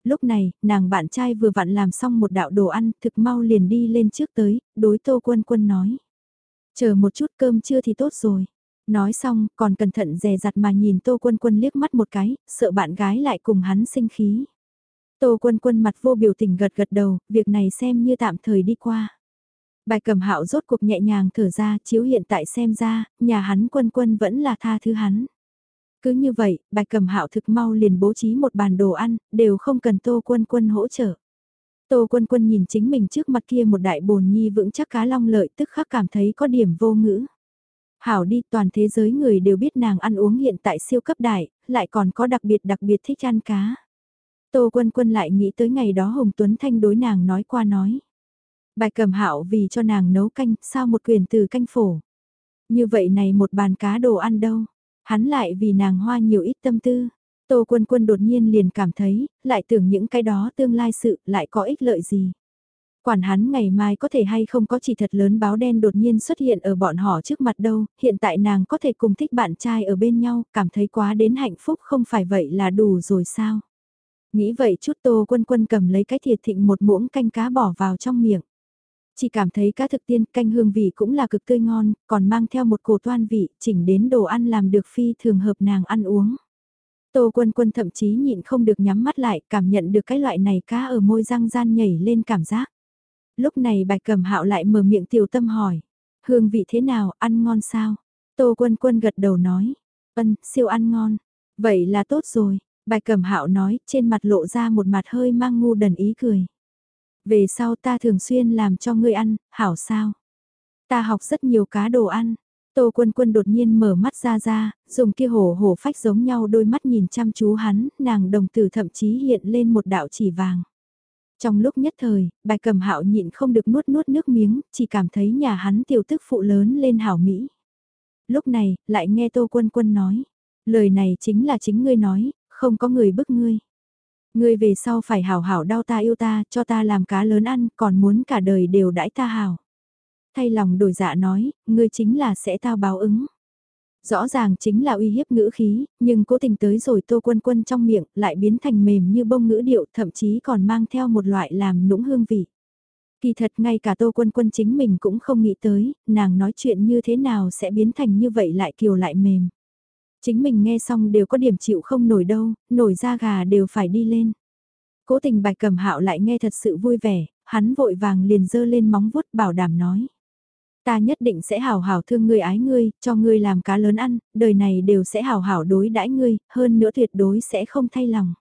Lúc này, nàng bạn trai vừa vặn làm xong một đạo đồ ăn, thực mau liền đi lên trước tới, đối tô quân quân nói. Chờ một chút cơm chưa thì tốt rồi. Nói xong, còn cẩn thận dè dặt mà nhìn Tô Quân Quân liếc mắt một cái, sợ bạn gái lại cùng hắn sinh khí. Tô Quân Quân mặt vô biểu tình gật gật đầu, việc này xem như tạm thời đi qua. Bài cầm hạo rốt cuộc nhẹ nhàng thở ra, chiếu hiện tại xem ra, nhà hắn Quân Quân vẫn là tha thứ hắn. Cứ như vậy, bài cầm hạo thực mau liền bố trí một bàn đồ ăn, đều không cần Tô Quân Quân hỗ trợ. Tô Quân Quân nhìn chính mình trước mặt kia một đại bồn nhi vững chắc cá long lợi tức khắc cảm thấy có điểm vô ngữ. Hảo đi toàn thế giới người đều biết nàng ăn uống hiện tại siêu cấp đại, lại còn có đặc biệt đặc biệt thích ăn cá. Tô Quân Quân lại nghĩ tới ngày đó Hồng Tuấn Thanh đối nàng nói qua nói. Bài cầm hạo vì cho nàng nấu canh, sao một quyền từ canh phổ. Như vậy này một bàn cá đồ ăn đâu, hắn lại vì nàng hoa nhiều ít tâm tư. Tô Quân Quân đột nhiên liền cảm thấy, lại tưởng những cái đó tương lai sự lại có ích lợi gì. Quản hắn ngày mai có thể hay không có chỉ thật lớn báo đen đột nhiên xuất hiện ở bọn họ trước mặt đâu, hiện tại nàng có thể cùng thích bạn trai ở bên nhau, cảm thấy quá đến hạnh phúc không phải vậy là đủ rồi sao. Nghĩ vậy chút tô quân quân cầm lấy cái thiệt thịnh một muỗng canh cá bỏ vào trong miệng. Chỉ cảm thấy cá thực tiên canh hương vị cũng là cực tươi ngon, còn mang theo một cổ toan vị, chỉnh đến đồ ăn làm được phi thường hợp nàng ăn uống. Tô quân quân thậm chí nhịn không được nhắm mắt lại, cảm nhận được cái loại này cá ở môi răng gian nhảy lên cảm giác. Lúc này bạch cẩm hạo lại mở miệng tiểu tâm hỏi. Hương vị thế nào, ăn ngon sao? Tô quân quân gật đầu nói. Ân, siêu ăn ngon. Vậy là tốt rồi. Bạch cẩm hạo nói, trên mặt lộ ra một mặt hơi mang ngu đần ý cười. Về sau ta thường xuyên làm cho ngươi ăn, hảo sao? Ta học rất nhiều cá đồ ăn. Tô quân quân đột nhiên mở mắt ra ra, dùng kia hổ hổ phách giống nhau đôi mắt nhìn chăm chú hắn, nàng đồng tử thậm chí hiện lên một đạo chỉ vàng. Trong lúc nhất thời, bài cầm hạo nhịn không được nuốt nuốt nước miếng, chỉ cảm thấy nhà hắn tiểu tức phụ lớn lên hảo mỹ. Lúc này, lại nghe Tô Quân Quân nói, lời này chính là chính ngươi nói, không có người bức ngươi. Ngươi về sau phải hảo hảo đau ta yêu ta, cho ta làm cá lớn ăn, còn muốn cả đời đều đãi ta hảo. Thay lòng đổi dạ nói, ngươi chính là sẽ tao báo ứng. Rõ ràng chính là uy hiếp ngữ khí, nhưng cố tình tới rồi tô quân quân trong miệng lại biến thành mềm như bông ngữ điệu thậm chí còn mang theo một loại làm nũng hương vị. Kỳ thật ngay cả tô quân quân chính mình cũng không nghĩ tới, nàng nói chuyện như thế nào sẽ biến thành như vậy lại kiều lại mềm. Chính mình nghe xong đều có điểm chịu không nổi đâu, nổi da gà đều phải đi lên. Cố tình bạch cầm hạo lại nghe thật sự vui vẻ, hắn vội vàng liền dơ lên móng vuốt bảo đảm nói. Ta nhất định sẽ hảo hảo thương ngươi ái ngươi, cho ngươi làm cá lớn ăn, đời này đều sẽ hảo hảo đối đãi ngươi, hơn nữa tuyệt đối sẽ không thay lòng.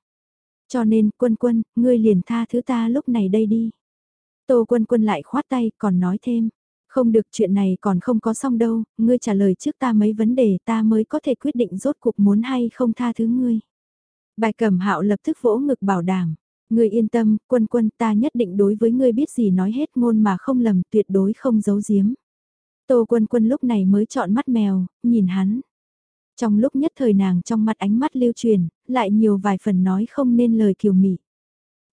Cho nên, quân quân, ngươi liền tha thứ ta lúc này đây đi. Tô quân quân lại khoát tay, còn nói thêm. Không được chuyện này còn không có xong đâu, ngươi trả lời trước ta mấy vấn đề ta mới có thể quyết định rốt cuộc muốn hay không tha thứ ngươi. Bài cẩm hạo lập tức vỗ ngực bảo đảm. Ngươi yên tâm, quân quân ta nhất định đối với ngươi biết gì nói hết ngôn mà không lầm tuyệt đối không giấu giếm. Tô quân quân lúc này mới chọn mắt mèo, nhìn hắn. Trong lúc nhất thời nàng trong mặt ánh mắt lưu truyền, lại nhiều vài phần nói không nên lời kiều mị.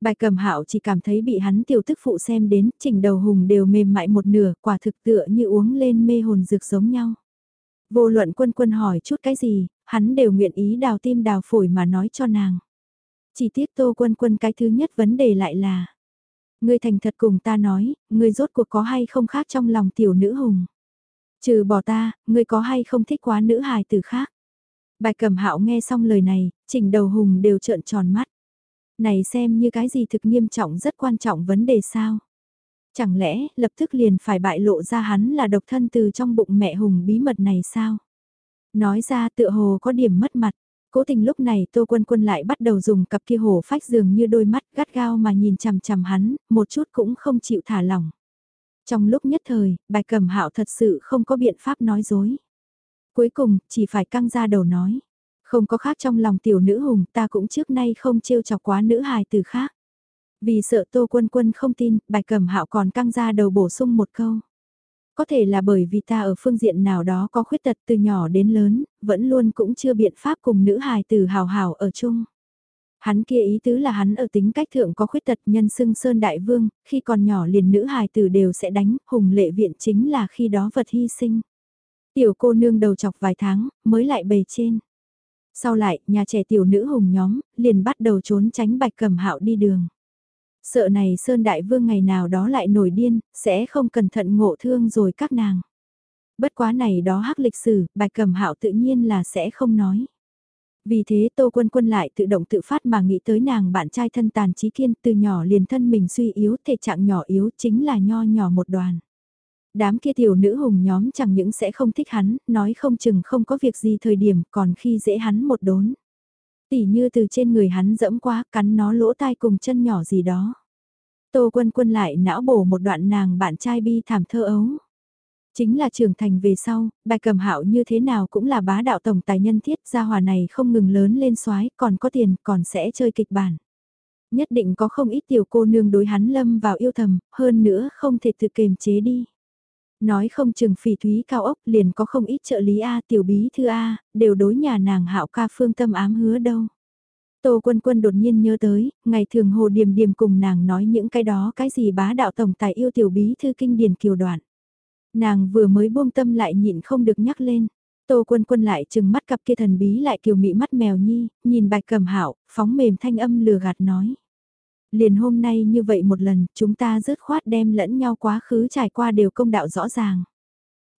Bài cầm hạo chỉ cảm thấy bị hắn tiểu thức phụ xem đến, chỉnh đầu hùng đều mềm mại một nửa, quả thực tựa như uống lên mê hồn dược giống nhau. Vô luận quân quân hỏi chút cái gì, hắn đều nguyện ý đào tim đào phổi mà nói cho nàng. Chỉ tiếc tô quân quân cái thứ nhất vấn đề lại là. Ngươi thành thật cùng ta nói, ngươi rốt cuộc có hay không khác trong lòng tiểu nữ hùng. Trừ bỏ ta, ngươi có hay không thích quá nữ hài từ khác. Bài cẩm hạo nghe xong lời này, chỉnh đầu hùng đều trợn tròn mắt. Này xem như cái gì thực nghiêm trọng rất quan trọng vấn đề sao. Chẳng lẽ lập tức liền phải bại lộ ra hắn là độc thân từ trong bụng mẹ hùng bí mật này sao? Nói ra tựa hồ có điểm mất mặt. Cố tình lúc này Tô Quân Quân lại bắt đầu dùng cặp kia hổ phách dường như đôi mắt gắt gao mà nhìn chằm chằm hắn, một chút cũng không chịu thả lỏng. Trong lúc nhất thời, bài cầm hạo thật sự không có biện pháp nói dối. Cuối cùng, chỉ phải căng ra đầu nói. Không có khác trong lòng tiểu nữ hùng ta cũng trước nay không trêu chọc quá nữ hài từ khác. Vì sợ Tô Quân Quân không tin, bài cầm hạo còn căng ra đầu bổ sung một câu. Có thể là bởi vì ta ở phương diện nào đó có khuyết tật từ nhỏ đến lớn, vẫn luôn cũng chưa biện pháp cùng nữ hài từ hào hào ở chung. Hắn kia ý tứ là hắn ở tính cách thượng có khuyết tật nhân xưng Sơn Đại Vương, khi còn nhỏ liền nữ hài tử đều sẽ đánh, hùng lệ viện chính là khi đó vật hy sinh. Tiểu cô nương đầu chọc vài tháng, mới lại bề trên. Sau lại, nhà trẻ tiểu nữ hùng nhóm, liền bắt đầu trốn tránh bạch cầm hạo đi đường. Sợ này Sơn Đại Vương ngày nào đó lại nổi điên, sẽ không cẩn thận ngộ thương rồi các nàng. Bất quá này đó hắc lịch sử, bạch cầm hạo tự nhiên là sẽ không nói. Vì thế Tô Quân Quân lại tự động tự phát mà nghĩ tới nàng bạn trai thân tàn trí kiên từ nhỏ liền thân mình suy yếu thể trạng nhỏ yếu chính là nho nhỏ một đoàn. Đám kia tiểu nữ hùng nhóm chẳng những sẽ không thích hắn, nói không chừng không có việc gì thời điểm còn khi dễ hắn một đốn. Tỉ như từ trên người hắn dẫm quá cắn nó lỗ tai cùng chân nhỏ gì đó. Tô Quân Quân lại não bổ một đoạn nàng bạn trai bi thảm thơ ấu. Chính là trưởng thành về sau, bài cầm hạo như thế nào cũng là bá đạo tổng tài nhân thiết gia hòa này không ngừng lớn lên soái còn có tiền còn sẽ chơi kịch bản. Nhất định có không ít tiểu cô nương đối hắn lâm vào yêu thầm, hơn nữa không thể tự kềm chế đi. Nói không chừng phỉ thúy cao ốc liền có không ít trợ lý A tiểu bí thư A, đều đối nhà nàng hạo ca phương tâm ám hứa đâu. Tô Quân Quân đột nhiên nhớ tới, ngày thường Hồ Điềm Điềm cùng nàng nói những cái đó cái gì bá đạo tổng tài yêu tiểu bí thư kinh điển kiều đoạn. Nàng vừa mới buông tâm lại nhịn không được nhắc lên. Tô quân quân lại chừng mắt cặp kia thần bí lại kiều mị mắt mèo nhi, nhìn bạch cầm hảo, phóng mềm thanh âm lừa gạt nói. Liền hôm nay như vậy một lần, chúng ta rớt khoát đem lẫn nhau quá khứ trải qua đều công đạo rõ ràng.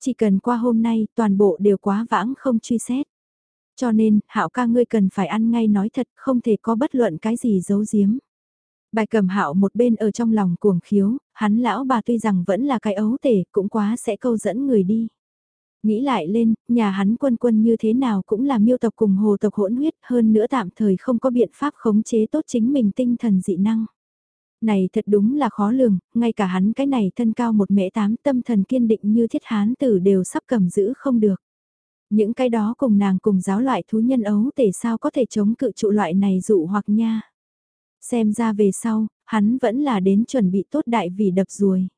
Chỉ cần qua hôm nay, toàn bộ đều quá vãng không truy xét. Cho nên, hạo ca ngươi cần phải ăn ngay nói thật, không thể có bất luận cái gì giấu giếm. Bài cầm hạo một bên ở trong lòng cuồng khiếu, hắn lão bà tuy rằng vẫn là cái ấu tể cũng quá sẽ câu dẫn người đi. Nghĩ lại lên, nhà hắn quân quân như thế nào cũng là miêu tộc cùng hồ tộc hỗn huyết hơn nữa tạm thời không có biện pháp khống chế tốt chính mình tinh thần dị năng. Này thật đúng là khó lường, ngay cả hắn cái này thân cao một mễ tám tâm thần kiên định như thiết hán tử đều sắp cầm giữ không được. Những cái đó cùng nàng cùng giáo loại thú nhân ấu tể sao có thể chống cự trụ loại này dụ hoặc nha. Xem ra về sau, hắn vẫn là đến chuẩn bị tốt đại vì đập ruồi.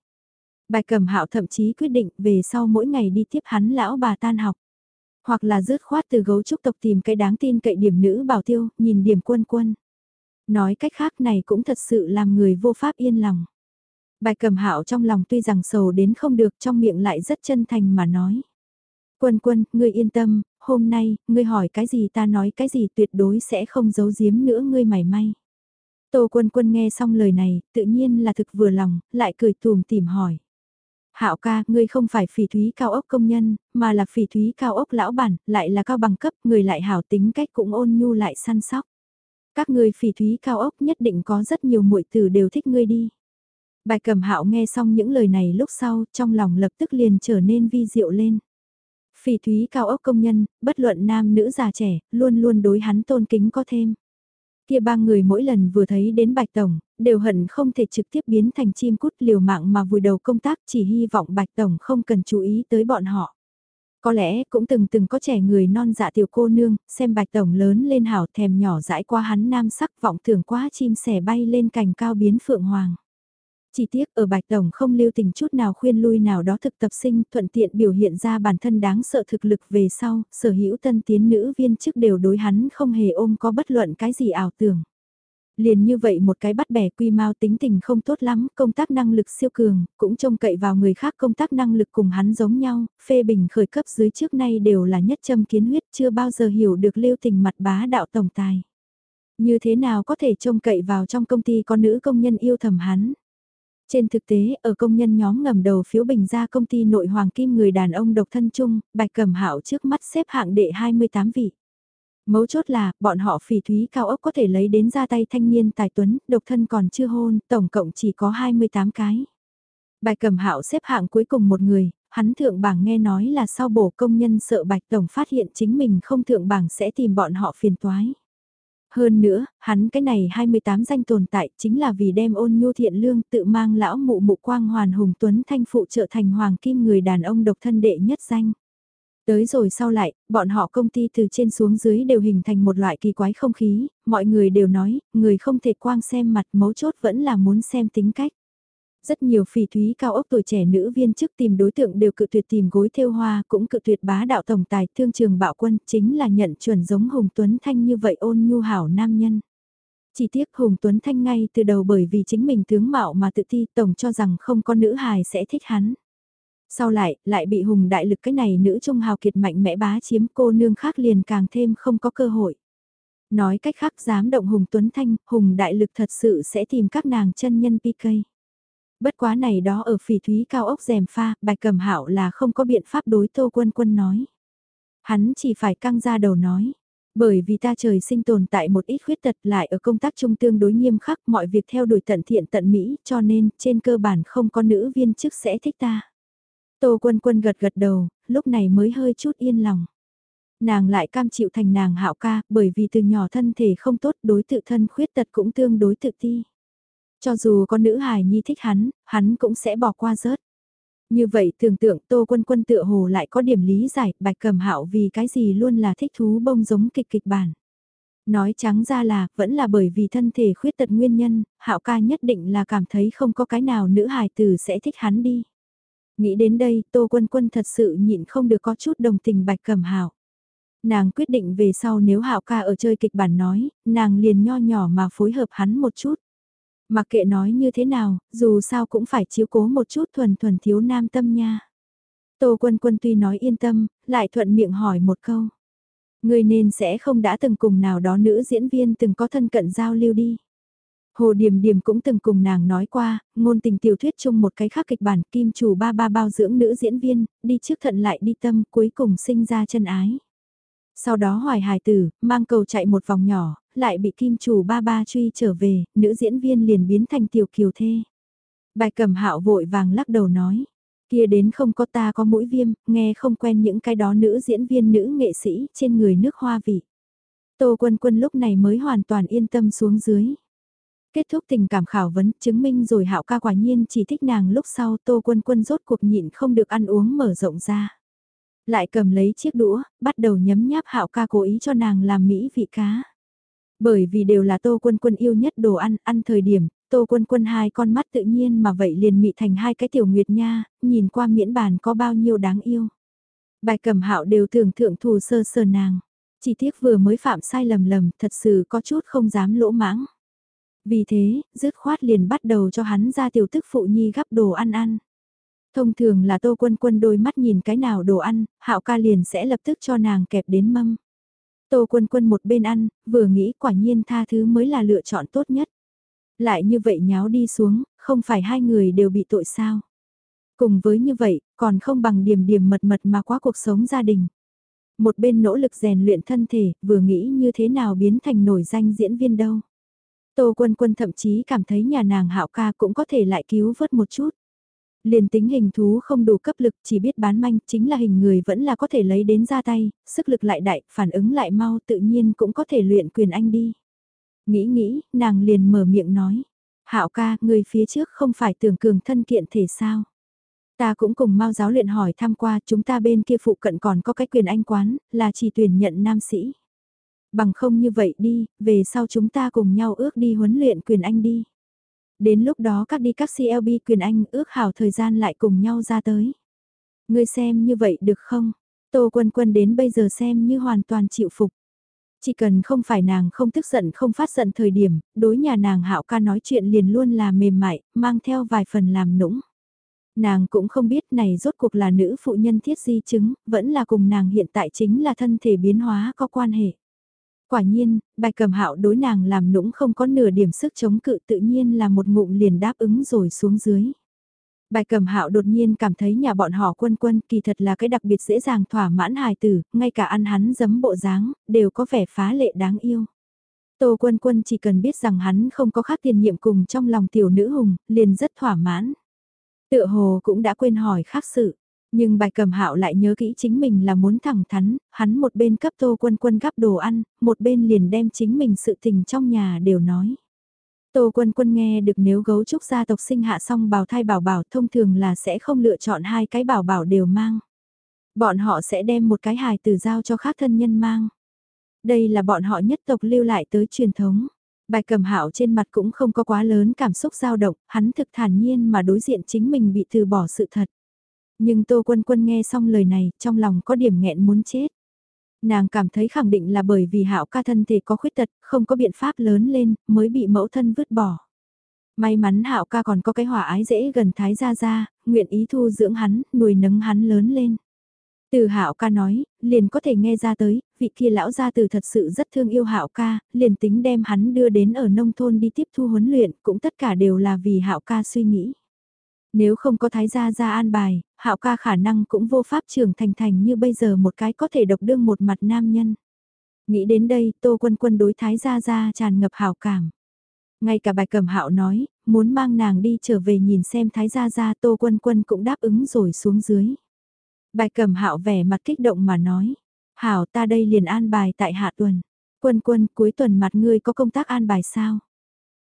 Bài cầm hạo thậm chí quyết định về sau mỗi ngày đi tiếp hắn lão bà tan học. Hoặc là rớt khoát từ gấu trúc tộc tìm cái đáng tin cậy điểm nữ bảo tiêu, nhìn điểm quân quân. Nói cách khác này cũng thật sự làm người vô pháp yên lòng. Bài cầm hạo trong lòng tuy rằng sầu đến không được trong miệng lại rất chân thành mà nói. Quân quân, ngươi yên tâm, hôm nay, ngươi hỏi cái gì ta nói cái gì tuyệt đối sẽ không giấu giếm nữa ngươi mảy may. Tô Quân Quân nghe xong lời này, tự nhiên là thực vừa lòng, lại cười tùm tìm hỏi. Hạo ca, ngươi không phải phỉ thúy cao ốc công nhân, mà là phỉ thúy cao ốc lão bản, lại là cao bằng cấp, người lại hảo tính cách cũng ôn nhu lại săn sóc. Các ngươi phỉ thúy cao ốc nhất định có rất nhiều muội tử đều thích ngươi đi. Bài cầm hạo nghe xong những lời này lúc sau, trong lòng lập tức liền trở nên vi diệu lên. Phỉ thúy cao ốc công nhân, bất luận nam nữ già trẻ, luôn luôn đối hắn tôn kính có thêm. Kia ba người mỗi lần vừa thấy đến Bạch Tổng, đều hận không thể trực tiếp biến thành chim cút liều mạng mà vùi đầu công tác chỉ hy vọng Bạch Tổng không cần chú ý tới bọn họ. Có lẽ cũng từng từng có trẻ người non dạ tiểu cô nương, xem Bạch Tổng lớn lên hảo thèm nhỏ dãi qua hắn nam sắc vọng tưởng quá chim sẻ bay lên cành cao biến phượng hoàng. Chỉ tiếc ở Bạch Tổng không lưu tình chút nào khuyên lui nào đó thực tập sinh thuận tiện biểu hiện ra bản thân đáng sợ thực lực về sau, sở hữu tân tiến nữ viên chức đều đối hắn không hề ôm có bất luận cái gì ảo tưởng. Liền như vậy một cái bắt bẻ quy mau tính tình không tốt lắm, công tác năng lực siêu cường, cũng trông cậy vào người khác công tác năng lực cùng hắn giống nhau, phê bình khởi cấp dưới trước nay đều là nhất châm kiến huyết chưa bao giờ hiểu được lưu tình mặt bá đạo tổng tài. Như thế nào có thể trông cậy vào trong công ty có nữ công nhân yêu thầm hắn. Trên thực tế, ở công nhân nhóm ngầm đầu phiếu bình ra công ty nội hoàng kim người đàn ông độc thân chung, bạch cẩm hạo trước mắt xếp hạng đệ 28 vị. Mấu chốt là, bọn họ phỉ thúy cao ốc có thể lấy đến ra tay thanh niên tài tuấn, độc thân còn chưa hôn, tổng cộng chỉ có 28 cái. Bạch cẩm hạo xếp hạng cuối cùng một người, hắn thượng bảng nghe nói là sau bổ công nhân sợ bạch tổng phát hiện chính mình không thượng bảng sẽ tìm bọn họ phiền toái. Hơn nữa, hắn cái này 28 danh tồn tại chính là vì đem ôn nhu thiện lương tự mang lão mụ mụ quang hoàn hùng tuấn thanh phụ trợ thành hoàng kim người đàn ông độc thân đệ nhất danh. Tới rồi sau lại, bọn họ công ty từ trên xuống dưới đều hình thành một loại kỳ quái không khí, mọi người đều nói, người không thể quang xem mặt mấu chốt vẫn là muốn xem tính cách. Rất nhiều phỉ thúy cao ốc tuổi trẻ nữ viên chức tìm đối tượng đều cự tuyệt tìm gối theo hoa, cũng cự tuyệt bá đạo tổng tài thương trường bạo quân, chính là nhận chuẩn giống Hùng Tuấn Thanh như vậy ôn nhu hảo nam nhân. Chỉ tiếc Hùng Tuấn Thanh ngay từ đầu bởi vì chính mình tướng mạo mà tự ti tổng cho rằng không có nữ hài sẽ thích hắn. Sau lại, lại bị Hùng đại lực cái này nữ trung hào kiệt mạnh mẽ bá chiếm cô nương khác liền càng thêm không có cơ hội. Nói cách khác dám động Hùng Tuấn Thanh, Hùng đại lực thật sự sẽ tìm các nàng chân nhân PK. Bất quá này đó ở phỉ thúy cao ốc rèm pha, bạch cầm hạo là không có biện pháp đối tô quân quân nói. Hắn chỉ phải căng ra đầu nói. Bởi vì ta trời sinh tồn tại một ít khuyết tật lại ở công tác trung tương đối nghiêm khắc mọi việc theo đuổi tận thiện tận mỹ cho nên trên cơ bản không có nữ viên chức sẽ thích ta. Tô quân quân gật gật đầu, lúc này mới hơi chút yên lòng. Nàng lại cam chịu thành nàng hạo ca bởi vì từ nhỏ thân thể không tốt đối tự thân khuyết tật cũng tương đối tự ti. Cho dù có nữ hài nhi thích hắn, hắn cũng sẽ bỏ qua rớt. Như vậy tưởng tượng Tô Quân Quân tựa hồ lại có điểm lý giải bạch cầm hạo vì cái gì luôn là thích thú bông giống kịch kịch bản. Nói trắng ra là, vẫn là bởi vì thân thể khuyết tật nguyên nhân, hạo ca nhất định là cảm thấy không có cái nào nữ hài tử sẽ thích hắn đi. Nghĩ đến đây, Tô Quân Quân thật sự nhịn không được có chút đồng tình bạch cầm hạo Nàng quyết định về sau nếu hạo ca ở chơi kịch bản nói, nàng liền nho nhỏ mà phối hợp hắn một chút. Mặc kệ nói như thế nào, dù sao cũng phải chiếu cố một chút thuần thuần thiếu nam tâm nha. Tô quân quân tuy nói yên tâm, lại thuận miệng hỏi một câu. Người nên sẽ không đã từng cùng nào đó nữ diễn viên từng có thân cận giao lưu đi. Hồ Điềm Điềm cũng từng cùng nàng nói qua, ngôn tình tiểu thuyết chung một cái khác kịch bản kim chủ ba ba bao dưỡng nữ diễn viên, đi trước thận lại đi tâm cuối cùng sinh ra chân ái. Sau đó hoài hài tử, mang cầu chạy một vòng nhỏ, lại bị kim chủ ba ba truy trở về, nữ diễn viên liền biến thành tiểu kiều thê. Bài cầm hạo vội vàng lắc đầu nói, kia đến không có ta có mũi viêm, nghe không quen những cái đó nữ diễn viên nữ nghệ sĩ trên người nước hoa vị. Tô quân quân lúc này mới hoàn toàn yên tâm xuống dưới. Kết thúc tình cảm khảo vấn, chứng minh rồi hạo ca quả nhiên chỉ thích nàng lúc sau tô quân quân rốt cuộc nhịn không được ăn uống mở rộng ra. Lại cầm lấy chiếc đũa, bắt đầu nhấm nháp hạo ca cố ý cho nàng làm mỹ vị cá. Bởi vì đều là tô quân quân yêu nhất đồ ăn, ăn thời điểm, tô quân quân hai con mắt tự nhiên mà vậy liền mị thành hai cái tiểu nguyệt nha, nhìn qua miễn bàn có bao nhiêu đáng yêu. Bài cầm hạo đều thường thượng thù sơ sơ nàng. Chỉ tiếc vừa mới phạm sai lầm lầm, thật sự có chút không dám lỗ mãng. Vì thế, dứt khoát liền bắt đầu cho hắn ra tiểu tức phụ nhi gắp đồ ăn ăn. Thông thường là tô quân quân đôi mắt nhìn cái nào đồ ăn, hạo ca liền sẽ lập tức cho nàng kẹp đến mâm. Tô quân quân một bên ăn, vừa nghĩ quả nhiên tha thứ mới là lựa chọn tốt nhất. Lại như vậy nháo đi xuống, không phải hai người đều bị tội sao. Cùng với như vậy, còn không bằng điểm điểm mật mật mà quá cuộc sống gia đình. Một bên nỗ lực rèn luyện thân thể, vừa nghĩ như thế nào biến thành nổi danh diễn viên đâu. Tô quân quân thậm chí cảm thấy nhà nàng hạo ca cũng có thể lại cứu vớt một chút. Liền tính hình thú không đủ cấp lực chỉ biết bán manh chính là hình người vẫn là có thể lấy đến ra tay, sức lực lại đại, phản ứng lại mau tự nhiên cũng có thể luyện quyền anh đi. Nghĩ nghĩ, nàng liền mở miệng nói. Hạo ca, người phía trước không phải tưởng cường thân kiện thể sao. Ta cũng cùng mau giáo luyện hỏi tham qua chúng ta bên kia phụ cận còn có cái quyền anh quán, là chỉ tuyển nhận nam sĩ. Bằng không như vậy đi, về sau chúng ta cùng nhau ước đi huấn luyện quyền anh đi. Đến lúc đó các đi các CLB quyền anh ước hảo thời gian lại cùng nhau ra tới. Ngươi xem như vậy được không? Tô quân quân đến bây giờ xem như hoàn toàn chịu phục. Chỉ cần không phải nàng không tức giận không phát giận thời điểm, đối nhà nàng hạo ca nói chuyện liền luôn là mềm mại, mang theo vài phần làm nũng. Nàng cũng không biết này rốt cuộc là nữ phụ nhân thiết di chứng, vẫn là cùng nàng hiện tại chính là thân thể biến hóa có quan hệ. Quả nhiên, bạch cầm hạo đối nàng làm nũng không có nửa điểm sức chống cự tự nhiên là một ngụm liền đáp ứng rồi xuống dưới. Bạch cầm hạo đột nhiên cảm thấy nhà bọn họ quân quân kỳ thật là cái đặc biệt dễ dàng thỏa mãn hài tử, ngay cả ăn hắn giấm bộ dáng, đều có vẻ phá lệ đáng yêu. Tô quân quân chỉ cần biết rằng hắn không có khác tiền nhiệm cùng trong lòng tiểu nữ hùng, liền rất thỏa mãn. Tựa hồ cũng đã quên hỏi khác sự. Nhưng bài cầm hạo lại nhớ kỹ chính mình là muốn thẳng thắn, hắn một bên cấp tô quân quân gắp đồ ăn, một bên liền đem chính mình sự tình trong nhà đều nói. Tô quân quân nghe được nếu gấu trúc gia tộc sinh hạ xong bào thai bảo bảo thông thường là sẽ không lựa chọn hai cái bảo bảo đều mang. Bọn họ sẽ đem một cái hài tử giao cho khác thân nhân mang. Đây là bọn họ nhất tộc lưu lại tới truyền thống. Bài cầm hạo trên mặt cũng không có quá lớn cảm xúc dao động, hắn thực thản nhiên mà đối diện chính mình bị từ bỏ sự thật. Nhưng Tô Quân Quân nghe xong lời này, trong lòng có điểm nghẹn muốn chết. Nàng cảm thấy khẳng định là bởi vì hạo ca thân thể có khuyết tật, không có biện pháp lớn lên, mới bị mẫu thân vứt bỏ. May mắn hạo ca còn có cái hỏa ái dễ gần thái gia gia, nguyện ý thu dưỡng hắn, nuôi nấng hắn lớn lên. Từ hạo ca nói, liền có thể nghe ra tới, vị kia lão gia từ thật sự rất thương yêu hạo ca, liền tính đem hắn đưa đến ở nông thôn đi tiếp thu huấn luyện, cũng tất cả đều là vì hạo ca suy nghĩ. Nếu không có thái gia gia an bài, hạo ca khả năng cũng vô pháp trưởng thành thành như bây giờ một cái có thể độc đương một mặt nam nhân. Nghĩ đến đây, tô quân quân đối thái gia gia tràn ngập hảo cảm. Ngay cả bài cầm hạo nói, muốn mang nàng đi trở về nhìn xem thái gia gia tô quân quân cũng đáp ứng rồi xuống dưới. Bài cầm hạo vẻ mặt kích động mà nói. Hảo ta đây liền an bài tại hạ tuần. Quân quân cuối tuần mặt ngươi có công tác an bài sao?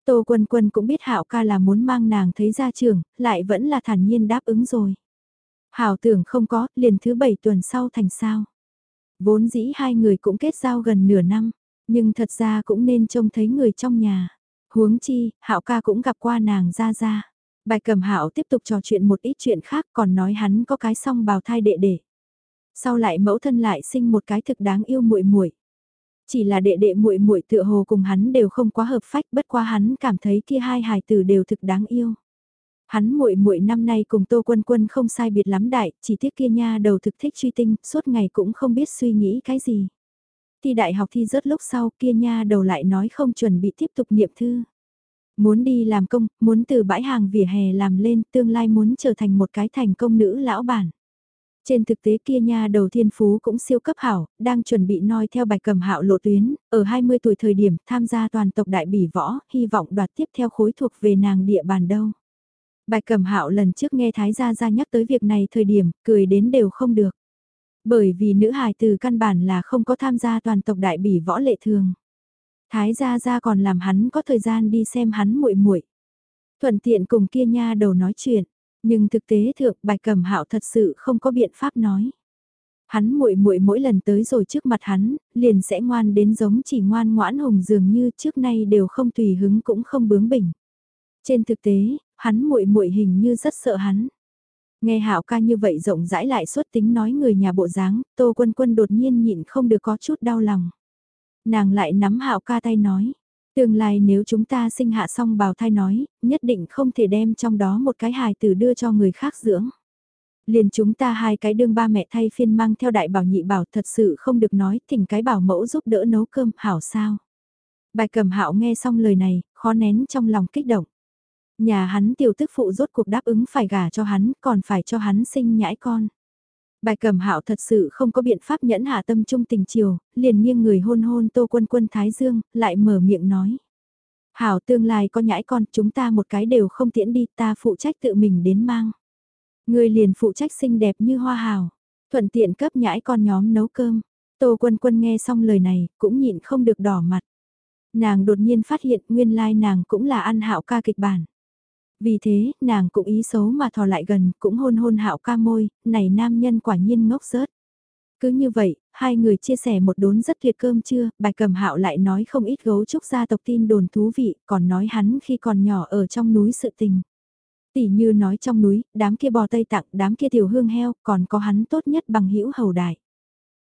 Tô quân quân cũng biết hạo ca là muốn mang nàng thấy ra trường, lại vẫn là thản nhiên đáp ứng rồi. Hảo tưởng không có, liền thứ bảy tuần sau thành sao. Vốn dĩ hai người cũng kết giao gần nửa năm, nhưng thật ra cũng nên trông thấy người trong nhà. Huống chi, hạo ca cũng gặp qua nàng ra ra. Bài cầm hạo tiếp tục trò chuyện một ít chuyện khác còn nói hắn có cái song bào thai đệ đệ. Sau lại mẫu thân lại sinh một cái thực đáng yêu muội muội. Chỉ là đệ đệ muội muội tựa hồ cùng hắn đều không quá hợp phách bất quá hắn cảm thấy kia hai hài tử đều thực đáng yêu. Hắn muội muội năm nay cùng Tô Quân Quân không sai biệt lắm đại, chỉ tiếc kia nha đầu thực thích truy tinh, suốt ngày cũng không biết suy nghĩ cái gì. Thi đại học thi rớt lúc sau kia nha đầu lại nói không chuẩn bị tiếp tục niệm thư. Muốn đi làm công, muốn từ bãi hàng vỉa hè làm lên, tương lai muốn trở thành một cái thành công nữ lão bản. Trên thực tế kia nha đầu thiên phú cũng siêu cấp hảo, đang chuẩn bị noi theo bạch cầm hạo lộ tuyến, ở 20 tuổi thời điểm tham gia toàn tộc đại bỉ võ, hy vọng đoạt tiếp theo khối thuộc về nàng địa bàn đâu. bạch cầm hạo lần trước nghe Thái Gia Gia nhắc tới việc này thời điểm, cười đến đều không được. Bởi vì nữ hài từ căn bản là không có tham gia toàn tộc đại bỉ võ lệ thường. Thái gia gia còn làm hắn có thời gian đi xem hắn muội muội. Thuận tiện cùng kia nha đầu nói chuyện, nhưng thực tế thượng bài cầm hạo thật sự không có biện pháp nói. Hắn muội muội mỗi lần tới rồi trước mặt hắn, liền sẽ ngoan đến giống chỉ ngoan ngoãn hùng dường như trước nay đều không tùy hứng cũng không bướng bỉnh. Trên thực tế, hắn muội muội hình như rất sợ hắn. Nghe hạo ca như vậy rộng rãi lại suốt tính nói người nhà bộ dáng, Tô Quân Quân đột nhiên nhịn không được có chút đau lòng. Nàng lại nắm hạo ca tay nói, tương lai nếu chúng ta sinh hạ xong bào thai nói, nhất định không thể đem trong đó một cái hài tử đưa cho người khác dưỡng. Liền chúng ta hai cái đương ba mẹ thay phiên mang theo đại bảo nhị bảo thật sự không được nói, thỉnh cái bảo mẫu giúp đỡ nấu cơm, hảo sao. Bài cầm hạo nghe xong lời này, khó nén trong lòng kích động. Nhà hắn tiểu tức phụ rốt cuộc đáp ứng phải gả cho hắn, còn phải cho hắn sinh nhãi con. Bài cầm hạo thật sự không có biện pháp nhẫn hạ tâm trung tình chiều, liền nghiêng người hôn hôn tô quân quân Thái Dương, lại mở miệng nói. Hảo tương lai có nhãi con, chúng ta một cái đều không tiễn đi, ta phụ trách tự mình đến mang. Người liền phụ trách xinh đẹp như hoa hào, thuận tiện cấp nhãi con nhóm nấu cơm. Tô quân quân nghe xong lời này, cũng nhịn không được đỏ mặt. Nàng đột nhiên phát hiện nguyên lai nàng cũng là ăn hạo ca kịch bản. Vì thế, nàng cũng ý xấu mà thò lại gần, cũng hôn hôn hạo ca môi, này nam nhân quả nhiên ngốc rớt. Cứ như vậy, hai người chia sẻ một đốn rất tuyệt cơm chưa, bài cầm hạo lại nói không ít gấu trúc gia tộc tin đồn thú vị, còn nói hắn khi còn nhỏ ở trong núi sự tình. Tỷ như nói trong núi, đám kia bò tây tặng, đám kia tiểu hương heo, còn có hắn tốt nhất bằng hữu hầu đại.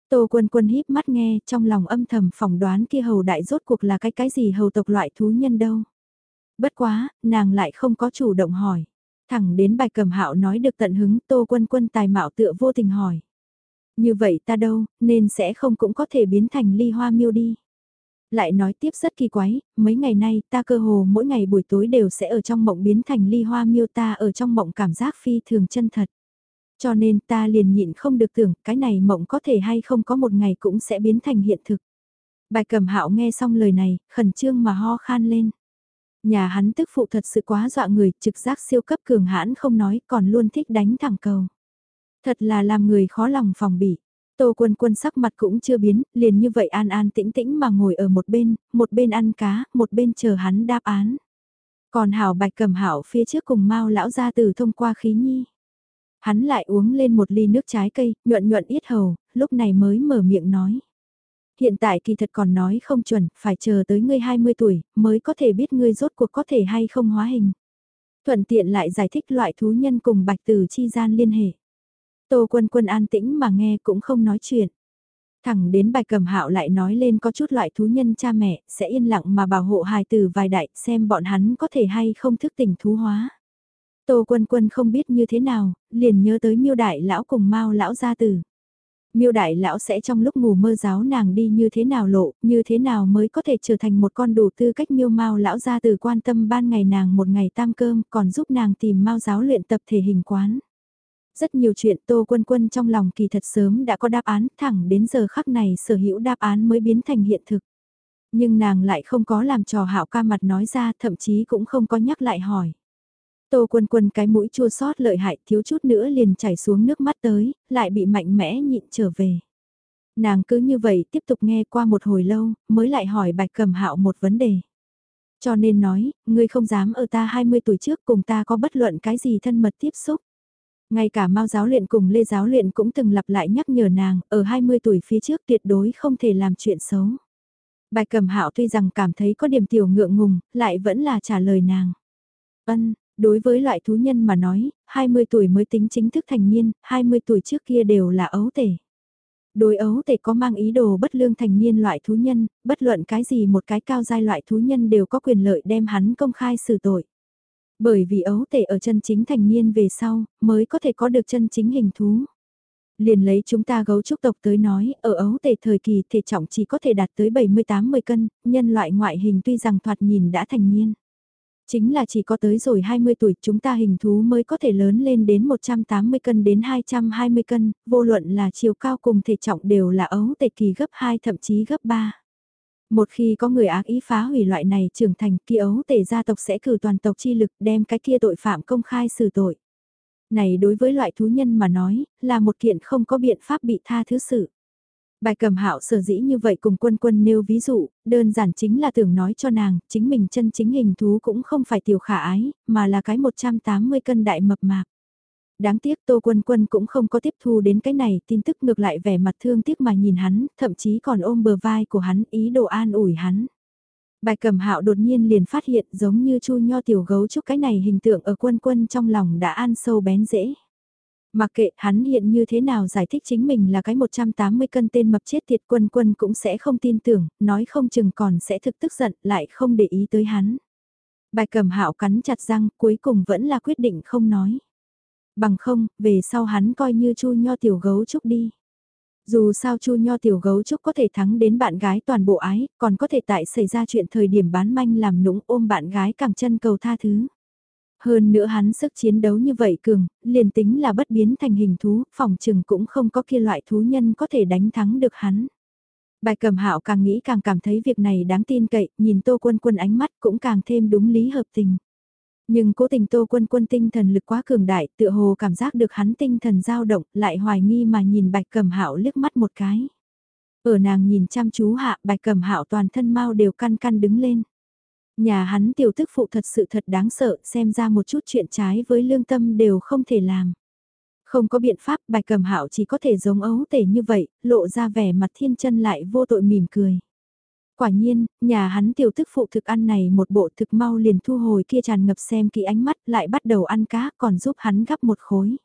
Tô quân quân híp mắt nghe, trong lòng âm thầm phỏng đoán kia hầu đại rốt cuộc là cái cái gì hầu tộc loại thú nhân đâu. Bất quá, nàng lại không có chủ động hỏi. Thẳng đến bài cầm hạo nói được tận hứng tô quân quân tài mạo tựa vô tình hỏi. Như vậy ta đâu, nên sẽ không cũng có thể biến thành ly hoa miêu đi. Lại nói tiếp rất kỳ quái, mấy ngày nay ta cơ hồ mỗi ngày buổi tối đều sẽ ở trong mộng biến thành ly hoa miêu ta ở trong mộng cảm giác phi thường chân thật. Cho nên ta liền nhịn không được tưởng cái này mộng có thể hay không có một ngày cũng sẽ biến thành hiện thực. Bài cầm hạo nghe xong lời này, khẩn trương mà ho khan lên. Nhà hắn tức phụ thật sự quá dọa người, trực giác siêu cấp cường hãn không nói, còn luôn thích đánh thẳng cầu. Thật là làm người khó lòng phòng bị. Tô quân quân sắc mặt cũng chưa biến, liền như vậy an an tĩnh tĩnh mà ngồi ở một bên, một bên ăn cá, một bên chờ hắn đáp án. Còn hảo bạch cầm hảo phía trước cùng mau lão ra từ thông qua khí nhi. Hắn lại uống lên một ly nước trái cây, nhuận nhuận ít hầu, lúc này mới mở miệng nói. Hiện tại kỳ thật còn nói không chuẩn, phải chờ tới ngươi 20 tuổi, mới có thể biết ngươi rốt cuộc có thể hay không hóa hình. Thuận tiện lại giải thích loại thú nhân cùng bạch tử chi gian liên hệ. Tô quân quân an tĩnh mà nghe cũng không nói chuyện. Thẳng đến bài cầm hạo lại nói lên có chút loại thú nhân cha mẹ, sẽ yên lặng mà bảo hộ hài tử vài đại, xem bọn hắn có thể hay không thức tỉnh thú hóa. Tô quân quân không biết như thế nào, liền nhớ tới miêu đại lão cùng mau lão gia tử. Miêu đại lão sẽ trong lúc ngủ mơ giáo nàng đi như thế nào lộ, như thế nào mới có thể trở thành một con đủ tư cách miêu mau lão gia từ quan tâm ban ngày nàng một ngày tam cơm còn giúp nàng tìm mau giáo luyện tập thể hình quán. Rất nhiều chuyện Tô Quân Quân trong lòng kỳ thật sớm đã có đáp án, thẳng đến giờ khắc này sở hữu đáp án mới biến thành hiện thực. Nhưng nàng lại không có làm trò hạo ca mặt nói ra, thậm chí cũng không có nhắc lại hỏi. Tô Quân Quân cái mũi chua xót lợi hại thiếu chút nữa liền chảy xuống nước mắt tới, lại bị mạnh mẽ nhịn trở về. Nàng cứ như vậy tiếp tục nghe qua một hồi lâu, mới lại hỏi Bạch Cầm Hạo một vấn đề. Cho nên nói, ngươi không dám ở ta 20 tuổi trước cùng ta có bất luận cái gì thân mật tiếp xúc. Ngay cả Mao giáo luyện cùng Lê giáo luyện cũng từng lặp lại nhắc nhở nàng, ở 20 tuổi phía trước tuyệt đối không thể làm chuyện xấu. bạch cầm hạo tuy rằng cảm thấy có điểm tiểu ngượng ngùng, lại vẫn là trả lời nàng. Ân, đối với loại thú nhân mà nói, 20 tuổi mới tính chính thức thành niên, 20 tuổi trước kia đều là ấu tể. Đối ấu tể có mang ý đồ bất lương thành niên loại thú nhân, bất luận cái gì một cái cao giai loại thú nhân đều có quyền lợi đem hắn công khai xử tội. Bởi vì ấu tể ở chân chính thành niên về sau, mới có thể có được chân chính hình thú. Liền lấy chúng ta gấu trúc tộc tới nói, ở ấu tể thời kỳ thể trọng chỉ có thể đạt tới 70-80 cân, nhân loại ngoại hình tuy rằng thoạt nhìn đã thành niên. Chính là chỉ có tới rồi 20 tuổi chúng ta hình thú mới có thể lớn lên đến 180 cân đến 220 cân, vô luận là chiều cao cùng thể trọng đều là ấu tệ kỳ gấp 2 thậm chí gấp 3. Một khi có người ác ý phá hủy loại này trưởng thành kia ấu tể gia tộc sẽ cử toàn tộc chi lực đem cái kia tội phạm công khai xử tội. Này đối với loại thú nhân mà nói, là một kiện không có biện pháp bị tha thứ sự. Bài cầm hạo sở dĩ như vậy cùng quân quân nêu ví dụ, đơn giản chính là tưởng nói cho nàng, chính mình chân chính hình thú cũng không phải tiểu khả ái, mà là cái 180 cân đại mập mạp. Đáng tiếc Tô Quân Quân cũng không có tiếp thu đến cái này, tin tức ngược lại vẻ mặt thương tiếc mà nhìn hắn, thậm chí còn ôm bờ vai của hắn, ý đồ an ủi hắn. Bài cầm hạo đột nhiên liền phát hiện giống như chu nho tiểu gấu trúc cái này hình tượng ở quân quân trong lòng đã an sâu bén dễ. Mặc kệ hắn hiện như thế nào giải thích chính mình là cái 180 cân tên mập chết tiệt quân quân cũng sẽ không tin tưởng, nói không chừng còn sẽ thực tức giận lại không để ý tới hắn. Bài cầm hạo cắn chặt răng cuối cùng vẫn là quyết định không nói. Bằng không, về sau hắn coi như chu nho tiểu gấu trúc đi. Dù sao chu nho tiểu gấu trúc có thể thắng đến bạn gái toàn bộ ái, còn có thể tại xảy ra chuyện thời điểm bán manh làm nũng ôm bạn gái càng chân cầu tha thứ. Hơn nữa hắn sức chiến đấu như vậy cường, liền tính là bất biến thành hình thú, phòng trừng cũng không có kia loại thú nhân có thể đánh thắng được hắn. Bài cầm hạo càng nghĩ càng cảm thấy việc này đáng tin cậy, nhìn tô quân quân ánh mắt cũng càng thêm đúng lý hợp tình. Nhưng cố tình tô quân quân tinh thần lực quá cường đại, tựa hồ cảm giác được hắn tinh thần dao động, lại hoài nghi mà nhìn bạch cầm hạo liếc mắt một cái. Ở nàng nhìn chăm chú hạ, bạch cầm hạo toàn thân mau đều căn căn đứng lên. Nhà hắn tiểu tức phụ thật sự thật đáng sợ, xem ra một chút chuyện trái với lương tâm đều không thể làm. Không có biện pháp, bạch cầm hạo chỉ có thể giống ấu tể như vậy, lộ ra vẻ mặt thiên chân lại vô tội mỉm cười. Quả nhiên, nhà hắn tiểu tức phụ thực ăn này một bộ thực mau liền thu hồi kia tràn ngập xem kỹ ánh mắt lại bắt đầu ăn cá còn giúp hắn gắp một khối.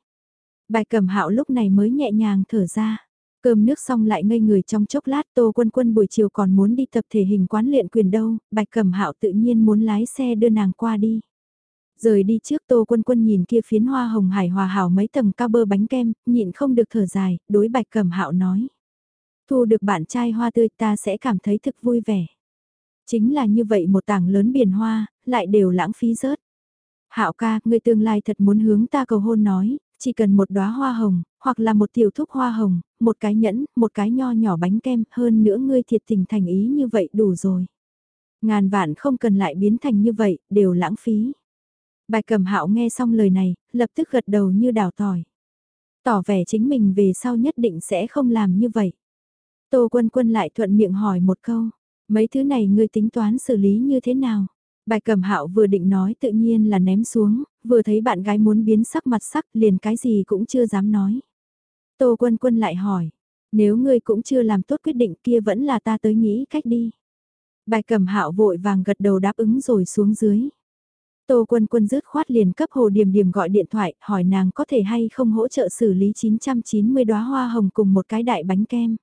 Bài cầm hạo lúc này mới nhẹ nhàng thở ra. Cơm nước xong lại ngây người trong chốc lát Tô Quân Quân buổi chiều còn muốn đi tập thể hình quán luyện quyền đâu, Bạch Cẩm Hạo tự nhiên muốn lái xe đưa nàng qua đi. Rời đi trước Tô Quân Quân nhìn kia phiến hoa hồng hải hòa hảo mấy tầng cao bơ bánh kem, nhịn không được thở dài, đối Bạch Cẩm Hạo nói. Thu được bạn trai hoa tươi ta sẽ cảm thấy thực vui vẻ. Chính là như vậy một tảng lớn biển hoa, lại đều lãng phí rớt. Hạo ca, người tương lai thật muốn hướng ta cầu hôn nói, chỉ cần một đóa hoa hồng, hoặc là một tiểu thúc hoa hồng, một cái nhẫn, một cái nho nhỏ bánh kem, hơn nữa ngươi thiệt tình thành ý như vậy đủ rồi. Ngàn vạn không cần lại biến thành như vậy, đều lãng phí. Bài cầm hạo nghe xong lời này, lập tức gật đầu như đào tỏi. Tỏ vẻ chính mình về sau nhất định sẽ không làm như vậy. Tô Quân Quân lại thuận miệng hỏi một câu, mấy thứ này ngươi tính toán xử lý như thế nào? Bài cầm hạo vừa định nói tự nhiên là ném xuống, vừa thấy bạn gái muốn biến sắc mặt sắc liền cái gì cũng chưa dám nói. Tô Quân Quân lại hỏi, nếu ngươi cũng chưa làm tốt quyết định kia vẫn là ta tới nghĩ cách đi. Bài cầm hạo vội vàng gật đầu đáp ứng rồi xuống dưới. Tô Quân Quân rứt khoát liền cấp Hồ Điềm Điềm gọi điện thoại, hỏi nàng có thể hay không hỗ trợ xử lý 990 đóa hoa hồng cùng một cái đại bánh kem.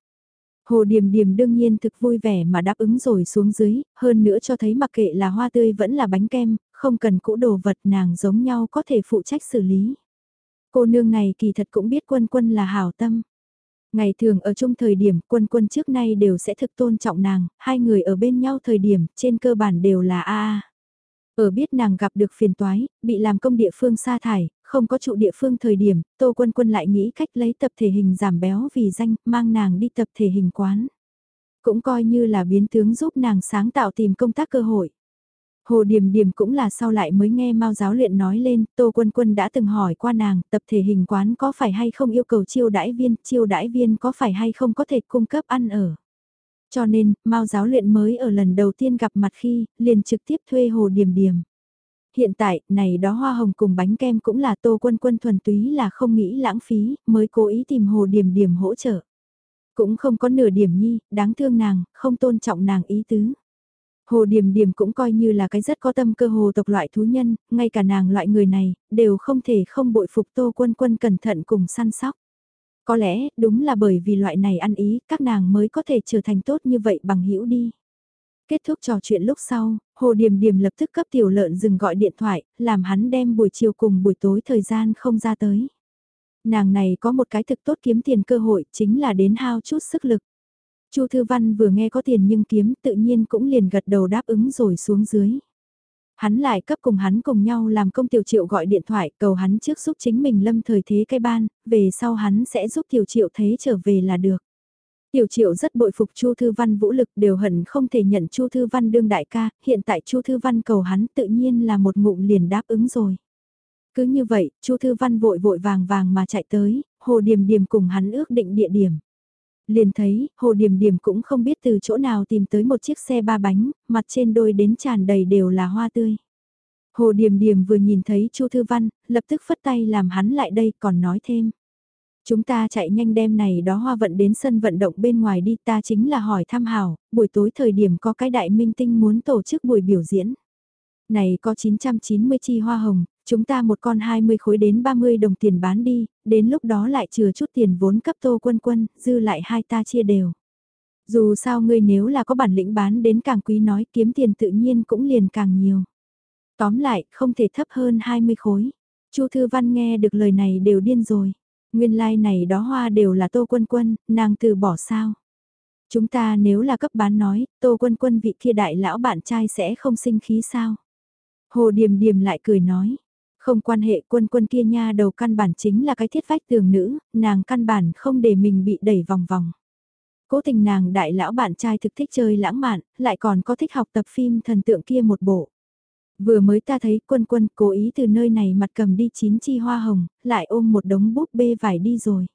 Hồ Điềm Điềm đương nhiên thực vui vẻ mà đáp ứng rồi xuống dưới, hơn nữa cho thấy mặc kệ là hoa tươi vẫn là bánh kem, không cần cũ đồ vật nàng giống nhau có thể phụ trách xử lý. Cô nương này kỳ thật cũng biết quân quân là hảo tâm. Ngày thường ở chung thời điểm quân quân trước nay đều sẽ thực tôn trọng nàng, hai người ở bên nhau thời điểm trên cơ bản đều là A A. Ở biết nàng gặp được phiền toái, bị làm công địa phương sa thải, không có trụ địa phương thời điểm, Tô Quân Quân lại nghĩ cách lấy tập thể hình giảm béo vì danh, mang nàng đi tập thể hình quán. Cũng coi như là biến tướng giúp nàng sáng tạo tìm công tác cơ hội. Hồ Điềm Điềm cũng là sau lại mới nghe Mao giáo luyện nói lên, Tô Quân Quân đã từng hỏi qua nàng, tập thể hình quán có phải hay không yêu cầu chiêu đãi viên, chiêu đãi viên có phải hay không có thể cung cấp ăn ở. Cho nên, Mao giáo luyện mới ở lần đầu tiên gặp mặt khi, liền trực tiếp thuê Hồ Điềm Điềm. Hiện tại, này đó hoa hồng cùng bánh kem cũng là Tô Quân Quân thuần túy là không nghĩ lãng phí, mới cố ý tìm Hồ Điềm Điềm hỗ trợ. Cũng không có nửa điểm nhi, đáng thương nàng, không tôn trọng nàng ý tứ. Hồ Điềm Điềm cũng coi như là cái rất có tâm cơ hồ tộc loại thú nhân, ngay cả nàng loại người này, đều không thể không bội phục Tô Quân Quân cẩn thận cùng săn sóc. Có lẽ, đúng là bởi vì loại này ăn ý, các nàng mới có thể trở thành tốt như vậy bằng hữu đi. Kết thúc trò chuyện lúc sau, Hồ Điềm Điềm lập tức cấp tiểu lợn dừng gọi điện thoại, làm hắn đem buổi chiều cùng buổi tối thời gian không ra tới. Nàng này có một cái thực tốt kiếm tiền cơ hội, chính là đến hao chút sức lực. Chu Thư Văn vừa nghe có tiền nhưng kiếm tự nhiên cũng liền gật đầu đáp ứng rồi xuống dưới. Hắn lại cấp cùng hắn cùng nhau làm công tiểu triệu gọi điện thoại cầu hắn trước giúp chính mình lâm thời thế cái ban, về sau hắn sẽ giúp tiểu triệu thế trở về là được. Tiểu triệu rất bội phục Chu Thư Văn vũ lực đều hận không thể nhận Chu Thư Văn đương đại ca, hiện tại Chu Thư Văn cầu hắn tự nhiên là một ngụm liền đáp ứng rồi. Cứ như vậy, Chu Thư Văn vội vội vàng vàng mà chạy tới, Hồ Điềm Điềm cùng hắn ước định địa điểm. Liền thấy, Hồ Điềm Điềm cũng không biết từ chỗ nào tìm tới một chiếc xe ba bánh, mặt trên đôi đến tràn đầy đều là hoa tươi. Hồ Điềm Điềm vừa nhìn thấy Chu Thư Văn, lập tức phất tay làm hắn lại đây còn nói thêm. Chúng ta chạy nhanh đem này đó hoa vận đến sân vận động bên ngoài đi ta chính là hỏi thăm hảo, buổi tối thời điểm có cái đại minh tinh muốn tổ chức buổi biểu diễn. Này có 990 chi hoa hồng, chúng ta một con 20 khối đến 30 đồng tiền bán đi, đến lúc đó lại chừa chút tiền vốn cấp tô quân quân, dư lại hai ta chia đều. Dù sao ngươi nếu là có bản lĩnh bán đến càng quý nói kiếm tiền tự nhiên cũng liền càng nhiều. Tóm lại, không thể thấp hơn 20 khối. Chu Thư Văn nghe được lời này đều điên rồi. Nguyên lai like này đó hoa đều là Tô Quân Quân, nàng từ bỏ sao. Chúng ta nếu là cấp bán nói, Tô Quân Quân vị kia đại lão bạn trai sẽ không sinh khí sao. Hồ Điềm Điềm lại cười nói, không quan hệ quân quân kia nha đầu căn bản chính là cái thiết vách tường nữ, nàng căn bản không để mình bị đẩy vòng vòng. Cố tình nàng đại lão bạn trai thực thích chơi lãng mạn, lại còn có thích học tập phim thần tượng kia một bộ. Vừa mới ta thấy quân quân cố ý từ nơi này mặt cầm đi chín chi hoa hồng, lại ôm một đống búp bê vải đi rồi.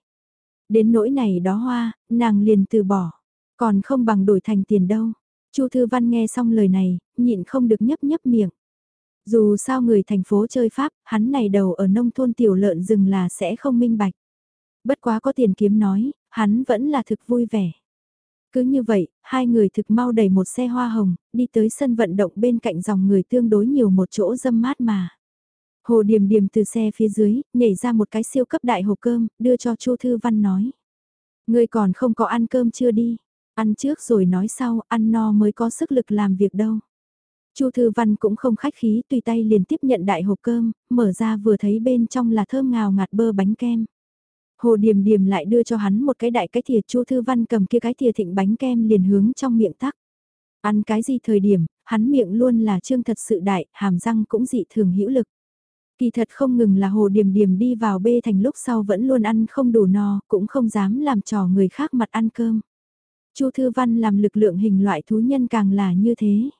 Đến nỗi này đó hoa, nàng liền từ bỏ, còn không bằng đổi thành tiền đâu. Chu Thư Văn nghe xong lời này, nhịn không được nhấp nhấp miệng. Dù sao người thành phố chơi Pháp, hắn này đầu ở nông thôn tiểu lợn rừng là sẽ không minh bạch. Bất quá có tiền kiếm nói, hắn vẫn là thực vui vẻ. Cứ như vậy, hai người thực mau đẩy một xe hoa hồng, đi tới sân vận động bên cạnh dòng người tương đối nhiều một chỗ dâm mát mà. Hồ Điềm Điềm từ xe phía dưới, nhảy ra một cái siêu cấp đại hộp cơm, đưa cho Chu Thư Văn nói. Người còn không có ăn cơm chưa đi, ăn trước rồi nói sau, ăn no mới có sức lực làm việc đâu. Chu Thư Văn cũng không khách khí, tùy tay liền tiếp nhận đại hộp cơm, mở ra vừa thấy bên trong là thơm ngào ngạt bơ bánh kem. Hồ Điềm Điềm lại đưa cho hắn một cái đại cái thìa Chu Thư Văn cầm kia cái thìa thịnh bánh kem liền hướng trong miệng tắc. Ăn cái gì thời điểm, hắn miệng luôn là trương thật sự đại, hàm răng cũng dị thường hữu lực. Kỳ thật không ngừng là Hồ Điềm Điềm đi vào bê thành lúc sau vẫn luôn ăn không đủ no, cũng không dám làm trò người khác mặt ăn cơm. Chu Thư Văn làm lực lượng hình loại thú nhân càng là như thế.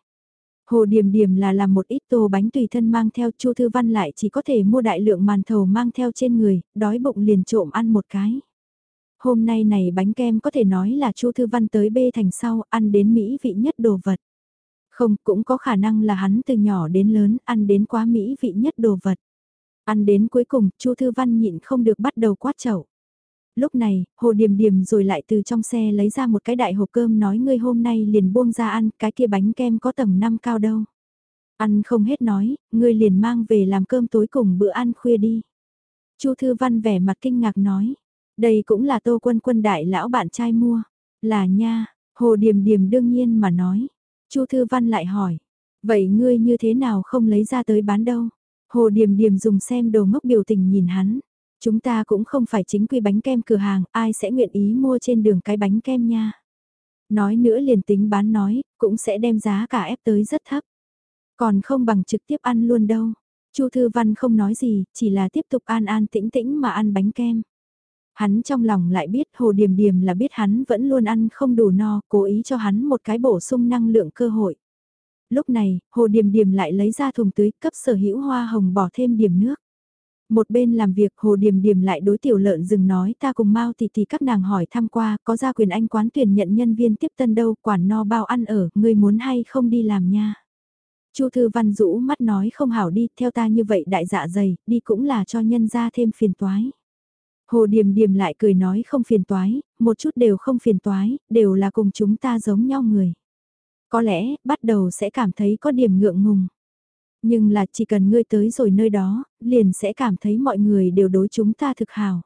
Hồ Điềm Điềm là làm một ít tô bánh tùy thân mang theo Chu Thư Văn lại chỉ có thể mua đại lượng màn thầu mang theo trên người, đói bụng liền trộm ăn một cái. Hôm nay này bánh kem có thể nói là Chu Thư Văn tới bê thành sau ăn đến mỹ vị nhất đồ vật. Không, cũng có khả năng là hắn từ nhỏ đến lớn ăn đến quá mỹ vị nhất đồ vật. Ăn đến cuối cùng, Chu Thư Văn nhịn không được bắt đầu quát chậu. Lúc này, Hồ Điềm Điềm rồi lại từ trong xe lấy ra một cái đại hộp cơm nói ngươi hôm nay liền buông ra ăn, cái kia bánh kem có tầng 5 cao đâu. Ăn không hết nói, ngươi liền mang về làm cơm tối cùng bữa ăn khuya đi. Chu Thư Văn vẻ mặt kinh ngạc nói, đây cũng là tô quân quân đại lão bạn trai mua. Là nha, Hồ Điềm Điềm đương nhiên mà nói. Chu Thư Văn lại hỏi, vậy ngươi như thế nào không lấy ra tới bán đâu? Hồ Điềm Điềm dùng xem đồ ngốc biểu tình nhìn hắn. Chúng ta cũng không phải chính quy bánh kem cửa hàng, ai sẽ nguyện ý mua trên đường cái bánh kem nha. Nói nữa liền tính bán nói, cũng sẽ đem giá cả ép tới rất thấp. Còn không bằng trực tiếp ăn luôn đâu. Chu Thư Văn không nói gì, chỉ là tiếp tục an an tĩnh tĩnh mà ăn bánh kem. Hắn trong lòng lại biết Hồ Điềm Điềm là biết hắn vẫn luôn ăn không đủ no, cố ý cho hắn một cái bổ sung năng lượng cơ hội. Lúc này, Hồ Điềm Điềm lại lấy ra thùng tưới cấp sở hữu hoa hồng bỏ thêm điểm nước. Một bên làm việc Hồ Điềm Điềm lại đối tiểu lợn dừng nói ta cùng mau thì thì các nàng hỏi thăm qua có ra quyền anh quán tuyển nhận nhân viên tiếp tân đâu quản no bao ăn ở, người muốn hay không đi làm nha. Chu Thư Văn rũ mắt nói không hảo đi, theo ta như vậy đại dạ dày, đi cũng là cho nhân ra thêm phiền toái. Hồ Điềm Điềm lại cười nói không phiền toái, một chút đều không phiền toái, đều là cùng chúng ta giống nhau người. Có lẽ, bắt đầu sẽ cảm thấy có điểm ngượng ngùng. Nhưng là chỉ cần ngươi tới rồi nơi đó, liền sẽ cảm thấy mọi người đều đối chúng ta thực hào.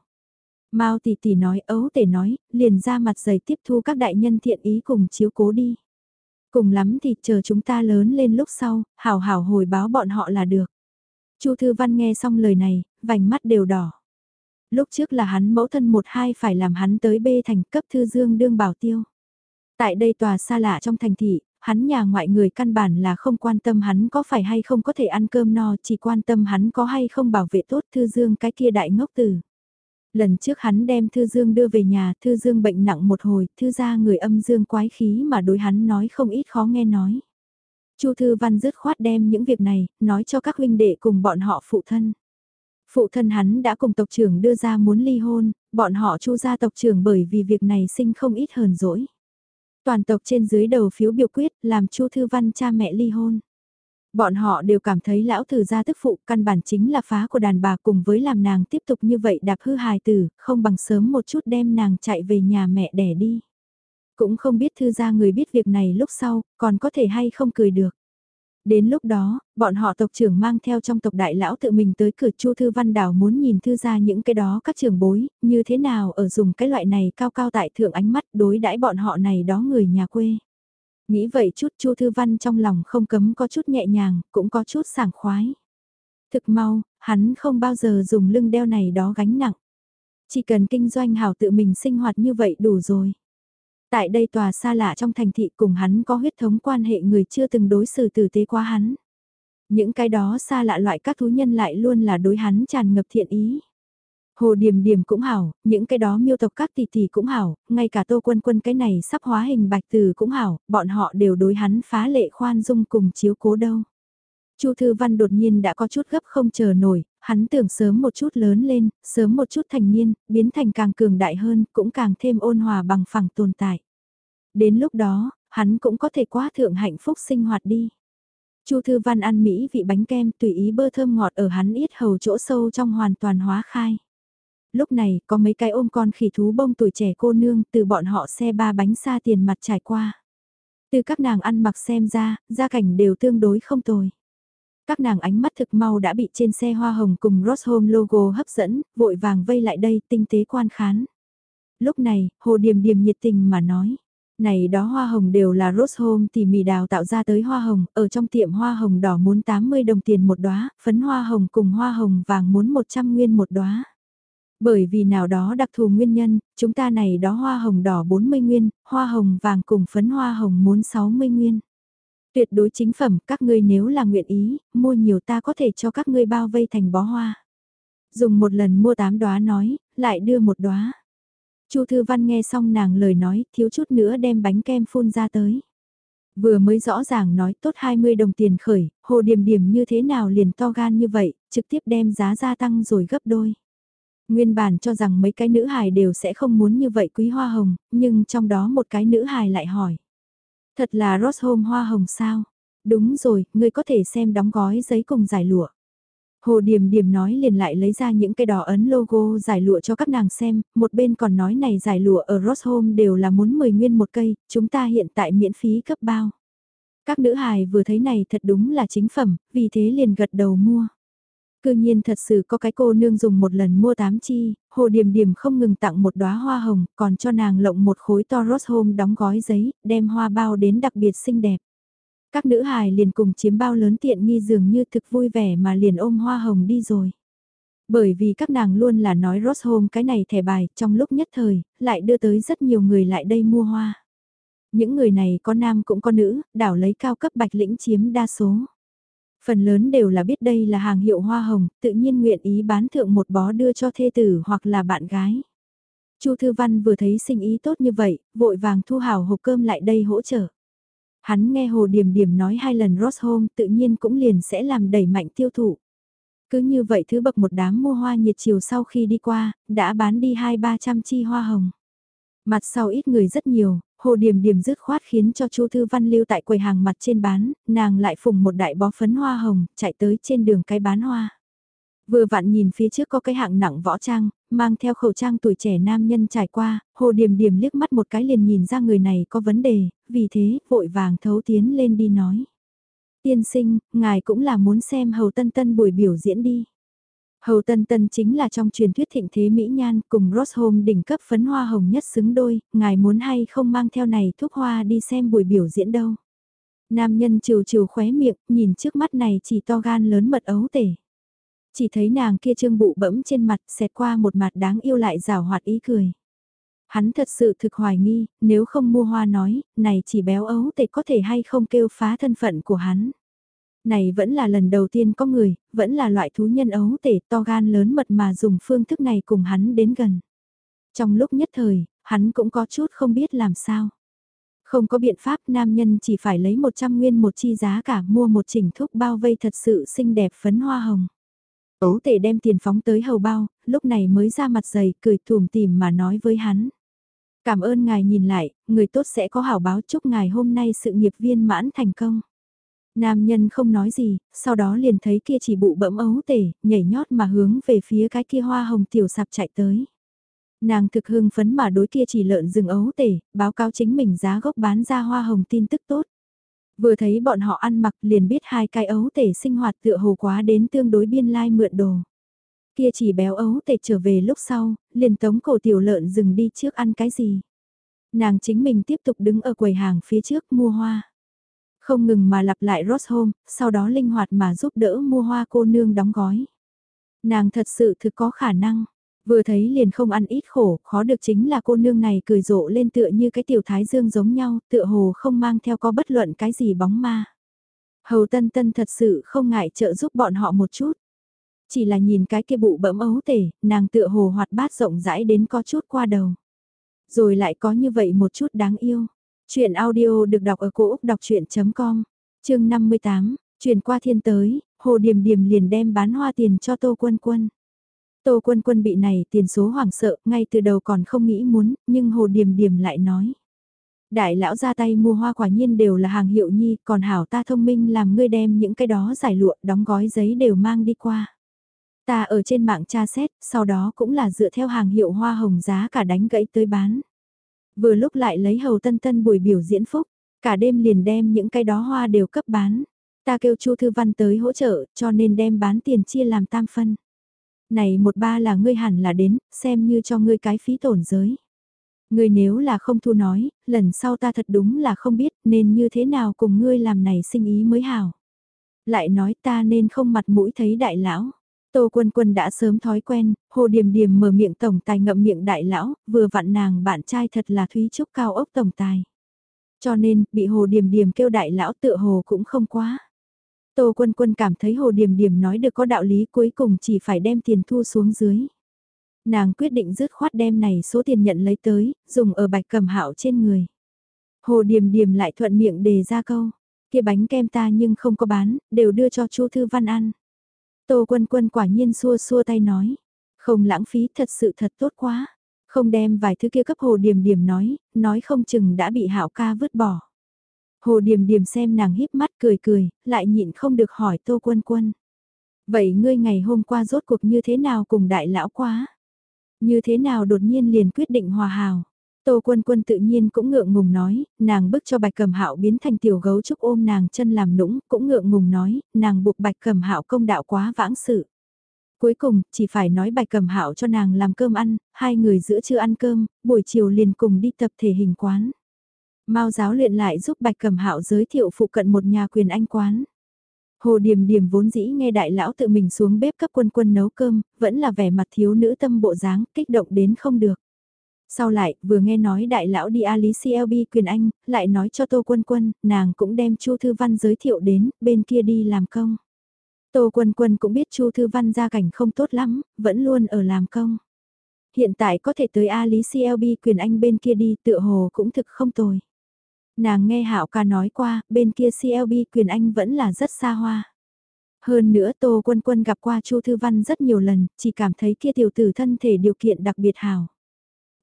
Mao tỷ tỷ nói ấu tể nói, liền ra mặt dày tiếp thu các đại nhân thiện ý cùng chiếu cố đi. Cùng lắm thì chờ chúng ta lớn lên lúc sau, hảo hảo hồi báo bọn họ là được. Chu Thư Văn nghe xong lời này, vành mắt đều đỏ. Lúc trước là hắn mẫu thân một hai phải làm hắn tới bê thành cấp thư dương đương bảo tiêu. Tại đây tòa xa lạ trong thành thị, hắn nhà ngoại người căn bản là không quan tâm hắn có phải hay không có thể ăn cơm no, chỉ quan tâm hắn có hay không bảo vệ tốt Thư Dương cái kia đại ngốc tử. Lần trước hắn đem Thư Dương đưa về nhà, Thư Dương bệnh nặng một hồi, Thư ra người âm dương quái khí mà đối hắn nói không ít khó nghe nói. Chu Thư Văn dứt khoát đem những việc này, nói cho các huynh đệ cùng bọn họ phụ thân. Phụ thân hắn đã cùng tộc trưởng đưa ra muốn ly hôn, bọn họ chu gia tộc trưởng bởi vì việc này sinh không ít hờn dỗi. Toàn tộc trên dưới đầu phiếu biểu quyết làm Chu Thư Văn cha mẹ ly hôn. Bọn họ đều cảm thấy lão thử gia tức phụ căn bản chính là phá của đàn bà cùng với làm nàng tiếp tục như vậy đạp hư hài tử, không bằng sớm một chút đem nàng chạy về nhà mẹ đẻ đi. Cũng không biết thư gia người biết việc này lúc sau, còn có thể hay không cười được. Đến lúc đó, bọn họ tộc trưởng mang theo trong tộc đại lão tự mình tới cửa Chu Thư Văn Đảo muốn nhìn thư ra những cái đó các trưởng bối, như thế nào ở dùng cái loại này cao cao tại thượng ánh mắt đối đãi bọn họ này đó người nhà quê. Nghĩ vậy chút Chu Thư Văn trong lòng không cấm có chút nhẹ nhàng, cũng có chút sảng khoái. Thực mau, hắn không bao giờ dùng lưng đeo này đó gánh nặng. Chỉ cần kinh doanh hảo tự mình sinh hoạt như vậy đủ rồi. Tại đây tòa xa lạ trong thành thị cùng hắn có huyết thống quan hệ người chưa từng đối xử tử tế qua hắn. Những cái đó xa lạ loại các thú nhân lại luôn là đối hắn tràn ngập thiện ý. Hồ Điềm Điềm cũng hảo, những cái đó miêu tộc các tỷ tỷ cũng hảo, ngay cả Tô Quân Quân cái này sắp hóa hình bạch từ cũng hảo, bọn họ đều đối hắn phá lệ khoan dung cùng chiếu cố đâu. Chu Thư Văn đột nhiên đã có chút gấp không chờ nổi, hắn tưởng sớm một chút lớn lên, sớm một chút thành niên, biến thành càng cường đại hơn, cũng càng thêm ôn hòa bằng phẳng tồn tại. Đến lúc đó, hắn cũng có thể quá thượng hạnh phúc sinh hoạt đi. Chu Thư Văn ăn mỹ vị bánh kem tùy ý bơ thơm ngọt ở hắn ít hầu chỗ sâu trong hoàn toàn hóa khai. Lúc này, có mấy cái ôm con khỉ thú bông tuổi trẻ cô nương từ bọn họ xe ba bánh xa tiền mặt trải qua. Từ các nàng ăn mặc xem ra, gia cảnh đều tương đối không tồi. Các nàng ánh mắt thực mau đã bị trên xe hoa hồng cùng Roshome logo hấp dẫn, vội vàng vây lại đây tinh tế quan khán. Lúc này, Hồ Điềm Điềm nhiệt tình mà nói. Này đó hoa hồng đều là rose home tỉ mỉ đào tạo ra tới hoa hồng, ở trong tiệm hoa hồng đỏ muốn 80 đồng tiền một đóa, phấn hoa hồng cùng hoa hồng vàng muốn 100 nguyên một đóa. Bởi vì nào đó đặc thù nguyên nhân, chúng ta này đó hoa hồng đỏ 40 nguyên, hoa hồng vàng cùng phấn hoa hồng muốn 60 nguyên. Tuyệt đối chính phẩm, các ngươi nếu là nguyện ý, mua nhiều ta có thể cho các ngươi bao vây thành bó hoa. Dùng một lần mua tám đóa nói, lại đưa một đóa. Chu Thư Văn nghe xong nàng lời nói, thiếu chút nữa đem bánh kem phun ra tới. Vừa mới rõ ràng nói tốt 20 đồng tiền khởi, hồ điểm điểm như thế nào liền to gan như vậy, trực tiếp đem giá gia tăng rồi gấp đôi. Nguyên bản cho rằng mấy cái nữ hài đều sẽ không muốn như vậy quý hoa hồng, nhưng trong đó một cái nữ hài lại hỏi. Thật là Rose Home hoa hồng sao? Đúng rồi, ngươi có thể xem đóng gói giấy cùng giải lụa. Hồ Điềm Điềm nói liền lại lấy ra những cái đỏ ấn logo giải lụa cho các nàng xem, một bên còn nói này giải lụa ở Rosholm Home đều là muốn 10 nguyên một cây, chúng ta hiện tại miễn phí cấp bao. Các nữ hài vừa thấy này thật đúng là chính phẩm, vì thế liền gật đầu mua. Cư nhiên thật sự có cái cô nương dùng một lần mua tám chi, hồ Điềm Điềm không ngừng tặng một đóa hoa hồng, còn cho nàng lộng một khối to Rosholm home đóng gói giấy, đem hoa bao đến đặc biệt xinh đẹp. Các nữ hài liền cùng chiếm bao lớn tiện nghi dường như thực vui vẻ mà liền ôm hoa hồng đi rồi. Bởi vì các nàng luôn là nói Rose Home cái này thẻ bài, trong lúc nhất thời, lại đưa tới rất nhiều người lại đây mua hoa. Những người này có nam cũng có nữ, đảo lấy cao cấp bạch lĩnh chiếm đa số. Phần lớn đều là biết đây là hàng hiệu hoa hồng, tự nhiên nguyện ý bán thượng một bó đưa cho thê tử hoặc là bạn gái. Chu Thư Văn vừa thấy sinh ý tốt như vậy, vội vàng thu hào hộp cơm lại đây hỗ trợ. Hắn nghe Hồ Điềm Điềm nói hai lần Rose Home tự nhiên cũng liền sẽ làm đẩy mạnh tiêu thụ. Cứ như vậy thứ bậc một đám mua hoa nhiệt chiều sau khi đi qua, đã bán đi hai ba trăm chi hoa hồng. Mặt sau ít người rất nhiều, Hồ điểm điểm dứt khoát khiến cho Chu Thư Văn lưu tại quầy hàng mặt trên bán, nàng lại phùng một đại bó phấn hoa hồng, chạy tới trên đường cái bán hoa. Vừa vặn nhìn phía trước có cái hạng nặng võ trang, mang theo khẩu trang tuổi trẻ nam nhân trải qua, Hồ Điềm Điềm liếc mắt một cái liền nhìn ra người này có vấn đề, vì thế vội vàng thấu tiến lên đi nói. Tiên sinh, ngài cũng là muốn xem Hầu Tân Tân buổi biểu diễn đi. Hầu Tân Tân chính là trong truyền thuyết thịnh thế Mỹ Nhan cùng Rose Home đỉnh cấp phấn hoa hồng nhất xứng đôi, ngài muốn hay không mang theo này thuốc hoa đi xem buổi biểu diễn đâu. Nam nhân trừ trừ khóe miệng, nhìn trước mắt này chỉ to gan lớn mật ấu tể. Chỉ thấy nàng kia trương bụ bẫm trên mặt xẹt qua một mặt đáng yêu lại rào hoạt ý cười. Hắn thật sự thực hoài nghi, nếu không mua hoa nói, này chỉ béo ấu tể có thể hay không kêu phá thân phận của hắn này vẫn là lần đầu tiên có người, vẫn là loại thú nhân ấu tể to gan lớn mật mà dùng phương thức này cùng hắn đến gần. Trong lúc nhất thời, hắn cũng có chút không biết làm sao. Không có biện pháp nam nhân chỉ phải lấy 100 nguyên một chi giá cả mua một chỉnh thuốc bao vây thật sự xinh đẹp phấn hoa hồng. Ấu tể đem tiền phóng tới hầu bao, lúc này mới ra mặt dày cười thùm tìm mà nói với hắn. Cảm ơn ngài nhìn lại, người tốt sẽ có hảo báo chúc ngài hôm nay sự nghiệp viên mãn thành công. Nam nhân không nói gì, sau đó liền thấy kia chỉ bụ bẫm ấu tể, nhảy nhót mà hướng về phía cái kia hoa hồng tiểu sạp chạy tới. Nàng thực hưng phấn mà đối kia chỉ lợn rừng ấu tể, báo cáo chính mình giá gốc bán ra hoa hồng tin tức tốt. Vừa thấy bọn họ ăn mặc liền biết hai cái ấu tể sinh hoạt tựa hồ quá đến tương đối biên lai mượn đồ. Kia chỉ béo ấu tể trở về lúc sau, liền tống cổ tiểu lợn dừng đi trước ăn cái gì. Nàng chính mình tiếp tục đứng ở quầy hàng phía trước mua hoa. Không ngừng mà lặp lại Ross Home, sau đó linh hoạt mà giúp đỡ mua hoa cô nương đóng gói. Nàng thật sự thực có khả năng. Vừa thấy liền không ăn ít khổ, khó được chính là cô nương này cười rộ lên tựa như cái tiểu thái dương giống nhau, tựa hồ không mang theo có bất luận cái gì bóng ma. Hầu tân tân thật sự không ngại trợ giúp bọn họ một chút. Chỉ là nhìn cái kia bụ bẫm ấu tể, nàng tựa hồ hoạt bát rộng rãi đến có chút qua đầu. Rồi lại có như vậy một chút đáng yêu. Chuyện audio được đọc ở cổ Úc đọc chuyện.com, chương 58, chuyển qua thiên tới, Hồ Điềm Điềm liền đem bán hoa tiền cho Tô Quân Quân. Tô Quân Quân bị này tiền số hoảng sợ, ngay từ đầu còn không nghĩ muốn, nhưng Hồ Điềm Điềm lại nói. Đại lão ra tay mua hoa quả nhiên đều là hàng hiệu nhi, còn hảo ta thông minh làm ngươi đem những cái đó giải lụa đóng gói giấy đều mang đi qua. Ta ở trên mạng tra xét, sau đó cũng là dựa theo hàng hiệu hoa hồng giá cả đánh gãy tới bán. Vừa lúc lại lấy hầu tân tân buổi biểu diễn phúc, cả đêm liền đem những cái đó hoa đều cấp bán. Ta kêu Chu Thư Văn tới hỗ trợ, cho nên đem bán tiền chia làm tam phân. Này một ba là ngươi hẳn là đến, xem như cho ngươi cái phí tổn giới. Ngươi nếu là không thu nói, lần sau ta thật đúng là không biết nên như thế nào cùng ngươi làm này sinh ý mới hảo. Lại nói ta nên không mặt mũi thấy đại lão. Tô Quân Quân đã sớm thói quen, Hồ Điềm Điềm mở miệng tổng tài ngậm miệng đại lão, vừa vặn nàng bạn trai thật là Thúy Trúc cao ốc tổng tài. Cho nên, bị Hồ Điềm Điềm kêu đại lão tựa hồ cũng không quá. Tô Quân Quân cảm thấy Hồ Điềm Điềm nói được có đạo lý cuối cùng chỉ phải đem tiền thu xuống dưới. Nàng quyết định dứt khoát đem này số tiền nhận lấy tới, dùng ở bạch cầm hạo trên người. Hồ Điềm Điềm lại thuận miệng đề ra câu, kia bánh kem ta nhưng không có bán, đều đưa cho Chu Thư Văn ăn. Tô Quân Quân quả nhiên xua xua tay nói, không lãng phí thật sự thật tốt quá, không đem vài thứ kia cấp Hồ Điềm Điềm nói, nói không chừng đã bị Hạo ca vứt bỏ. Hồ Điềm Điềm xem nàng híp mắt cười cười, lại nhịn không được hỏi Tô Quân Quân. Vậy ngươi ngày hôm qua rốt cuộc như thế nào cùng đại lão quá? Như thế nào đột nhiên liền quyết định hòa hào? Tô Quân Quân tự nhiên cũng ngượng ngùng nói, nàng bức cho Bạch Cẩm Hạo biến thành tiểu gấu trúc ôm nàng chân làm nũng, cũng ngượng ngùng nói, nàng buộc Bạch Cẩm Hạo công đạo quá vãng sự. Cuối cùng, chỉ phải nói Bạch Cẩm Hạo cho nàng làm cơm ăn, hai người giữa trưa ăn cơm, buổi chiều liền cùng đi tập thể hình quán. Mao giáo luyện lại giúp Bạch Cẩm Hạo giới thiệu phụ cận một nhà quyền anh quán. Hồ Điềm Điềm vốn dĩ nghe đại lão tự mình xuống bếp cấp quân quân nấu cơm, vẫn là vẻ mặt thiếu nữ tâm bộ dáng, kích động đến không được. Sau lại, vừa nghe nói đại lão đi Ali CLB quyền anh, lại nói cho Tô Quân Quân, nàng cũng đem Chu Thư Văn giới thiệu đến, bên kia đi làm công. Tô Quân Quân cũng biết Chu Thư Văn gia cảnh không tốt lắm, vẫn luôn ở làm công. Hiện tại có thể tới Ali CLB quyền anh bên kia đi tựa hồ cũng thực không tồi. Nàng nghe Hạo ca nói qua, bên kia CLB quyền anh vẫn là rất xa hoa. Hơn nữa Tô Quân Quân gặp qua Chu Thư Văn rất nhiều lần, chỉ cảm thấy kia tiểu tử thân thể điều kiện đặc biệt hảo.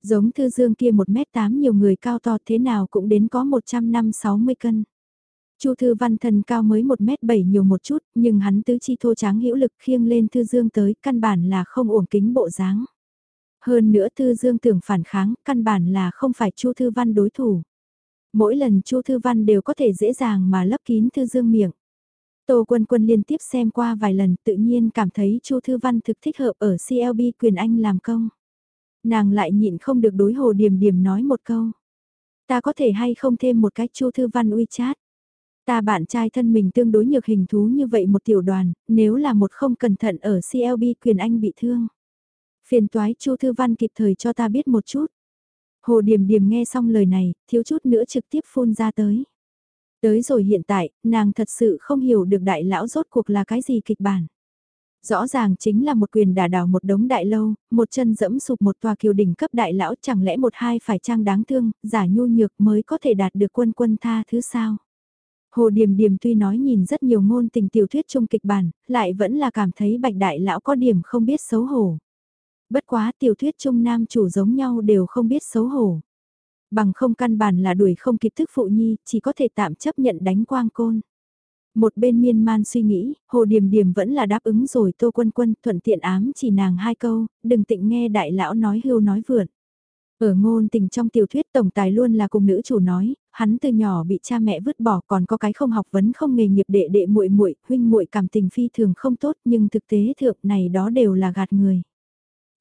Giống Thư Dương kia 1m8 nhiều người cao to thế nào cũng đến có 150-60 cân. Chu Thư Văn thân cao mới 1m7 nhiều một chút, nhưng hắn tứ chi thô tráng hữu lực khiêng lên Thư Dương tới, căn bản là không uổng kính bộ dáng. Hơn nữa Thư Dương tưởng phản kháng, căn bản là không phải Chu Thư Văn đối thủ. Mỗi lần Chu Thư Văn đều có thể dễ dàng mà lấp kín Thư Dương miệng. Tô Quân Quân liên tiếp xem qua vài lần tự nhiên cảm thấy Chu Thư Văn thực thích hợp ở CLB quyền Anh làm công. Nàng lại nhịn không được đối hồ điểm điểm nói một câu. Ta có thể hay không thêm một cái Chu Thư Văn uy chát? Ta bạn trai thân mình tương đối nhược hình thú như vậy một tiểu đoàn, nếu là một không cẩn thận ở CLB quyền Anh bị thương. Phiền toái Chu Thư Văn kịp thời cho ta biết một chút. Hồ Điềm Điềm nghe xong lời này, thiếu chút nữa trực tiếp phun ra tới. Tới rồi hiện tại, nàng thật sự không hiểu được đại lão rốt cuộc là cái gì kịch bản. Rõ ràng chính là một quyền đả đảo một đống đại lâu, một chân dẫm sụp một tòa kiều đỉnh cấp đại lão chẳng lẽ một hai phải trang đáng thương, giả nhu nhược mới có thể đạt được quân quân tha thứ sao. Hồ Điềm Điềm tuy nói nhìn rất nhiều ngôn tình tiểu thuyết trong kịch bản, lại vẫn là cảm thấy bạch đại lão có điểm không biết xấu hổ. Bất quá tiểu thuyết chung nam chủ giống nhau đều không biết xấu hổ. Bằng không căn bản là đuổi không kịp thức phụ nhi, chỉ có thể tạm chấp nhận đánh quang côn. Một bên miên man suy nghĩ, hồ điềm điềm vẫn là đáp ứng rồi tô quân quân thuận tiện ám chỉ nàng hai câu, đừng tịnh nghe đại lão nói hưu nói vượn. Ở ngôn tình trong tiểu thuyết tổng tài luôn là cùng nữ chủ nói, hắn từ nhỏ bị cha mẹ vứt bỏ còn có cái không học vấn không nghề nghiệp đệ đệ muội muội huynh muội cảm tình phi thường không tốt nhưng thực tế thượng này đó đều là gạt người.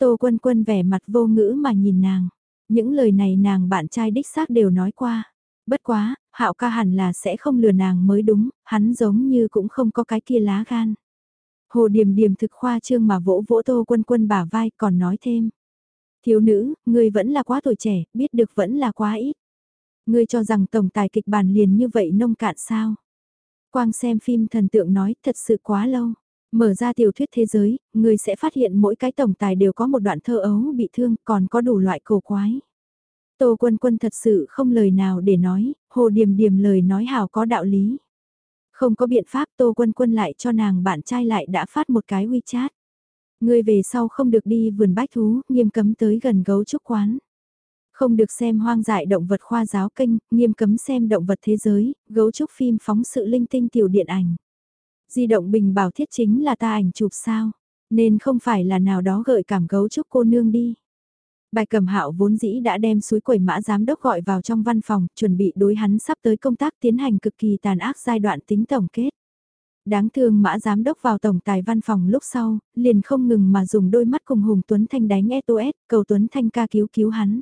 Tô Quân Quân vẻ mặt vô ngữ mà nhìn nàng. Những lời này nàng bạn trai đích xác đều nói qua. Bất quá, Hạo ca hẳn là sẽ không lừa nàng mới đúng, hắn giống như cũng không có cái kia lá gan. Hồ Điềm Điềm thực khoa trương mà vỗ vỗ Tô Quân Quân bả vai còn nói thêm. Thiếu nữ, ngươi vẫn là quá tuổi trẻ, biết được vẫn là quá ít. Ngươi cho rằng tổng tài kịch bản liền như vậy nông cạn sao? Quang xem phim thần tượng nói thật sự quá lâu. Mở ra tiểu thuyết thế giới, người sẽ phát hiện mỗi cái tổng tài đều có một đoạn thơ ấu bị thương còn có đủ loại cổ quái. Tô Quân Quân thật sự không lời nào để nói, Hồ Điềm Điềm lời nói hào có đạo lý. Không có biện pháp Tô Quân Quân lại cho nàng bạn trai lại đã phát một cái WeChat. Người về sau không được đi vườn bách thú, nghiêm cấm tới gần gấu trúc quán. Không được xem hoang dại động vật khoa giáo kênh, nghiêm cấm xem động vật thế giới, gấu trúc phim phóng sự linh tinh tiểu điện ảnh di động bình bảo thiết chính là ta ảnh chụp sao, nên không phải là nào đó gợi cảm gấu trúc cô nương đi. Bài cầm hạo vốn dĩ đã đem suối quẩy mã giám đốc gọi vào trong văn phòng, chuẩn bị đối hắn sắp tới công tác tiến hành cực kỳ tàn ác giai đoạn tính tổng kết. Đáng thương mã giám đốc vào tổng tài văn phòng lúc sau, liền không ngừng mà dùng đôi mắt cùng Hùng Tuấn Thanh đánh SOS, cầu Tuấn Thanh ca cứu cứu hắn.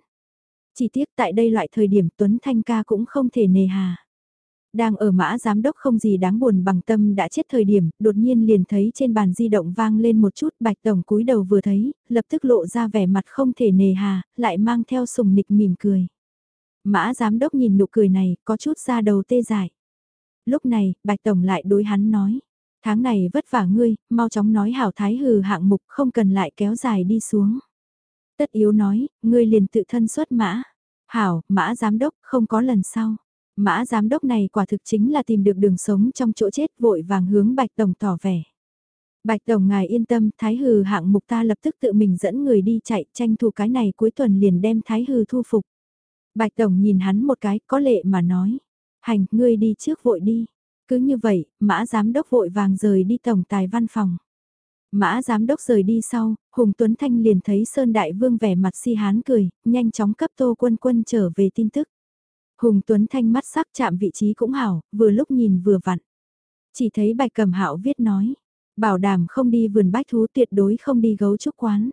Chỉ tiếc tại đây loại thời điểm Tuấn Thanh ca cũng không thể nề hà. Đang ở mã giám đốc không gì đáng buồn bằng tâm đã chết thời điểm, đột nhiên liền thấy trên bàn di động vang lên một chút bạch tổng cúi đầu vừa thấy, lập tức lộ ra vẻ mặt không thể nề hà, lại mang theo sùng nịch mỉm cười. Mã giám đốc nhìn nụ cười này, có chút ra đầu tê dại. Lúc này, bạch tổng lại đối hắn nói, tháng này vất vả ngươi, mau chóng nói hảo thái hừ hạng mục không cần lại kéo dài đi xuống. Tất yếu nói, ngươi liền tự thân xuất mã. Hảo, mã giám đốc, không có lần sau. Mã giám đốc này quả thực chính là tìm được đường sống trong chỗ chết vội vàng hướng Bạch Tổng tỏ vẻ. Bạch Tổng ngài yên tâm, Thái Hừ hạng mục ta lập tức tự mình dẫn người đi chạy, tranh thủ cái này cuối tuần liền đem Thái Hừ thu phục. Bạch Tổng nhìn hắn một cái, có lệ mà nói. Hành, ngươi đi trước vội đi. Cứ như vậy, Mã Giám Đốc vội vàng rời đi Tổng Tài Văn Phòng. Mã Giám Đốc rời đi sau, Hùng Tuấn Thanh liền thấy Sơn Đại Vương vẻ mặt si hán cười, nhanh chóng cấp Tô Quân Quân trở về tin tức. Hùng Tuấn Thanh mắt sắc chạm vị trí cũng hảo, vừa lúc nhìn vừa vặn. Chỉ thấy bạch cầm hạo viết nói, bảo đảm không đi vườn bách thú tuyệt đối không đi gấu trúc quán.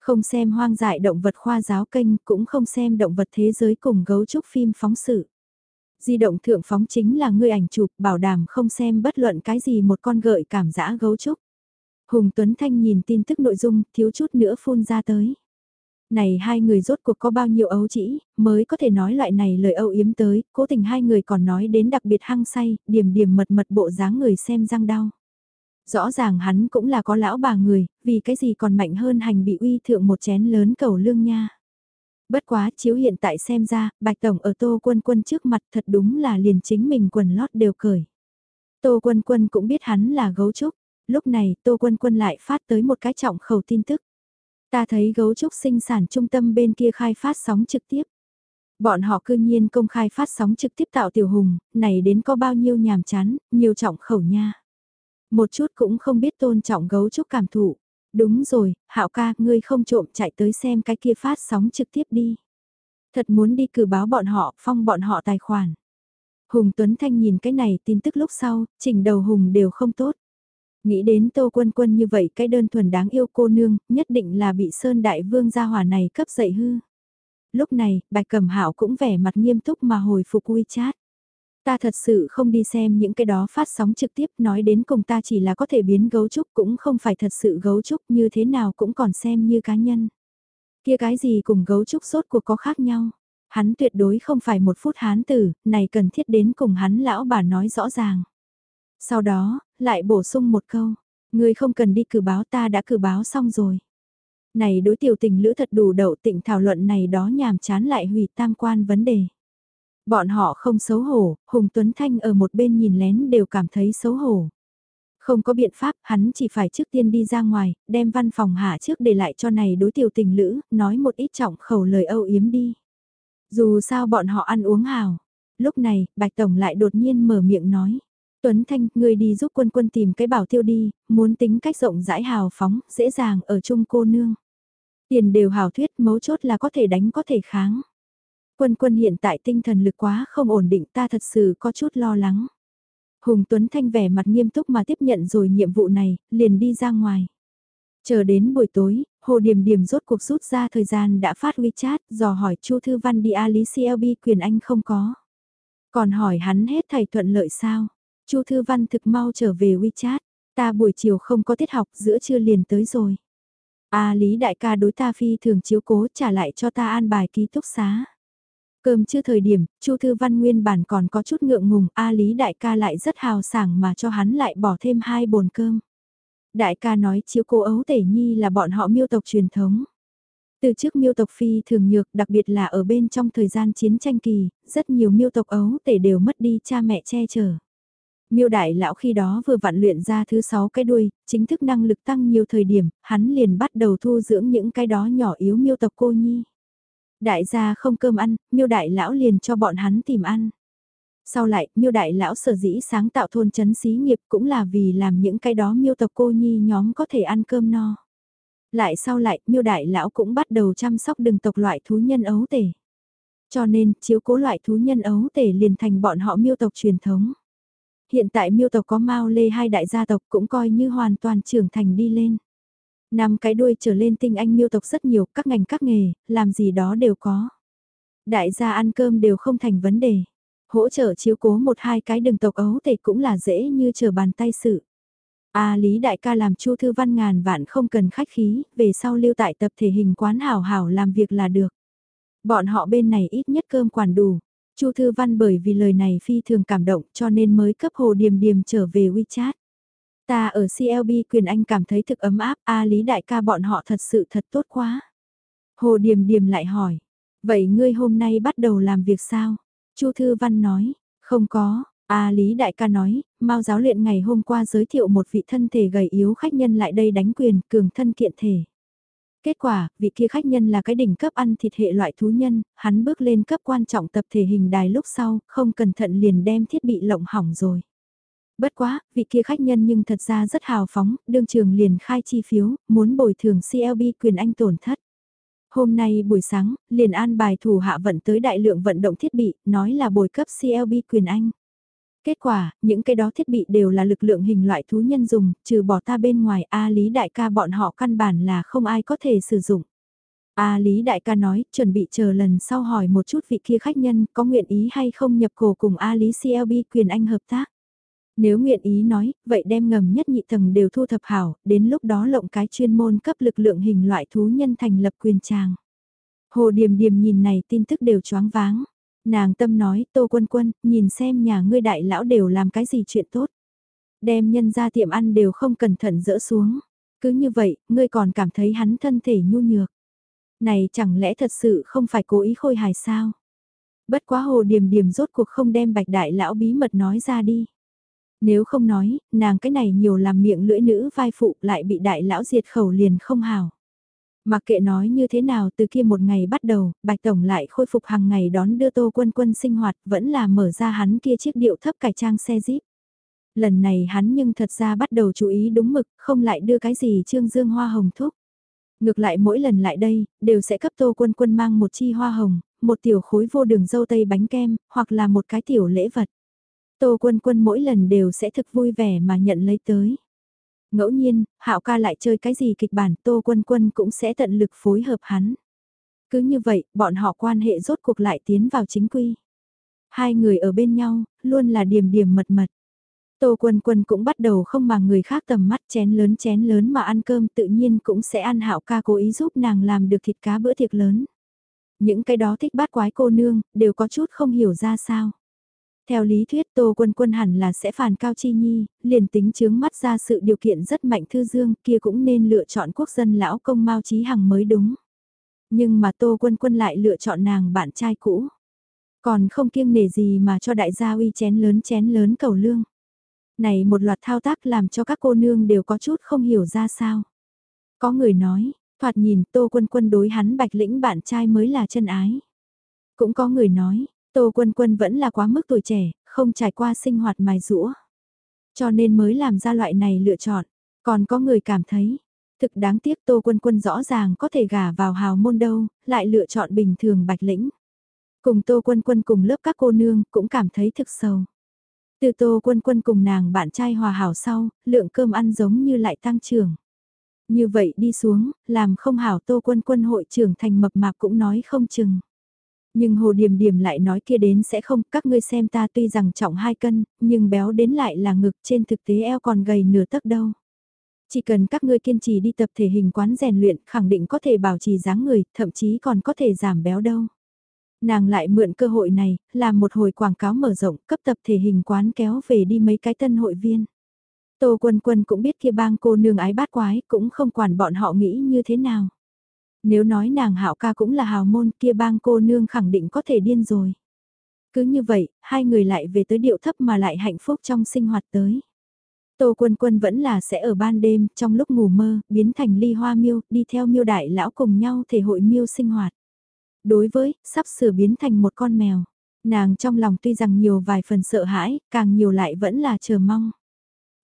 Không xem hoang dại động vật khoa giáo kênh cũng không xem động vật thế giới cùng gấu trúc phim phóng sự. Di động thượng phóng chính là người ảnh chụp bảo đảm không xem bất luận cái gì một con gợi cảm giã gấu trúc. Hùng Tuấn Thanh nhìn tin tức nội dung thiếu chút nữa phun ra tới. Này hai người rốt cuộc có bao nhiêu ấu chỉ, mới có thể nói loại này lời âu yếm tới, cố tình hai người còn nói đến đặc biệt hăng say, điểm điểm mật mật bộ dáng người xem răng đau. Rõ ràng hắn cũng là có lão bà người, vì cái gì còn mạnh hơn hành bị uy thượng một chén lớn cầu lương nha. Bất quá chiếu hiện tại xem ra, bạch tổng ở tô quân quân trước mặt thật đúng là liền chính mình quần lót đều cởi. Tô quân quân cũng biết hắn là gấu trúc, lúc này tô quân quân lại phát tới một cái trọng khẩu tin tức. Ta thấy gấu trúc sinh sản trung tâm bên kia khai phát sóng trực tiếp. Bọn họ cư nhiên công khai phát sóng trực tiếp tạo tiểu hùng, này đến có bao nhiêu nhàm chán, nhiều trọng khẩu nha. Một chút cũng không biết tôn trọng gấu trúc cảm thụ. Đúng rồi, hạo ca, ngươi không trộm chạy tới xem cái kia phát sóng trực tiếp đi. Thật muốn đi cử báo bọn họ, phong bọn họ tài khoản. Hùng Tuấn Thanh nhìn cái này tin tức lúc sau, chỉnh đầu Hùng đều không tốt. Nghĩ đến Tô Quân Quân như vậy cái đơn thuần đáng yêu cô nương, nhất định là bị Sơn Đại Vương gia hỏa này cấp dậy hư. Lúc này, Bạch Cẩm Hạo cũng vẻ mặt nghiêm túc mà hồi phục WeChat. Ta thật sự không đi xem những cái đó phát sóng trực tiếp nói đến cùng ta chỉ là có thể biến gấu trúc cũng không phải thật sự gấu trúc như thế nào cũng còn xem như cá nhân. Kia cái gì cùng gấu trúc sốt cuộc có khác nhau. Hắn tuyệt đối không phải một phút hán tử, này cần thiết đến cùng hắn lão bà nói rõ ràng. Sau đó, lại bổ sung một câu, người không cần đi cử báo ta đã cử báo xong rồi. Này đối tiểu tình lữ thật đủ đậu tịnh thảo luận này đó nhàm chán lại hủy tam quan vấn đề. Bọn họ không xấu hổ, Hùng Tuấn Thanh ở một bên nhìn lén đều cảm thấy xấu hổ. Không có biện pháp, hắn chỉ phải trước tiên đi ra ngoài, đem văn phòng hạ trước để lại cho này đối tiểu tình lữ, nói một ít trọng khẩu lời âu yếm đi. Dù sao bọn họ ăn uống hào. Lúc này, Bạch Tổng lại đột nhiên mở miệng nói. Tuấn Thanh, người đi giúp quân quân tìm cái bảo tiêu đi, muốn tính cách rộng rãi hào phóng, dễ dàng ở chung cô nương. Tiền đều hào thuyết mấu chốt là có thể đánh có thể kháng. Quân quân hiện tại tinh thần lực quá không ổn định ta thật sự có chút lo lắng. Hùng Tuấn Thanh vẻ mặt nghiêm túc mà tiếp nhận rồi nhiệm vụ này, liền đi ra ngoài. Chờ đến buổi tối, Hồ Điềm Điềm rốt cuộc rút ra thời gian đã phát WeChat, dò hỏi Chu Thư Văn đi Ali CLB quyền anh không có. Còn hỏi hắn hết thầy thuận lợi sao? Chu Thư Văn thực mau trở về WeChat, ta buổi chiều không có tiết học giữa trưa liền tới rồi. A Lý đại ca đối ta phi thường chiếu cố trả lại cho ta an bài ký túc xá. Cơm chưa thời điểm, Chu Thư Văn nguyên bản còn có chút ngượng ngùng, A Lý đại ca lại rất hào sảng mà cho hắn lại bỏ thêm hai bồn cơm. Đại ca nói chiếu cố ấu tể nhi là bọn họ miêu tộc truyền thống. Từ trước miêu tộc phi thường nhược, đặc biệt là ở bên trong thời gian chiến tranh kỳ, rất nhiều miêu tộc ấu tể đều mất đi cha mẹ che chở. Miêu đại lão khi đó vừa vặn luyện ra thứ sáu cái đuôi, chính thức năng lực tăng nhiều thời điểm, hắn liền bắt đầu thu dưỡng những cái đó nhỏ yếu miêu tộc cô nhi. Đại gia không cơm ăn, miêu đại lão liền cho bọn hắn tìm ăn. Sau lại, miêu đại lão sở dĩ sáng tạo thôn chấn xí nghiệp cũng là vì làm những cái đó miêu tộc cô nhi nhóm có thể ăn cơm no. Lại sau lại, miêu đại lão cũng bắt đầu chăm sóc đừng tộc loại thú nhân ấu tể. Cho nên, chiếu cố loại thú nhân ấu tể liền thành bọn họ miêu tộc truyền thống. Hiện tại miêu tộc có Mao Lê hai đại gia tộc cũng coi như hoàn toàn trưởng thành đi lên. Năm cái đuôi trở lên tinh anh miêu tộc rất nhiều, các ngành các nghề, làm gì đó đều có. Đại gia ăn cơm đều không thành vấn đề. Hỗ trợ chiếu cố một hai cái đường tộc ấu thì cũng là dễ như chờ bàn tay sự. A Lý Đại ca làm Chu Thư Văn ngàn vạn không cần khách khí, về sau lưu tại tập thể hình quán hảo hảo làm việc là được. Bọn họ bên này ít nhất cơm quản đủ, Chu Thư Văn bởi vì lời này phi thường cảm động cho nên mới cấp Hồ Điềm Điềm trở về WeChat. Ta ở CLB quyền anh cảm thấy thực ấm áp, A Lý đại ca bọn họ thật sự thật tốt quá. Hồ Điềm Điềm lại hỏi, vậy ngươi hôm nay bắt đầu làm việc sao? Chu Thư Văn nói, không có, A Lý Đại ca nói, Mao giáo luyện ngày hôm qua giới thiệu một vị thân thể gầy yếu khách nhân lại đây đánh quyền, cường thân kiện thể. Kết quả, vị kia khách nhân là cái đỉnh cấp ăn thịt hệ loại thú nhân, hắn bước lên cấp quan trọng tập thể hình đài lúc sau, không cẩn thận liền đem thiết bị lộng hỏng rồi. Bất quá, vị kia khách nhân nhưng thật ra rất hào phóng, đương trường liền khai chi phiếu, muốn bồi thường CLB quyền anh tổn thất. Hôm nay buổi sáng, liền an bài thủ hạ vận tới đại lượng vận động thiết bị, nói là bồi cấp CLB quyền anh. Kết quả, những cái đó thiết bị đều là lực lượng hình loại thú nhân dùng, trừ bỏ ta bên ngoài A Lý Đại ca bọn họ căn bản là không ai có thể sử dụng. A Lý Đại ca nói, chuẩn bị chờ lần sau hỏi một chút vị kia khách nhân có nguyện ý hay không nhập cổ cùng A Lý CLB quyền anh hợp tác. Nếu nguyện ý nói, vậy đem ngầm nhất nhị tầng đều thu thập hảo, đến lúc đó lộng cái chuyên môn cấp lực lượng hình loại thú nhân thành lập quyền tràng. Hồ Điềm Điềm nhìn này tin tức đều choáng váng. Nàng tâm nói, Tô Quân Quân, nhìn xem nhà ngươi đại lão đều làm cái gì chuyện tốt. Đem nhân ra tiệm ăn đều không cẩn thận dỡ xuống. Cứ như vậy, ngươi còn cảm thấy hắn thân thể nhu nhược. Này chẳng lẽ thật sự không phải cố ý khôi hài sao? Bất quá hồ điềm điềm rốt cuộc không đem bạch đại lão bí mật nói ra đi. Nếu không nói, nàng cái này nhiều làm miệng lưỡi nữ vai phụ lại bị đại lão diệt khẩu liền không hào. Mặc kệ nói như thế nào từ kia một ngày bắt đầu, Bạch Tổng lại khôi phục hàng ngày đón đưa Tô Quân Quân sinh hoạt vẫn là mở ra hắn kia chiếc điệu thấp cải trang xe jeep. Lần này hắn nhưng thật ra bắt đầu chú ý đúng mực, không lại đưa cái gì trương dương hoa hồng thúc. Ngược lại mỗi lần lại đây, đều sẽ cấp Tô Quân Quân mang một chi hoa hồng, một tiểu khối vô đường dâu tây bánh kem, hoặc là một cái tiểu lễ vật. Tô Quân Quân mỗi lần đều sẽ thực vui vẻ mà nhận lấy tới. Ngẫu nhiên, Hạo ca lại chơi cái gì kịch bản Tô Quân Quân cũng sẽ tận lực phối hợp hắn. Cứ như vậy, bọn họ quan hệ rốt cuộc lại tiến vào chính quy. Hai người ở bên nhau, luôn là điểm điểm mật mật. Tô Quân Quân cũng bắt đầu không mà người khác tầm mắt chén lớn chén lớn mà ăn cơm tự nhiên cũng sẽ ăn hạo ca cố ý giúp nàng làm được thịt cá bữa tiệc lớn. Những cái đó thích bát quái cô nương, đều có chút không hiểu ra sao. Theo lý thuyết Tô Quân Quân hẳn là sẽ phản Cao Chi Nhi, liền tính chướng mắt ra sự điều kiện rất mạnh thư dương kia cũng nên lựa chọn quốc dân lão công Mao Chí Hằng mới đúng. Nhưng mà Tô Quân Quân lại lựa chọn nàng bạn trai cũ. Còn không kiêng nể gì mà cho đại gia uy chén lớn chén lớn cầu lương. Này một loạt thao tác làm cho các cô nương đều có chút không hiểu ra sao. Có người nói, thoạt nhìn Tô Quân Quân đối hắn bạch lĩnh bạn trai mới là chân ái. Cũng có người nói, Tô Quân Quân vẫn là quá mức tuổi trẻ, không trải qua sinh hoạt mài rũa. Cho nên mới làm ra loại này lựa chọn. Còn có người cảm thấy, thực đáng tiếc Tô Quân Quân rõ ràng có thể gả vào hào môn đâu, lại lựa chọn bình thường bạch lĩnh. Cùng Tô Quân Quân cùng lớp các cô nương cũng cảm thấy thực sầu. Từ Tô Quân Quân cùng nàng bạn trai hòa hảo sau, lượng cơm ăn giống như lại tăng trưởng. Như vậy đi xuống, làm không hảo Tô Quân Quân hội trưởng thành mập mạp cũng nói không chừng. Nhưng Hồ Điềm Điềm lại nói kia đến sẽ không, các ngươi xem ta tuy rằng trọng 2 cân, nhưng béo đến lại là ngực trên thực tế eo còn gầy nửa tấc đâu. Chỉ cần các ngươi kiên trì đi tập thể hình quán rèn luyện, khẳng định có thể bảo trì dáng người, thậm chí còn có thể giảm béo đâu. Nàng lại mượn cơ hội này, làm một hồi quảng cáo mở rộng, cấp tập thể hình quán kéo về đi mấy cái tân hội viên. Tô Quân Quân cũng biết kia bang cô nương ái bát quái, cũng không quản bọn họ nghĩ như thế nào. Nếu nói nàng hạo ca cũng là hào môn kia bang cô nương khẳng định có thể điên rồi. Cứ như vậy, hai người lại về tới điệu thấp mà lại hạnh phúc trong sinh hoạt tới. Tô Quân Quân vẫn là sẽ ở ban đêm, trong lúc ngủ mơ, biến thành ly hoa miêu, đi theo miêu đại lão cùng nhau thể hội miêu sinh hoạt. Đối với, sắp sửa biến thành một con mèo. Nàng trong lòng tuy rằng nhiều vài phần sợ hãi, càng nhiều lại vẫn là chờ mong.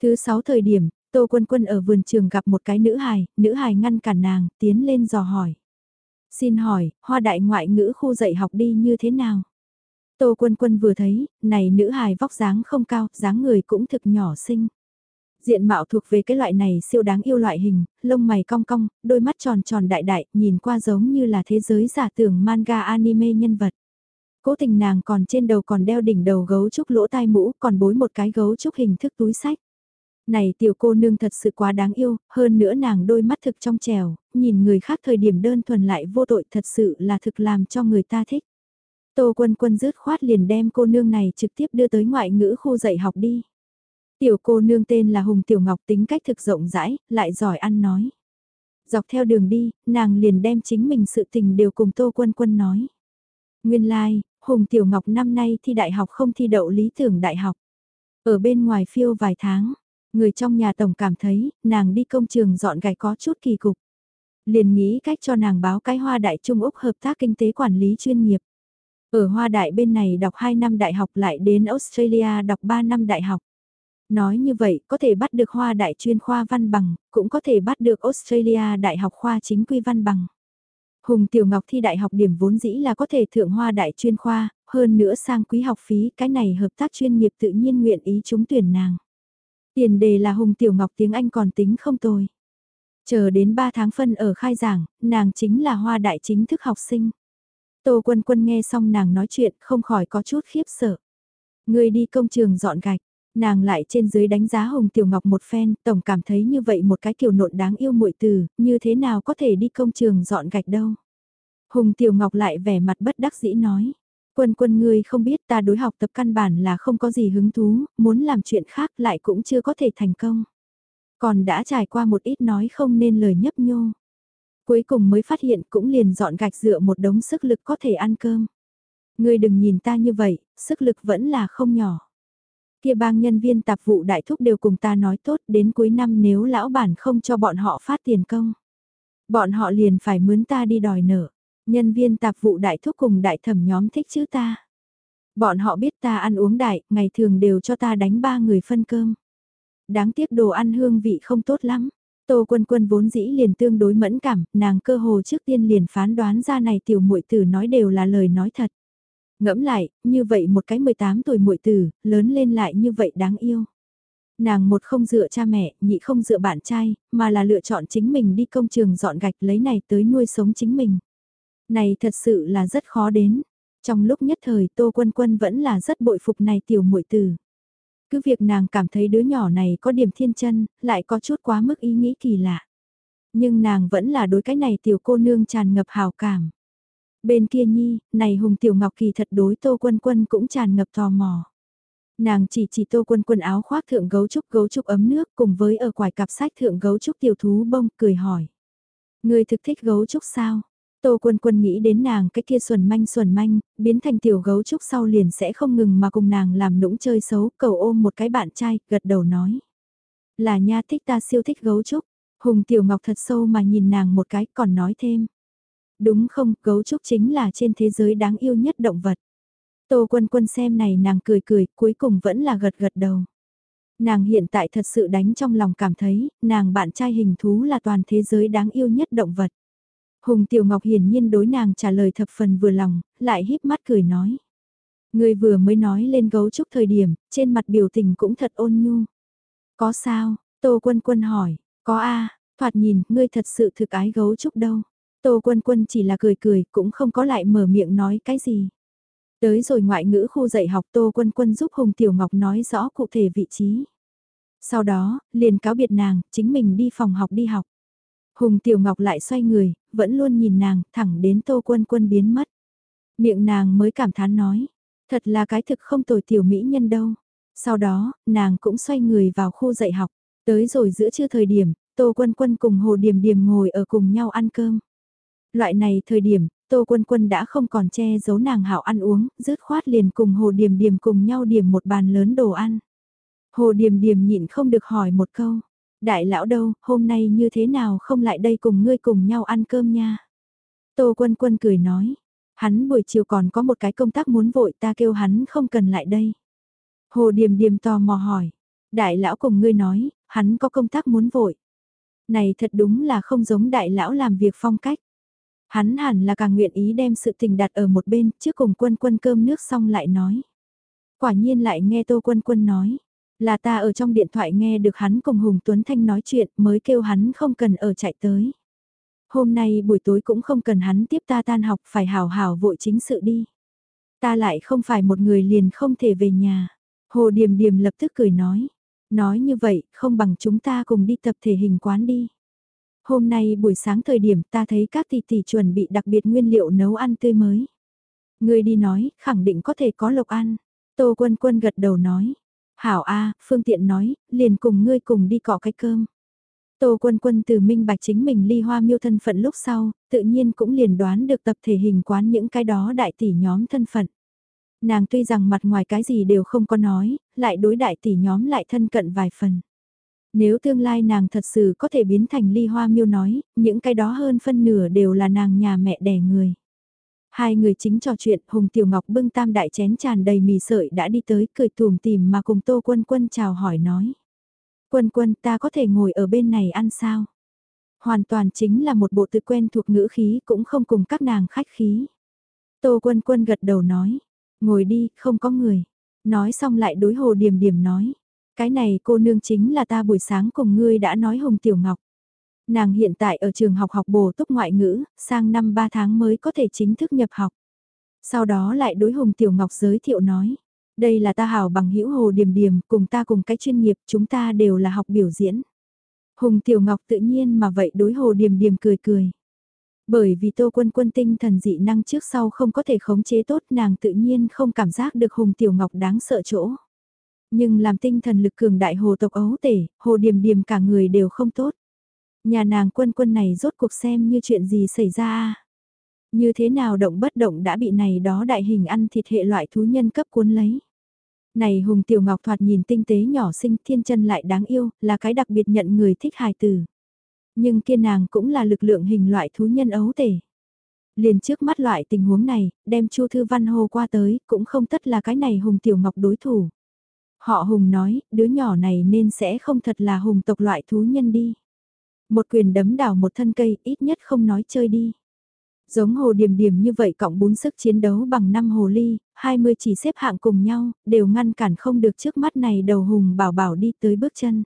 Thứ sáu thời điểm, Tô Quân Quân ở vườn trường gặp một cái nữ hài, nữ hài ngăn cản nàng, tiến lên dò hỏi. Xin hỏi, hoa đại ngoại ngữ khu dạy học đi như thế nào? Tô Quân Quân vừa thấy, này nữ hài vóc dáng không cao, dáng người cũng thực nhỏ xinh. Diện mạo thuộc về cái loại này siêu đáng yêu loại hình, lông mày cong cong, đôi mắt tròn tròn đại đại, nhìn qua giống như là thế giới giả tưởng manga anime nhân vật. Cố tình nàng còn trên đầu còn đeo đỉnh đầu gấu trúc lỗ tai mũ, còn bối một cái gấu trúc hình thức túi sách. Này tiểu cô nương thật sự quá đáng yêu, hơn nữa nàng đôi mắt thực trong trèo, nhìn người khác thời điểm đơn thuần lại vô tội thật sự là thực làm cho người ta thích. Tô quân quân rứt khoát liền đem cô nương này trực tiếp đưa tới ngoại ngữ khu dạy học đi. Tiểu cô nương tên là Hùng Tiểu Ngọc tính cách thực rộng rãi, lại giỏi ăn nói. Dọc theo đường đi, nàng liền đem chính mình sự tình đều cùng Tô Quân Quân nói. Nguyên lai, like, Hùng Tiểu Ngọc năm nay thi đại học không thi đậu lý tưởng đại học. Ở bên ngoài phiêu vài tháng, người trong nhà tổng cảm thấy nàng đi công trường dọn gạch có chút kỳ cục. Liền nghĩ cách cho nàng báo cái hoa đại trung Úc hợp tác kinh tế quản lý chuyên nghiệp. Ở hoa đại bên này đọc 2 năm đại học lại đến Australia đọc 3 năm đại học. Nói như vậy, có thể bắt được hoa đại chuyên khoa văn bằng, cũng có thể bắt được Australia đại học khoa chính quy văn bằng. Hùng Tiểu Ngọc thi đại học điểm vốn dĩ là có thể thượng hoa đại chuyên khoa, hơn nữa sang quý học phí, cái này hợp tác chuyên nghiệp tự nhiên nguyện ý chúng tuyển nàng. Tiền đề là Hùng Tiểu Ngọc tiếng Anh còn tính không tồi. Chờ đến 3 tháng phân ở khai giảng, nàng chính là hoa đại chính thức học sinh. Tô Quân Quân nghe xong nàng nói chuyện không khỏi có chút khiếp sợ. Người đi công trường dọn gạch, nàng lại trên dưới đánh giá Hùng Tiểu Ngọc một phen, tổng cảm thấy như vậy một cái kiểu nộn đáng yêu muội từ, như thế nào có thể đi công trường dọn gạch đâu. Hùng Tiểu Ngọc lại vẻ mặt bất đắc dĩ nói, quân quân ngươi không biết ta đối học tập căn bản là không có gì hứng thú, muốn làm chuyện khác lại cũng chưa có thể thành công. Còn đã trải qua một ít nói không nên lời nhấp nhô. Cuối cùng mới phát hiện cũng liền dọn gạch dựa một đống sức lực có thể ăn cơm. Ngươi đừng nhìn ta như vậy, sức lực vẫn là không nhỏ. Kia bang nhân viên tạp vụ đại thúc đều cùng ta nói tốt đến cuối năm nếu lão bản không cho bọn họ phát tiền công. Bọn họ liền phải mướn ta đi đòi nợ. Nhân viên tạp vụ đại thúc cùng đại thẩm nhóm thích chứ ta. Bọn họ biết ta ăn uống đại, ngày thường đều cho ta đánh ba người phân cơm. Đáng tiếc đồ ăn hương vị không tốt lắm. Tô Quân Quân vốn dĩ liền tương đối mẫn cảm, nàng cơ hồ trước tiên liền phán đoán ra này tiểu muội tử nói đều là lời nói thật. Ngẫm lại, như vậy một cái 18 tuổi muội tử, lớn lên lại như vậy đáng yêu. Nàng một không dựa cha mẹ, nhị không dựa bạn trai, mà là lựa chọn chính mình đi công trường dọn gạch lấy này tới nuôi sống chính mình. Này thật sự là rất khó đến. Trong lúc nhất thời Tô Quân Quân vẫn là rất bội phục này tiểu muội tử. Cứ việc nàng cảm thấy đứa nhỏ này có điểm thiên chân, lại có chút quá mức ý nghĩ kỳ lạ. Nhưng nàng vẫn là đối cái này tiểu cô nương tràn ngập hào cảm. Bên kia nhi, này Hùng Tiểu Ngọc kỳ thật đối Tô Quân Quân cũng tràn ngập tò mò. Nàng chỉ chỉ Tô Quân Quân áo khoác thượng gấu trúc gấu trúc ấm nước cùng với ở quải cặp sách thượng gấu trúc tiểu thú bông cười hỏi. Người thực thích gấu trúc sao? Tô Quân Quân nghĩ đến nàng cái kia xuẩn manh xuẩn manh, biến thành tiểu gấu trúc sau liền sẽ không ngừng mà cùng nàng làm nũng chơi xấu, cầu ôm một cái bạn trai, gật đầu nói. Là nha thích ta siêu thích gấu trúc, Hùng Tiểu Ngọc thật sâu mà nhìn nàng một cái còn nói thêm. Đúng không, gấu trúc chính là trên thế giới đáng yêu nhất động vật. Tô Quân Quân xem này nàng cười cười, cuối cùng vẫn là gật gật đầu. Nàng hiện tại thật sự đánh trong lòng cảm thấy, nàng bạn trai hình thú là toàn thế giới đáng yêu nhất động vật. Hùng Tiểu Ngọc hiển nhiên đối nàng trả lời thập phần vừa lòng, lại híp mắt cười nói. Người vừa mới nói lên gấu trúc thời điểm, trên mặt biểu tình cũng thật ôn nhu. Có sao? Tô Quân Quân hỏi. Có a thoạt nhìn, ngươi thật sự thực ái gấu trúc đâu. Tô Quân Quân chỉ là cười cười, cũng không có lại mở miệng nói cái gì. Tới rồi ngoại ngữ khu dạy học Tô Quân Quân giúp Hùng Tiểu Ngọc nói rõ cụ thể vị trí. Sau đó, liền cáo biệt nàng, chính mình đi phòng học đi học. Hùng Tiểu Ngọc lại xoay người, vẫn luôn nhìn nàng, thẳng đến Tô Quân Quân biến mất. Miệng nàng mới cảm thán nói, thật là cái thực không tồi tiểu mỹ nhân đâu. Sau đó, nàng cũng xoay người vào khu dạy học, tới rồi giữa trưa thời điểm, Tô Quân Quân cùng Hồ Điềm Điềm ngồi ở cùng nhau ăn cơm. Loại này thời điểm, Tô Quân Quân đã không còn che giấu nàng hảo ăn uống, rứt khoát liền cùng Hồ Điềm Điềm cùng nhau điểm một bàn lớn đồ ăn. Hồ Điềm Điềm nhịn không được hỏi một câu, Đại lão đâu, hôm nay như thế nào không lại đây cùng ngươi cùng nhau ăn cơm nha. Tô Quân Quân cười nói, hắn buổi chiều còn có một cái công tác muốn vội ta kêu hắn không cần lại đây. Hồ Điềm Điềm tò mò hỏi, đại lão cùng ngươi nói, hắn có công tác muốn vội. Này thật đúng là không giống đại lão làm việc phong cách. Hắn hẳn là càng nguyện ý đem sự tình đặt ở một bên trước cùng quân quân cơm nước xong lại nói. Quả nhiên lại nghe Tô Quân Quân nói, là ta ở trong điện thoại nghe được hắn cùng Hùng Tuấn Thanh nói chuyện mới kêu hắn không cần ở chạy tới. Hôm nay buổi tối cũng không cần hắn tiếp ta tan học phải hào hào vội chính sự đi. Ta lại không phải một người liền không thể về nhà. Hồ Điềm Điềm lập tức cười nói. Nói như vậy, không bằng chúng ta cùng đi tập thể hình quán đi. Hôm nay buổi sáng thời điểm ta thấy các tỷ tỷ chuẩn bị đặc biệt nguyên liệu nấu ăn tươi mới. Người đi nói, khẳng định có thể có lộc ăn. Tô Quân Quân gật đầu nói. Hảo A, Phương Tiện nói, liền cùng ngươi cùng đi cọ cái cơm. Tô Quân Quân từ minh bạch chính mình ly hoa miêu thân phận lúc sau, tự nhiên cũng liền đoán được tập thể hình quán những cái đó đại tỷ nhóm thân phận. Nàng tuy rằng mặt ngoài cái gì đều không có nói, lại đối đại tỷ nhóm lại thân cận vài phần. Nếu tương lai nàng thật sự có thể biến thành ly hoa miêu nói, những cái đó hơn phân nửa đều là nàng nhà mẹ đẻ người. Hai người chính trò chuyện, Hùng Tiểu Ngọc bưng tam đại chén tràn đầy mì sợi đã đi tới cười tùm tìm mà cùng Tô Quân Quân chào hỏi nói. Quân Quân ta có thể ngồi ở bên này ăn sao? Hoàn toàn chính là một bộ tự quen thuộc ngữ khí cũng không cùng các nàng khách khí. Tô Quân Quân gật đầu nói, ngồi đi, không có người. Nói xong lại đối Hồ điểm điểm nói, cái này cô nương chính là ta buổi sáng cùng ngươi đã nói Hùng Tiểu Ngọc. Nàng hiện tại ở trường học học bổ túc ngoại ngữ, sang năm 3 tháng mới có thể chính thức nhập học. Sau đó lại đối Hùng Tiểu Ngọc giới thiệu nói, đây là ta hảo bằng hữu Hồ Điềm Điềm, cùng ta cùng cái chuyên nghiệp, chúng ta đều là học biểu diễn. Hùng Tiểu Ngọc tự nhiên mà vậy đối Hồ Điềm Điềm cười cười. Bởi vì Tô Quân Quân tinh thần dị năng trước sau không có thể khống chế tốt nàng tự nhiên không cảm giác được Hùng Tiểu Ngọc đáng sợ chỗ. Nhưng làm tinh thần lực cường đại hồ tộc ấu tể, hồ điềm điềm cả người đều không tốt. Nhà nàng quân quân này rốt cuộc xem như chuyện gì xảy ra à? Như thế nào động bất động đã bị này đó đại hình ăn thịt hệ loại thú nhân cấp cuốn lấy. Này Hùng Tiểu Ngọc thoạt nhìn tinh tế nhỏ xinh thiên chân lại đáng yêu, là cái đặc biệt nhận người thích hài tử. Nhưng kia nàng cũng là lực lượng hình loại thú nhân ấu tể. Liền trước mắt loại tình huống này, đem Chu Thư Văn hô qua tới, cũng không tất là cái này Hùng Tiểu Ngọc đối thủ. Họ Hùng nói, đứa nhỏ này nên sẽ không thật là Hùng tộc loại thú nhân đi. Một quyền đấm đảo một thân cây, ít nhất không nói chơi đi. Giống hồ điểm điểm như vậy cộng bốn sức chiến đấu bằng năm hồ ly, 20 chỉ xếp hạng cùng nhau, đều ngăn cản không được trước mắt này đầu hùng bảo bảo đi tới bước chân.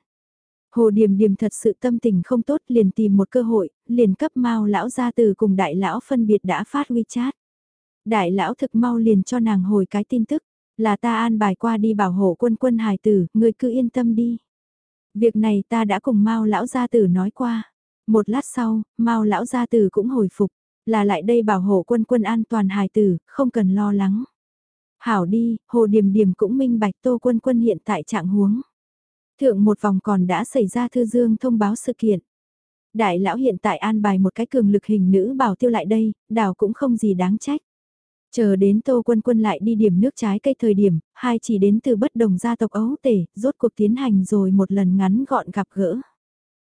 Hồ Điềm Điềm thật sự tâm tình không tốt liền tìm một cơ hội, liền cấp mau lão ra từ cùng đại lão phân biệt đã phát WeChat. Đại lão thực mau liền cho nàng hồi cái tin tức, là ta an bài qua đi bảo hộ quân quân hài tử, người cứ yên tâm đi. Việc này ta đã cùng mao lão gia tử nói qua. Một lát sau, mao lão gia tử cũng hồi phục, là lại đây bảo hộ quân quân an toàn hài tử, không cần lo lắng. Hảo đi, hồ điềm điềm cũng minh bạch tô quân quân hiện tại trạng huống. Thượng một vòng còn đã xảy ra thư dương thông báo sự kiện. Đại lão hiện tại an bài một cái cường lực hình nữ bảo tiêu lại đây, đảo cũng không gì đáng trách. Chờ đến Tô Quân Quân lại đi điểm nước trái cây thời điểm, hai chỉ đến từ bất đồng gia tộc ấu tể, rốt cuộc tiến hành rồi một lần ngắn gọn gặp gỡ.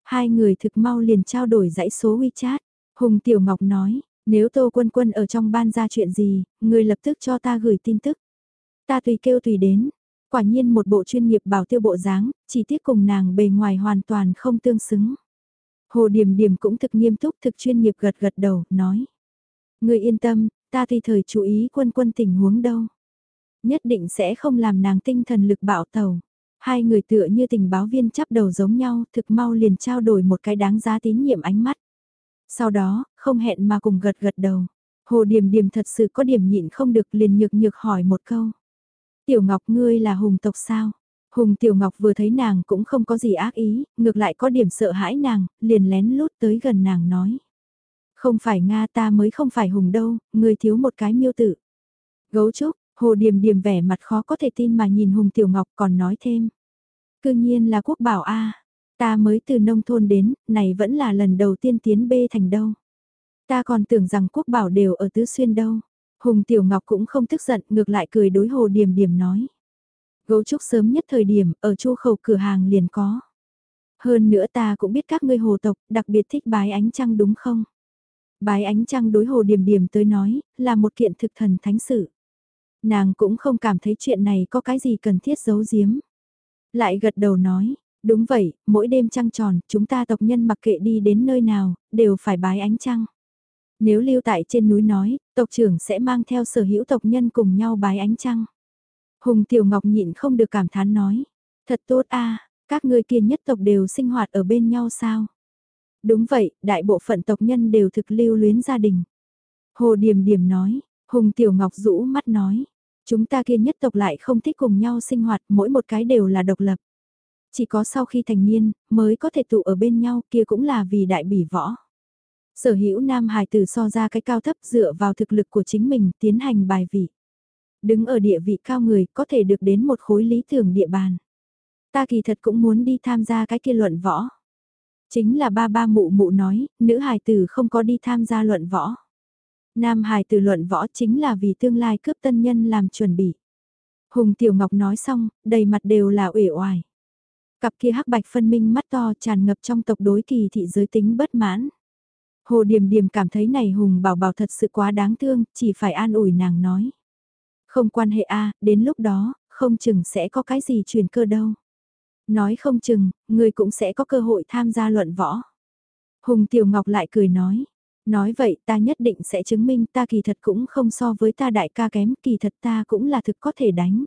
Hai người thực mau liền trao đổi dãy số WeChat. Hùng Tiểu Ngọc nói, nếu Tô Quân Quân ở trong ban ra chuyện gì, người lập tức cho ta gửi tin tức. Ta tùy kêu tùy đến. Quả nhiên một bộ chuyên nghiệp bảo tiêu bộ dáng, chỉ tiếc cùng nàng bề ngoài hoàn toàn không tương xứng. Hồ Điềm Điềm cũng thực nghiêm túc thực chuyên nghiệp gật gật đầu, nói. Người yên tâm, ta tùy thời chú ý quân quân tình huống đâu. Nhất định sẽ không làm nàng tinh thần lực bạo tàu. Hai người tựa như tình báo viên chắp đầu giống nhau, thực mau liền trao đổi một cái đáng giá tín nhiệm ánh mắt. Sau đó, không hẹn mà cùng gật gật đầu. Hồ Điềm Điềm thật sự có điểm nhịn không được liền nhược nhược hỏi một câu. Tiểu Ngọc ngươi là hùng tộc sao? Hùng Tiểu Ngọc vừa thấy nàng cũng không có gì ác ý, ngược lại có điểm sợ hãi nàng, liền lén lút tới gần nàng nói. Không phải Nga ta mới không phải hùng đâu, người thiếu một cái miêu tử. Gấu trúc, hồ điềm điềm vẻ mặt khó có thể tin mà nhìn hùng tiểu ngọc còn nói thêm. Cư nhiên là quốc bảo A, ta mới từ nông thôn đến, này vẫn là lần đầu tiên tiến bê thành đâu. Ta còn tưởng rằng quốc bảo đều ở tứ xuyên đâu. Hùng Tiểu Ngọc cũng không tức giận, ngược lại cười đối Hồ Điềm Điềm nói. Gấu trúc sớm nhất thời điểm, ở chu khẩu cửa hàng liền có. Hơn nữa ta cũng biết các ngươi hồ tộc, đặc biệt thích bái ánh trăng đúng không? Bái ánh trăng đối hồ điểm điểm tới nói, là một kiện thực thần thánh sự. Nàng cũng không cảm thấy chuyện này có cái gì cần thiết giấu giếm. Lại gật đầu nói, đúng vậy, mỗi đêm trăng tròn, chúng ta tộc nhân mặc kệ đi đến nơi nào, đều phải bái ánh trăng. Nếu lưu tại trên núi nói, tộc trưởng sẽ mang theo sở hữu tộc nhân cùng nhau bái ánh trăng. Hùng Tiểu Ngọc nhịn không được cảm thán nói, thật tốt a các ngươi kia nhất tộc đều sinh hoạt ở bên nhau sao? Đúng vậy, đại bộ phận tộc nhân đều thực lưu luyến gia đình. Hồ Điềm Điềm nói, Hùng Tiểu Ngọc rũ mắt nói, chúng ta kia nhất tộc lại không thích cùng nhau sinh hoạt, mỗi một cái đều là độc lập. Chỉ có sau khi thành niên, mới có thể tụ ở bên nhau kia cũng là vì đại bỉ võ. Sở hữu nam hài tử so ra cái cao thấp dựa vào thực lực của chính mình tiến hành bài vị. Đứng ở địa vị cao người có thể được đến một khối lý tưởng địa bàn. Ta kỳ thật cũng muốn đi tham gia cái kia luận võ. Chính là ba ba mụ mụ nói, nữ hài tử không có đi tham gia luận võ. Nam hài tử luận võ chính là vì tương lai cướp tân nhân làm chuẩn bị. Hùng Tiểu Ngọc nói xong, đầy mặt đều là uể oải. Cặp kia hắc bạch phân minh mắt to tràn ngập trong tộc đối kỳ thị giới tính bất mãn. Hồ Điềm Điềm cảm thấy này Hùng Bảo Bảo thật sự quá đáng thương, chỉ phải an ủi nàng nói. Không quan hệ a, đến lúc đó, không chừng sẽ có cái gì truyền cơ đâu. Nói không chừng, người cũng sẽ có cơ hội tham gia luận võ. Hùng Tiểu Ngọc lại cười nói. Nói vậy ta nhất định sẽ chứng minh ta kỳ thật cũng không so với ta đại ca kém, kỳ thật ta cũng là thực có thể đánh.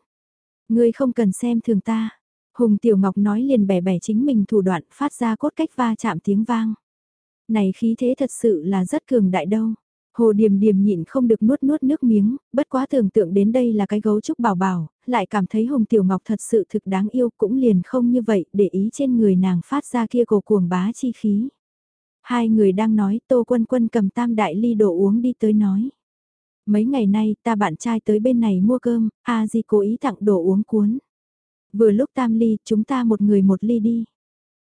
Ngươi không cần xem thường ta. Hùng Tiểu Ngọc nói liền bẻ bẻ chính mình thủ đoạn phát ra cốt cách va chạm tiếng vang. Này khí thế thật sự là rất cường đại đâu. Hồ Điềm Điềm nhịn không được nuốt nuốt nước miếng, bất quá tưởng tượng đến đây là cái gấu trúc bảo bảo, lại cảm thấy Hồng Tiểu Ngọc thật sự thực đáng yêu cũng liền không như vậy để ý trên người nàng phát ra kia cổ cuồng bá chi khí. Hai người đang nói Tô Quân Quân cầm tam đại ly đồ uống đi tới nói. Mấy ngày nay ta bạn trai tới bên này mua cơm, a di cố ý tặng đồ uống cuốn. Vừa lúc tam ly, chúng ta một người một ly đi.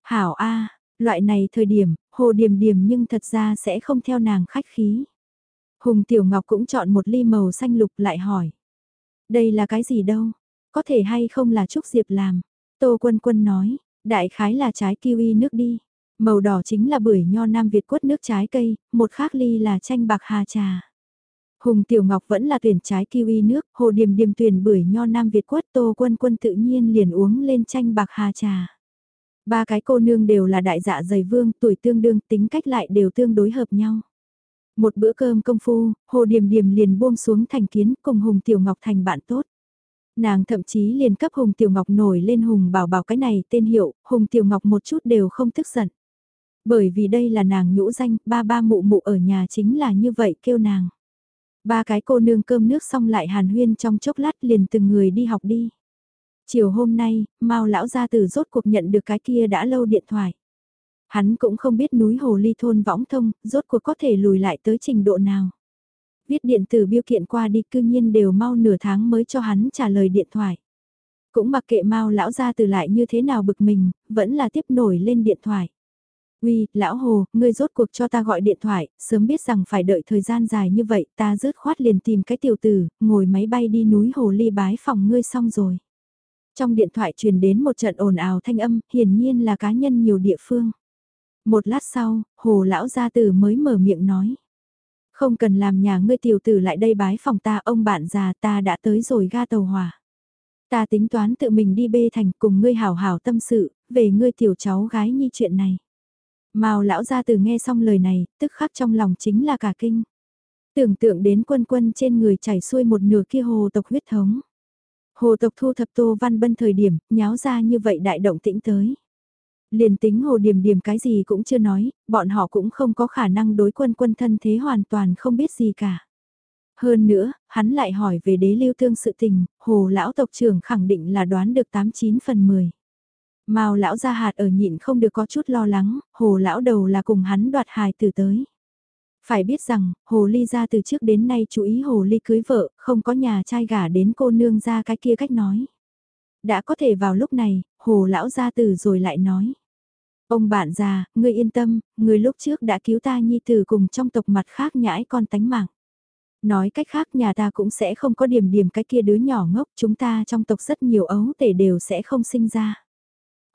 Hảo a, loại này thời điểm, hồ điểm điểm nhưng thật ra sẽ không theo nàng khách khí. Hùng Tiểu Ngọc cũng chọn một ly màu xanh lục lại hỏi. Đây là cái gì đâu? Có thể hay không là Trúc Diệp làm? Tô Quân Quân nói, đại khái là trái kiwi nước đi. Màu đỏ chính là bưởi nho Nam Việt quất nước trái cây, một khác ly là chanh bạc hà trà. Hùng Tiểu Ngọc vẫn là tuyển trái kiwi nước, Hồ Điềm Điềm tuyển bưởi nho Nam Việt quất Tô Quân Quân tự nhiên liền uống lên chanh bạc hà trà. Ba cái cô nương đều là đại dạ dày vương, tuổi tương đương, tính cách lại đều tương đối hợp nhau. Một bữa cơm công phu, Hồ Điềm Điềm liền buông xuống thành kiến cùng Hùng Tiểu Ngọc thành bạn tốt. Nàng thậm chí liền cấp Hùng Tiểu Ngọc nổi lên Hùng bảo bảo cái này tên hiệu, Hùng Tiểu Ngọc một chút đều không tức giận. Bởi vì đây là nàng nhũ danh, ba ba mụ mụ ở nhà chính là như vậy kêu nàng. Ba cái cô nương cơm nước xong lại hàn huyên trong chốc lát liền từng người đi học đi. Chiều hôm nay, Mao lão gia tử rốt cuộc nhận được cái kia đã lâu điện thoại. Hắn cũng không biết núi hồ ly thôn võng thông, rốt cuộc có thể lùi lại tới trình độ nào. Viết điện tử biêu kiện qua đi cư nhiên đều mau nửa tháng mới cho hắn trả lời điện thoại. Cũng mặc kệ mau lão gia từ lại như thế nào bực mình, vẫn là tiếp nổi lên điện thoại. Uy, lão hồ, ngươi rốt cuộc cho ta gọi điện thoại, sớm biết rằng phải đợi thời gian dài như vậy, ta rớt khoát liền tìm cái tiểu tử, ngồi máy bay đi núi hồ ly bái phòng ngươi xong rồi. Trong điện thoại truyền đến một trận ồn ào thanh âm, hiển nhiên là cá nhân nhiều địa phương. Một lát sau, hồ lão gia tử mới mở miệng nói. Không cần làm nhà ngươi tiểu tử lại đây bái phòng ta, ông bạn già ta đã tới rồi ga tàu hỏa. Ta tính toán tự mình đi bê thành cùng ngươi hảo hảo tâm sự, về ngươi tiểu cháu gái như chuyện này. Mao lão gia từ nghe xong lời này, tức khắc trong lòng chính là cả kinh. Tưởng tượng đến quân quân trên người chảy xuôi một nửa kia hồ tộc huyết thống. Hồ tộc thu thập Tô Văn Bân thời điểm, nháo ra như vậy đại động tĩnh tới. Liền tính hồ điểm điểm cái gì cũng chưa nói, bọn họ cũng không có khả năng đối quân quân thân thế hoàn toàn không biết gì cả. Hơn nữa, hắn lại hỏi về đế lưu thương sự tình, hồ lão tộc trưởng khẳng định là đoán được 89 phần 10. Mao lão gia hạt ở nhịn không được có chút lo lắng, hồ lão đầu là cùng hắn đoạt hài từ tới. Phải biết rằng, hồ ly ra từ trước đến nay chú ý hồ ly cưới vợ, không có nhà trai gả đến cô nương ra cái kia cách nói. Đã có thể vào lúc này, hồ lão ra từ rồi lại nói. Ông bạn già, ngươi yên tâm, ngươi lúc trước đã cứu ta nhi tử cùng trong tộc mặt khác nhãi con tánh mạng. Nói cách khác nhà ta cũng sẽ không có điểm điểm cái kia đứa nhỏ ngốc, chúng ta trong tộc rất nhiều ấu tể đều sẽ không sinh ra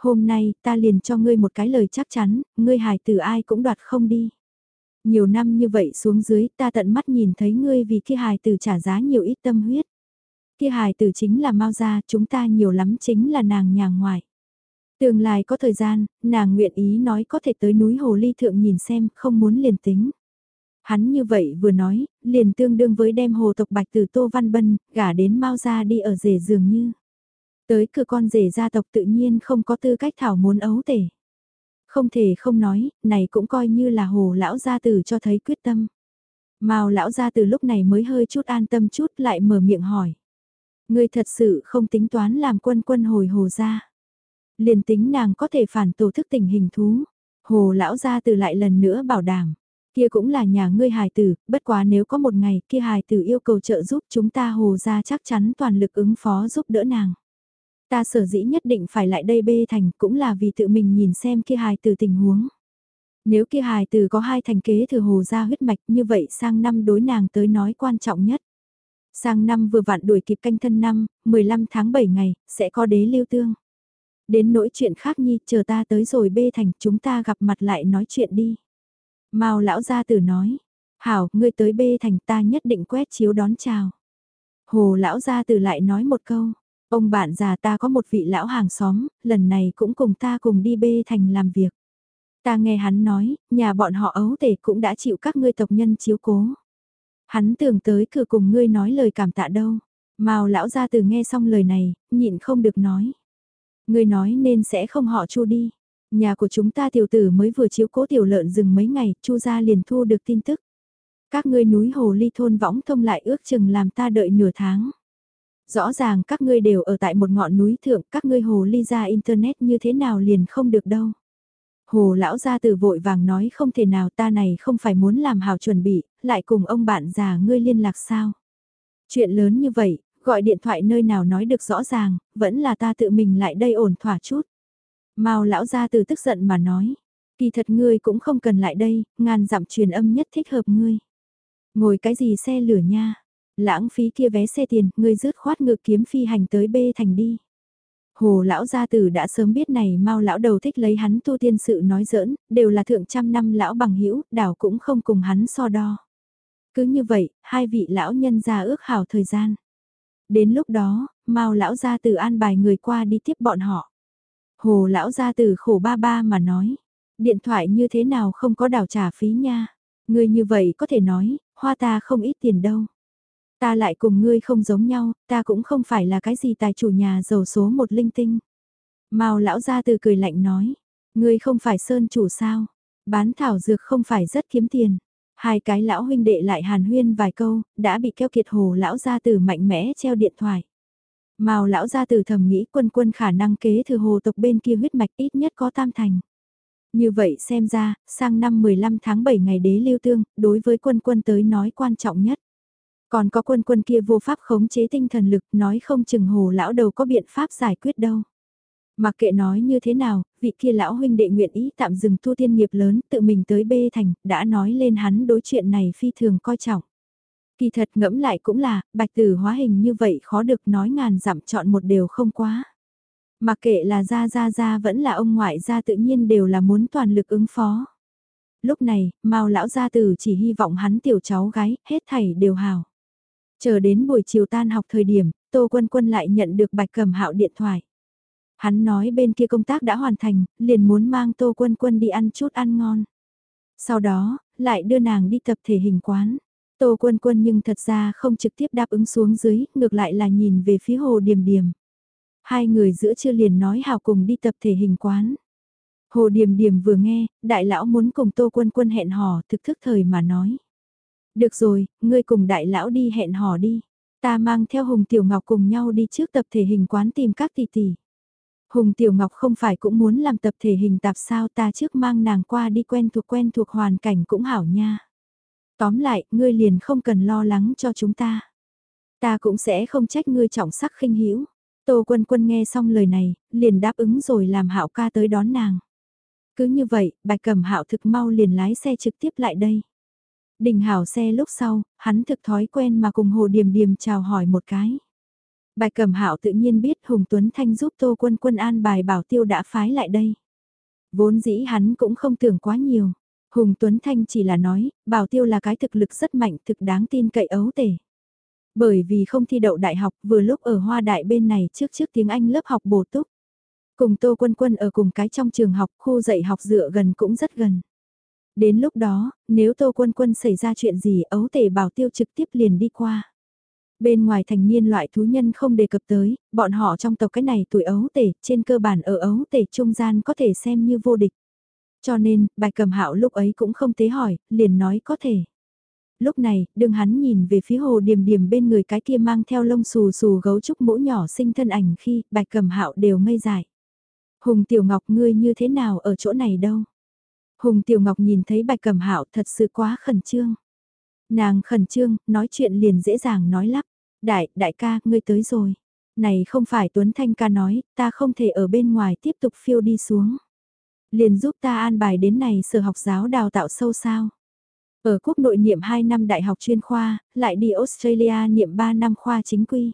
hôm nay ta liền cho ngươi một cái lời chắc chắn, ngươi hài tử ai cũng đoạt không đi. Nhiều năm như vậy xuống dưới ta tận mắt nhìn thấy ngươi vì kia hài tử trả giá nhiều ít tâm huyết. Kia hài tử chính là mau gia, chúng ta nhiều lắm chính là nàng nhà ngoài. Tương lai có thời gian, nàng nguyện ý nói có thể tới núi Hồ Ly Thượng nhìn xem, không muốn liền tính. Hắn như vậy vừa nói, liền tương đương với đem hồ tộc bạch từ Tô Văn Bân, gả đến mau gia đi ở rể dường như. Tới cửa con rể gia tộc tự nhiên không có tư cách thảo muốn ấu tể. Không thể không nói, này cũng coi như là hồ lão gia tử cho thấy quyết tâm. Mao lão gia tử lúc này mới hơi chút an tâm chút lại mở miệng hỏi. Ngươi thật sự không tính toán làm quân quân hồi hồ gia. Liền tính nàng có thể phản tổ thức tình hình thú. Hồ lão gia từ lại lần nữa bảo đảm. Kia cũng là nhà ngươi hài tử, bất quá nếu có một ngày kia hài tử yêu cầu trợ giúp chúng ta hồ gia chắc chắn toàn lực ứng phó giúp đỡ nàng. Ta sở dĩ nhất định phải lại đây bê thành cũng là vì tự mình nhìn xem kia hài tử tình huống. Nếu kia hài từ có hai thành kế thừa hồ ra huyết mạch như vậy sang năm đối nàng tới nói quan trọng nhất. Sang năm vừa vặn đuổi kịp canh thân năm, 15 tháng 7 ngày, sẽ có đế lưu tương. Đến nỗi chuyện khác nhi, chờ ta tới rồi bê thành, chúng ta gặp mặt lại nói chuyện đi. Mao lão gia tử nói, hảo, ngươi tới bê thành ta nhất định quét chiếu đón chào. Hồ lão gia tử lại nói một câu, ông bạn già ta có một vị lão hàng xóm, lần này cũng cùng ta cùng đi bê thành làm việc. Ta nghe hắn nói, nhà bọn họ ấu tể cũng đã chịu các ngươi tộc nhân chiếu cố. Hắn tưởng tới cửa cùng ngươi nói lời cảm tạ đâu. Mao lão gia từ nghe xong lời này, nhịn không được nói. Ngươi nói nên sẽ không họ chu đi. Nhà của chúng ta tiểu tử mới vừa chiếu cố tiểu lợn rừng mấy ngày, chu gia liền thu được tin tức. Các ngươi núi hồ ly thôn võng thông lại ước chừng làm ta đợi nửa tháng. Rõ ràng các ngươi đều ở tại một ngọn núi thượng, các ngươi hồ ly ra internet như thế nào liền không được đâu. Hồ lão gia tử vội vàng nói không thể nào ta này không phải muốn làm hào chuẩn bị, lại cùng ông bạn già ngươi liên lạc sao. Chuyện lớn như vậy, gọi điện thoại nơi nào nói được rõ ràng, vẫn là ta tự mình lại đây ổn thỏa chút. Mao lão gia tử tức giận mà nói, kỳ thật ngươi cũng không cần lại đây, ngàn dặm truyền âm nhất thích hợp ngươi. Ngồi cái gì xe lửa nha, lãng phí kia vé xe tiền, ngươi rứt khoát ngược kiếm phi hành tới bê thành đi. Hồ lão gia tử đã sớm biết này mau lão đầu thích lấy hắn tu tiên sự nói giỡn, đều là thượng trăm năm lão bằng hữu đảo cũng không cùng hắn so đo. Cứ như vậy, hai vị lão nhân ra ước hảo thời gian. Đến lúc đó, mau lão gia tử an bài người qua đi tiếp bọn họ. Hồ lão gia tử khổ ba ba mà nói, điện thoại như thế nào không có đảo trả phí nha. Người như vậy có thể nói, hoa ta không ít tiền đâu. Ta lại cùng ngươi không giống nhau, ta cũng không phải là cái gì tài chủ nhà giàu số một linh tinh. Mao lão gia từ cười lạnh nói, ngươi không phải sơn chủ sao, bán thảo dược không phải rất kiếm tiền. Hai cái lão huynh đệ lại hàn huyên vài câu, đã bị keo kiệt hồ lão gia tử mạnh mẽ treo điện thoại. Màu lão gia tử thầm nghĩ quân quân khả năng kế thừa hồ tộc bên kia huyết mạch ít nhất có tam thành. Như vậy xem ra, sang năm 15 tháng 7 ngày đế lưu tương, đối với quân quân tới nói quan trọng nhất. Còn có quân quân kia vô pháp khống chế tinh thần lực nói không chừng hồ lão đầu có biện pháp giải quyết đâu. Mặc kệ nói như thế nào, vị kia lão huynh đệ nguyện ý tạm dừng thu tiên nghiệp lớn tự mình tới bê thành, đã nói lên hắn đối chuyện này phi thường coi trọng. Kỳ thật ngẫm lại cũng là, bạch tử hóa hình như vậy khó được nói ngàn dặm chọn một điều không quá. Mặc kệ là ra ra ra vẫn là ông ngoại gia tự nhiên đều là muốn toàn lực ứng phó. Lúc này, Mao lão gia tử chỉ hy vọng hắn tiểu cháu gái, hết thảy đều hào. Chờ đến buổi chiều tan học thời điểm, Tô Quân Quân lại nhận được Bạch Cẩm Hạo điện thoại. Hắn nói bên kia công tác đã hoàn thành, liền muốn mang Tô Quân Quân đi ăn chút ăn ngon. Sau đó, lại đưa nàng đi tập thể hình quán. Tô Quân Quân nhưng thật ra không trực tiếp đáp ứng xuống dưới, ngược lại là nhìn về phía hồ điềm điềm. Hai người giữa chưa liền nói hào cùng đi tập thể hình quán. Hồ Điềm Điềm vừa nghe, đại lão muốn cùng Tô Quân Quân hẹn hò thực thức thời mà nói. Được rồi, ngươi cùng đại lão đi hẹn hò đi. Ta mang theo Hùng Tiểu Ngọc cùng nhau đi trước tập thể hình quán tìm các tỷ tỷ. Hùng Tiểu Ngọc không phải cũng muốn làm tập thể hình tạp sao ta trước mang nàng qua đi quen thuộc quen thuộc hoàn cảnh cũng hảo nha. Tóm lại, ngươi liền không cần lo lắng cho chúng ta. Ta cũng sẽ không trách ngươi trọng sắc khinh hữu. Tô Quân Quân nghe xong lời này, liền đáp ứng rồi làm Hạo ca tới đón nàng. Cứ như vậy, Bạch Cẩm Hạo thực mau liền lái xe trực tiếp lại đây. Đình hảo xe lúc sau, hắn thực thói quen mà cùng Hồ Điềm Điềm chào hỏi một cái. Bạch Cẩm Hạo tự nhiên biết Hùng Tuấn Thanh giúp Tô Quân Quân an bài bảo tiêu đã phái lại đây. Vốn dĩ hắn cũng không tưởng quá nhiều. Hùng Tuấn Thanh chỉ là nói, bảo tiêu là cái thực lực rất mạnh, thực đáng tin cậy ấu tể. Bởi vì không thi đậu đại học vừa lúc ở hoa đại bên này trước trước tiếng Anh lớp học bổ túc. Cùng Tô Quân Quân ở cùng cái trong trường học khu dạy học dựa gần cũng rất gần. Đến lúc đó, nếu Tô Quân Quân xảy ra chuyện gì ấu tể bảo tiêu trực tiếp liền đi qua. Bên ngoài thành niên loại thú nhân không đề cập tới, bọn họ trong tộc cái này tuổi ấu tể, trên cơ bản ở ấu tể trung gian có thể xem như vô địch. Cho nên, bài cầm hạo lúc ấy cũng không tế hỏi, liền nói có thể. Lúc này, đừng hắn nhìn về phía hồ điềm điềm bên người cái kia mang theo lông xù xù gấu trúc mũ nhỏ sinh thân ảnh khi bạch cầm hạo đều ngây dại. Hùng Tiểu Ngọc ngươi như thế nào ở chỗ này đâu? Hùng Tiểu Ngọc nhìn thấy bạch cầm hạo thật sự quá khẩn trương. Nàng khẩn trương, nói chuyện liền dễ dàng nói lắp. Đại, đại ca, ngươi tới rồi. Này không phải Tuấn Thanh ca nói, ta không thể ở bên ngoài tiếp tục phiêu đi xuống. Liền giúp ta an bài đến này sở học giáo đào tạo sâu sao. Ở quốc nội niệm 2 năm đại học chuyên khoa, lại đi Australia niệm 3 năm khoa chính quy.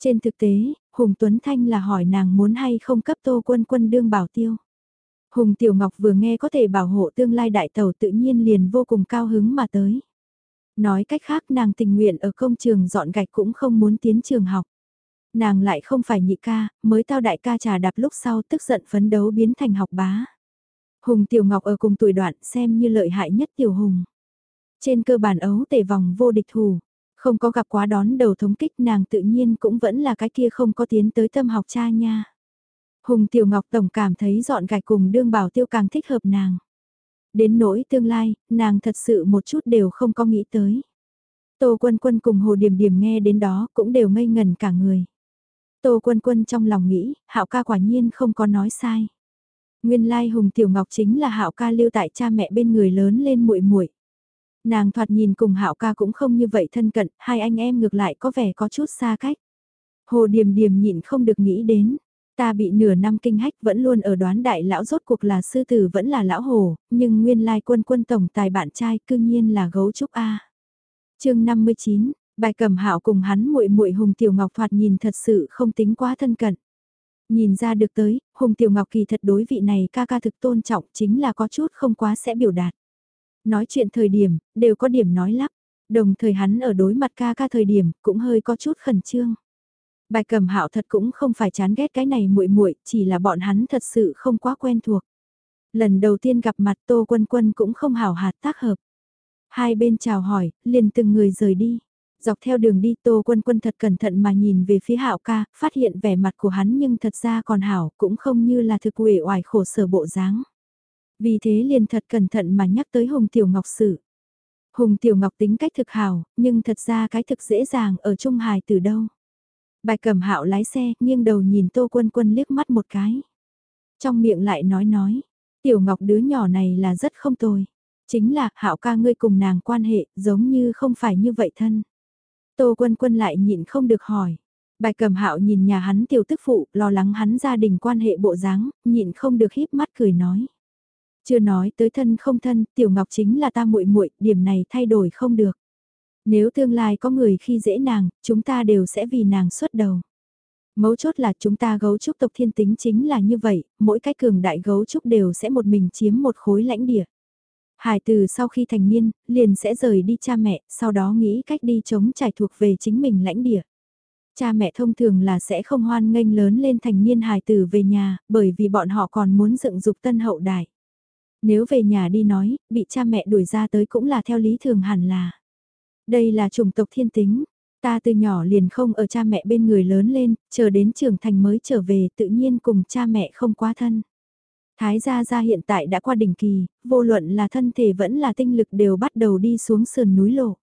Trên thực tế, Hùng Tuấn Thanh là hỏi nàng muốn hay không cấp tô quân quân đương bảo tiêu. Hùng Tiểu Ngọc vừa nghe có thể bảo hộ tương lai đại tàu tự nhiên liền vô cùng cao hứng mà tới. Nói cách khác nàng tình nguyện ở công trường dọn gạch cũng không muốn tiến trường học. Nàng lại không phải nhị ca, mới tao đại ca trà đạp lúc sau tức giận phấn đấu biến thành học bá. Hùng Tiểu Ngọc ở cùng tuổi đoạn xem như lợi hại nhất Tiểu Hùng. Trên cơ bản ấu tề vòng vô địch thủ, không có gặp quá đón đầu thống kích nàng tự nhiên cũng vẫn là cái kia không có tiến tới tâm học cha nha. Hùng Tiểu Ngọc Tổng cảm thấy dọn gạch cùng đương bảo tiêu càng thích hợp nàng. Đến nỗi tương lai, nàng thật sự một chút đều không có nghĩ tới. Tô Quân Quân cùng Hồ Điềm Điềm nghe đến đó cũng đều ngây ngần cả người. Tô Quân Quân trong lòng nghĩ, Hạo ca quả nhiên không có nói sai. Nguyên lai Hùng Tiểu Ngọc chính là Hạo ca lưu tại cha mẹ bên người lớn lên muội muội. Nàng thoạt nhìn cùng Hạo ca cũng không như vậy thân cận, hai anh em ngược lại có vẻ có chút xa cách. Hồ Điềm Điềm nhịn không được nghĩ đến, Ta bị nửa năm kinh hách vẫn luôn ở đoán đại lão rốt cuộc là sư tử vẫn là lão hồ, nhưng nguyên lai quân quân tổng tài bạn trai cương nhiên là gấu trúc A. chương 59, bài cầm hạo cùng hắn muội muội Hùng Tiểu Ngọc phạt nhìn thật sự không tính quá thân cận. Nhìn ra được tới, Hùng Tiểu Ngọc kỳ thật đối vị này ca ca thực tôn trọng chính là có chút không quá sẽ biểu đạt. Nói chuyện thời điểm, đều có điểm nói lắp, đồng thời hắn ở đối mặt ca ca thời điểm cũng hơi có chút khẩn trương. Bài cầm hạo thật cũng không phải chán ghét cái này muội muội, chỉ là bọn hắn thật sự không quá quen thuộc. Lần đầu tiên gặp mặt Tô Quân Quân cũng không hảo hạt tác hợp. Hai bên chào hỏi, liền từng người rời đi. Dọc theo đường đi Tô Quân Quân thật cẩn thận mà nhìn về phía hạo ca, phát hiện vẻ mặt của hắn nhưng thật ra còn hảo, cũng không như là thực uể oải khổ sở bộ dáng. Vì thế liền thật cẩn thận mà nhắc tới Hùng Tiểu Ngọc sự. Hùng Tiểu Ngọc tính cách thực hảo, nhưng thật ra cái thực dễ dàng ở Trung hải từ đâu. Bài cầm hạo lái xe, nghiêng đầu nhìn Tô Quân Quân liếc mắt một cái. Trong miệng lại nói nói, tiểu ngọc đứa nhỏ này là rất không tồi. Chính là, hạo ca ngươi cùng nàng quan hệ, giống như không phải như vậy thân. Tô Quân Quân lại nhịn không được hỏi. Bài cầm hạo nhìn nhà hắn tiểu tức phụ, lo lắng hắn gia đình quan hệ bộ dáng, nhịn không được híp mắt cười nói. Chưa nói tới thân không thân, tiểu ngọc chính là ta muội muội, điểm này thay đổi không được. Nếu tương lai có người khi dễ nàng, chúng ta đều sẽ vì nàng xuất đầu. Mấu chốt là chúng ta gấu trúc tộc thiên tính chính là như vậy, mỗi cái cường đại gấu trúc đều sẽ một mình chiếm một khối lãnh địa. Hải từ sau khi thành niên, liền sẽ rời đi cha mẹ, sau đó nghĩ cách đi chống trải thuộc về chính mình lãnh địa. Cha mẹ thông thường là sẽ không hoan nghênh lớn lên thành niên hài tử về nhà, bởi vì bọn họ còn muốn dựng dục tân hậu đại. Nếu về nhà đi nói, bị cha mẹ đuổi ra tới cũng là theo lý thường hẳn là. Đây là chủng tộc thiên tính. Ta từ nhỏ liền không ở cha mẹ bên người lớn lên, chờ đến trưởng thành mới trở về tự nhiên cùng cha mẹ không quá thân. Thái gia gia hiện tại đã qua đỉnh kỳ, vô luận là thân thể vẫn là tinh lực đều bắt đầu đi xuống sườn núi lộ.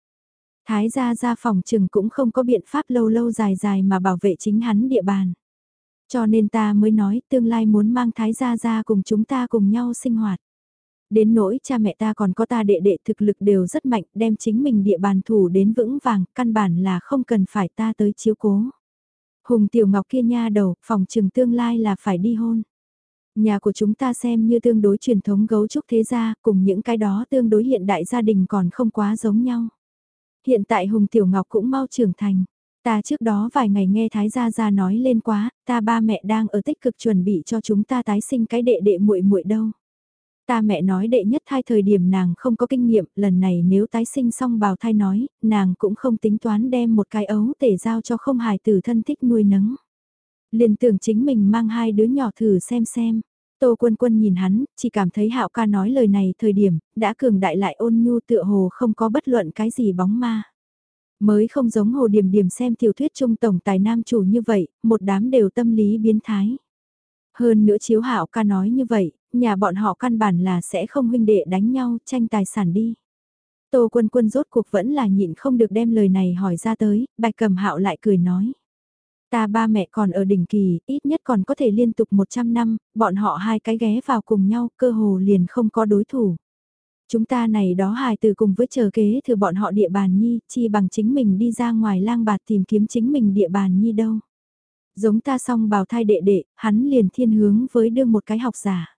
Thái gia gia phòng trừng cũng không có biện pháp lâu lâu dài dài mà bảo vệ chính hắn địa bàn. Cho nên ta mới nói tương lai muốn mang thái gia gia cùng chúng ta cùng nhau sinh hoạt. Đến nỗi cha mẹ ta còn có ta đệ đệ thực lực đều rất mạnh, đem chính mình địa bàn thủ đến vững vàng, căn bản là không cần phải ta tới chiếu cố. Hùng Tiểu Ngọc kia nha đầu, phòng trừng tương lai là phải đi hôn. Nhà của chúng ta xem như tương đối truyền thống gấu trúc thế gia, cùng những cái đó tương đối hiện đại gia đình còn không quá giống nhau. Hiện tại Hùng Tiểu Ngọc cũng mau trưởng thành. Ta trước đó vài ngày nghe Thái Gia Gia nói lên quá, ta ba mẹ đang ở tích cực chuẩn bị cho chúng ta tái sinh cái đệ đệ muội muội đâu. Ta mẹ nói đệ nhất thai thời điểm nàng không có kinh nghiệm, lần này nếu tái sinh xong bào thai nói, nàng cũng không tính toán đem một cái ấu tể giao cho không hài tử thân thích nuôi nấng. Liền tưởng chính mình mang hai đứa nhỏ thử xem xem. Tô quân quân nhìn hắn, chỉ cảm thấy hạo ca nói lời này thời điểm, đã cường đại lại ôn nhu tựa hồ không có bất luận cái gì bóng ma. Mới không giống hồ điểm điểm xem tiểu thuyết trung tổng tài nam chủ như vậy, một đám đều tâm lý biến thái. Hơn nữa chiếu hạo ca nói như vậy, nhà bọn họ căn bản là sẽ không huynh đệ đánh nhau, tranh tài sản đi. Tô quân quân rốt cuộc vẫn là nhịn không được đem lời này hỏi ra tới, bạch cầm hạo lại cười nói. Ta ba mẹ còn ở đỉnh kỳ, ít nhất còn có thể liên tục 100 năm, bọn họ hai cái ghé vào cùng nhau, cơ hồ liền không có đối thủ. Chúng ta này đó hài từ cùng với chờ kế thừa bọn họ địa bàn nhi, chi bằng chính mình đi ra ngoài lang bạt tìm kiếm chính mình địa bàn nhi đâu. Giống ta xong bào thai đệ đệ, hắn liền thiên hướng với đương một cái học giả.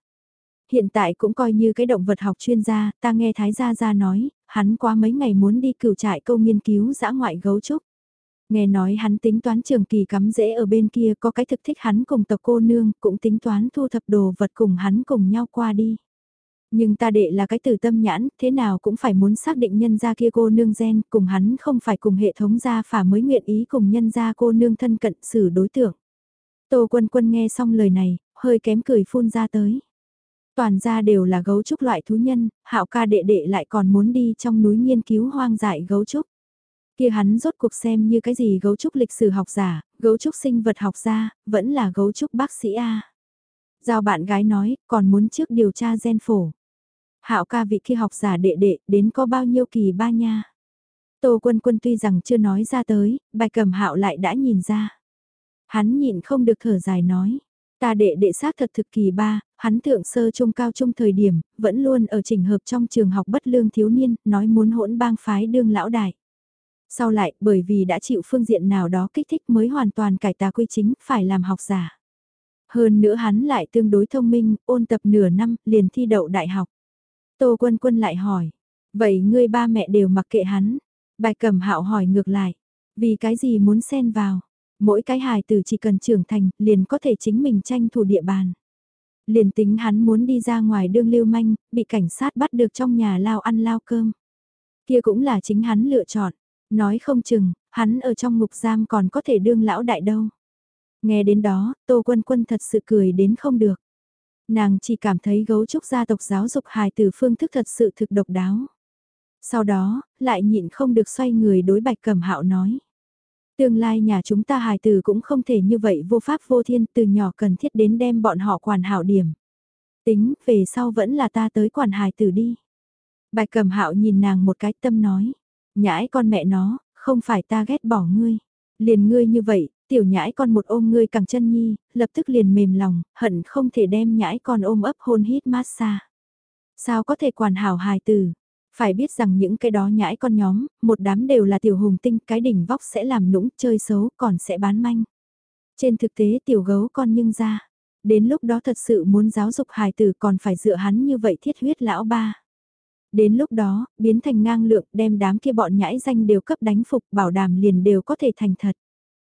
Hiện tại cũng coi như cái động vật học chuyên gia, ta nghe Thái Gia Gia nói, hắn qua mấy ngày muốn đi cửu trại câu nghiên cứu dã ngoại gấu trúc. Nghe nói hắn tính toán trường kỳ cắm rễ ở bên kia có cái thực thích hắn cùng tộc cô nương, cũng tính toán thu thập đồ vật cùng hắn cùng nhau qua đi. Nhưng ta đệ là cái tử tâm nhãn, thế nào cũng phải muốn xác định nhân gia kia cô nương gen, cùng hắn không phải cùng hệ thống gia phả mới nguyện ý cùng nhân gia cô nương thân cận xử đối tượng. Tô quân quân nghe xong lời này, hơi kém cười phun ra tới. Toàn ra đều là gấu trúc loại thú nhân, hạo ca đệ đệ lại còn muốn đi trong núi nghiên cứu hoang dại gấu trúc. Kia hắn rốt cuộc xem như cái gì gấu trúc lịch sử học giả, gấu trúc sinh vật học gia, vẫn là gấu trúc bác sĩ A. Giao bạn gái nói, còn muốn trước điều tra gen phổ. Hạo ca vị kia học giả đệ đệ, đến có bao nhiêu kỳ ba nha. Tô quân quân tuy rằng chưa nói ra tới, bài cầm hạo lại đã nhìn ra. Hắn nhịn không được thở dài nói. Ta đệ đệ xác thật thực kỳ ba, hắn thượng sơ trung cao trung thời điểm, vẫn luôn ở trình hợp trong trường học bất lương thiếu niên, nói muốn hỗn bang phái đương lão đại. Sau lại, bởi vì đã chịu phương diện nào đó kích thích mới hoàn toàn cải tà quy chính, phải làm học giả. Hơn nữa hắn lại tương đối thông minh, ôn tập nửa năm, liền thi đậu đại học. Tô Quân Quân lại hỏi, vậy ngươi ba mẹ đều mặc kệ hắn? Bài cầm hạo hỏi ngược lại, vì cái gì muốn xen vào? Mỗi cái hài tử chỉ cần trưởng thành, liền có thể chính mình tranh thủ địa bàn. Liền tính hắn muốn đi ra ngoài đương lưu manh, bị cảnh sát bắt được trong nhà lao ăn lao cơm. Kia cũng là chính hắn lựa chọn. Nói không chừng, hắn ở trong ngục giam còn có thể đương lão đại đâu. Nghe đến đó, Tô Quân Quân thật sự cười đến không được. Nàng chỉ cảm thấy gấu trúc gia tộc giáo dục hài từ phương thức thật sự thực độc đáo. Sau đó, lại nhịn không được xoay người đối bạch cẩm hạo nói. Tương lai nhà chúng ta hài tử cũng không thể như vậy vô pháp vô thiên từ nhỏ cần thiết đến đem bọn họ quản hảo điểm. Tính, về sau vẫn là ta tới quản hài tử đi. Bạch cẩm hạo nhìn nàng một cái tâm nói. Nhãi con mẹ nó, không phải ta ghét bỏ ngươi. Liền ngươi như vậy, tiểu nhãi con một ôm ngươi càng chân nhi, lập tức liền mềm lòng, hận không thể đem nhãi con ôm ấp hôn hít massage. Sao có thể quản hảo hài tử? Phải biết rằng những cái đó nhãi con nhóm, một đám đều là tiểu hùng tinh, cái đỉnh vóc sẽ làm nũng, chơi xấu, còn sẽ bán manh. Trên thực tế tiểu gấu con nhưng ra, đến lúc đó thật sự muốn giáo dục hài tử còn phải dựa hắn như vậy thiết huyết lão ba. Đến lúc đó, biến thành ngang lượng đem đám kia bọn nhãi danh đều cấp đánh phục bảo đảm liền đều có thể thành thật.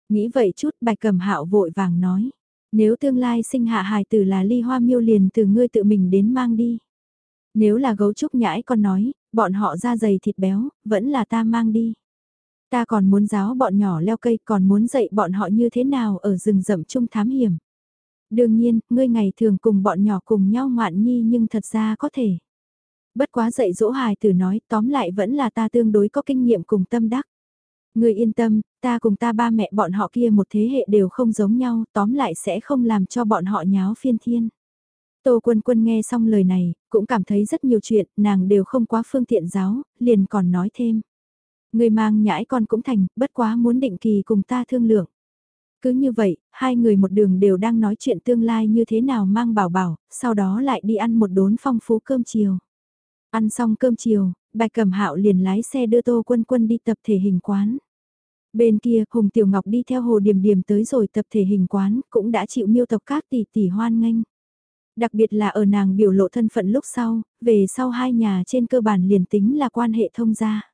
Nghĩ vậy chút bạch cầm hạo vội vàng nói. Nếu tương lai sinh hạ hài tử là ly hoa miêu liền từ ngươi tự mình đến mang đi. Nếu là gấu trúc nhãi con nói, bọn họ da dày thịt béo, vẫn là ta mang đi. Ta còn muốn giáo bọn nhỏ leo cây còn muốn dạy bọn họ như thế nào ở rừng rậm chung thám hiểm. Đương nhiên, ngươi ngày thường cùng bọn nhỏ cùng nhau ngoạn nhi nhưng thật ra có thể. Bất quá dạy dỗ hài tử nói tóm lại vẫn là ta tương đối có kinh nghiệm cùng tâm đắc. Ngươi yên tâm, ta cùng ta ba mẹ bọn họ kia một thế hệ đều không giống nhau, tóm lại sẽ không làm cho bọn họ nháo phiên thiên. Tô Quân Quân nghe xong lời này, cũng cảm thấy rất nhiều chuyện, nàng đều không quá phương tiện giáo, liền còn nói thêm. Người mang nhãi con cũng thành, bất quá muốn định kỳ cùng ta thương lượng. Cứ như vậy, hai người một đường đều đang nói chuyện tương lai như thế nào mang bảo bảo, sau đó lại đi ăn một đốn phong phú cơm chiều. Ăn xong cơm chiều, bạch cầm hạo liền lái xe đưa Tô Quân Quân đi tập thể hình quán. Bên kia, Hùng Tiểu Ngọc đi theo Hồ Điềm Điềm tới rồi tập thể hình quán, cũng đã chịu miêu tộc các tỷ tỷ hoan nghênh. Đặc biệt là ở nàng biểu lộ thân phận lúc sau, về sau hai nhà trên cơ bản liền tính là quan hệ thông gia.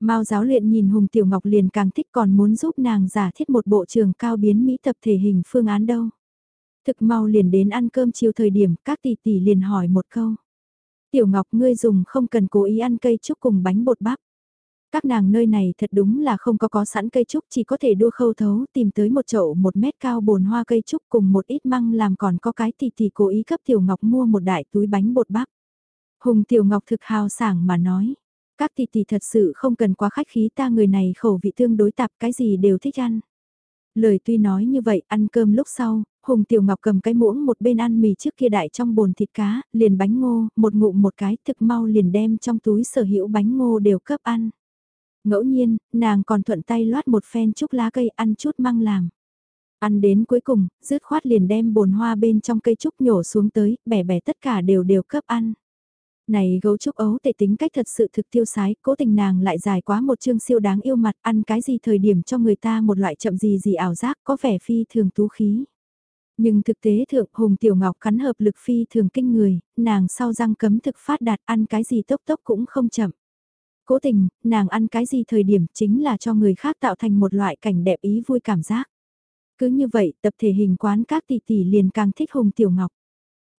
Mao giáo luyện nhìn Hùng Tiểu Ngọc liền càng thích còn muốn giúp nàng giả thiết một bộ trường cao biến Mỹ tập thể hình phương án đâu. Thực mau liền đến ăn cơm chiều thời điểm các tỷ tỷ liền hỏi một câu. Tiểu Ngọc ngươi dùng không cần cố ý ăn cây trúc cùng bánh bột bắp. Các nàng nơi này thật đúng là không có có sẵn cây trúc chỉ có thể đua khâu thấu tìm tới một chậu một mét cao bồn hoa cây trúc cùng một ít măng làm còn có cái thì thì cố ý cấp Tiểu Ngọc mua một đại túi bánh bột bắp. Hùng Tiểu Ngọc thực hào sảng mà nói. Các tỷ tỷ thật sự không cần quá khách khí ta người này khẩu vị tương đối tạp cái gì đều thích ăn. Lời tuy nói như vậy ăn cơm lúc sau, Hùng Tiểu Ngọc cầm cái muỗng một bên ăn mì trước kia đại trong bồn thịt cá, liền bánh ngô, một ngụm một cái thực mau liền đem trong túi sở hữu bánh ngô đều cấp ăn. Ngẫu nhiên, nàng còn thuận tay loát một phen chút lá cây ăn chút măng làm. Ăn đến cuối cùng, rứt khoát liền đem bồn hoa bên trong cây trúc nhổ xuống tới, bẻ bẻ tất cả đều đều cấp ăn. Này gấu trúc ấu tệ tính cách thật sự thực tiêu sái, cố tình nàng lại dài quá một chương siêu đáng yêu mặt ăn cái gì thời điểm cho người ta một loại chậm gì gì ảo giác có vẻ phi thường tú khí. Nhưng thực tế thượng Hùng Tiểu Ngọc cắn hợp lực phi thường kinh người, nàng sau răng cấm thực phát đạt ăn cái gì tốc tốc cũng không chậm. Cố tình, nàng ăn cái gì thời điểm chính là cho người khác tạo thành một loại cảnh đẹp ý vui cảm giác. Cứ như vậy, tập thể hình quán các tỷ tỷ liền càng thích Hùng Tiểu Ngọc.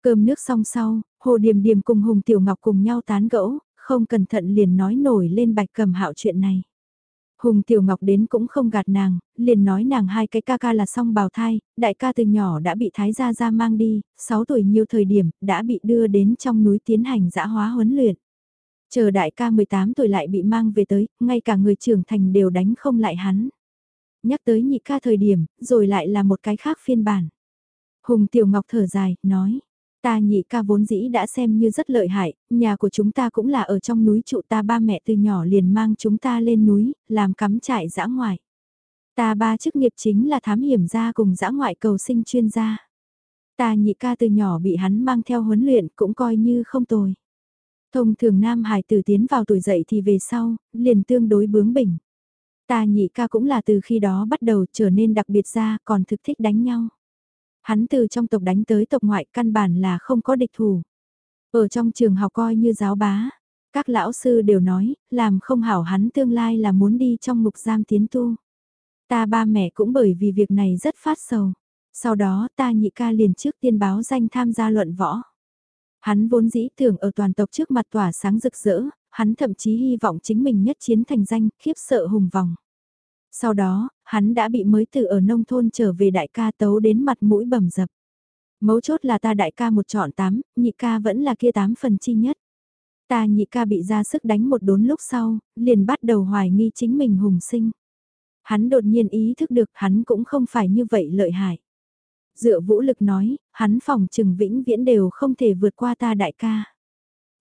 Cơm nước xong sau, Hồ Điềm Điềm cùng Hùng Tiểu Ngọc cùng nhau tán gẫu, không cẩn thận liền nói nổi lên bạch cầm hạo chuyện này. Hùng Tiểu Ngọc đến cũng không gạt nàng, liền nói nàng hai cái ca ca là song bào thai, đại ca từ nhỏ đã bị thái gia gia mang đi, 6 tuổi nhiều thời điểm, đã bị đưa đến trong núi tiến hành dã hóa huấn luyện. Chờ đại ca 18 tuổi lại bị mang về tới, ngay cả người trưởng thành đều đánh không lại hắn. Nhắc tới nhị ca thời điểm, rồi lại là một cái khác phiên bản. Hùng Tiểu Ngọc thở dài, nói. Ta nhị ca vốn dĩ đã xem như rất lợi hại, nhà của chúng ta cũng là ở trong núi trụ ta ba mẹ từ nhỏ liền mang chúng ta lên núi, làm cắm trại dã ngoại. Ta ba chức nghiệp chính là thám hiểm gia cùng dã ngoại cầu sinh chuyên gia. Ta nhị ca từ nhỏ bị hắn mang theo huấn luyện cũng coi như không tồi. Thông thường nam hài tử tiến vào tuổi dậy thì về sau, liền tương đối bướng bỉnh. Ta nhị ca cũng là từ khi đó bắt đầu trở nên đặc biệt ra còn thực thích đánh nhau. Hắn từ trong tộc đánh tới tộc ngoại căn bản là không có địch thủ. Ở trong trường học coi như giáo bá, các lão sư đều nói, làm không hảo hắn tương lai là muốn đi trong mục giam tiến tu. Ta ba mẹ cũng bởi vì việc này rất phát sầu. Sau đó ta nhị ca liền trước tiên báo danh tham gia luận võ. Hắn vốn dĩ tưởng ở toàn tộc trước mặt tỏa sáng rực rỡ, hắn thậm chí hy vọng chính mình nhất chiến thành danh, khiếp sợ hùng vòng. Sau đó, hắn đã bị mới từ ở nông thôn trở về đại ca tấu đến mặt mũi bầm dập. Mấu chốt là ta đại ca một chọn tám, nhị ca vẫn là kia tám phần chi nhất. Ta nhị ca bị ra sức đánh một đốn lúc sau, liền bắt đầu hoài nghi chính mình hùng sinh. Hắn đột nhiên ý thức được hắn cũng không phải như vậy lợi hại. Dựa vũ lực nói, hắn phòng trừng vĩnh viễn đều không thể vượt qua ta đại ca.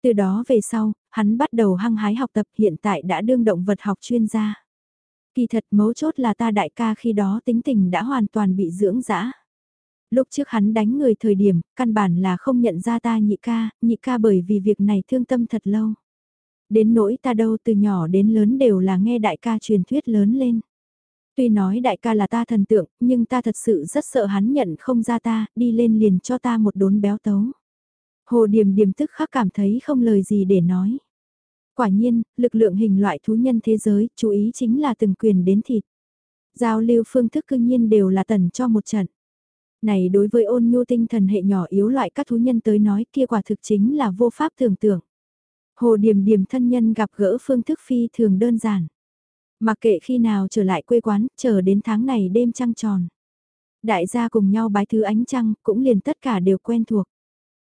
Từ đó về sau, hắn bắt đầu hăng hái học tập hiện tại đã đương động vật học chuyên gia. Kỳ thật mấu chốt là ta đại ca khi đó tính tình đã hoàn toàn bị dưỡng dã. Lúc trước hắn đánh người thời điểm, căn bản là không nhận ra ta nhị ca, nhị ca bởi vì việc này thương tâm thật lâu. Đến nỗi ta đâu từ nhỏ đến lớn đều là nghe đại ca truyền thuyết lớn lên. Tuy nói đại ca là ta thần tượng, nhưng ta thật sự rất sợ hắn nhận không ra ta, đi lên liền cho ta một đốn béo tấu. Hồ Điềm Điềm tức khắc cảm thấy không lời gì để nói. Quả nhiên, lực lượng hình loại thú nhân thế giới, chú ý chính là từng quyền đến thịt. Giao lưu phương thức cương nhiên đều là tần cho một trận. Này đối với ôn nhu tinh thần hệ nhỏ yếu loại các thú nhân tới nói kia quả thực chính là vô pháp tưởng tượng. Hồ Điềm Điềm thân nhân gặp gỡ phương thức phi thường đơn giản. Mặc kệ khi nào trở lại quê quán, chờ đến tháng này đêm trăng tròn. Đại gia cùng nhau bái thứ ánh trăng, cũng liền tất cả đều quen thuộc.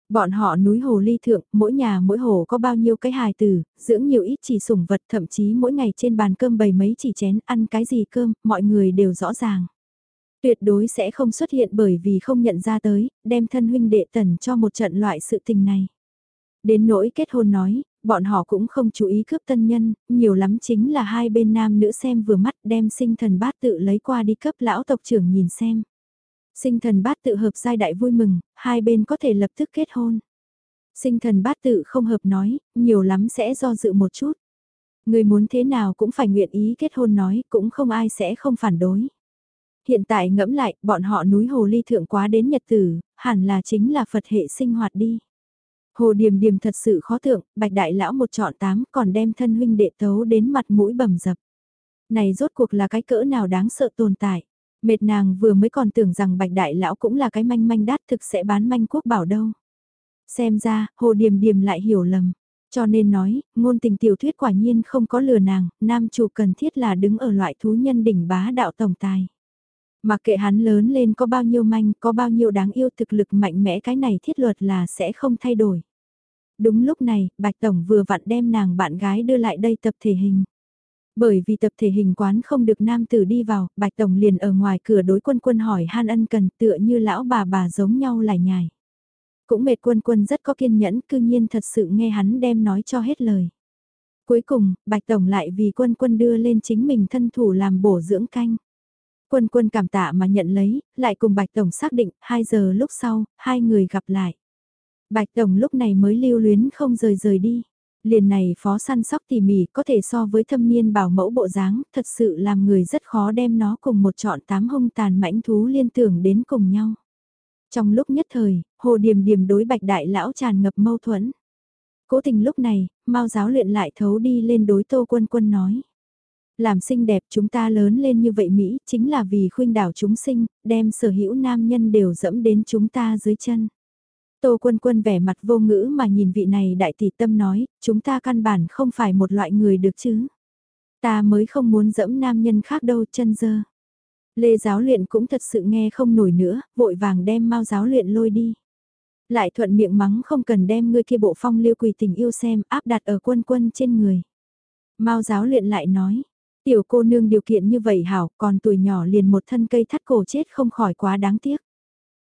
Bọn họ núi hồ ly thượng, mỗi nhà mỗi hồ có bao nhiêu cái hài tử, dưỡng nhiều ít chỉ sủng vật thậm chí mỗi ngày trên bàn cơm bày mấy chỉ chén ăn cái gì cơm, mọi người đều rõ ràng. Tuyệt đối sẽ không xuất hiện bởi vì không nhận ra tới, đem thân huynh đệ tần cho một trận loại sự tình này. Đến nỗi kết hôn nói, bọn họ cũng không chú ý cướp tân nhân, nhiều lắm chính là hai bên nam nữ xem vừa mắt đem sinh thần bát tự lấy qua đi cấp lão tộc trưởng nhìn xem. Sinh thần bát tự hợp giai đại vui mừng, hai bên có thể lập tức kết hôn. Sinh thần bát tự không hợp nói, nhiều lắm sẽ do dự một chút. Người muốn thế nào cũng phải nguyện ý kết hôn nói, cũng không ai sẽ không phản đối. Hiện tại ngẫm lại, bọn họ núi hồ ly thượng quá đến nhật tử, hẳn là chính là Phật hệ sinh hoạt đi. Hồ Điềm Điềm thật sự khó thượng, bạch đại lão một chọn tám còn đem thân huynh đệ tấu đến mặt mũi bầm dập. Này rốt cuộc là cái cỡ nào đáng sợ tồn tại. Mệt nàng vừa mới còn tưởng rằng bạch đại lão cũng là cái manh manh đát thực sẽ bán manh quốc bảo đâu. Xem ra, hồ điềm điềm lại hiểu lầm. Cho nên nói, ngôn tình tiểu thuyết quả nhiên không có lừa nàng, nam chủ cần thiết là đứng ở loại thú nhân đỉnh bá đạo tổng tài. Mà kệ hắn lớn lên có bao nhiêu manh, có bao nhiêu đáng yêu thực lực mạnh mẽ cái này thiết luật là sẽ không thay đổi. Đúng lúc này, Bạch Tổng vừa vặn đem nàng bạn gái đưa lại đây tập thể hình. Bởi vì tập thể hình quán không được nam tử đi vào, Bạch Tổng liền ở ngoài cửa đối quân quân hỏi han ân cần tựa như lão bà bà giống nhau lại nhài. Cũng mệt quân quân rất có kiên nhẫn, cư nhiên thật sự nghe hắn đem nói cho hết lời. Cuối cùng, Bạch Tổng lại vì quân quân đưa lên chính mình thân thủ làm bổ dưỡng canh. Quân quân cảm tạ mà nhận lấy, lại cùng Bạch Tổng xác định, 2 giờ lúc sau, hai người gặp lại. Bạch Tổng lúc này mới lưu luyến không rời rời đi. Liền này phó săn sóc tỉ mỉ có thể so với thâm niên bảo mẫu bộ dáng, thật sự làm người rất khó đem nó cùng một chọn tám hung tàn mãnh thú liên tưởng đến cùng nhau. Trong lúc nhất thời, hồ điềm điềm đối bạch đại lão tràn ngập mâu thuẫn. Cố tình lúc này, mau giáo luyện lại thấu đi lên đối tô quân quân nói. Làm xinh đẹp chúng ta lớn lên như vậy Mỹ chính là vì khuynh đảo chúng sinh, đem sở hữu nam nhân đều dẫm đến chúng ta dưới chân. Tô quân quân vẻ mặt vô ngữ mà nhìn vị này đại tỷ tâm nói, chúng ta căn bản không phải một loại người được chứ. Ta mới không muốn dẫm nam nhân khác đâu chân dơ. Lê giáo luyện cũng thật sự nghe không nổi nữa, vội vàng đem mau giáo luyện lôi đi. Lại thuận miệng mắng không cần đem ngươi kia bộ phong lưu quỳ tình yêu xem áp đặt ở quân quân trên người. Mao giáo luyện lại nói, tiểu cô nương điều kiện như vậy hảo còn tuổi nhỏ liền một thân cây thắt cổ chết không khỏi quá đáng tiếc.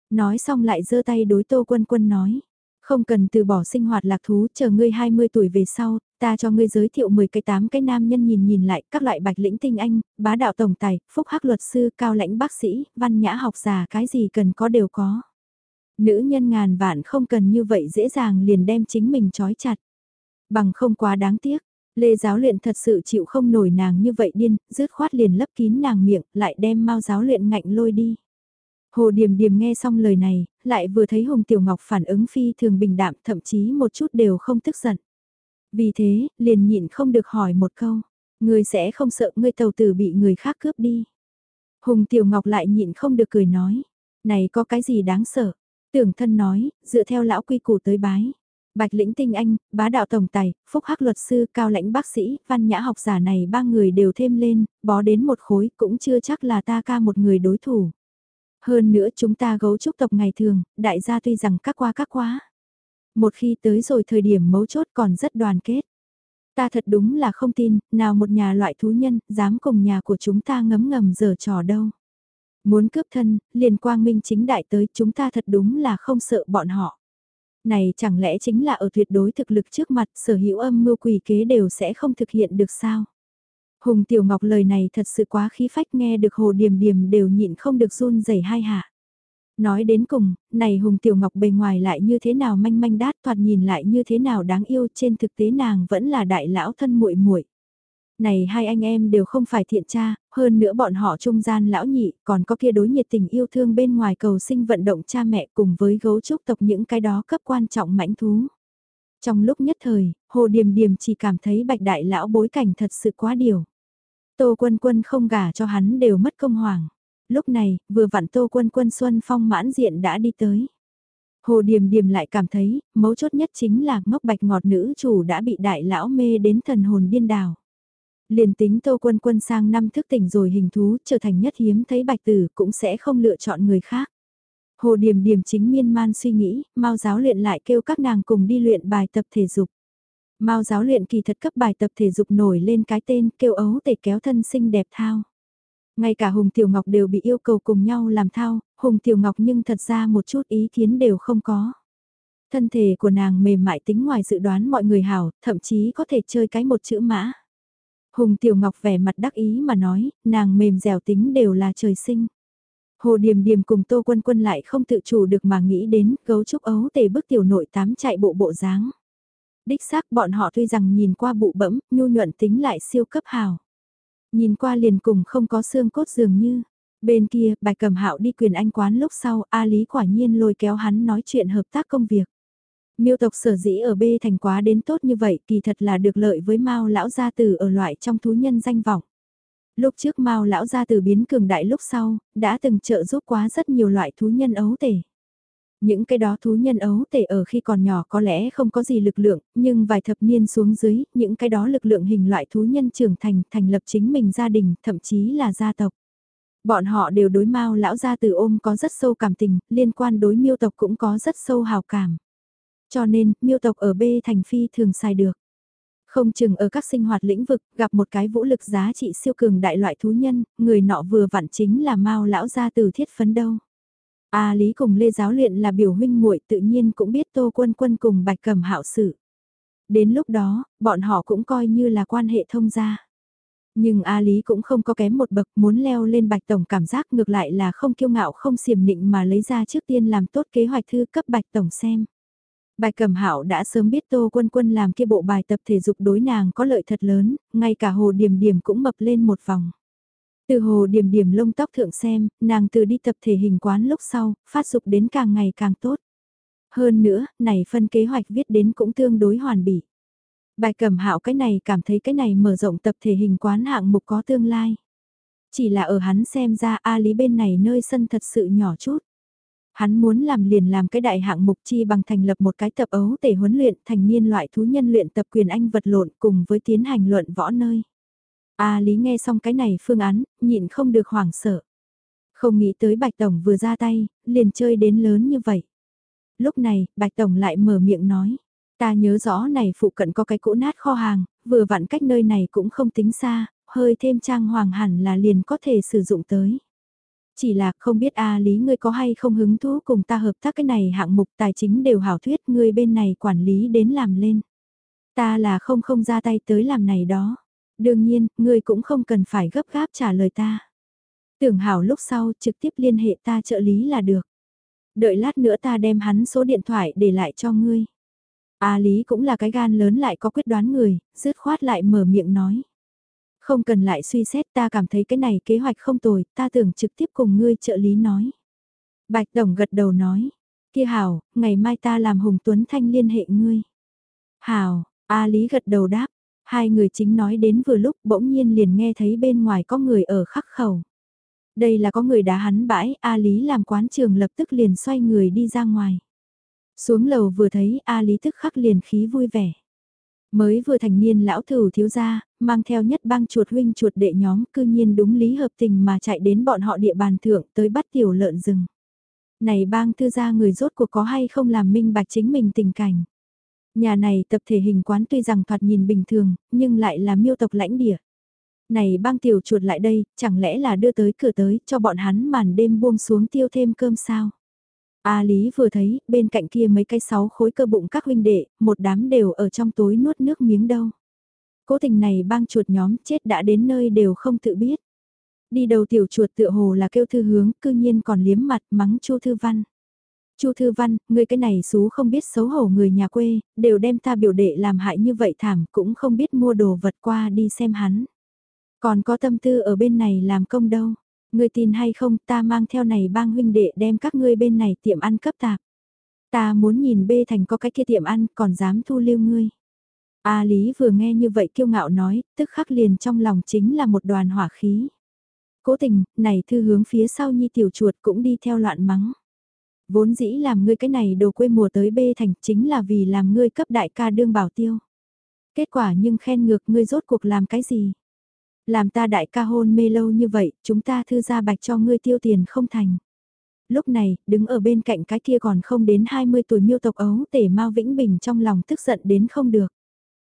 Nói xong lại giơ tay đối tô quân quân nói, không cần từ bỏ sinh hoạt lạc thú chờ ngươi 20 tuổi về sau, ta cho ngươi giới thiệu 10 cái 8 cái nam nhân nhìn nhìn lại các loại bạch lĩnh tinh anh, bá đạo tổng tài, phúc hắc luật sư, cao lãnh bác sĩ, văn nhã học giả cái gì cần có đều có. Nữ nhân ngàn vạn không cần như vậy dễ dàng liền đem chính mình trói chặt. Bằng không quá đáng tiếc, Lê giáo luyện thật sự chịu không nổi nàng như vậy điên, rứt khoát liền lấp kín nàng miệng, lại đem mau giáo luyện ngạnh lôi đi. Hồ Điềm Điềm nghe xong lời này, lại vừa thấy Hồng Tiểu Ngọc phản ứng phi thường bình đạm thậm chí một chút đều không tức giận. Vì thế, liền nhịn không được hỏi một câu, người sẽ không sợ ngươi tàu tử bị người khác cướp đi. Hùng Tiểu Ngọc lại nhịn không được cười nói, này có cái gì đáng sợ. Tưởng thân nói, dựa theo lão quy củ tới bái. Bạch lĩnh tinh anh, bá đạo tổng tài, phúc hắc luật sư, cao lãnh bác sĩ, văn nhã học giả này ba người đều thêm lên, bó đến một khối cũng chưa chắc là ta ca một người đối thủ. Hơn nữa chúng ta gấu trúc tộc ngày thường, đại gia tuy rằng các qua các quá. Một khi tới rồi thời điểm mấu chốt còn rất đoàn kết. Ta thật đúng là không tin, nào một nhà loại thú nhân, dám cùng nhà của chúng ta ngấm ngầm giờ trò đâu. Muốn cướp thân, liền quang minh chính đại tới chúng ta thật đúng là không sợ bọn họ. Này chẳng lẽ chính là ở tuyệt đối thực lực trước mặt sở hữu âm mưu quỷ kế đều sẽ không thực hiện được sao? Hùng Tiểu Ngọc lời này thật sự quá khí phách nghe được Hồ Điềm Điềm đều nhịn không được run rẩy hai hạ. Nói đến cùng, này Hùng Tiểu Ngọc bề ngoài lại như thế nào manh manh đát thoạt nhìn lại như thế nào đáng yêu trên thực tế nàng vẫn là đại lão thân muội muội này hai anh em đều không phải thiện cha, hơn nữa bọn họ trung gian lão nhị, còn có kia đối nhiệt tình yêu thương bên ngoài cầu sinh vận động cha mẹ cùng với gấu trúc tộc những cái đó cấp quan trọng mãnh thú. Trong lúc nhất thời, Hồ Điềm Điềm chỉ cảm thấy bạch đại lão bối cảnh thật sự quá điều. Tô Quân Quân không gả cho hắn đều mất công hoàng. Lúc này, vừa vặn Tô Quân Quân Xuân Phong mãn diện đã đi tới. Hồ Điềm Điềm lại cảm thấy, mấu chốt nhất chính là ngốc bạch ngọt nữ chủ đã bị đại lão mê đến thần hồn điên đảo. Liền tính Tô Quân Quân sang năm thức tỉnh rồi hình thú trở thành nhất hiếm thấy bạch tử cũng sẽ không lựa chọn người khác. Hồ Điềm Điềm chính miên man suy nghĩ, mau giáo luyện lại kêu các nàng cùng đi luyện bài tập thể dục. Mao giáo luyện kỳ thật cấp bài tập thể dục nổi lên cái tên kêu ấu tể kéo thân xinh đẹp thao. Ngay cả Hùng Tiểu Ngọc đều bị yêu cầu cùng nhau làm thao, Hùng Tiểu Ngọc nhưng thật ra một chút ý kiến đều không có. Thân thể của nàng mềm mại tính ngoài dự đoán mọi người hảo, thậm chí có thể chơi cái một chữ mã. Hùng Tiểu Ngọc vẻ mặt đắc ý mà nói, nàng mềm dẻo tính đều là trời sinh. Hồ Điềm Điềm cùng Tô Quân Quân lại không tự chủ được mà nghĩ đến gấu trúc ấu tề bức tiểu nội tám chạy bộ bộ dáng. Đích xác bọn họ tuy rằng nhìn qua bụ bẫm, nhu nhuận tính lại siêu cấp hào. Nhìn qua liền cùng không có xương cốt dường như. Bên kia, bài cầm hạo đi quyền anh quán lúc sau, A Lý quả nhiên lôi kéo hắn nói chuyện hợp tác công việc. Miêu tộc sở dĩ ở B thành quá đến tốt như vậy kỳ thật là được lợi với Mao lão gia tử ở loại trong thú nhân danh vọng. Lúc trước Mao lão gia từ biến cường đại lúc sau, đã từng trợ giúp quá rất nhiều loại thú nhân ấu tể. Những cái đó thú nhân ấu tể ở khi còn nhỏ có lẽ không có gì lực lượng, nhưng vài thập niên xuống dưới, những cái đó lực lượng hình loại thú nhân trưởng thành, thành lập chính mình gia đình, thậm chí là gia tộc. Bọn họ đều đối Mao lão gia từ ôm có rất sâu cảm tình, liên quan đối miêu tộc cũng có rất sâu hào cảm. Cho nên, miêu tộc ở B thành phi thường xài được. Không chừng ở các sinh hoạt lĩnh vực, gặp một cái vũ lực giá trị siêu cường đại loại thú nhân, người nọ vừa vặn chính là Mao lão gia từ thiết phấn đâu. A Lý cùng Lê Giáo Luyện là biểu huynh muội tự nhiên cũng biết Tô Quân Quân cùng Bạch Cẩm Hạo sự. Đến lúc đó, bọn họ cũng coi như là quan hệ thông gia. Nhưng A Lý cũng không có kém một bậc muốn leo lên Bạch Tổng cảm giác ngược lại là không kiêu ngạo không siềm nịnh mà lấy ra trước tiên làm tốt kế hoạch thư cấp Bạch Tổng xem. Bài cẩm hạo đã sớm biết Tô Quân Quân làm kia bộ bài tập thể dục đối nàng có lợi thật lớn, ngay cả hồ điểm điểm cũng mập lên một vòng. Từ hồ điểm điểm lông tóc thượng xem, nàng từ đi tập thể hình quán lúc sau, phát dục đến càng ngày càng tốt. Hơn nữa, này phân kế hoạch viết đến cũng tương đối hoàn bỉ. Bài cẩm hạo cái này cảm thấy cái này mở rộng tập thể hình quán hạng mục có tương lai. Chỉ là ở hắn xem ra A Lý bên này nơi sân thật sự nhỏ chút. Hắn muốn làm liền làm cái đại hạng mục chi bằng thành lập một cái tập ấu tể huấn luyện thành niên loại thú nhân luyện tập quyền anh vật lộn cùng với tiến hành luận võ nơi. A Lý nghe xong cái này phương án, nhịn không được hoảng sợ. Không nghĩ tới Bạch Tổng vừa ra tay, liền chơi đến lớn như vậy. Lúc này, Bạch Tổng lại mở miệng nói. Ta nhớ rõ này phụ cận có cái cũ nát kho hàng, vừa vặn cách nơi này cũng không tính xa, hơi thêm trang hoàng hẳn là liền có thể sử dụng tới. Chỉ là không biết A Lý ngươi có hay không hứng thú cùng ta hợp tác cái này hạng mục tài chính đều hảo thuyết ngươi bên này quản lý đến làm lên. Ta là không không ra tay tới làm này đó. Đương nhiên, ngươi cũng không cần phải gấp gáp trả lời ta. Tưởng hảo lúc sau trực tiếp liên hệ ta trợ lý là được. Đợi lát nữa ta đem hắn số điện thoại để lại cho ngươi. A Lý cũng là cái gan lớn lại có quyết đoán người, dứt khoát lại mở miệng nói. Không cần lại suy xét ta cảm thấy cái này kế hoạch không tồi, ta tưởng trực tiếp cùng ngươi trợ lý nói. Bạch Tổng gật đầu nói, kia Hảo, ngày mai ta làm Hùng Tuấn Thanh liên hệ ngươi. Hảo, A Lý gật đầu đáp, hai người chính nói đến vừa lúc bỗng nhiên liền nghe thấy bên ngoài có người ở khắc khẩu. Đây là có người đá hắn bãi, A Lý làm quán trường lập tức liền xoay người đi ra ngoài. Xuống lầu vừa thấy A Lý tức khắc liền khí vui vẻ. Mới vừa thành niên lão thử thiếu gia, mang theo nhất bang chuột huynh chuột đệ nhóm cư nhiên đúng lý hợp tình mà chạy đến bọn họ địa bàn thượng tới bắt tiểu lợn rừng. Này bang thư gia người rốt cuộc có hay không làm minh bạch chính mình tình cảnh. Nhà này tập thể hình quán tuy rằng thoạt nhìn bình thường, nhưng lại là miêu tộc lãnh địa. Này bang tiểu chuột lại đây, chẳng lẽ là đưa tới cửa tới cho bọn hắn màn đêm buông xuống tiêu thêm cơm sao? A Lý vừa thấy, bên cạnh kia mấy cái sáu khối cơ bụng các huynh đệ, một đám đều ở trong tối nuốt nước miếng đâu. Cố tình này bang chuột nhóm chết đã đến nơi đều không tự biết. Đi đầu tiểu chuột tựa hồ là kêu thư hướng, cư nhiên còn liếm mặt mắng Chu Thư Văn. Chu Thư Văn, người cái này xú không biết xấu hổ người nhà quê, đều đem ta biểu đệ làm hại như vậy thảm, cũng không biết mua đồ vật qua đi xem hắn. Còn có tâm tư ở bên này làm công đâu. Ngươi tin hay không ta mang theo này bang huynh đệ đem các ngươi bên này tiệm ăn cấp tạp. Ta muốn nhìn bê thành có cái kia tiệm ăn còn dám thu lưu ngươi. A Lý vừa nghe như vậy kiêu ngạo nói, tức khắc liền trong lòng chính là một đoàn hỏa khí. Cố tình, này thư hướng phía sau nhi tiểu chuột cũng đi theo loạn mắng. Vốn dĩ làm ngươi cái này đồ quê mùa tới bê thành chính là vì làm ngươi cấp đại ca đương bảo tiêu. Kết quả nhưng khen ngược ngươi rốt cuộc làm cái gì? Làm ta đại ca hôn mê lâu như vậy, chúng ta thư ra bạch cho ngươi tiêu tiền không thành. Lúc này, đứng ở bên cạnh cái kia còn không đến 20 tuổi miêu tộc ấu tể Mao Vĩnh Bình trong lòng tức giận đến không được.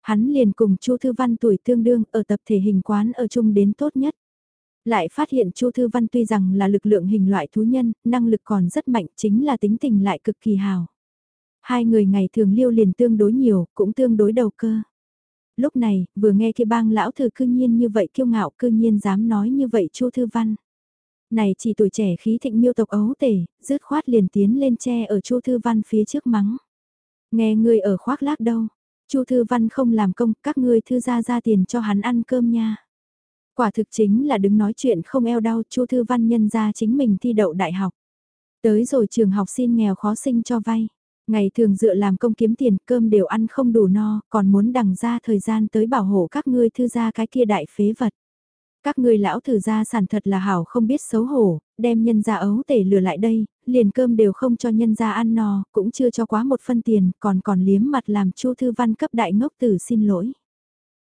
Hắn liền cùng Chu Thư Văn tuổi tương đương ở tập thể hình quán ở chung đến tốt nhất. Lại phát hiện Chu Thư Văn tuy rằng là lực lượng hình loại thú nhân, năng lực còn rất mạnh chính là tính tình lại cực kỳ hào. Hai người ngày thường liêu liền tương đối nhiều, cũng tương đối đầu cơ. Lúc này, vừa nghe kia bang lão thư cư nhiên như vậy kiêu ngạo cư nhiên dám nói như vậy Chu Thư Văn. Này chỉ tuổi trẻ khí thịnh miêu tộc ấu tể, rứt khoát liền tiến lên che ở Chu Thư Văn phía trước mắng. Nghe người ở khoác lác đâu, Chu Thư Văn không làm công, các ngươi thư ra ra tiền cho hắn ăn cơm nha. Quả thực chính là đứng nói chuyện không eo đau, Chu Thư Văn nhân ra chính mình thi đậu đại học. Tới rồi trường học xin nghèo khó sinh cho vay. Ngày thường dựa làm công kiếm tiền, cơm đều ăn không đủ no, còn muốn đằng ra thời gian tới bảo hộ các ngươi thư gia cái kia đại phế vật. Các ngươi lão thử gia sản thật là hảo không biết xấu hổ, đem nhân gia ấu tể lừa lại đây, liền cơm đều không cho nhân gia ăn no, cũng chưa cho quá một phân tiền, còn còn liếm mặt làm Chu Thư Văn cấp đại ngốc tử xin lỗi.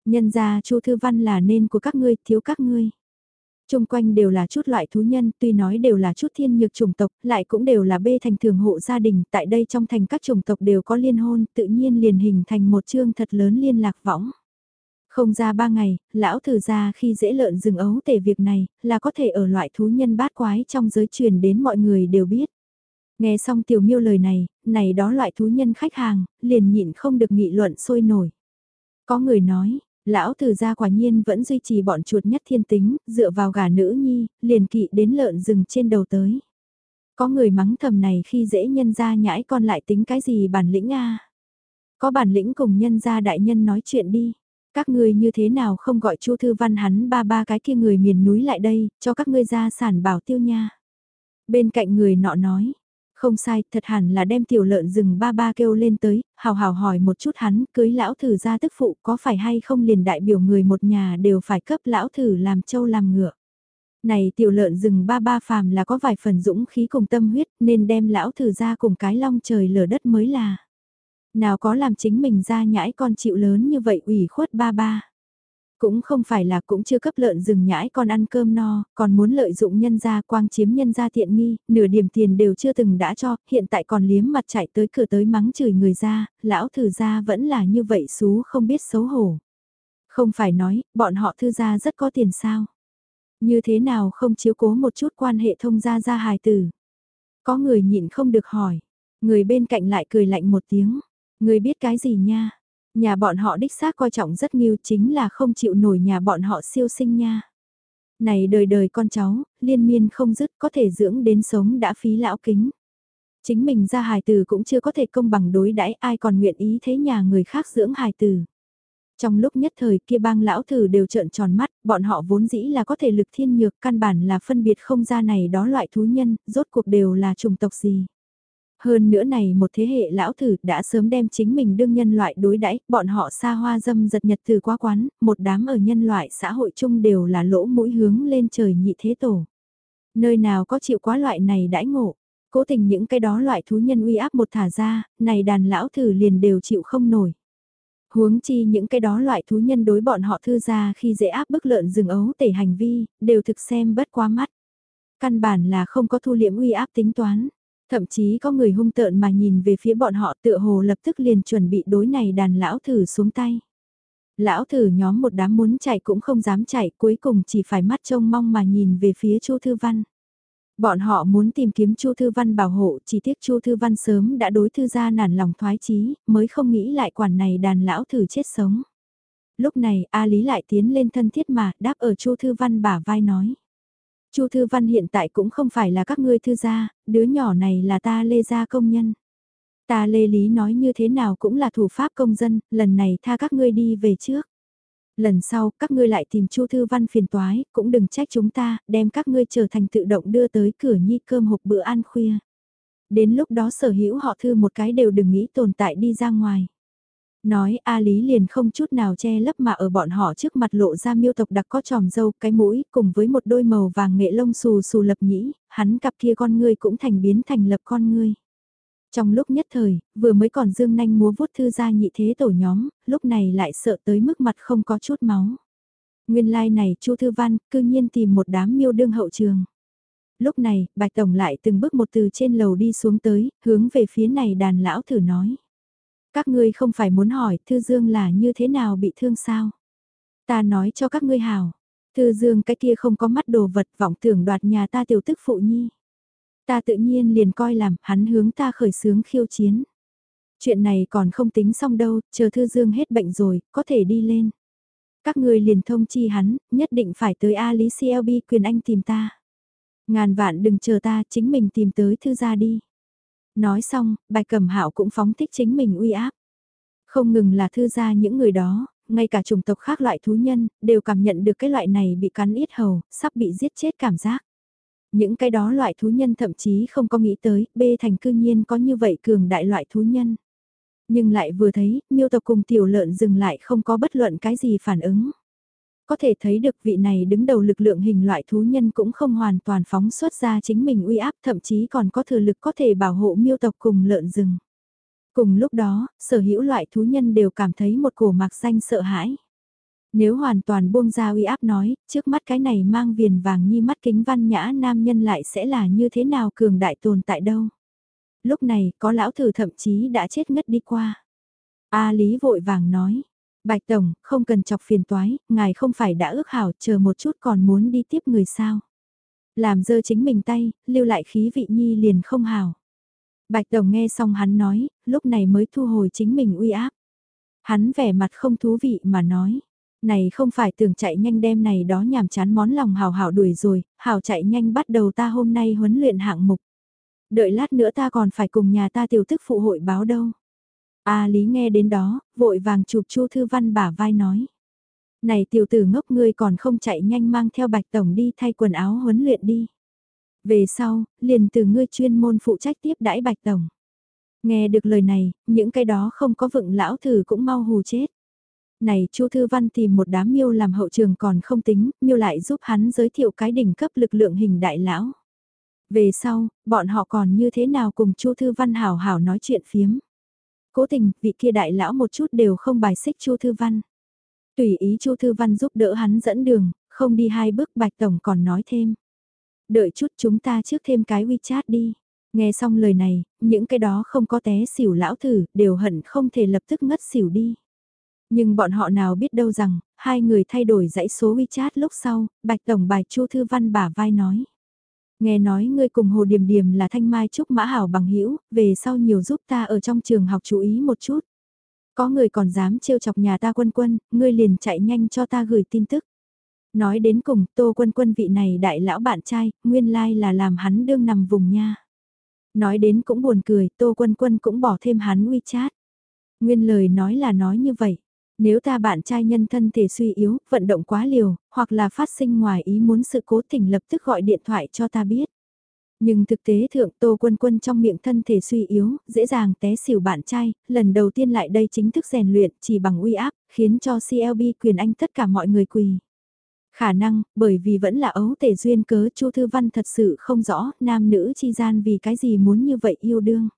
Nhân gia Chu Thư Văn là nên của các ngươi, thiếu các ngươi. Trung quanh đều là chút loại thú nhân, tuy nói đều là chút thiên nhược chủng tộc, lại cũng đều là bê thành thường hộ gia đình, tại đây trong thành các chủng tộc đều có liên hôn, tự nhiên liền hình thành một chương thật lớn liên lạc võng. Không ra ba ngày, lão thử ra khi dễ lợn rừng ấu tể việc này, là có thể ở loại thú nhân bát quái trong giới truyền đến mọi người đều biết. Nghe xong tiểu miêu lời này, này đó loại thú nhân khách hàng, liền nhịn không được nghị luận sôi nổi. Có người nói, Lão từ gia quả nhiên vẫn duy trì bọn chuột nhất thiên tính, dựa vào gà nữ nhi, liền kỵ đến lợn rừng trên đầu tới. Có người mắng thầm này khi dễ nhân ra nhãi con lại tính cái gì bản lĩnh a Có bản lĩnh cùng nhân gia đại nhân nói chuyện đi. Các ngươi như thế nào không gọi Chu Thư Văn hắn ba ba cái kia người miền núi lại đây, cho các ngươi ra sản bảo tiêu nha. Bên cạnh người nọ nói, không sai, thật hẳn là đem tiểu lợn rừng ba ba kêu lên tới, hào hào hỏi một chút hắn, cưới lão thử ra tức phụ có phải hay không liền đại biểu người một nhà đều phải cấp lão thử làm trâu làm ngựa. Này tiểu lợn rừng ba ba phàm là có vài phần dũng khí cùng tâm huyết nên đem lão thử ra cùng cái long trời lở đất mới là. Nào có làm chính mình ra nhãi con chịu lớn như vậy ủy khuất ba ba. Cũng không phải là cũng chưa cấp lợn rừng nhãi con ăn cơm no, còn muốn lợi dụng nhân gia quang chiếm nhân gia tiện nghi, nửa điểm tiền đều chưa từng đã cho, hiện tại còn liếm mặt chạy tới cửa tới mắng chửi người ra, lão thử gia vẫn là như vậy xú không biết xấu hổ. Không phải nói, bọn họ thư gia rất có tiền sao. Như thế nào không chiếu cố một chút quan hệ thông gia gia hài tử. Có người nhịn không được hỏi, người bên cạnh lại cười lạnh một tiếng, người biết cái gì nha, Nhà bọn họ đích xác coi trọng rất nhiều chính là không chịu nổi nhà bọn họ siêu sinh nha. Này đời đời con cháu, liên miên không dứt có thể dưỡng đến sống đã phí lão kính. Chính mình ra hài tử cũng chưa có thể công bằng đối đãi ai còn nguyện ý thế nhà người khác dưỡng hài tử. Trong lúc nhất thời kia bang lão thử đều trợn tròn mắt, bọn họ vốn dĩ là có thể lực thiên nhược, căn bản là phân biệt không ra này đó loại thú nhân, rốt cuộc đều là chủng tộc gì. Hơn nữa này một thế hệ lão thử đã sớm đem chính mình đương nhân loại đối đãi bọn họ xa hoa dâm giật nhật từ quá quán, một đám ở nhân loại xã hội chung đều là lỗ mũi hướng lên trời nhị thế tổ. Nơi nào có chịu quá loại này đãi ngộ, cố tình những cái đó loại thú nhân uy áp một thả ra, này đàn lão thử liền đều chịu không nổi. Huống chi những cái đó loại thú nhân đối bọn họ thư ra khi dễ áp bức lợn rừng ấu tể hành vi, đều thực xem bất quá mắt. Căn bản là không có thu liễm uy áp tính toán. Thậm chí có người hung tợn mà nhìn về phía bọn họ tựa hồ lập tức liền chuẩn bị đối này đàn lão thử xuống tay. Lão thử nhóm một đám muốn chạy cũng không dám chạy cuối cùng chỉ phải mắt trông mong mà nhìn về phía Chu Thư Văn. Bọn họ muốn tìm kiếm Chu Thư Văn bảo hộ, chỉ tiếc Chu Thư Văn sớm đã đối thư ra nản lòng thoái chí, mới không nghĩ lại quản này đàn lão thử chết sống. Lúc này, A Lý lại tiến lên thân thiết mà, đáp ở Chu Thư Văn bả vai nói. Chu Thư Văn hiện tại cũng không phải là các ngươi thư gia, đứa nhỏ này là ta lê gia công nhân. Ta lê lý nói như thế nào cũng là thủ pháp công dân, lần này tha các ngươi đi về trước. Lần sau, các ngươi lại tìm Chu Thư Văn phiền toái, cũng đừng trách chúng ta, đem các ngươi trở thành tự động đưa tới cửa nhi cơm hộp bữa ăn khuya. Đến lúc đó sở hữu họ thư một cái đều đừng nghĩ tồn tại đi ra ngoài. Nói A Lý liền không chút nào che lấp mà ở bọn họ trước mặt lộ ra miêu tộc đặc có tròm dâu cái mũi cùng với một đôi màu vàng nghệ lông xù xù lập nhĩ, hắn cặp kia con ngươi cũng thành biến thành lập con ngươi. Trong lúc nhất thời, vừa mới còn dương nanh múa vuốt thư ra nhị thế tổ nhóm, lúc này lại sợ tới mức mặt không có chút máu. Nguyên lai like này Chu Thư Văn cư nhiên tìm một đám miêu đương hậu trường. Lúc này, Bạch Tổng lại từng bước một từ trên lầu đi xuống tới, hướng về phía này đàn lão thử nói. Các ngươi không phải muốn hỏi Thư Dương là như thế nào bị thương sao? Ta nói cho các ngươi hào. Thư Dương cái kia không có mắt đồ vật vọng tưởng đoạt nhà ta tiểu tức phụ nhi. Ta tự nhiên liền coi làm hắn hướng ta khởi sướng khiêu chiến. Chuyện này còn không tính xong đâu, chờ Thư Dương hết bệnh rồi, có thể đi lên. Các ngươi liền thông chi hắn, nhất định phải tới A Lý CLB quyền anh tìm ta. Ngàn vạn đừng chờ ta, chính mình tìm tới Thư gia đi. Nói xong, bạch cẩm hạo cũng phóng thích chính mình uy áp. Không ngừng là thư gia những người đó, ngay cả chủng tộc khác loại thú nhân, đều cảm nhận được cái loại này bị cắn ít hầu, sắp bị giết chết cảm giác. Những cái đó loại thú nhân thậm chí không có nghĩ tới, bê thành cư nhiên có như vậy cường đại loại thú nhân. Nhưng lại vừa thấy, miêu tộc cùng tiểu lợn dừng lại không có bất luận cái gì phản ứng. Có thể thấy được vị này đứng đầu lực lượng hình loại thú nhân cũng không hoàn toàn phóng xuất ra chính mình uy áp thậm chí còn có thừa lực có thể bảo hộ miêu tộc cùng lợn rừng. Cùng lúc đó, sở hữu loại thú nhân đều cảm thấy một cổ mạc xanh sợ hãi. Nếu hoàn toàn buông ra uy áp nói, trước mắt cái này mang viền vàng như mắt kính văn nhã nam nhân lại sẽ là như thế nào cường đại tồn tại đâu. Lúc này, có lão thử thậm chí đã chết ngất đi qua. A Lý vội vàng nói, Bạch Tổng, không cần chọc phiền toái, ngài không phải đã ước hảo chờ một chút còn muốn đi tiếp người sao. Làm dơ chính mình tay, lưu lại khí vị nhi liền không hảo. Bạch Tổng nghe xong hắn nói, lúc này mới thu hồi chính mình uy áp. Hắn vẻ mặt không thú vị mà nói, này không phải tưởng chạy nhanh đem này đó nhàm chán món lòng hào hào đuổi rồi, hào chạy nhanh bắt đầu ta hôm nay huấn luyện hạng mục. Đợi lát nữa ta còn phải cùng nhà ta tiểu tức phụ hội báo đâu. A Lý nghe đến đó, vội vàng chụp Chu Thư Văn bả vai nói. Này tiểu tử ngốc ngươi còn không chạy nhanh mang theo bạch tổng đi thay quần áo huấn luyện đi. Về sau, liền từ ngươi chuyên môn phụ trách tiếp đãi bạch tổng. Nghe được lời này, những cái đó không có vựng lão thử cũng mau hù chết. Này Chu Thư Văn tìm một đám miêu làm hậu trường còn không tính, miêu lại giúp hắn giới thiệu cái đỉnh cấp lực lượng hình đại lão. Về sau, bọn họ còn như thế nào cùng Chu Thư Văn hảo hảo nói chuyện phiếm. Cố tình, vị kia đại lão một chút đều không bài xích Chu Thư Văn. Tùy ý Chu Thư Văn giúp đỡ hắn dẫn đường, không đi hai bước Bạch Tổng còn nói thêm. Đợi chút chúng ta trước thêm cái WeChat đi. Nghe xong lời này, những cái đó không có té xỉu lão thử, đều hận không thể lập tức ngất xỉu đi. Nhưng bọn họ nào biết đâu rằng, hai người thay đổi dãy số WeChat lúc sau, Bạch Tổng bài Chu Thư Văn bả vai nói. Nghe nói ngươi cùng Hồ Điềm Điềm là thanh mai trúc mã hảo bằng hữu về sau nhiều giúp ta ở trong trường học chú ý một chút. Có người còn dám trêu chọc nhà ta quân quân, ngươi liền chạy nhanh cho ta gửi tin tức. Nói đến cùng, tô quân quân vị này đại lão bạn trai, nguyên lai là làm hắn đương nằm vùng nha. Nói đến cũng buồn cười, tô quân quân cũng bỏ thêm hắn WeChat. Nguyên lời nói là nói như vậy. Nếu ta bạn trai nhân thân thể suy yếu, vận động quá liều, hoặc là phát sinh ngoài ý muốn sự cố tình lập tức gọi điện thoại cho ta biết. Nhưng thực tế thượng Tô Quân Quân trong miệng thân thể suy yếu, dễ dàng té xỉu bạn trai, lần đầu tiên lại đây chính thức rèn luyện chỉ bằng uy áp, khiến cho CLB quyền anh tất cả mọi người quỳ. Khả năng, bởi vì vẫn là ấu tể duyên cớ Chu Thư Văn thật sự không rõ nam nữ chi gian vì cái gì muốn như vậy yêu đương.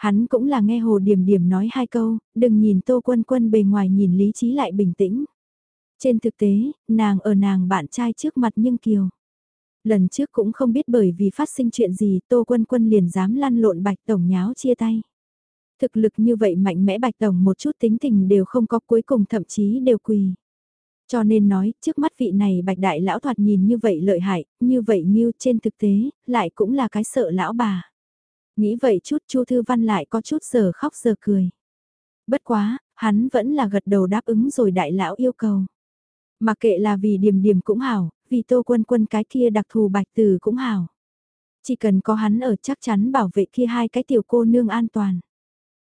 Hắn cũng là nghe Hồ Điểm Điểm nói hai câu, đừng nhìn Tô Quân Quân bề ngoài nhìn lý trí lại bình tĩnh. Trên thực tế, nàng ở nàng bạn trai trước mặt nhưng kiều. Lần trước cũng không biết bởi vì phát sinh chuyện gì Tô Quân Quân liền dám lăn lộn Bạch Tổng nháo chia tay. Thực lực như vậy mạnh mẽ Bạch Tổng một chút tính tình đều không có cuối cùng thậm chí đều quỳ. Cho nên nói, trước mắt vị này Bạch Đại Lão thoạt nhìn như vậy lợi hại, như vậy như trên thực tế, lại cũng là cái sợ lão bà. Nghĩ vậy chút Chu Thư Văn lại có chút giờ khóc giờ cười. Bất quá, hắn vẫn là gật đầu đáp ứng rồi đại lão yêu cầu. Mà kệ là vì điểm điểm cũng hảo, vì tô quân quân cái kia đặc thù bạch từ cũng hảo. Chỉ cần có hắn ở chắc chắn bảo vệ kia hai cái tiểu cô nương an toàn.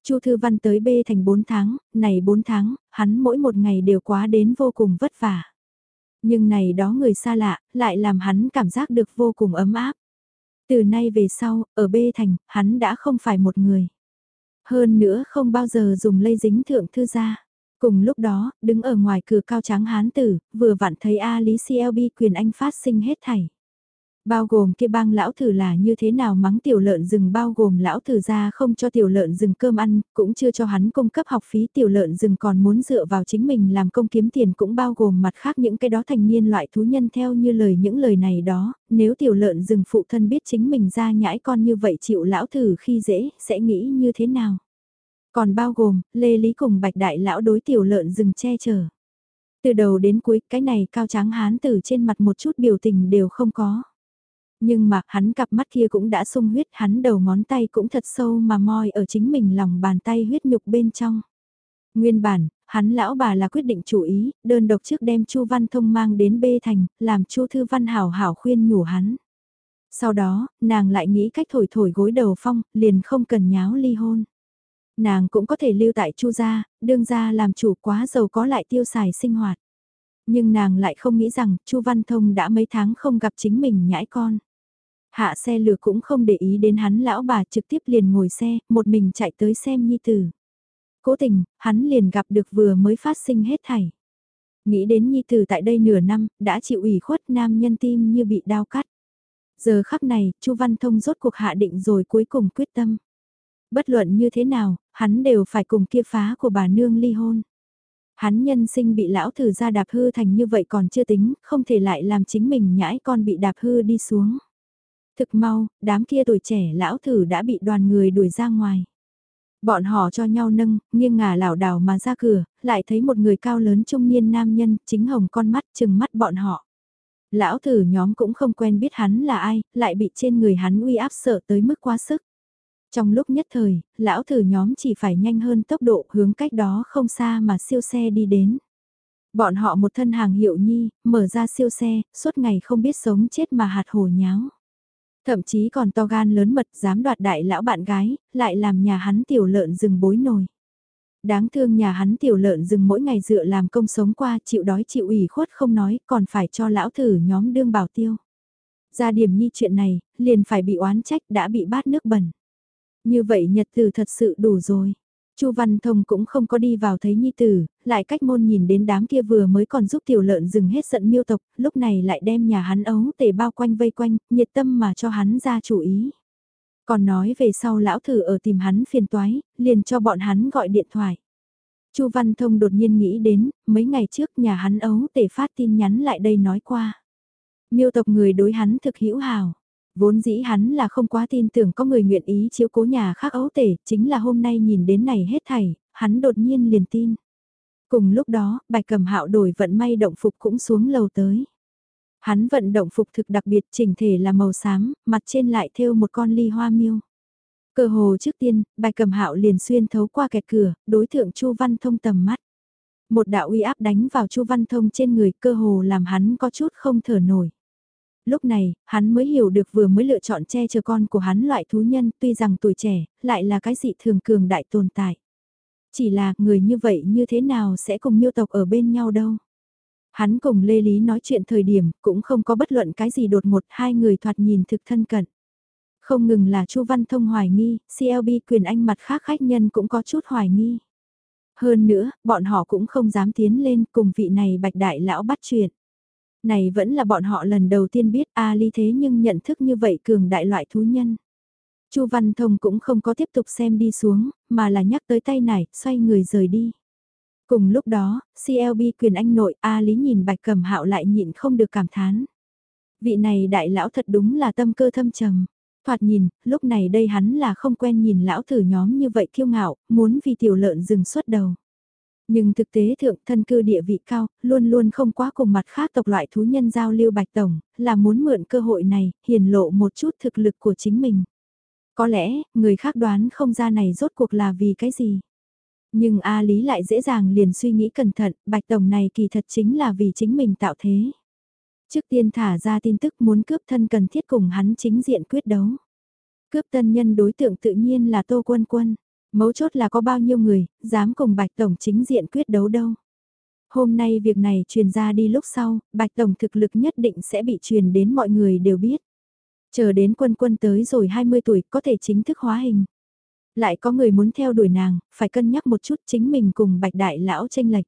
Chu Thư Văn tới B thành 4 tháng, này 4 tháng, hắn mỗi một ngày đều quá đến vô cùng vất vả. Nhưng này đó người xa lạ, lại làm hắn cảm giác được vô cùng ấm áp. Từ nay về sau, ở B thành, hắn đã không phải một người. Hơn nữa không bao giờ dùng lây dính thượng thư ra. Cùng lúc đó, đứng ở ngoài cửa cao tráng hán tử, vừa vặn thấy A Lý CLB quyền anh phát sinh hết thảy. Bao gồm kia bang lão thử là như thế nào mắng tiểu lợn rừng bao gồm lão thử ra không cho tiểu lợn rừng cơm ăn, cũng chưa cho hắn cung cấp học phí tiểu lợn rừng còn muốn dựa vào chính mình làm công kiếm tiền cũng bao gồm mặt khác những cái đó thành niên loại thú nhân theo như lời những lời này đó, nếu tiểu lợn rừng phụ thân biết chính mình ra nhãi con như vậy chịu lão thử khi dễ, sẽ nghĩ như thế nào? Còn bao gồm, Lê Lý cùng Bạch Đại lão đối tiểu lợn rừng che chở. Từ đầu đến cuối, cái này cao tráng hán từ trên mặt một chút biểu tình đều không có nhưng mà hắn cặp mắt kia cũng đã sung huyết, hắn đầu ngón tay cũng thật sâu mà moi ở chính mình lòng bàn tay huyết nhục bên trong. Nguyên bản, hắn lão bà là quyết định chủ ý, đơn độc trước đem Chu Văn Thông mang đến bê thành, làm Chu Thư Văn hảo hảo khuyên nhủ hắn. Sau đó, nàng lại nghĩ cách thổi thổi gối đầu phong, liền không cần nháo ly hôn. Nàng cũng có thể lưu tại Chu gia, đương gia làm chủ quá giàu có lại tiêu xài sinh hoạt. Nhưng nàng lại không nghĩ rằng Chu Văn Thông đã mấy tháng không gặp chính mình nhãi con. Hạ xe lửa cũng không để ý đến hắn lão bà trực tiếp liền ngồi xe, một mình chạy tới xem nhi tử. Cố tình, hắn liền gặp được vừa mới phát sinh hết thảy. Nghĩ đến nhi tử tại đây nửa năm, đã chịu ủy khuất nam nhân tim như bị đau cắt. Giờ khắc này, Chu Văn Thông rốt cuộc hạ định rồi cuối cùng quyết tâm. Bất luận như thế nào, hắn đều phải cùng kia phá của bà nương ly hôn. Hắn nhân sinh bị lão thử ra đạp hư thành như vậy còn chưa tính, không thể lại làm chính mình nhãi con bị đạp hư đi xuống. Thực mau, đám kia tuổi trẻ lão thử đã bị đoàn người đuổi ra ngoài. Bọn họ cho nhau nâng, nghiêng ngả lảo đảo mà ra cửa, lại thấy một người cao lớn trung niên nam nhân, chính hồng con mắt chừng mắt bọn họ. Lão thử nhóm cũng không quen biết hắn là ai, lại bị trên người hắn uy áp sợ tới mức quá sức. Trong lúc nhất thời, lão thử nhóm chỉ phải nhanh hơn tốc độ hướng cách đó không xa mà siêu xe đi đến. Bọn họ một thân hàng hiệu nhi, mở ra siêu xe, suốt ngày không biết sống chết mà hạt hồ nháo. Thậm chí còn to gan lớn mật dám đoạt đại lão bạn gái, lại làm nhà hắn tiểu lợn rừng bối nồi. Đáng thương nhà hắn tiểu lợn rừng mỗi ngày dựa làm công sống qua chịu đói chịu ủy khuất không nói còn phải cho lão thử nhóm đương bảo tiêu. Ra điểm nhi chuyện này, liền phải bị oán trách đã bị bát nước bẩn. Như vậy nhật tử thật sự đủ rồi. Chu Văn Thông cũng không có đi vào thấy nhi tử, lại cách môn nhìn đến đám kia vừa mới còn giúp tiểu lợn dừng hết giận miêu tộc, lúc này lại đem nhà hắn ấu tể bao quanh vây quanh, nhiệt tâm mà cho hắn ra chủ ý. Còn nói về sau lão thử ở tìm hắn phiền toái, liền cho bọn hắn gọi điện thoại. Chu Văn Thông đột nhiên nghĩ đến, mấy ngày trước nhà hắn ấu tể phát tin nhắn lại đây nói qua. Miêu tộc người đối hắn thực hữu hào. Vốn dĩ hắn là không quá tin tưởng có người nguyện ý chiếu cố nhà khác ấu tể, chính là hôm nay nhìn đến này hết thảy, hắn đột nhiên liền tin. Cùng lúc đó, bạch cầm hạo đổi vận may động phục cũng xuống lầu tới. Hắn vận động phục thực đặc biệt chỉnh thể là màu xám, mặt trên lại thêu một con ly hoa miêu. Cơ hồ trước tiên, bạch cầm hạo liền xuyên thấu qua kẹt cửa, đối tượng Chu Văn Thông tầm mắt. Một đạo uy áp đánh vào Chu Văn Thông trên người cơ hồ làm hắn có chút không thở nổi. Lúc này, hắn mới hiểu được vừa mới lựa chọn che chở con của hắn loại thú nhân tuy rằng tuổi trẻ, lại là cái dị thường cường đại tồn tại. Chỉ là người như vậy như thế nào sẽ cùng miêu tộc ở bên nhau đâu. Hắn cùng Lê Lý nói chuyện thời điểm cũng không có bất luận cái gì đột ngột hai người thoạt nhìn thực thân cận. Không ngừng là Chu Văn Thông hoài nghi, CLB quyền anh mặt khác khách nhân cũng có chút hoài nghi. Hơn nữa, bọn họ cũng không dám tiến lên cùng vị này bạch đại lão bắt chuyện. Này vẫn là bọn họ lần đầu tiên biết A ly thế nhưng nhận thức như vậy cường đại loại thú nhân. Chu Văn Thông cũng không có tiếp tục xem đi xuống, mà là nhắc tới tay này, xoay người rời đi. Cùng lúc đó, CLB quyền anh nội A Lý nhìn bạch cầm hạo lại nhịn không được cảm thán. Vị này đại lão thật đúng là tâm cơ thâm trầm. Thoạt nhìn, lúc này đây hắn là không quen nhìn lão thử nhóm như vậy kiêu ngạo, muốn vì tiểu lợn dừng xuất đầu. Nhưng thực tế thượng thân cư địa vị cao, luôn luôn không quá cùng mặt khác tộc loại thú nhân giao lưu bạch tổng, là muốn mượn cơ hội này, hiển lộ một chút thực lực của chính mình. Có lẽ, người khác đoán không ra này rốt cuộc là vì cái gì. Nhưng A Lý lại dễ dàng liền suy nghĩ cẩn thận, bạch tổng này kỳ thật chính là vì chính mình tạo thế. Trước tiên thả ra tin tức muốn cướp thân cần thiết cùng hắn chính diện quyết đấu. Cướp tân nhân đối tượng tự nhiên là Tô Quân Quân. Mấu chốt là có bao nhiêu người, dám cùng Bạch Tổng chính diện quyết đấu đâu. Hôm nay việc này truyền ra đi lúc sau, Bạch Tổng thực lực nhất định sẽ bị truyền đến mọi người đều biết. Chờ đến quân quân tới rồi 20 tuổi có thể chính thức hóa hình. Lại có người muốn theo đuổi nàng, phải cân nhắc một chút chính mình cùng Bạch Đại Lão tranh lệch.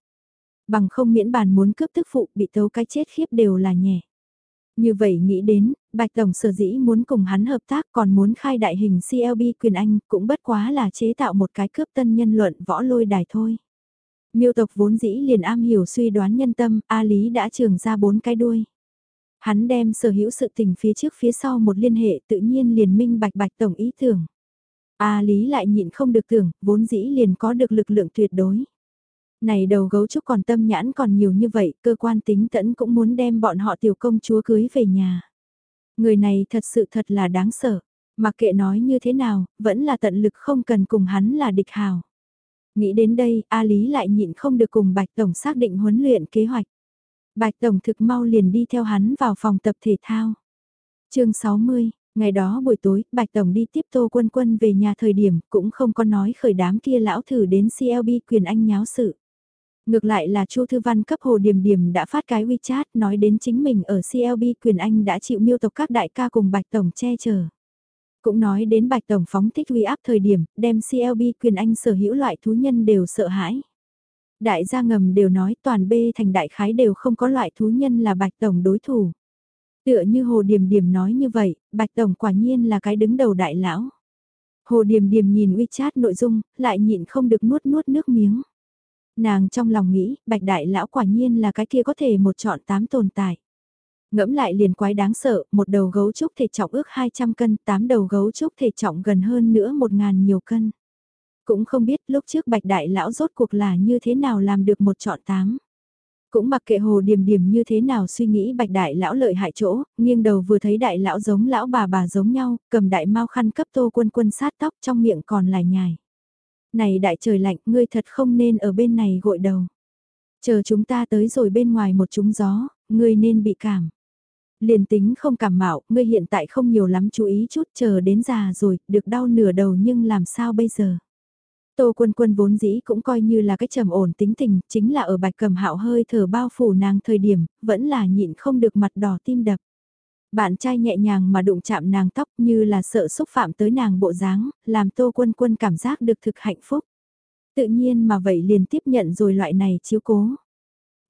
Bằng không miễn bàn muốn cướp tức phụ bị tấu cái chết khiếp đều là nhẹ. Như vậy nghĩ đến, Bạch Tổng sở dĩ muốn cùng hắn hợp tác còn muốn khai đại hình CLB quyền Anh cũng bất quá là chế tạo một cái cướp tân nhân luận võ lôi đài thôi. Miêu tộc vốn dĩ liền am hiểu suy đoán nhân tâm, A Lý đã trường ra bốn cái đuôi. Hắn đem sở hữu sự tình phía trước phía sau một liên hệ tự nhiên liền minh bạch bạch tổng ý tưởng. A Lý lại nhịn không được tưởng, vốn dĩ liền có được lực lượng tuyệt đối. Này đầu gấu trúc còn tâm nhãn còn nhiều như vậy, cơ quan tính tẫn cũng muốn đem bọn họ tiểu công chúa cưới về nhà. Người này thật sự thật là đáng sợ, mặc kệ nói như thế nào, vẫn là tận lực không cần cùng hắn là địch hào. Nghĩ đến đây, A Lý lại nhịn không được cùng Bạch Tổng xác định huấn luyện kế hoạch. Bạch Tổng thực mau liền đi theo hắn vào phòng tập thể thao. chương 60, ngày đó buổi tối, Bạch Tổng đi tiếp Tô Quân Quân về nhà thời điểm cũng không có nói khởi đám kia lão thử đến CLB quyền anh nháo sự. Ngược lại là Chu Thư Văn cấp Hồ Điềm Điềm đã phát cái WeChat nói đến chính mình ở CLB quyền Anh đã chịu miêu tộc các đại ca cùng Bạch Tổng che chở. Cũng nói đến Bạch Tổng phóng thích uy áp thời điểm, đem CLB quyền Anh sở hữu loại thú nhân đều sợ hãi. Đại gia ngầm đều nói toàn B thành đại khái đều không có loại thú nhân là Bạch Tổng đối thủ. Tựa như Hồ Điềm Điềm nói như vậy, Bạch Tổng quả nhiên là cái đứng đầu đại lão. Hồ Điềm Điềm nhìn WeChat nội dung, lại nhịn không được nuốt nuốt nước miếng. Nàng trong lòng nghĩ, bạch đại lão quả nhiên là cái kia có thể một chọn tám tồn tại. Ngẫm lại liền quái đáng sợ, một đầu gấu trúc thể trọng ước 200 cân, tám đầu gấu trúc thể trọng gần hơn nữa 1.000 nhiều cân. Cũng không biết lúc trước bạch đại lão rốt cuộc là như thế nào làm được một chọn tám. Cũng mặc kệ hồ điềm điềm như thế nào suy nghĩ bạch đại lão lợi hại chỗ, nghiêng đầu vừa thấy đại lão giống lão bà bà giống nhau, cầm đại mau khăn cấp tô quân quân sát tóc trong miệng còn lại nhài. Này đại trời lạnh, ngươi thật không nên ở bên này gội đầu. Chờ chúng ta tới rồi bên ngoài một trúng gió, ngươi nên bị cảm. Liền tính không cảm mạo, ngươi hiện tại không nhiều lắm chú ý chút chờ đến già rồi, được đau nửa đầu nhưng làm sao bây giờ. Tô Quân Quân vốn dĩ cũng coi như là cái trầm ổn tính tình, chính là ở bạch cầm hạo hơi thở bao phủ nàng thời điểm, vẫn là nhịn không được mặt đỏ tim đập. Bạn trai nhẹ nhàng mà đụng chạm nàng tóc như là sợ xúc phạm tới nàng bộ dáng, làm Tô Quân Quân cảm giác được thực hạnh phúc. Tự nhiên mà vậy liền tiếp nhận rồi loại này chiếu cố.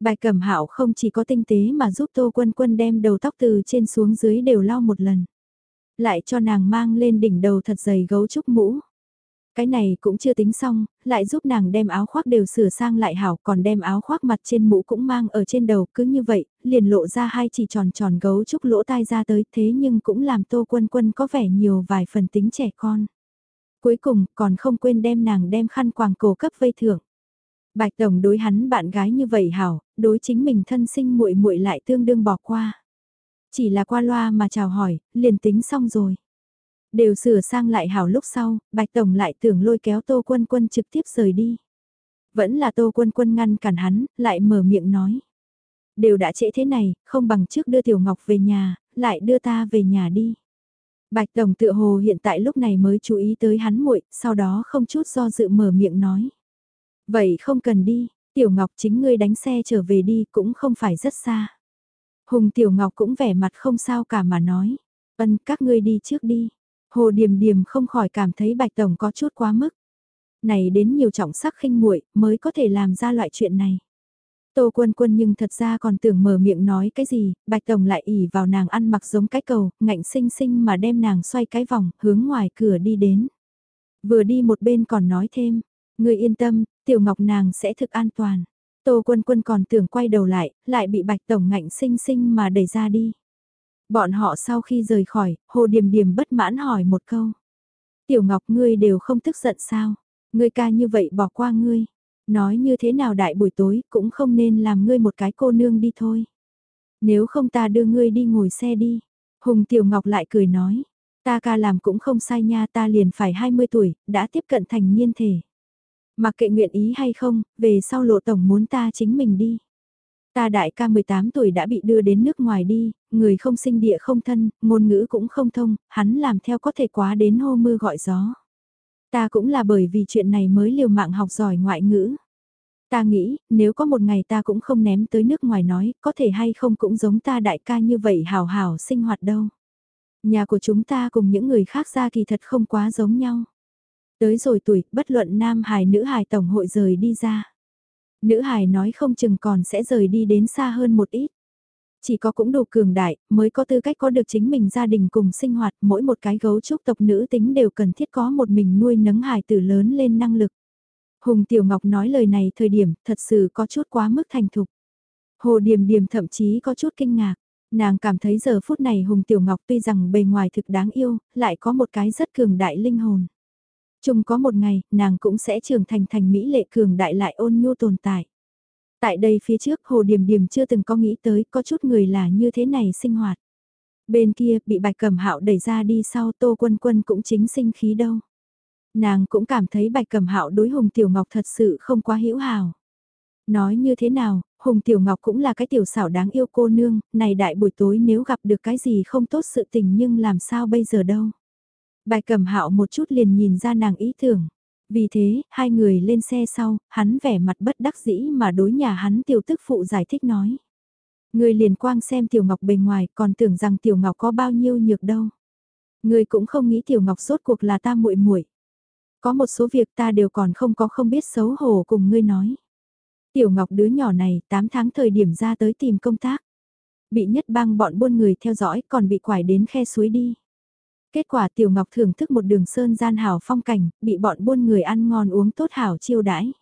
Bài cẩm hạo không chỉ có tinh tế mà giúp Tô Quân Quân đem đầu tóc từ trên xuống dưới đều lau một lần. Lại cho nàng mang lên đỉnh đầu thật dày gấu trúc mũ. Cái này cũng chưa tính xong, lại giúp nàng đem áo khoác đều sửa sang lại hảo còn đem áo khoác mặt trên mũ cũng mang ở trên đầu cứ như vậy, liền lộ ra hai chỉ tròn tròn gấu trúc lỗ tai ra tới thế nhưng cũng làm tô quân quân có vẻ nhiều vài phần tính trẻ con. Cuối cùng còn không quên đem nàng đem khăn quàng cổ cấp vây thưởng. Bạch Tổng đối hắn bạn gái như vậy hảo, đối chính mình thân sinh muội muội lại tương đương bỏ qua. Chỉ là qua loa mà chào hỏi, liền tính xong rồi. Đều sửa sang lại hảo lúc sau, Bạch Tổng lại tưởng lôi kéo Tô Quân Quân trực tiếp rời đi. Vẫn là Tô Quân Quân ngăn cản hắn, lại mở miệng nói. Đều đã trễ thế này, không bằng trước đưa Tiểu Ngọc về nhà, lại đưa ta về nhà đi. Bạch Tổng tựa hồ hiện tại lúc này mới chú ý tới hắn muội, sau đó không chút do dự mở miệng nói. Vậy không cần đi, Tiểu Ngọc chính ngươi đánh xe trở về đi cũng không phải rất xa. Hùng Tiểu Ngọc cũng vẻ mặt không sao cả mà nói. Ân các ngươi đi trước đi. Hồ Điềm Điềm không khỏi cảm thấy Bạch Tổng có chút quá mức. Này đến nhiều trọng sắc khinh muội mới có thể làm ra loại chuyện này. Tô quân quân nhưng thật ra còn tưởng mở miệng nói cái gì, Bạch Tổng lại ỉ vào nàng ăn mặc giống cái cầu, ngạnh sinh sinh mà đem nàng xoay cái vòng, hướng ngoài cửa đi đến. Vừa đi một bên còn nói thêm, người yên tâm, Tiểu Ngọc nàng sẽ thực an toàn. Tô quân quân còn tưởng quay đầu lại, lại bị Bạch Tổng ngạnh sinh sinh mà đẩy ra đi. Bọn họ sau khi rời khỏi, Hồ Điềm Điềm bất mãn hỏi một câu. Tiểu Ngọc ngươi đều không tức giận sao? Ngươi ca như vậy bỏ qua ngươi. Nói như thế nào đại buổi tối cũng không nên làm ngươi một cái cô nương đi thôi. Nếu không ta đưa ngươi đi ngồi xe đi. Hùng Tiểu Ngọc lại cười nói. Ta ca làm cũng không sai nha ta liền phải 20 tuổi, đã tiếp cận thành niên thể. Mặc kệ nguyện ý hay không, về sau lộ tổng muốn ta chính mình đi. Ta đại ca 18 tuổi đã bị đưa đến nước ngoài đi, người không sinh địa không thân, ngôn ngữ cũng không thông, hắn làm theo có thể quá đến hô mưa gọi gió. Ta cũng là bởi vì chuyện này mới liều mạng học giỏi ngoại ngữ. Ta nghĩ, nếu có một ngày ta cũng không ném tới nước ngoài nói, có thể hay không cũng giống ta đại ca như vậy hào hào sinh hoạt đâu. Nhà của chúng ta cùng những người khác ra kỳ thật không quá giống nhau. Tới rồi tuổi, bất luận nam hài nữ hài tổng hội rời đi ra. Nữ hài nói không chừng còn sẽ rời đi đến xa hơn một ít. Chỉ có cũng đủ cường đại, mới có tư cách có được chính mình gia đình cùng sinh hoạt, mỗi một cái gấu trúc tộc nữ tính đều cần thiết có một mình nuôi nấng hài tử lớn lên năng lực. Hùng Tiểu Ngọc nói lời này thời điểm thật sự có chút quá mức thành thục. Hồ Điềm Điềm thậm chí có chút kinh ngạc. Nàng cảm thấy giờ phút này Hùng Tiểu Ngọc tuy rằng bề ngoài thực đáng yêu, lại có một cái rất cường đại linh hồn. Chung có một ngày, nàng cũng sẽ trưởng thành thành Mỹ lệ cường đại lại ôn nhu tồn tại. Tại đây phía trước Hồ Điềm Điềm chưa từng có nghĩ tới có chút người là như thế này sinh hoạt. Bên kia bị bạch cẩm hạo đẩy ra đi sau Tô Quân Quân cũng chính sinh khí đâu. Nàng cũng cảm thấy bạch cẩm hạo đối Hùng Tiểu Ngọc thật sự không quá hữu hào. Nói như thế nào, Hùng Tiểu Ngọc cũng là cái tiểu xảo đáng yêu cô nương, này đại buổi tối nếu gặp được cái gì không tốt sự tình nhưng làm sao bây giờ đâu. Bài cầm hạo một chút liền nhìn ra nàng ý tưởng. Vì thế, hai người lên xe sau, hắn vẻ mặt bất đắc dĩ mà đối nhà hắn tiểu tức phụ giải thích nói. Người liền quang xem tiểu ngọc bề ngoài còn tưởng rằng tiểu ngọc có bao nhiêu nhược đâu. Người cũng không nghĩ tiểu ngọc sốt cuộc là ta muội muội. Có một số việc ta đều còn không có không biết xấu hổ cùng ngươi nói. Tiểu ngọc đứa nhỏ này 8 tháng thời điểm ra tới tìm công tác. Bị nhất bang bọn buôn người theo dõi còn bị quải đến khe suối đi. Kết quả Tiểu Ngọc thưởng thức một đường sơn gian hảo phong cảnh, bị bọn buôn người ăn ngon uống tốt hảo chiêu đãi.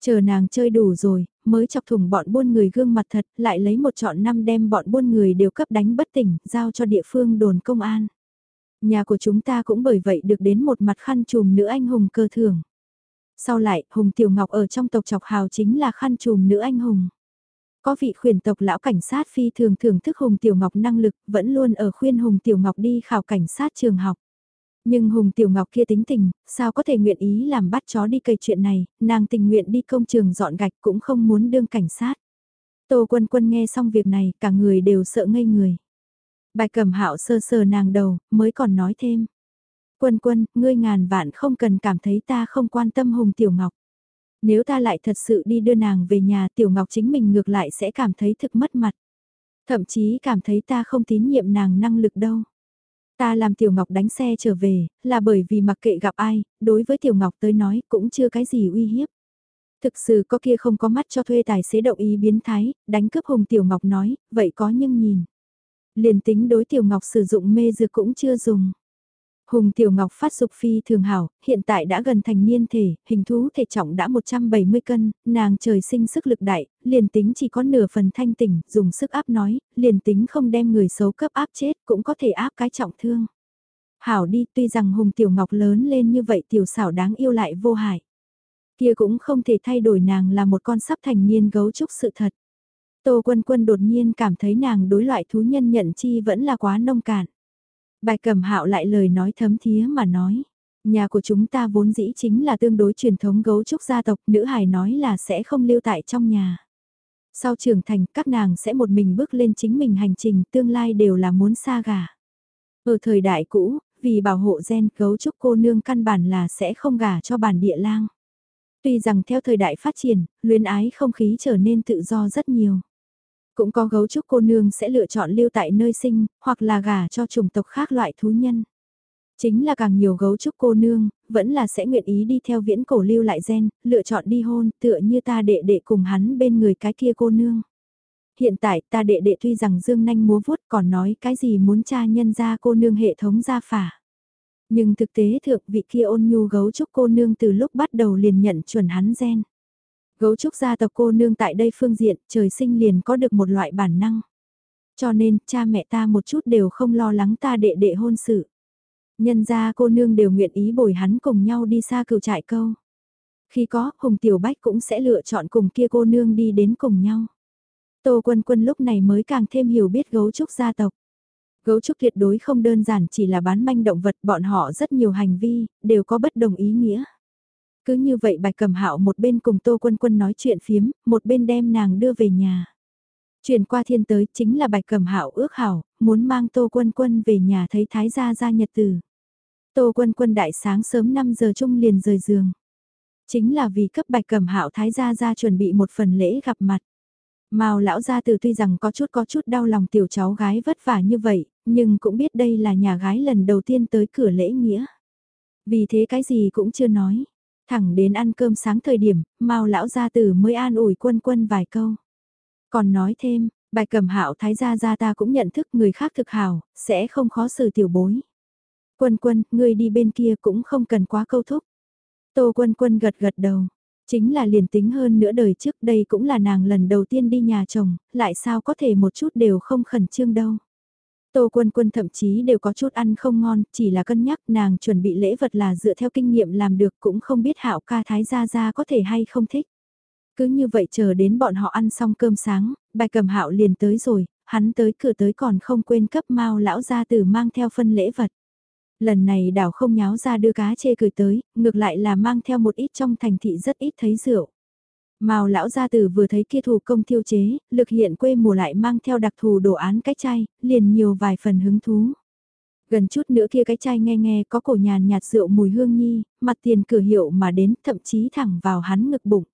Chờ nàng chơi đủ rồi, mới chọc thủng bọn buôn người gương mặt thật, lại lấy một chọn năm đem bọn buôn người đều cấp đánh bất tỉnh, giao cho địa phương đồn công an. Nhà của chúng ta cũng bởi vậy được đến một mặt khăn trùm nữ anh hùng cơ thưởng. Sau lại, Hùng Tiểu Ngọc ở trong tộc chọc hào chính là khăn trùm nữ anh hùng. Có vị khuyển tộc lão cảnh sát phi thường thưởng thức Hùng Tiểu Ngọc năng lực, vẫn luôn ở khuyên Hùng Tiểu Ngọc đi khảo cảnh sát trường học. Nhưng Hùng Tiểu Ngọc kia tính tình, sao có thể nguyện ý làm bắt chó đi cây chuyện này, nàng tình nguyện đi công trường dọn gạch cũng không muốn đương cảnh sát. Tô Quân Quân nghe xong việc này, cả người đều sợ ngây người. Bài cầm hạo sơ sờ nàng đầu, mới còn nói thêm. Quân quân, ngươi ngàn vạn không cần cảm thấy ta không quan tâm Hùng Tiểu Ngọc. Nếu ta lại thật sự đi đưa nàng về nhà Tiểu Ngọc chính mình ngược lại sẽ cảm thấy thực mất mặt. Thậm chí cảm thấy ta không tín nhiệm nàng năng lực đâu. Ta làm Tiểu Ngọc đánh xe trở về, là bởi vì mặc kệ gặp ai, đối với Tiểu Ngọc tới nói cũng chưa cái gì uy hiếp. Thực sự có kia không có mắt cho thuê tài xế động ý biến thái, đánh cướp Hùng Tiểu Ngọc nói, vậy có nhưng nhìn. Liền tính đối Tiểu Ngọc sử dụng mê dược cũng chưa dùng. Hùng Tiểu Ngọc phát dục phi thường hảo, hiện tại đã gần thành niên thể, hình thú thể trọng đã 170 cân, nàng trời sinh sức lực đại, liền tính chỉ có nửa phần thanh tỉnh, dùng sức áp nói, liền tính không đem người xấu cấp áp chết cũng có thể áp cái trọng thương. Hảo đi, tuy rằng Hùng Tiểu Ngọc lớn lên như vậy tiểu xảo đáng yêu lại vô hại. Kia cũng không thể thay đổi nàng là một con sắp thành niên gấu trúc sự thật. Tô Quân Quân đột nhiên cảm thấy nàng đối loại thú nhân nhận chi vẫn là quá nông cạn. Bài cầm hạo lại lời nói thấm thía mà nói. Nhà của chúng ta vốn dĩ chính là tương đối truyền thống gấu trúc gia tộc, nữ hài nói là sẽ không lưu tại trong nhà. Sau trưởng thành, các nàng sẽ một mình bước lên chính mình hành trình, tương lai đều là muốn xa gà. Ở thời đại cũ, vì bảo hộ gen, gấu trúc cô nương căn bản là sẽ không gả cho bản địa lang. Tuy rằng theo thời đại phát triển, luyến ái không khí trở nên tự do rất nhiều. Cũng có gấu trúc cô nương sẽ lựa chọn lưu tại nơi sinh, hoặc là gả cho chủng tộc khác loại thú nhân. Chính là càng nhiều gấu trúc cô nương, vẫn là sẽ nguyện ý đi theo viễn cổ lưu lại gen, lựa chọn đi hôn, tựa như ta đệ đệ cùng hắn bên người cái kia cô nương. Hiện tại ta đệ đệ tuy rằng dương nanh múa vuốt còn nói cái gì muốn cha nhân ra cô nương hệ thống gia phả. Nhưng thực tế thượng vị kia ôn nhu gấu trúc cô nương từ lúc bắt đầu liền nhận chuẩn hắn gen. Gấu trúc gia tộc cô nương tại đây phương diện trời sinh liền có được một loại bản năng. Cho nên cha mẹ ta một chút đều không lo lắng ta đệ đệ hôn sự. Nhân gia cô nương đều nguyện ý bồi hắn cùng nhau đi xa cựu trại câu. Khi có, Hùng Tiểu Bách cũng sẽ lựa chọn cùng kia cô nương đi đến cùng nhau. Tô Quân Quân lúc này mới càng thêm hiểu biết gấu trúc gia tộc. Gấu trúc tuyệt đối không đơn giản chỉ là bán manh động vật, bọn họ rất nhiều hành vi, đều có bất đồng ý nghĩa. Cứ như vậy bạch cầm hạo một bên cùng Tô Quân Quân nói chuyện phiếm, một bên đem nàng đưa về nhà. Chuyển qua thiên tới chính là bạch cầm hạo ước hảo, muốn mang Tô Quân Quân về nhà thấy thái gia gia nhật tử. Tô Quân Quân đại sáng sớm 5 giờ chung liền rời giường. Chính là vì cấp bạch cầm hạo thái gia gia chuẩn bị một phần lễ gặp mặt. Mao lão gia từ tuy rằng có chút có chút đau lòng tiểu cháu gái vất vả như vậy, nhưng cũng biết đây là nhà gái lần đầu tiên tới cửa lễ nghĩa. Vì thế cái gì cũng chưa nói. Thẳng đến ăn cơm sáng thời điểm, Mao lão gia tử mới an ủi quân quân vài câu. Còn nói thêm, bài cầm hạo thái gia gia ta cũng nhận thức người khác thực hảo, sẽ không khó xử tiểu bối. Quân quân, ngươi đi bên kia cũng không cần quá câu thúc. Tô quân quân gật gật đầu, chính là liền tính hơn nữa đời trước đây cũng là nàng lần đầu tiên đi nhà chồng, lại sao có thể một chút đều không khẩn trương đâu. Tô Quân Quân thậm chí đều có chút ăn không ngon, chỉ là cân nhắc nàng chuẩn bị lễ vật là dựa theo kinh nghiệm làm được cũng không biết hạo ca thái gia gia có thể hay không thích. Cứ như vậy chờ đến bọn họ ăn xong cơm sáng, bài cầm hạo liền tới rồi, hắn tới cửa tới còn không quên cấp mau lão gia tử mang theo phân lễ vật. Lần này đảo không nháo ra đưa cá chê cười tới, ngược lại là mang theo một ít trong thành thị rất ít thấy rượu. Mao lão gia tử vừa thấy kia thủ công thiêu chế, lực hiện quê mùa lại mang theo đặc thù đồ án cái chai, liền nhiều vài phần hứng thú. Gần chút nữa kia cái chai nghe nghe có cổ nhàn nhạt rượu mùi hương nhi, mặt tiền cửa hiệu mà đến thậm chí thẳng vào hắn ngực bụng.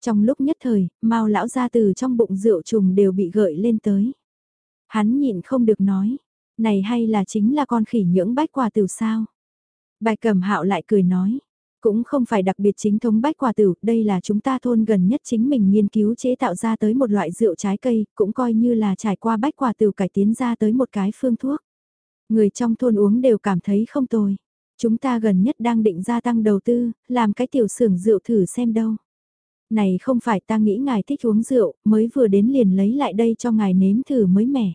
Trong lúc nhất thời, Mao lão gia tử trong bụng rượu trùng đều bị gợi lên tới. Hắn nhịn không được nói, này hay là chính là con khỉ nhưỡng bách quả từ sao? Bài cầm hạo lại cười nói, cũng không phải đặc biệt chính thống bách quả tử, đây là chúng ta thôn gần nhất chính mình nghiên cứu chế tạo ra tới một loại rượu trái cây, cũng coi như là trải qua bách quả tử cải tiến ra tới một cái phương thuốc. Người trong thôn uống đều cảm thấy không tồi. Chúng ta gần nhất đang định gia tăng đầu tư, làm cái tiểu xưởng rượu thử xem đâu. Này không phải ta nghĩ ngài thích uống rượu, mới vừa đến liền lấy lại đây cho ngài nếm thử mới mẻ.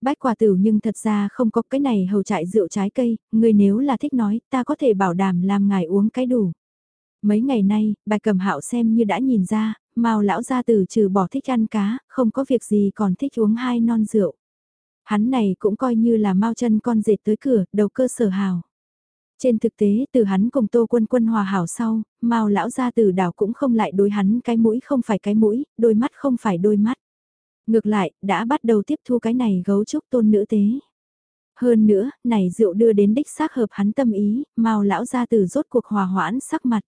Bách quả tử nhưng thật ra không có cái này hầu trại rượu trái cây, người nếu là thích nói, ta có thể bảo đảm làm ngài uống cái đủ. Mấy ngày nay, bài cầm hạo xem như đã nhìn ra, mao lão gia tử trừ bỏ thích ăn cá, không có việc gì còn thích uống hai non rượu. Hắn này cũng coi như là mau chân con dệt tới cửa, đầu cơ sở hào. Trên thực tế, từ hắn cùng Tô Quân Quân hòa hảo sau, Mao lão gia tử đảo cũng không lại đối hắn cái mũi không phải cái mũi, đôi mắt không phải đôi mắt. Ngược lại, đã bắt đầu tiếp thu cái này gấu trúc tôn nữ tế. Hơn nữa, này rượu đưa đến đích xác hợp hắn tâm ý, mau lão ra từ rốt cuộc hòa hoãn sắc mặt.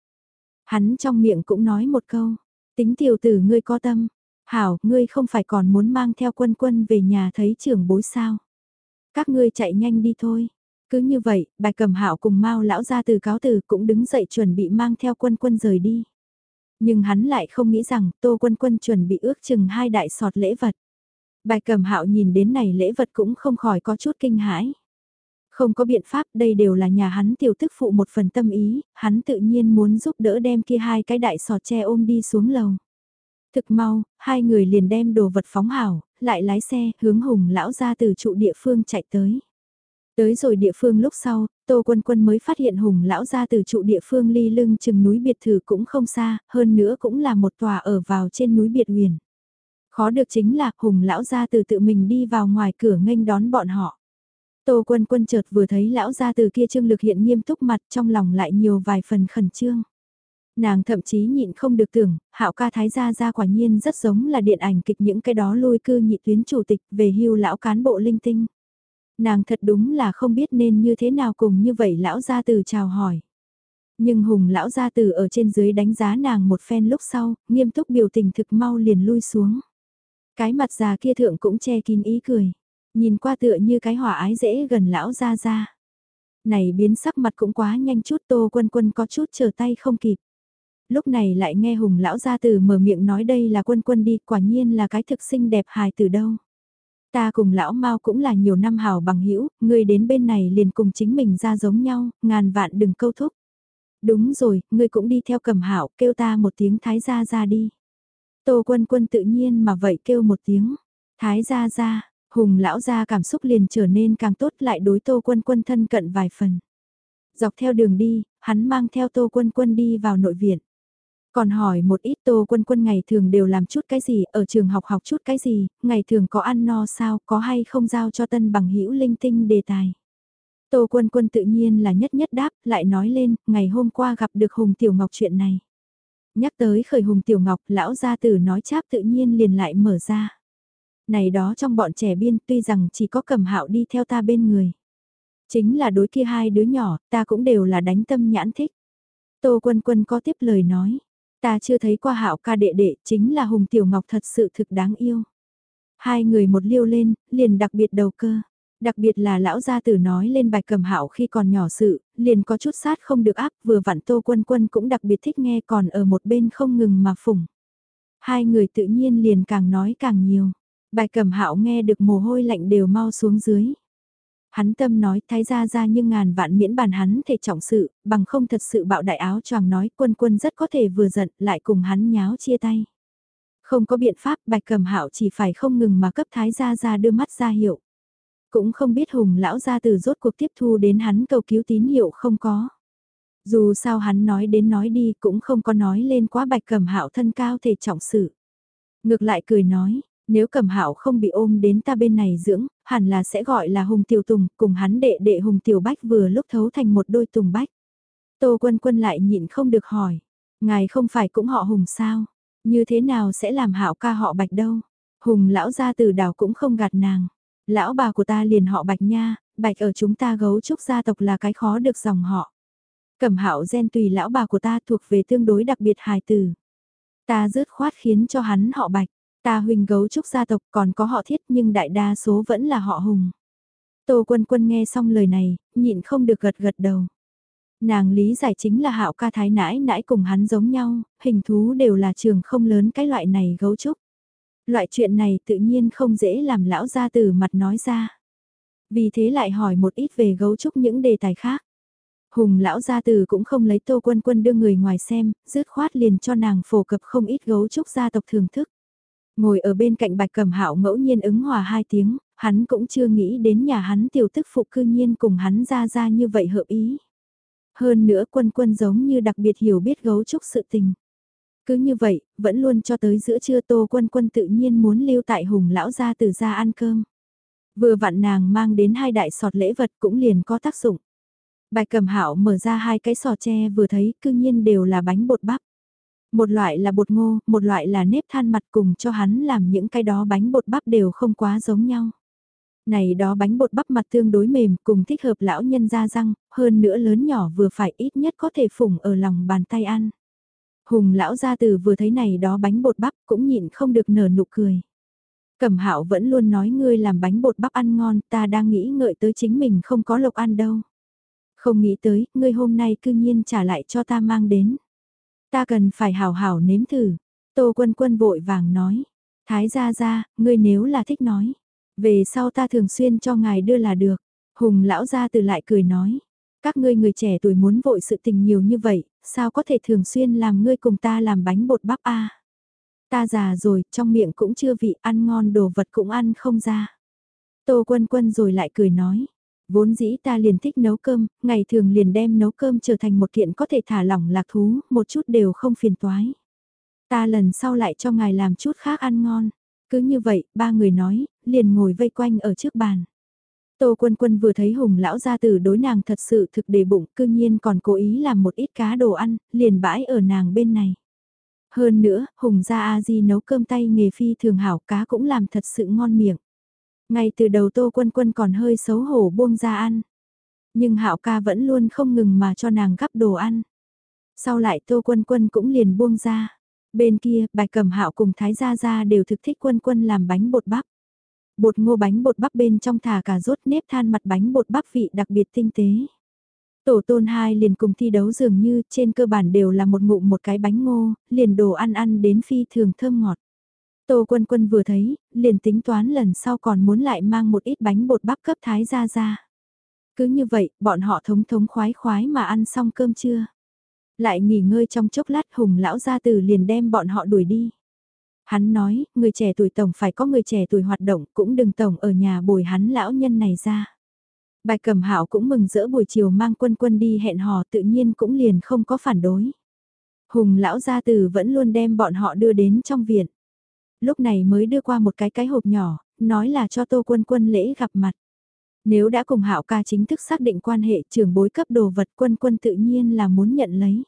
Hắn trong miệng cũng nói một câu, tính tiểu tử ngươi có tâm, hảo, ngươi không phải còn muốn mang theo quân quân về nhà thấy trưởng bối sao. Các ngươi chạy nhanh đi thôi. Cứ như vậy, bài cầm hạo cùng mau lão ra từ cáo từ cũng đứng dậy chuẩn bị mang theo quân quân rời đi. Nhưng hắn lại không nghĩ rằng tô quân quân chuẩn bị ước chừng hai đại sọt lễ vật. Bài cầm hạo nhìn đến này lễ vật cũng không khỏi có chút kinh hãi. Không có biện pháp đây đều là nhà hắn tiểu tức phụ một phần tâm ý, hắn tự nhiên muốn giúp đỡ đem kia hai cái đại sọt tre ôm đi xuống lầu. Thực mau, hai người liền đem đồ vật phóng hảo, lại lái xe hướng hùng lão ra từ trụ địa phương chạy tới. Tới rồi địa phương lúc sau, Tô Quân Quân mới phát hiện Hùng lão ra từ trụ địa phương ly lưng chừng núi biệt thự cũng không xa, hơn nữa cũng là một tòa ở vào trên núi biệt huyền. Khó được chính là Hùng lão ra từ tự mình đi vào ngoài cửa nghênh đón bọn họ. Tô Quân Quân chợt vừa thấy lão ra từ kia trương lực hiện nghiêm túc mặt trong lòng lại nhiều vài phần khẩn trương. Nàng thậm chí nhịn không được tưởng, hạo ca thái gia gia quả nhiên rất giống là điện ảnh kịch những cái đó lôi cư nhị tuyến chủ tịch về hưu lão cán bộ linh tinh. Nàng thật đúng là không biết nên như thế nào cùng như vậy lão gia từ chào hỏi. Nhưng hùng lão gia từ ở trên dưới đánh giá nàng một phen lúc sau, nghiêm túc biểu tình thực mau liền lui xuống. Cái mặt già kia thượng cũng che kín ý cười, nhìn qua tựa như cái hỏa ái dễ gần lão gia gia. Này biến sắc mặt cũng quá nhanh chút tô quân quân có chút chờ tay không kịp lúc này lại nghe hùng lão gia từ mở miệng nói đây là quân quân đi, quả nhiên là cái thực sinh đẹp hài từ đâu. Ta cùng lão Mao cũng là nhiều năm hào bằng hữu ngươi đến bên này liền cùng chính mình ra giống nhau, ngàn vạn đừng câu thúc. Đúng rồi, ngươi cũng đi theo cầm hảo, kêu ta một tiếng thái gia ra đi. Tô quân quân tự nhiên mà vậy kêu một tiếng, thái gia ra, hùng lão gia cảm xúc liền trở nên càng tốt lại đối tô quân quân thân cận vài phần. Dọc theo đường đi, hắn mang theo tô quân quân đi vào nội viện. Còn hỏi một ít tô quân quân ngày thường đều làm chút cái gì, ở trường học học chút cái gì, ngày thường có ăn no sao, có hay không giao cho tân bằng hữu linh tinh đề tài. Tô quân quân tự nhiên là nhất nhất đáp, lại nói lên, ngày hôm qua gặp được Hùng Tiểu Ngọc chuyện này. Nhắc tới khởi Hùng Tiểu Ngọc, lão gia tử nói cháp tự nhiên liền lại mở ra. Này đó trong bọn trẻ biên tuy rằng chỉ có cầm hạo đi theo ta bên người. Chính là đối kia hai đứa nhỏ, ta cũng đều là đánh tâm nhãn thích. Tô quân quân có tiếp lời nói. Ta chưa thấy qua hạo ca đệ đệ, chính là Hùng Tiểu Ngọc thật sự thực đáng yêu. Hai người một liêu lên, liền đặc biệt đầu cơ. Đặc biệt là lão gia tử nói lên bài cầm hạo khi còn nhỏ sự, liền có chút sát không được áp, vừa vặn tô quân quân cũng đặc biệt thích nghe còn ở một bên không ngừng mà phủng. Hai người tự nhiên liền càng nói càng nhiều. Bài cầm hạo nghe được mồ hôi lạnh đều mau xuống dưới. Hắn tâm nói thái gia ra nhưng ngàn vạn miễn bàn hắn thể trọng sự, bằng không thật sự bạo đại áo choàng nói quân quân rất có thể vừa giận lại cùng hắn nháo chia tay. Không có biện pháp bạch cầm hạo chỉ phải không ngừng mà cấp thái gia ra đưa mắt ra hiệu. Cũng không biết hùng lão gia từ rốt cuộc tiếp thu đến hắn cầu cứu tín hiệu không có. Dù sao hắn nói đến nói đi cũng không có nói lên quá bạch cầm hạo thân cao thể trọng sự. Ngược lại cười nói, nếu cầm hạo không bị ôm đến ta bên này dưỡng, hẳn là sẽ gọi là Hùng Tiểu Tùng, cùng hắn đệ đệ Hùng Tiểu Bách vừa lúc thấu thành một đôi Tùng Bách. Tô Quân Quân lại nhịn không được hỏi, ngài không phải cũng họ Hùng sao? Như thế nào sẽ làm hạo ca họ Bạch đâu? Hùng lão gia từ đảo cũng không gạt nàng. Lão bà của ta liền họ Bạch nha, Bạch ở chúng ta gấu trúc gia tộc là cái khó được dòng họ. Cẩm hạo gen tùy lão bà của ta thuộc về tương đối đặc biệt hài tử. Ta rớt khoát khiến cho hắn họ Bạch. Ta huynh gấu trúc gia tộc còn có họ thiết nhưng đại đa số vẫn là họ hùng. Tô quân quân nghe xong lời này, nhịn không được gật gật đầu. Nàng lý giải chính là hạo ca thái nãi nãi cùng hắn giống nhau, hình thú đều là trường không lớn cái loại này gấu trúc. Loại chuyện này tự nhiên không dễ làm lão gia từ mặt nói ra. Vì thế lại hỏi một ít về gấu trúc những đề tài khác. Hùng lão gia từ cũng không lấy tô quân quân đưa người ngoài xem, dứt khoát liền cho nàng phổ cập không ít gấu trúc gia tộc thưởng thức. Ngồi ở bên cạnh bạch cầm hạo ngẫu nhiên ứng hòa hai tiếng, hắn cũng chưa nghĩ đến nhà hắn tiểu tức phụ cư nhiên cùng hắn ra ra như vậy hợp ý. Hơn nữa quân quân giống như đặc biệt hiểu biết gấu trúc sự tình. Cứ như vậy, vẫn luôn cho tới giữa trưa tô quân quân tự nhiên muốn lưu tại hùng lão gia từ ra ăn cơm. Vừa vặn nàng mang đến hai đại sọt lễ vật cũng liền có tác dụng. Bạch cầm hạo mở ra hai cái sò tre vừa thấy cư nhiên đều là bánh bột bắp. Một loại là bột ngô, một loại là nếp than mặt cùng cho hắn làm những cái đó bánh bột bắp đều không quá giống nhau. Này đó bánh bột bắp mặt tương đối mềm cùng thích hợp lão nhân ra răng, hơn nữa lớn nhỏ vừa phải ít nhất có thể phủng ở lòng bàn tay ăn. Hùng lão gia từ vừa thấy này đó bánh bột bắp cũng nhịn không được nở nụ cười. Cẩm hạo vẫn luôn nói ngươi làm bánh bột bắp ăn ngon, ta đang nghĩ ngợi tới chính mình không có lộc ăn đâu. Không nghĩ tới, ngươi hôm nay cư nhiên trả lại cho ta mang đến. Ta cần phải hảo hảo nếm thử. Tô quân quân vội vàng nói. Thái gia gia, ngươi nếu là thích nói. Về sau ta thường xuyên cho ngài đưa là được. Hùng lão gia từ lại cười nói. Các ngươi người trẻ tuổi muốn vội sự tình nhiều như vậy, sao có thể thường xuyên làm ngươi cùng ta làm bánh bột bắp a? Ta già rồi, trong miệng cũng chưa vị, ăn ngon đồ vật cũng ăn không ra. Tô quân quân rồi lại cười nói. Vốn dĩ ta liền thích nấu cơm, ngày thường liền đem nấu cơm trở thành một kiện có thể thả lỏng lạc thú, một chút đều không phiền toái. Ta lần sau lại cho ngài làm chút khác ăn ngon. Cứ như vậy, ba người nói, liền ngồi vây quanh ở trước bàn. Tô Quân Quân vừa thấy Hùng lão gia tử đối nàng thật sự thực đề bụng, cư nhiên còn cố ý làm một ít cá đồ ăn, liền bãi ở nàng bên này. Hơn nữa, Hùng gia A Di nấu cơm tay nghề phi thường hảo cá cũng làm thật sự ngon miệng. Ngay từ đầu Tô Quân Quân còn hơi xấu hổ buông ra ăn. Nhưng Hạo ca vẫn luôn không ngừng mà cho nàng gắp đồ ăn. Sau lại Tô Quân Quân cũng liền buông ra. Bên kia, bài cẩm Hạo cùng Thái Gia Gia đều thực thích Quân Quân làm bánh bột bắp. Bột ngô bánh bột bắp bên trong thả cà rốt nếp than mặt bánh bột bắp vị đặc biệt tinh tế. Tổ tôn hai liền cùng thi đấu dường như trên cơ bản đều là một ngụm một cái bánh ngô, liền đồ ăn ăn đến phi thường thơm ngọt. Tô quân quân vừa thấy, liền tính toán lần sau còn muốn lại mang một ít bánh bột bắp cấp thái ra ra. Cứ như vậy, bọn họ thống thống khoái khoái mà ăn xong cơm trưa. Lại nghỉ ngơi trong chốc lát hùng lão gia tử liền đem bọn họ đuổi đi. Hắn nói, người trẻ tuổi tổng phải có người trẻ tuổi hoạt động, cũng đừng tổng ở nhà bồi hắn lão nhân này ra. Bài cầm hạo cũng mừng rỡ buổi chiều mang quân quân đi hẹn hò tự nhiên cũng liền không có phản đối. Hùng lão gia tử vẫn luôn đem bọn họ đưa đến trong viện. Lúc này mới đưa qua một cái cái hộp nhỏ, nói là cho tô quân quân lễ gặp mặt. Nếu đã cùng hạo ca chính thức xác định quan hệ trưởng bối cấp đồ vật quân quân tự nhiên là muốn nhận lấy.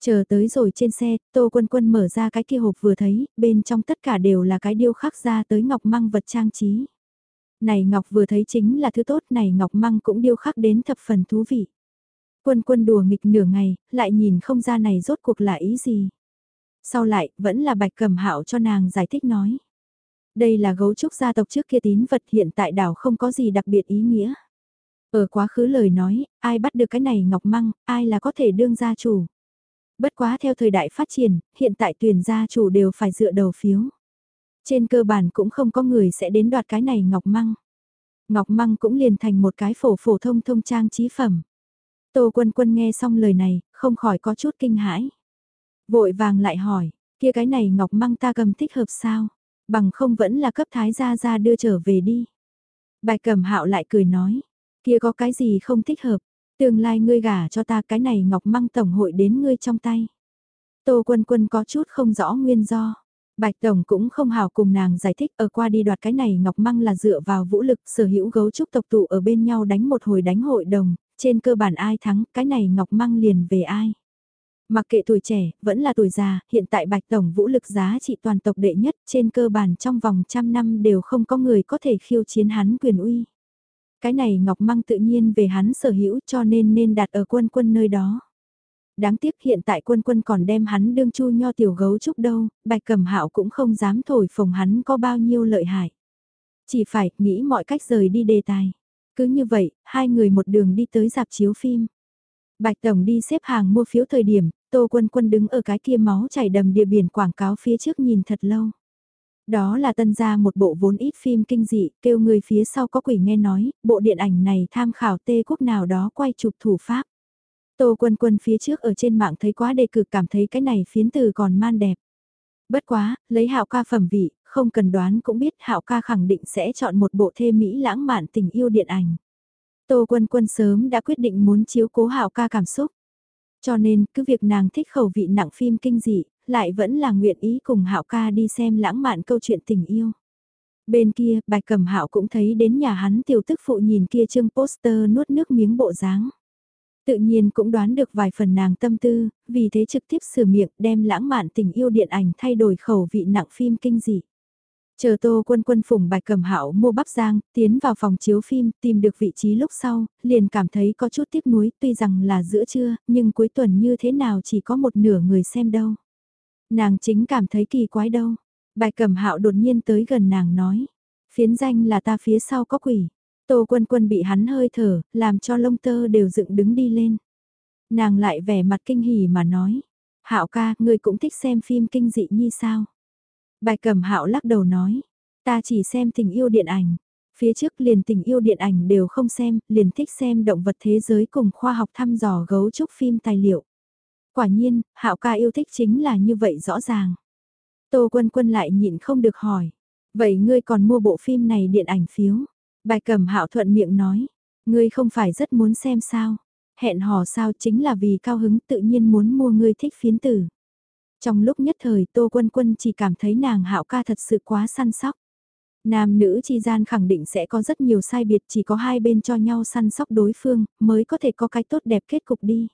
Chờ tới rồi trên xe, Tô Quân Quân mở ra cái kia hộp vừa thấy, bên trong tất cả đều là cái điêu khắc ra tới ngọc măng vật trang trí. Này ngọc vừa thấy chính là thứ tốt này ngọc măng cũng điêu khắc đến thập phần thú vị. Quân quân đùa nghịch nửa ngày, lại nhìn không ra này rốt cuộc là ý gì. Sau lại, vẫn là bạch cẩm hạo cho nàng giải thích nói. Đây là gấu trúc gia tộc trước kia tín vật hiện tại đảo không có gì đặc biệt ý nghĩa. Ở quá khứ lời nói, ai bắt được cái này ngọc măng, ai là có thể đương gia chủ. Bất quá theo thời đại phát triển, hiện tại tuyển gia chủ đều phải dựa đầu phiếu. Trên cơ bản cũng không có người sẽ đến đoạt cái này ngọc măng. Ngọc măng cũng liền thành một cái phổ phổ thông thông trang trí phẩm. Tô quân quân nghe xong lời này, không khỏi có chút kinh hãi. Vội vàng lại hỏi, kia cái này ngọc măng ta cầm thích hợp sao? Bằng không vẫn là cấp thái gia gia đưa trở về đi. Bài cầm hạo lại cười nói, kia có cái gì không thích hợp, Tương lai ngươi gả cho ta cái này ngọc măng tổng hội đến ngươi trong tay. Tô quân quân có chút không rõ nguyên do. Bạch Tổng cũng không hào cùng nàng giải thích ở qua đi đoạt cái này ngọc măng là dựa vào vũ lực sở hữu gấu trúc tộc tụ ở bên nhau đánh một hồi đánh hội đồng, trên cơ bản ai thắng cái này ngọc măng liền về ai. Mặc kệ tuổi trẻ, vẫn là tuổi già, hiện tại Bạch Tổng vũ lực giá trị toàn tộc đệ nhất trên cơ bản trong vòng trăm năm đều không có người có thể khiêu chiến hắn quyền uy. Cái này Ngọc Măng tự nhiên về hắn sở hữu cho nên nên đặt ở quân quân nơi đó. Đáng tiếc hiện tại quân quân còn đem hắn đương chu nho tiểu gấu trúc đâu, bạch cẩm hạo cũng không dám thổi phồng hắn có bao nhiêu lợi hại. Chỉ phải nghĩ mọi cách rời đi đề tài. Cứ như vậy, hai người một đường đi tới dạp chiếu phim. Bạch Tổng đi xếp hàng mua phiếu thời điểm, Tô Quân Quân đứng ở cái kia máu chảy đầm địa biển quảng cáo phía trước nhìn thật lâu. Đó là tân gia một bộ vốn ít phim kinh dị, kêu người phía sau có quỷ nghe nói, bộ điện ảnh này tham khảo tê quốc nào đó quay chụp thủ pháp. Tô quân quân phía trước ở trên mạng thấy quá đề cực cảm thấy cái này phiến từ còn man đẹp. Bất quá, lấy hạo ca phẩm vị, không cần đoán cũng biết hạo ca khẳng định sẽ chọn một bộ thê mỹ lãng mạn tình yêu điện ảnh. Tô quân quân sớm đã quyết định muốn chiếu cố hạo ca cảm xúc. Cho nên, cứ việc nàng thích khẩu vị nặng phim kinh dị, lại vẫn là nguyện ý cùng Hạo ca đi xem lãng mạn câu chuyện tình yêu. Bên kia, Bạch Cẩm Hạo cũng thấy đến nhà hắn tiểu tức phụ nhìn kia trương poster nuốt nước miếng bộ dáng. Tự nhiên cũng đoán được vài phần nàng tâm tư, vì thế trực tiếp sửa miệng đem lãng mạn tình yêu điện ảnh thay đổi khẩu vị nặng phim kinh dị. Chờ Tô Quân Quân phủng bài cầm hạo mua bắp giang, tiến vào phòng chiếu phim, tìm được vị trí lúc sau, liền cảm thấy có chút tiếc nuối, tuy rằng là giữa trưa, nhưng cuối tuần như thế nào chỉ có một nửa người xem đâu. Nàng chính cảm thấy kỳ quái đâu. Bài cầm hạo đột nhiên tới gần nàng nói. Phiến danh là ta phía sau có quỷ. Tô Quân Quân bị hắn hơi thở, làm cho lông tơ đều dựng đứng đi lên. Nàng lại vẻ mặt kinh hỉ mà nói. Hạo ca, ngươi cũng thích xem phim kinh dị như sao? Bài cầm hạo lắc đầu nói, ta chỉ xem tình yêu điện ảnh. Phía trước liền tình yêu điện ảnh đều không xem, liền thích xem động vật thế giới cùng khoa học thăm dò gấu trúc phim tài liệu. Quả nhiên, hạo ca yêu thích chính là như vậy rõ ràng. Tô quân quân lại nhịn không được hỏi. Vậy ngươi còn mua bộ phim này điện ảnh phiếu? Bài cầm hạo thuận miệng nói. Ngươi không phải rất muốn xem sao? Hẹn hò sao chính là vì cao hứng tự nhiên muốn mua ngươi thích phiến tử. Trong lúc nhất thời Tô Quân Quân chỉ cảm thấy nàng hạo ca thật sự quá săn sóc. Nam nữ chi gian khẳng định sẽ có rất nhiều sai biệt chỉ có hai bên cho nhau săn sóc đối phương mới có thể có cái tốt đẹp kết cục đi.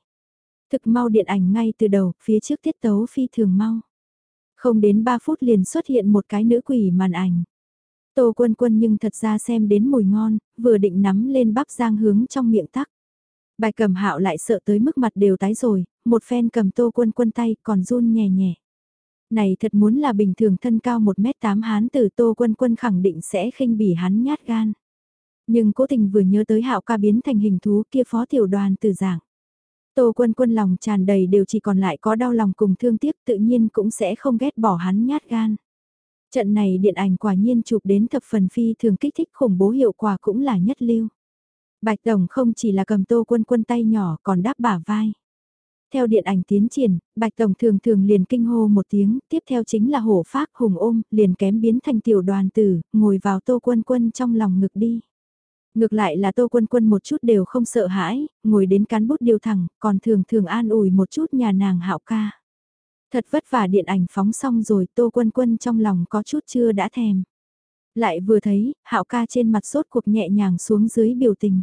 Thực mau điện ảnh ngay từ đầu, phía trước tiết tấu phi thường mau. Không đến 3 phút liền xuất hiện một cái nữ quỷ màn ảnh. Tô quân quân nhưng thật ra xem đến mùi ngon, vừa định nắm lên bắp giang hướng trong miệng tắc. Bài cầm hạo lại sợ tới mức mặt đều tái rồi, một phen cầm tô quân quân tay còn run nhẹ nhẹ. Này thật muốn là bình thường thân cao 1m8 hán tử tô quân quân khẳng định sẽ khinh bỉ hắn nhát gan. Nhưng cố tình vừa nhớ tới hạo ca biến thành hình thú kia phó tiểu đoàn từ giảng. Tô quân quân lòng tràn đầy đều chỉ còn lại có đau lòng cùng thương tiếc tự nhiên cũng sẽ không ghét bỏ hắn nhát gan. Trận này điện ảnh quả nhiên chụp đến thập phần phi thường kích thích khủng bố hiệu quả cũng là nhất lưu. Bạch Tổng không chỉ là cầm tô quân quân tay nhỏ còn đáp bả vai. Theo điện ảnh tiến triển, Bạch Tổng thường thường liền kinh hô một tiếng, tiếp theo chính là hổ phác hùng ôm, liền kém biến thành tiểu đoàn tử, ngồi vào tô quân quân trong lòng ngực đi. Ngược lại là tô quân quân một chút đều không sợ hãi, ngồi đến cán bút điều thẳng, còn thường thường an ủi một chút nhà nàng hạo ca. Thật vất vả điện ảnh phóng xong rồi tô quân quân trong lòng có chút chưa đã thèm. Lại vừa thấy, hạo ca trên mặt sốt cuộc nhẹ nhàng xuống dưới biểu tình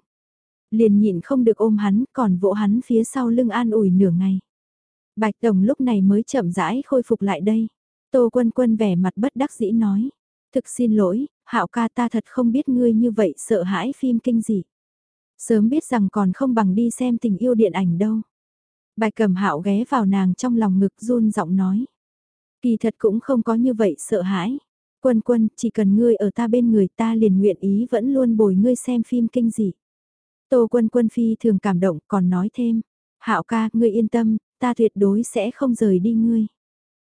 liền nhịn không được ôm hắn, còn vỗ hắn phía sau lưng an ủi nửa ngày. Bạch Tổng lúc này mới chậm rãi khôi phục lại đây. Tô Quân Quân vẻ mặt bất đắc dĩ nói. Thực xin lỗi, hạo ca ta thật không biết ngươi như vậy sợ hãi phim kinh dị. Sớm biết rằng còn không bằng đi xem tình yêu điện ảnh đâu. Bạch cầm hạo ghé vào nàng trong lòng ngực run giọng nói. Kỳ thật cũng không có như vậy sợ hãi. Quân quân, chỉ cần ngươi ở ta bên người ta liền nguyện ý vẫn luôn bồi ngươi xem phim kinh dị. Tô quân quân phi thường cảm động còn nói thêm, hạo ca, ngươi yên tâm, ta tuyệt đối sẽ không rời đi ngươi.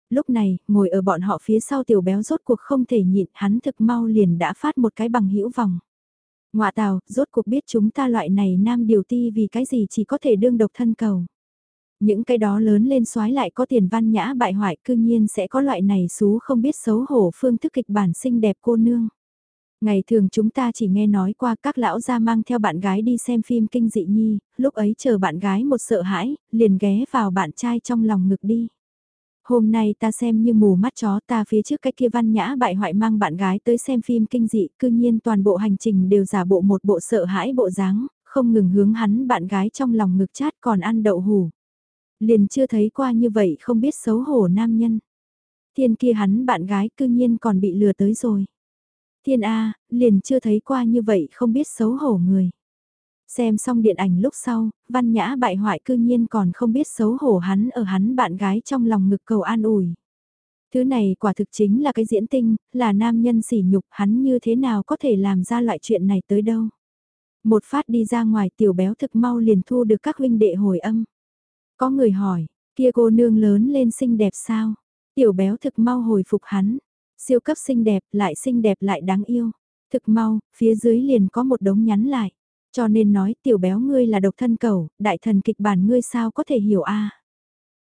Lúc này, ngồi ở bọn họ phía sau tiểu béo rốt cuộc không thể nhịn, hắn thực mau liền đã phát một cái bằng hữu vòng. Ngoạ tào, rốt cuộc biết chúng ta loại này nam điều ti vì cái gì chỉ có thể đương độc thân cầu. Những cái đó lớn lên xoái lại có tiền văn nhã bại hoại cương nhiên sẽ có loại này xú không biết xấu hổ phương thức kịch bản xinh đẹp cô nương. Ngày thường chúng ta chỉ nghe nói qua các lão gia mang theo bạn gái đi xem phim kinh dị nhi, lúc ấy chờ bạn gái một sợ hãi, liền ghé vào bạn trai trong lòng ngực đi. Hôm nay ta xem như mù mắt chó ta phía trước cái kia văn nhã bại hoại mang bạn gái tới xem phim kinh dị, cư nhiên toàn bộ hành trình đều giả bộ một bộ sợ hãi bộ dáng, không ngừng hướng hắn bạn gái trong lòng ngực chát còn ăn đậu hủ. Liền chưa thấy qua như vậy không biết xấu hổ nam nhân. Thiên kia hắn bạn gái cư nhiên còn bị lừa tới rồi. Thiên A, liền chưa thấy qua như vậy không biết xấu hổ người. Xem xong điện ảnh lúc sau, văn nhã bại hoại cư nhiên còn không biết xấu hổ hắn ở hắn bạn gái trong lòng ngực cầu an ủi. Thứ này quả thực chính là cái diễn tinh, là nam nhân sỉ nhục hắn như thế nào có thể làm ra loại chuyện này tới đâu. Một phát đi ra ngoài tiểu béo thực mau liền thu được các huynh đệ hồi âm. Có người hỏi, kia cô nương lớn lên xinh đẹp sao? Tiểu béo thực mau hồi phục hắn, Siêu cấp xinh đẹp, lại xinh đẹp lại đáng yêu. Thực mau, phía dưới liền có một đống nhắn lại. Cho nên nói tiểu béo ngươi là độc thân cầu, đại thần kịch bản ngươi sao có thể hiểu a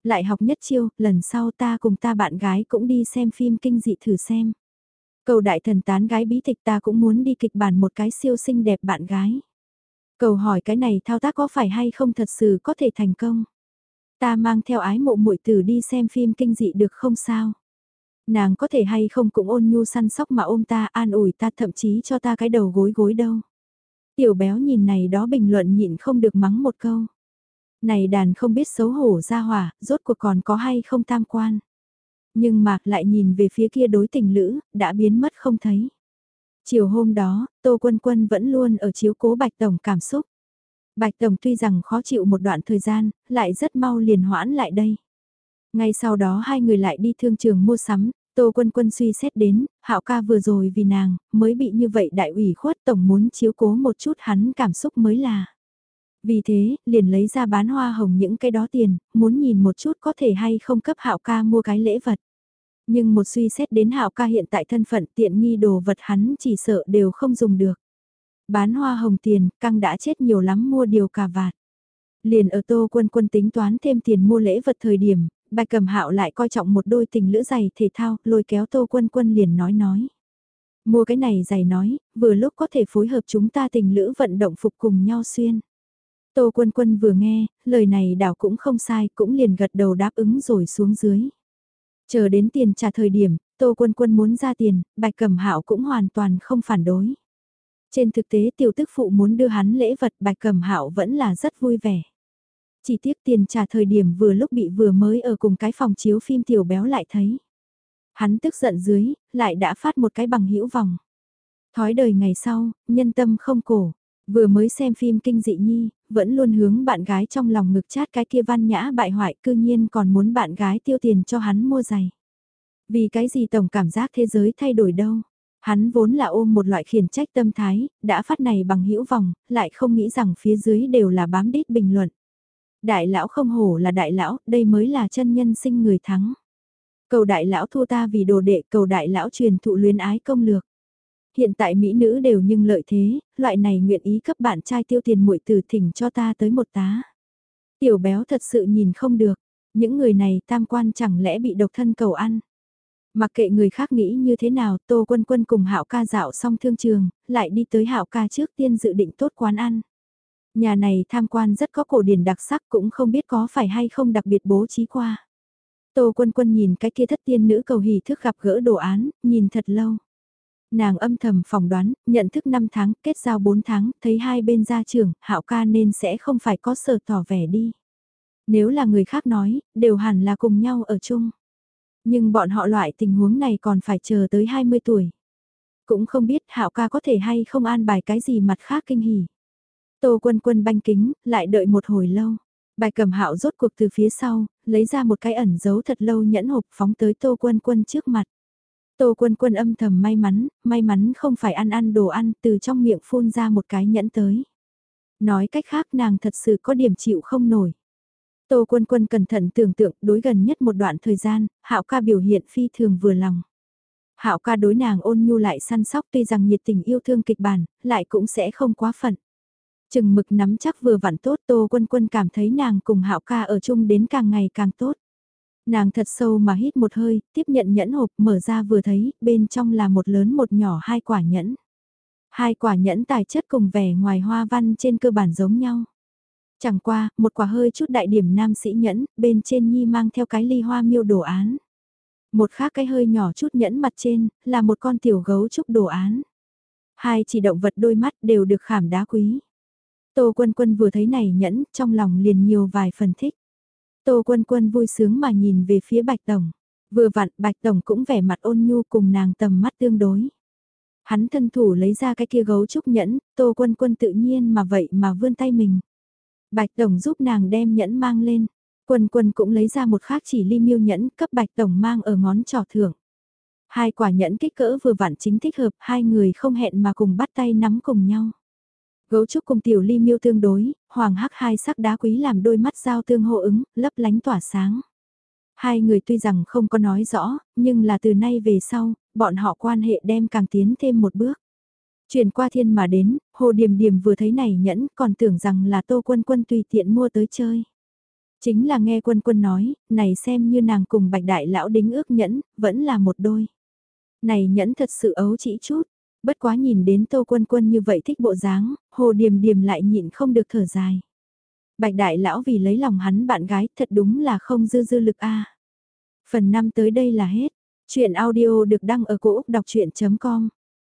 Lại học nhất chiêu, lần sau ta cùng ta bạn gái cũng đi xem phim kinh dị thử xem. Cầu đại thần tán gái bí tịch ta cũng muốn đi kịch bản một cái siêu xinh đẹp bạn gái. Cầu hỏi cái này thao tác có phải hay không thật sự có thể thành công. Ta mang theo ái mộ muội tử đi xem phim kinh dị được không sao? Nàng có thể hay không cũng ôn nhu săn sóc mà ôm ta an ủi ta thậm chí cho ta cái đầu gối gối đâu. Tiểu béo nhìn này đó bình luận nhịn không được mắng một câu. Này đàn không biết xấu hổ ra hỏa, rốt cuộc còn có hay không tam quan. Nhưng mà lại nhìn về phía kia đối tình lữ, đã biến mất không thấy. Chiều hôm đó, Tô Quân Quân vẫn luôn ở chiếu cố Bạch Tổng cảm xúc. Bạch Tổng tuy rằng khó chịu một đoạn thời gian, lại rất mau liền hoãn lại đây. Ngay sau đó hai người lại đi thương trường mua sắm, Tô Quân Quân suy xét đến, Hạo ca vừa rồi vì nàng, mới bị như vậy đại ủy khuất tổng muốn chiếu cố một chút hắn cảm xúc mới là. Vì thế, liền lấy ra bán hoa hồng những cái đó tiền, muốn nhìn một chút có thể hay không cấp Hạo ca mua cái lễ vật. Nhưng một suy xét đến Hạo ca hiện tại thân phận tiện nghi đồ vật hắn chỉ sợ đều không dùng được. Bán hoa hồng tiền, căng đã chết nhiều lắm mua điều cà vạt. Liền ở Tô Quân Quân tính toán thêm tiền mua lễ vật thời điểm, Bạch Cẩm Hạo lại coi trọng một đôi tình lữ giày thể thao, lôi kéo Tô Quân Quân liền nói nói. Mua cái này giày nói, vừa lúc có thể phối hợp chúng ta tình lữ vận động phục cùng nhau xuyên. Tô Quân Quân vừa nghe, lời này đảo cũng không sai, cũng liền gật đầu đáp ứng rồi xuống dưới. Chờ đến tiền trả thời điểm, Tô Quân Quân muốn ra tiền, Bạch Cẩm Hạo cũng hoàn toàn không phản đối. Trên thực tế tiểu tức phụ muốn đưa hắn lễ vật Bạch Cẩm Hạo vẫn là rất vui vẻ. Chỉ tiếc tiền trả thời điểm vừa lúc bị vừa mới ở cùng cái phòng chiếu phim tiểu béo lại thấy. Hắn tức giận dưới, lại đã phát một cái bằng hữu vòng. Thói đời ngày sau, nhân tâm không cổ. Vừa mới xem phim kinh dị nhi, vẫn luôn hướng bạn gái trong lòng ngực chát cái kia văn nhã bại hoại cư nhiên còn muốn bạn gái tiêu tiền cho hắn mua giày. Vì cái gì tổng cảm giác thế giới thay đổi đâu. Hắn vốn là ôm một loại khiển trách tâm thái, đã phát này bằng hữu vòng, lại không nghĩ rằng phía dưới đều là bám đít bình luận. Đại lão không hổ là đại lão, đây mới là chân nhân sinh người thắng. Cầu đại lão thua ta vì đồ đệ, cầu đại lão truyền thụ luyến ái công lược. Hiện tại mỹ nữ đều nhưng lợi thế, loại này nguyện ý cấp bạn trai tiêu tiền muội từ thỉnh cho ta tới một tá. Tiểu béo thật sự nhìn không được, những người này tam quan chẳng lẽ bị độc thân cầu ăn. Mặc kệ người khác nghĩ như thế nào, Tô Quân Quân cùng Hạo ca dạo xong thương trường, lại đi tới Hạo ca trước tiên dự định tốt quán ăn. Nhà này tham quan rất có cổ điển đặc sắc cũng không biết có phải hay không đặc biệt bố trí qua. Tô Quân Quân nhìn cái kia thất tiên nữ cầu hỷ thức gặp gỡ đồ án, nhìn thật lâu. Nàng âm thầm phỏng đoán, nhận thức 5 tháng, kết giao 4 tháng, thấy hai bên gia trưởng, Hạo ca nên sẽ không phải có sở tỏ vẻ đi. Nếu là người khác nói, đều hẳn là cùng nhau ở chung. Nhưng bọn họ loại tình huống này còn phải chờ tới 20 tuổi. Cũng không biết Hạo ca có thể hay không an bài cái gì mặt khác kinh hỉ. Tô Quân Quân banh kính, lại đợi một hồi lâu. Bài cầm Hạo rốt cuộc từ phía sau, lấy ra một cái ẩn giấu thật lâu nhẫn hộp phóng tới Tô Quân Quân trước mặt. Tô Quân Quân âm thầm may mắn, may mắn không phải ăn ăn đồ ăn từ trong miệng phun ra một cái nhẫn tới. Nói cách khác nàng thật sự có điểm chịu không nổi. Tô Quân Quân cẩn thận tưởng tượng đối gần nhất một đoạn thời gian, Hạo ca biểu hiện phi thường vừa lòng. Hạo ca đối nàng ôn nhu lại săn sóc tuy rằng nhiệt tình yêu thương kịch bản, lại cũng sẽ không quá phận. Chừng mực nắm chắc vừa vặn tốt Tô Quân Quân cảm thấy nàng cùng Hạo ca ở chung đến càng ngày càng tốt. Nàng thật sâu mà hít một hơi, tiếp nhận nhẫn hộp mở ra vừa thấy, bên trong là một lớn một nhỏ hai quả nhẫn. Hai quả nhẫn tài chất cùng vẻ ngoài hoa văn trên cơ bản giống nhau. Chẳng qua, một quả hơi chút đại điểm nam sĩ nhẫn, bên trên nhi mang theo cái ly hoa miêu đồ án. Một khác cái hơi nhỏ chút nhẫn mặt trên, là một con tiểu gấu trúc đồ án. Hai chỉ động vật đôi mắt đều được khảm đá quý. Tô Quân Quân vừa thấy này nhẫn, trong lòng liền nhiều vài phần thích. Tô Quân Quân vui sướng mà nhìn về phía Bạch Tổng. Vừa vặn Bạch Tổng cũng vẻ mặt ôn nhu cùng nàng tầm mắt tương đối. Hắn thân thủ lấy ra cái kia gấu trúc nhẫn, Tô Quân Quân tự nhiên mà vậy mà vươn tay mình. Bạch Tổng giúp nàng đem nhẫn mang lên. Quân Quân cũng lấy ra một khác chỉ ly miêu nhẫn cấp Bạch Tổng mang ở ngón trỏ thưởng. Hai quả nhẫn kích cỡ vừa vặn chính thích hợp, hai người không hẹn mà cùng bắt tay nắm cùng nhau. Gấu trúc cùng tiểu ly miêu tương đối, hoàng hắc hai sắc đá quý làm đôi mắt giao tương hô ứng, lấp lánh tỏa sáng. Hai người tuy rằng không có nói rõ, nhưng là từ nay về sau, bọn họ quan hệ đem càng tiến thêm một bước. Chuyển qua thiên mà đến, hồ điềm điềm vừa thấy này nhẫn còn tưởng rằng là tô quân quân tùy tiện mua tới chơi. Chính là nghe quân quân nói, này xem như nàng cùng bạch đại lão đính ước nhẫn, vẫn là một đôi. Này nhẫn thật sự ấu chỉ chút, Bất quá nhìn đến Tô Quân Quân như vậy thích bộ dáng, Hồ Điềm Điềm lại nhịn không được thở dài. Bạch Đại Lão vì lấy lòng hắn bạn gái thật đúng là không dư dư lực a. Phần 5 tới đây là hết. Chuyện audio được đăng ở cổ Úc đọc chuyện.com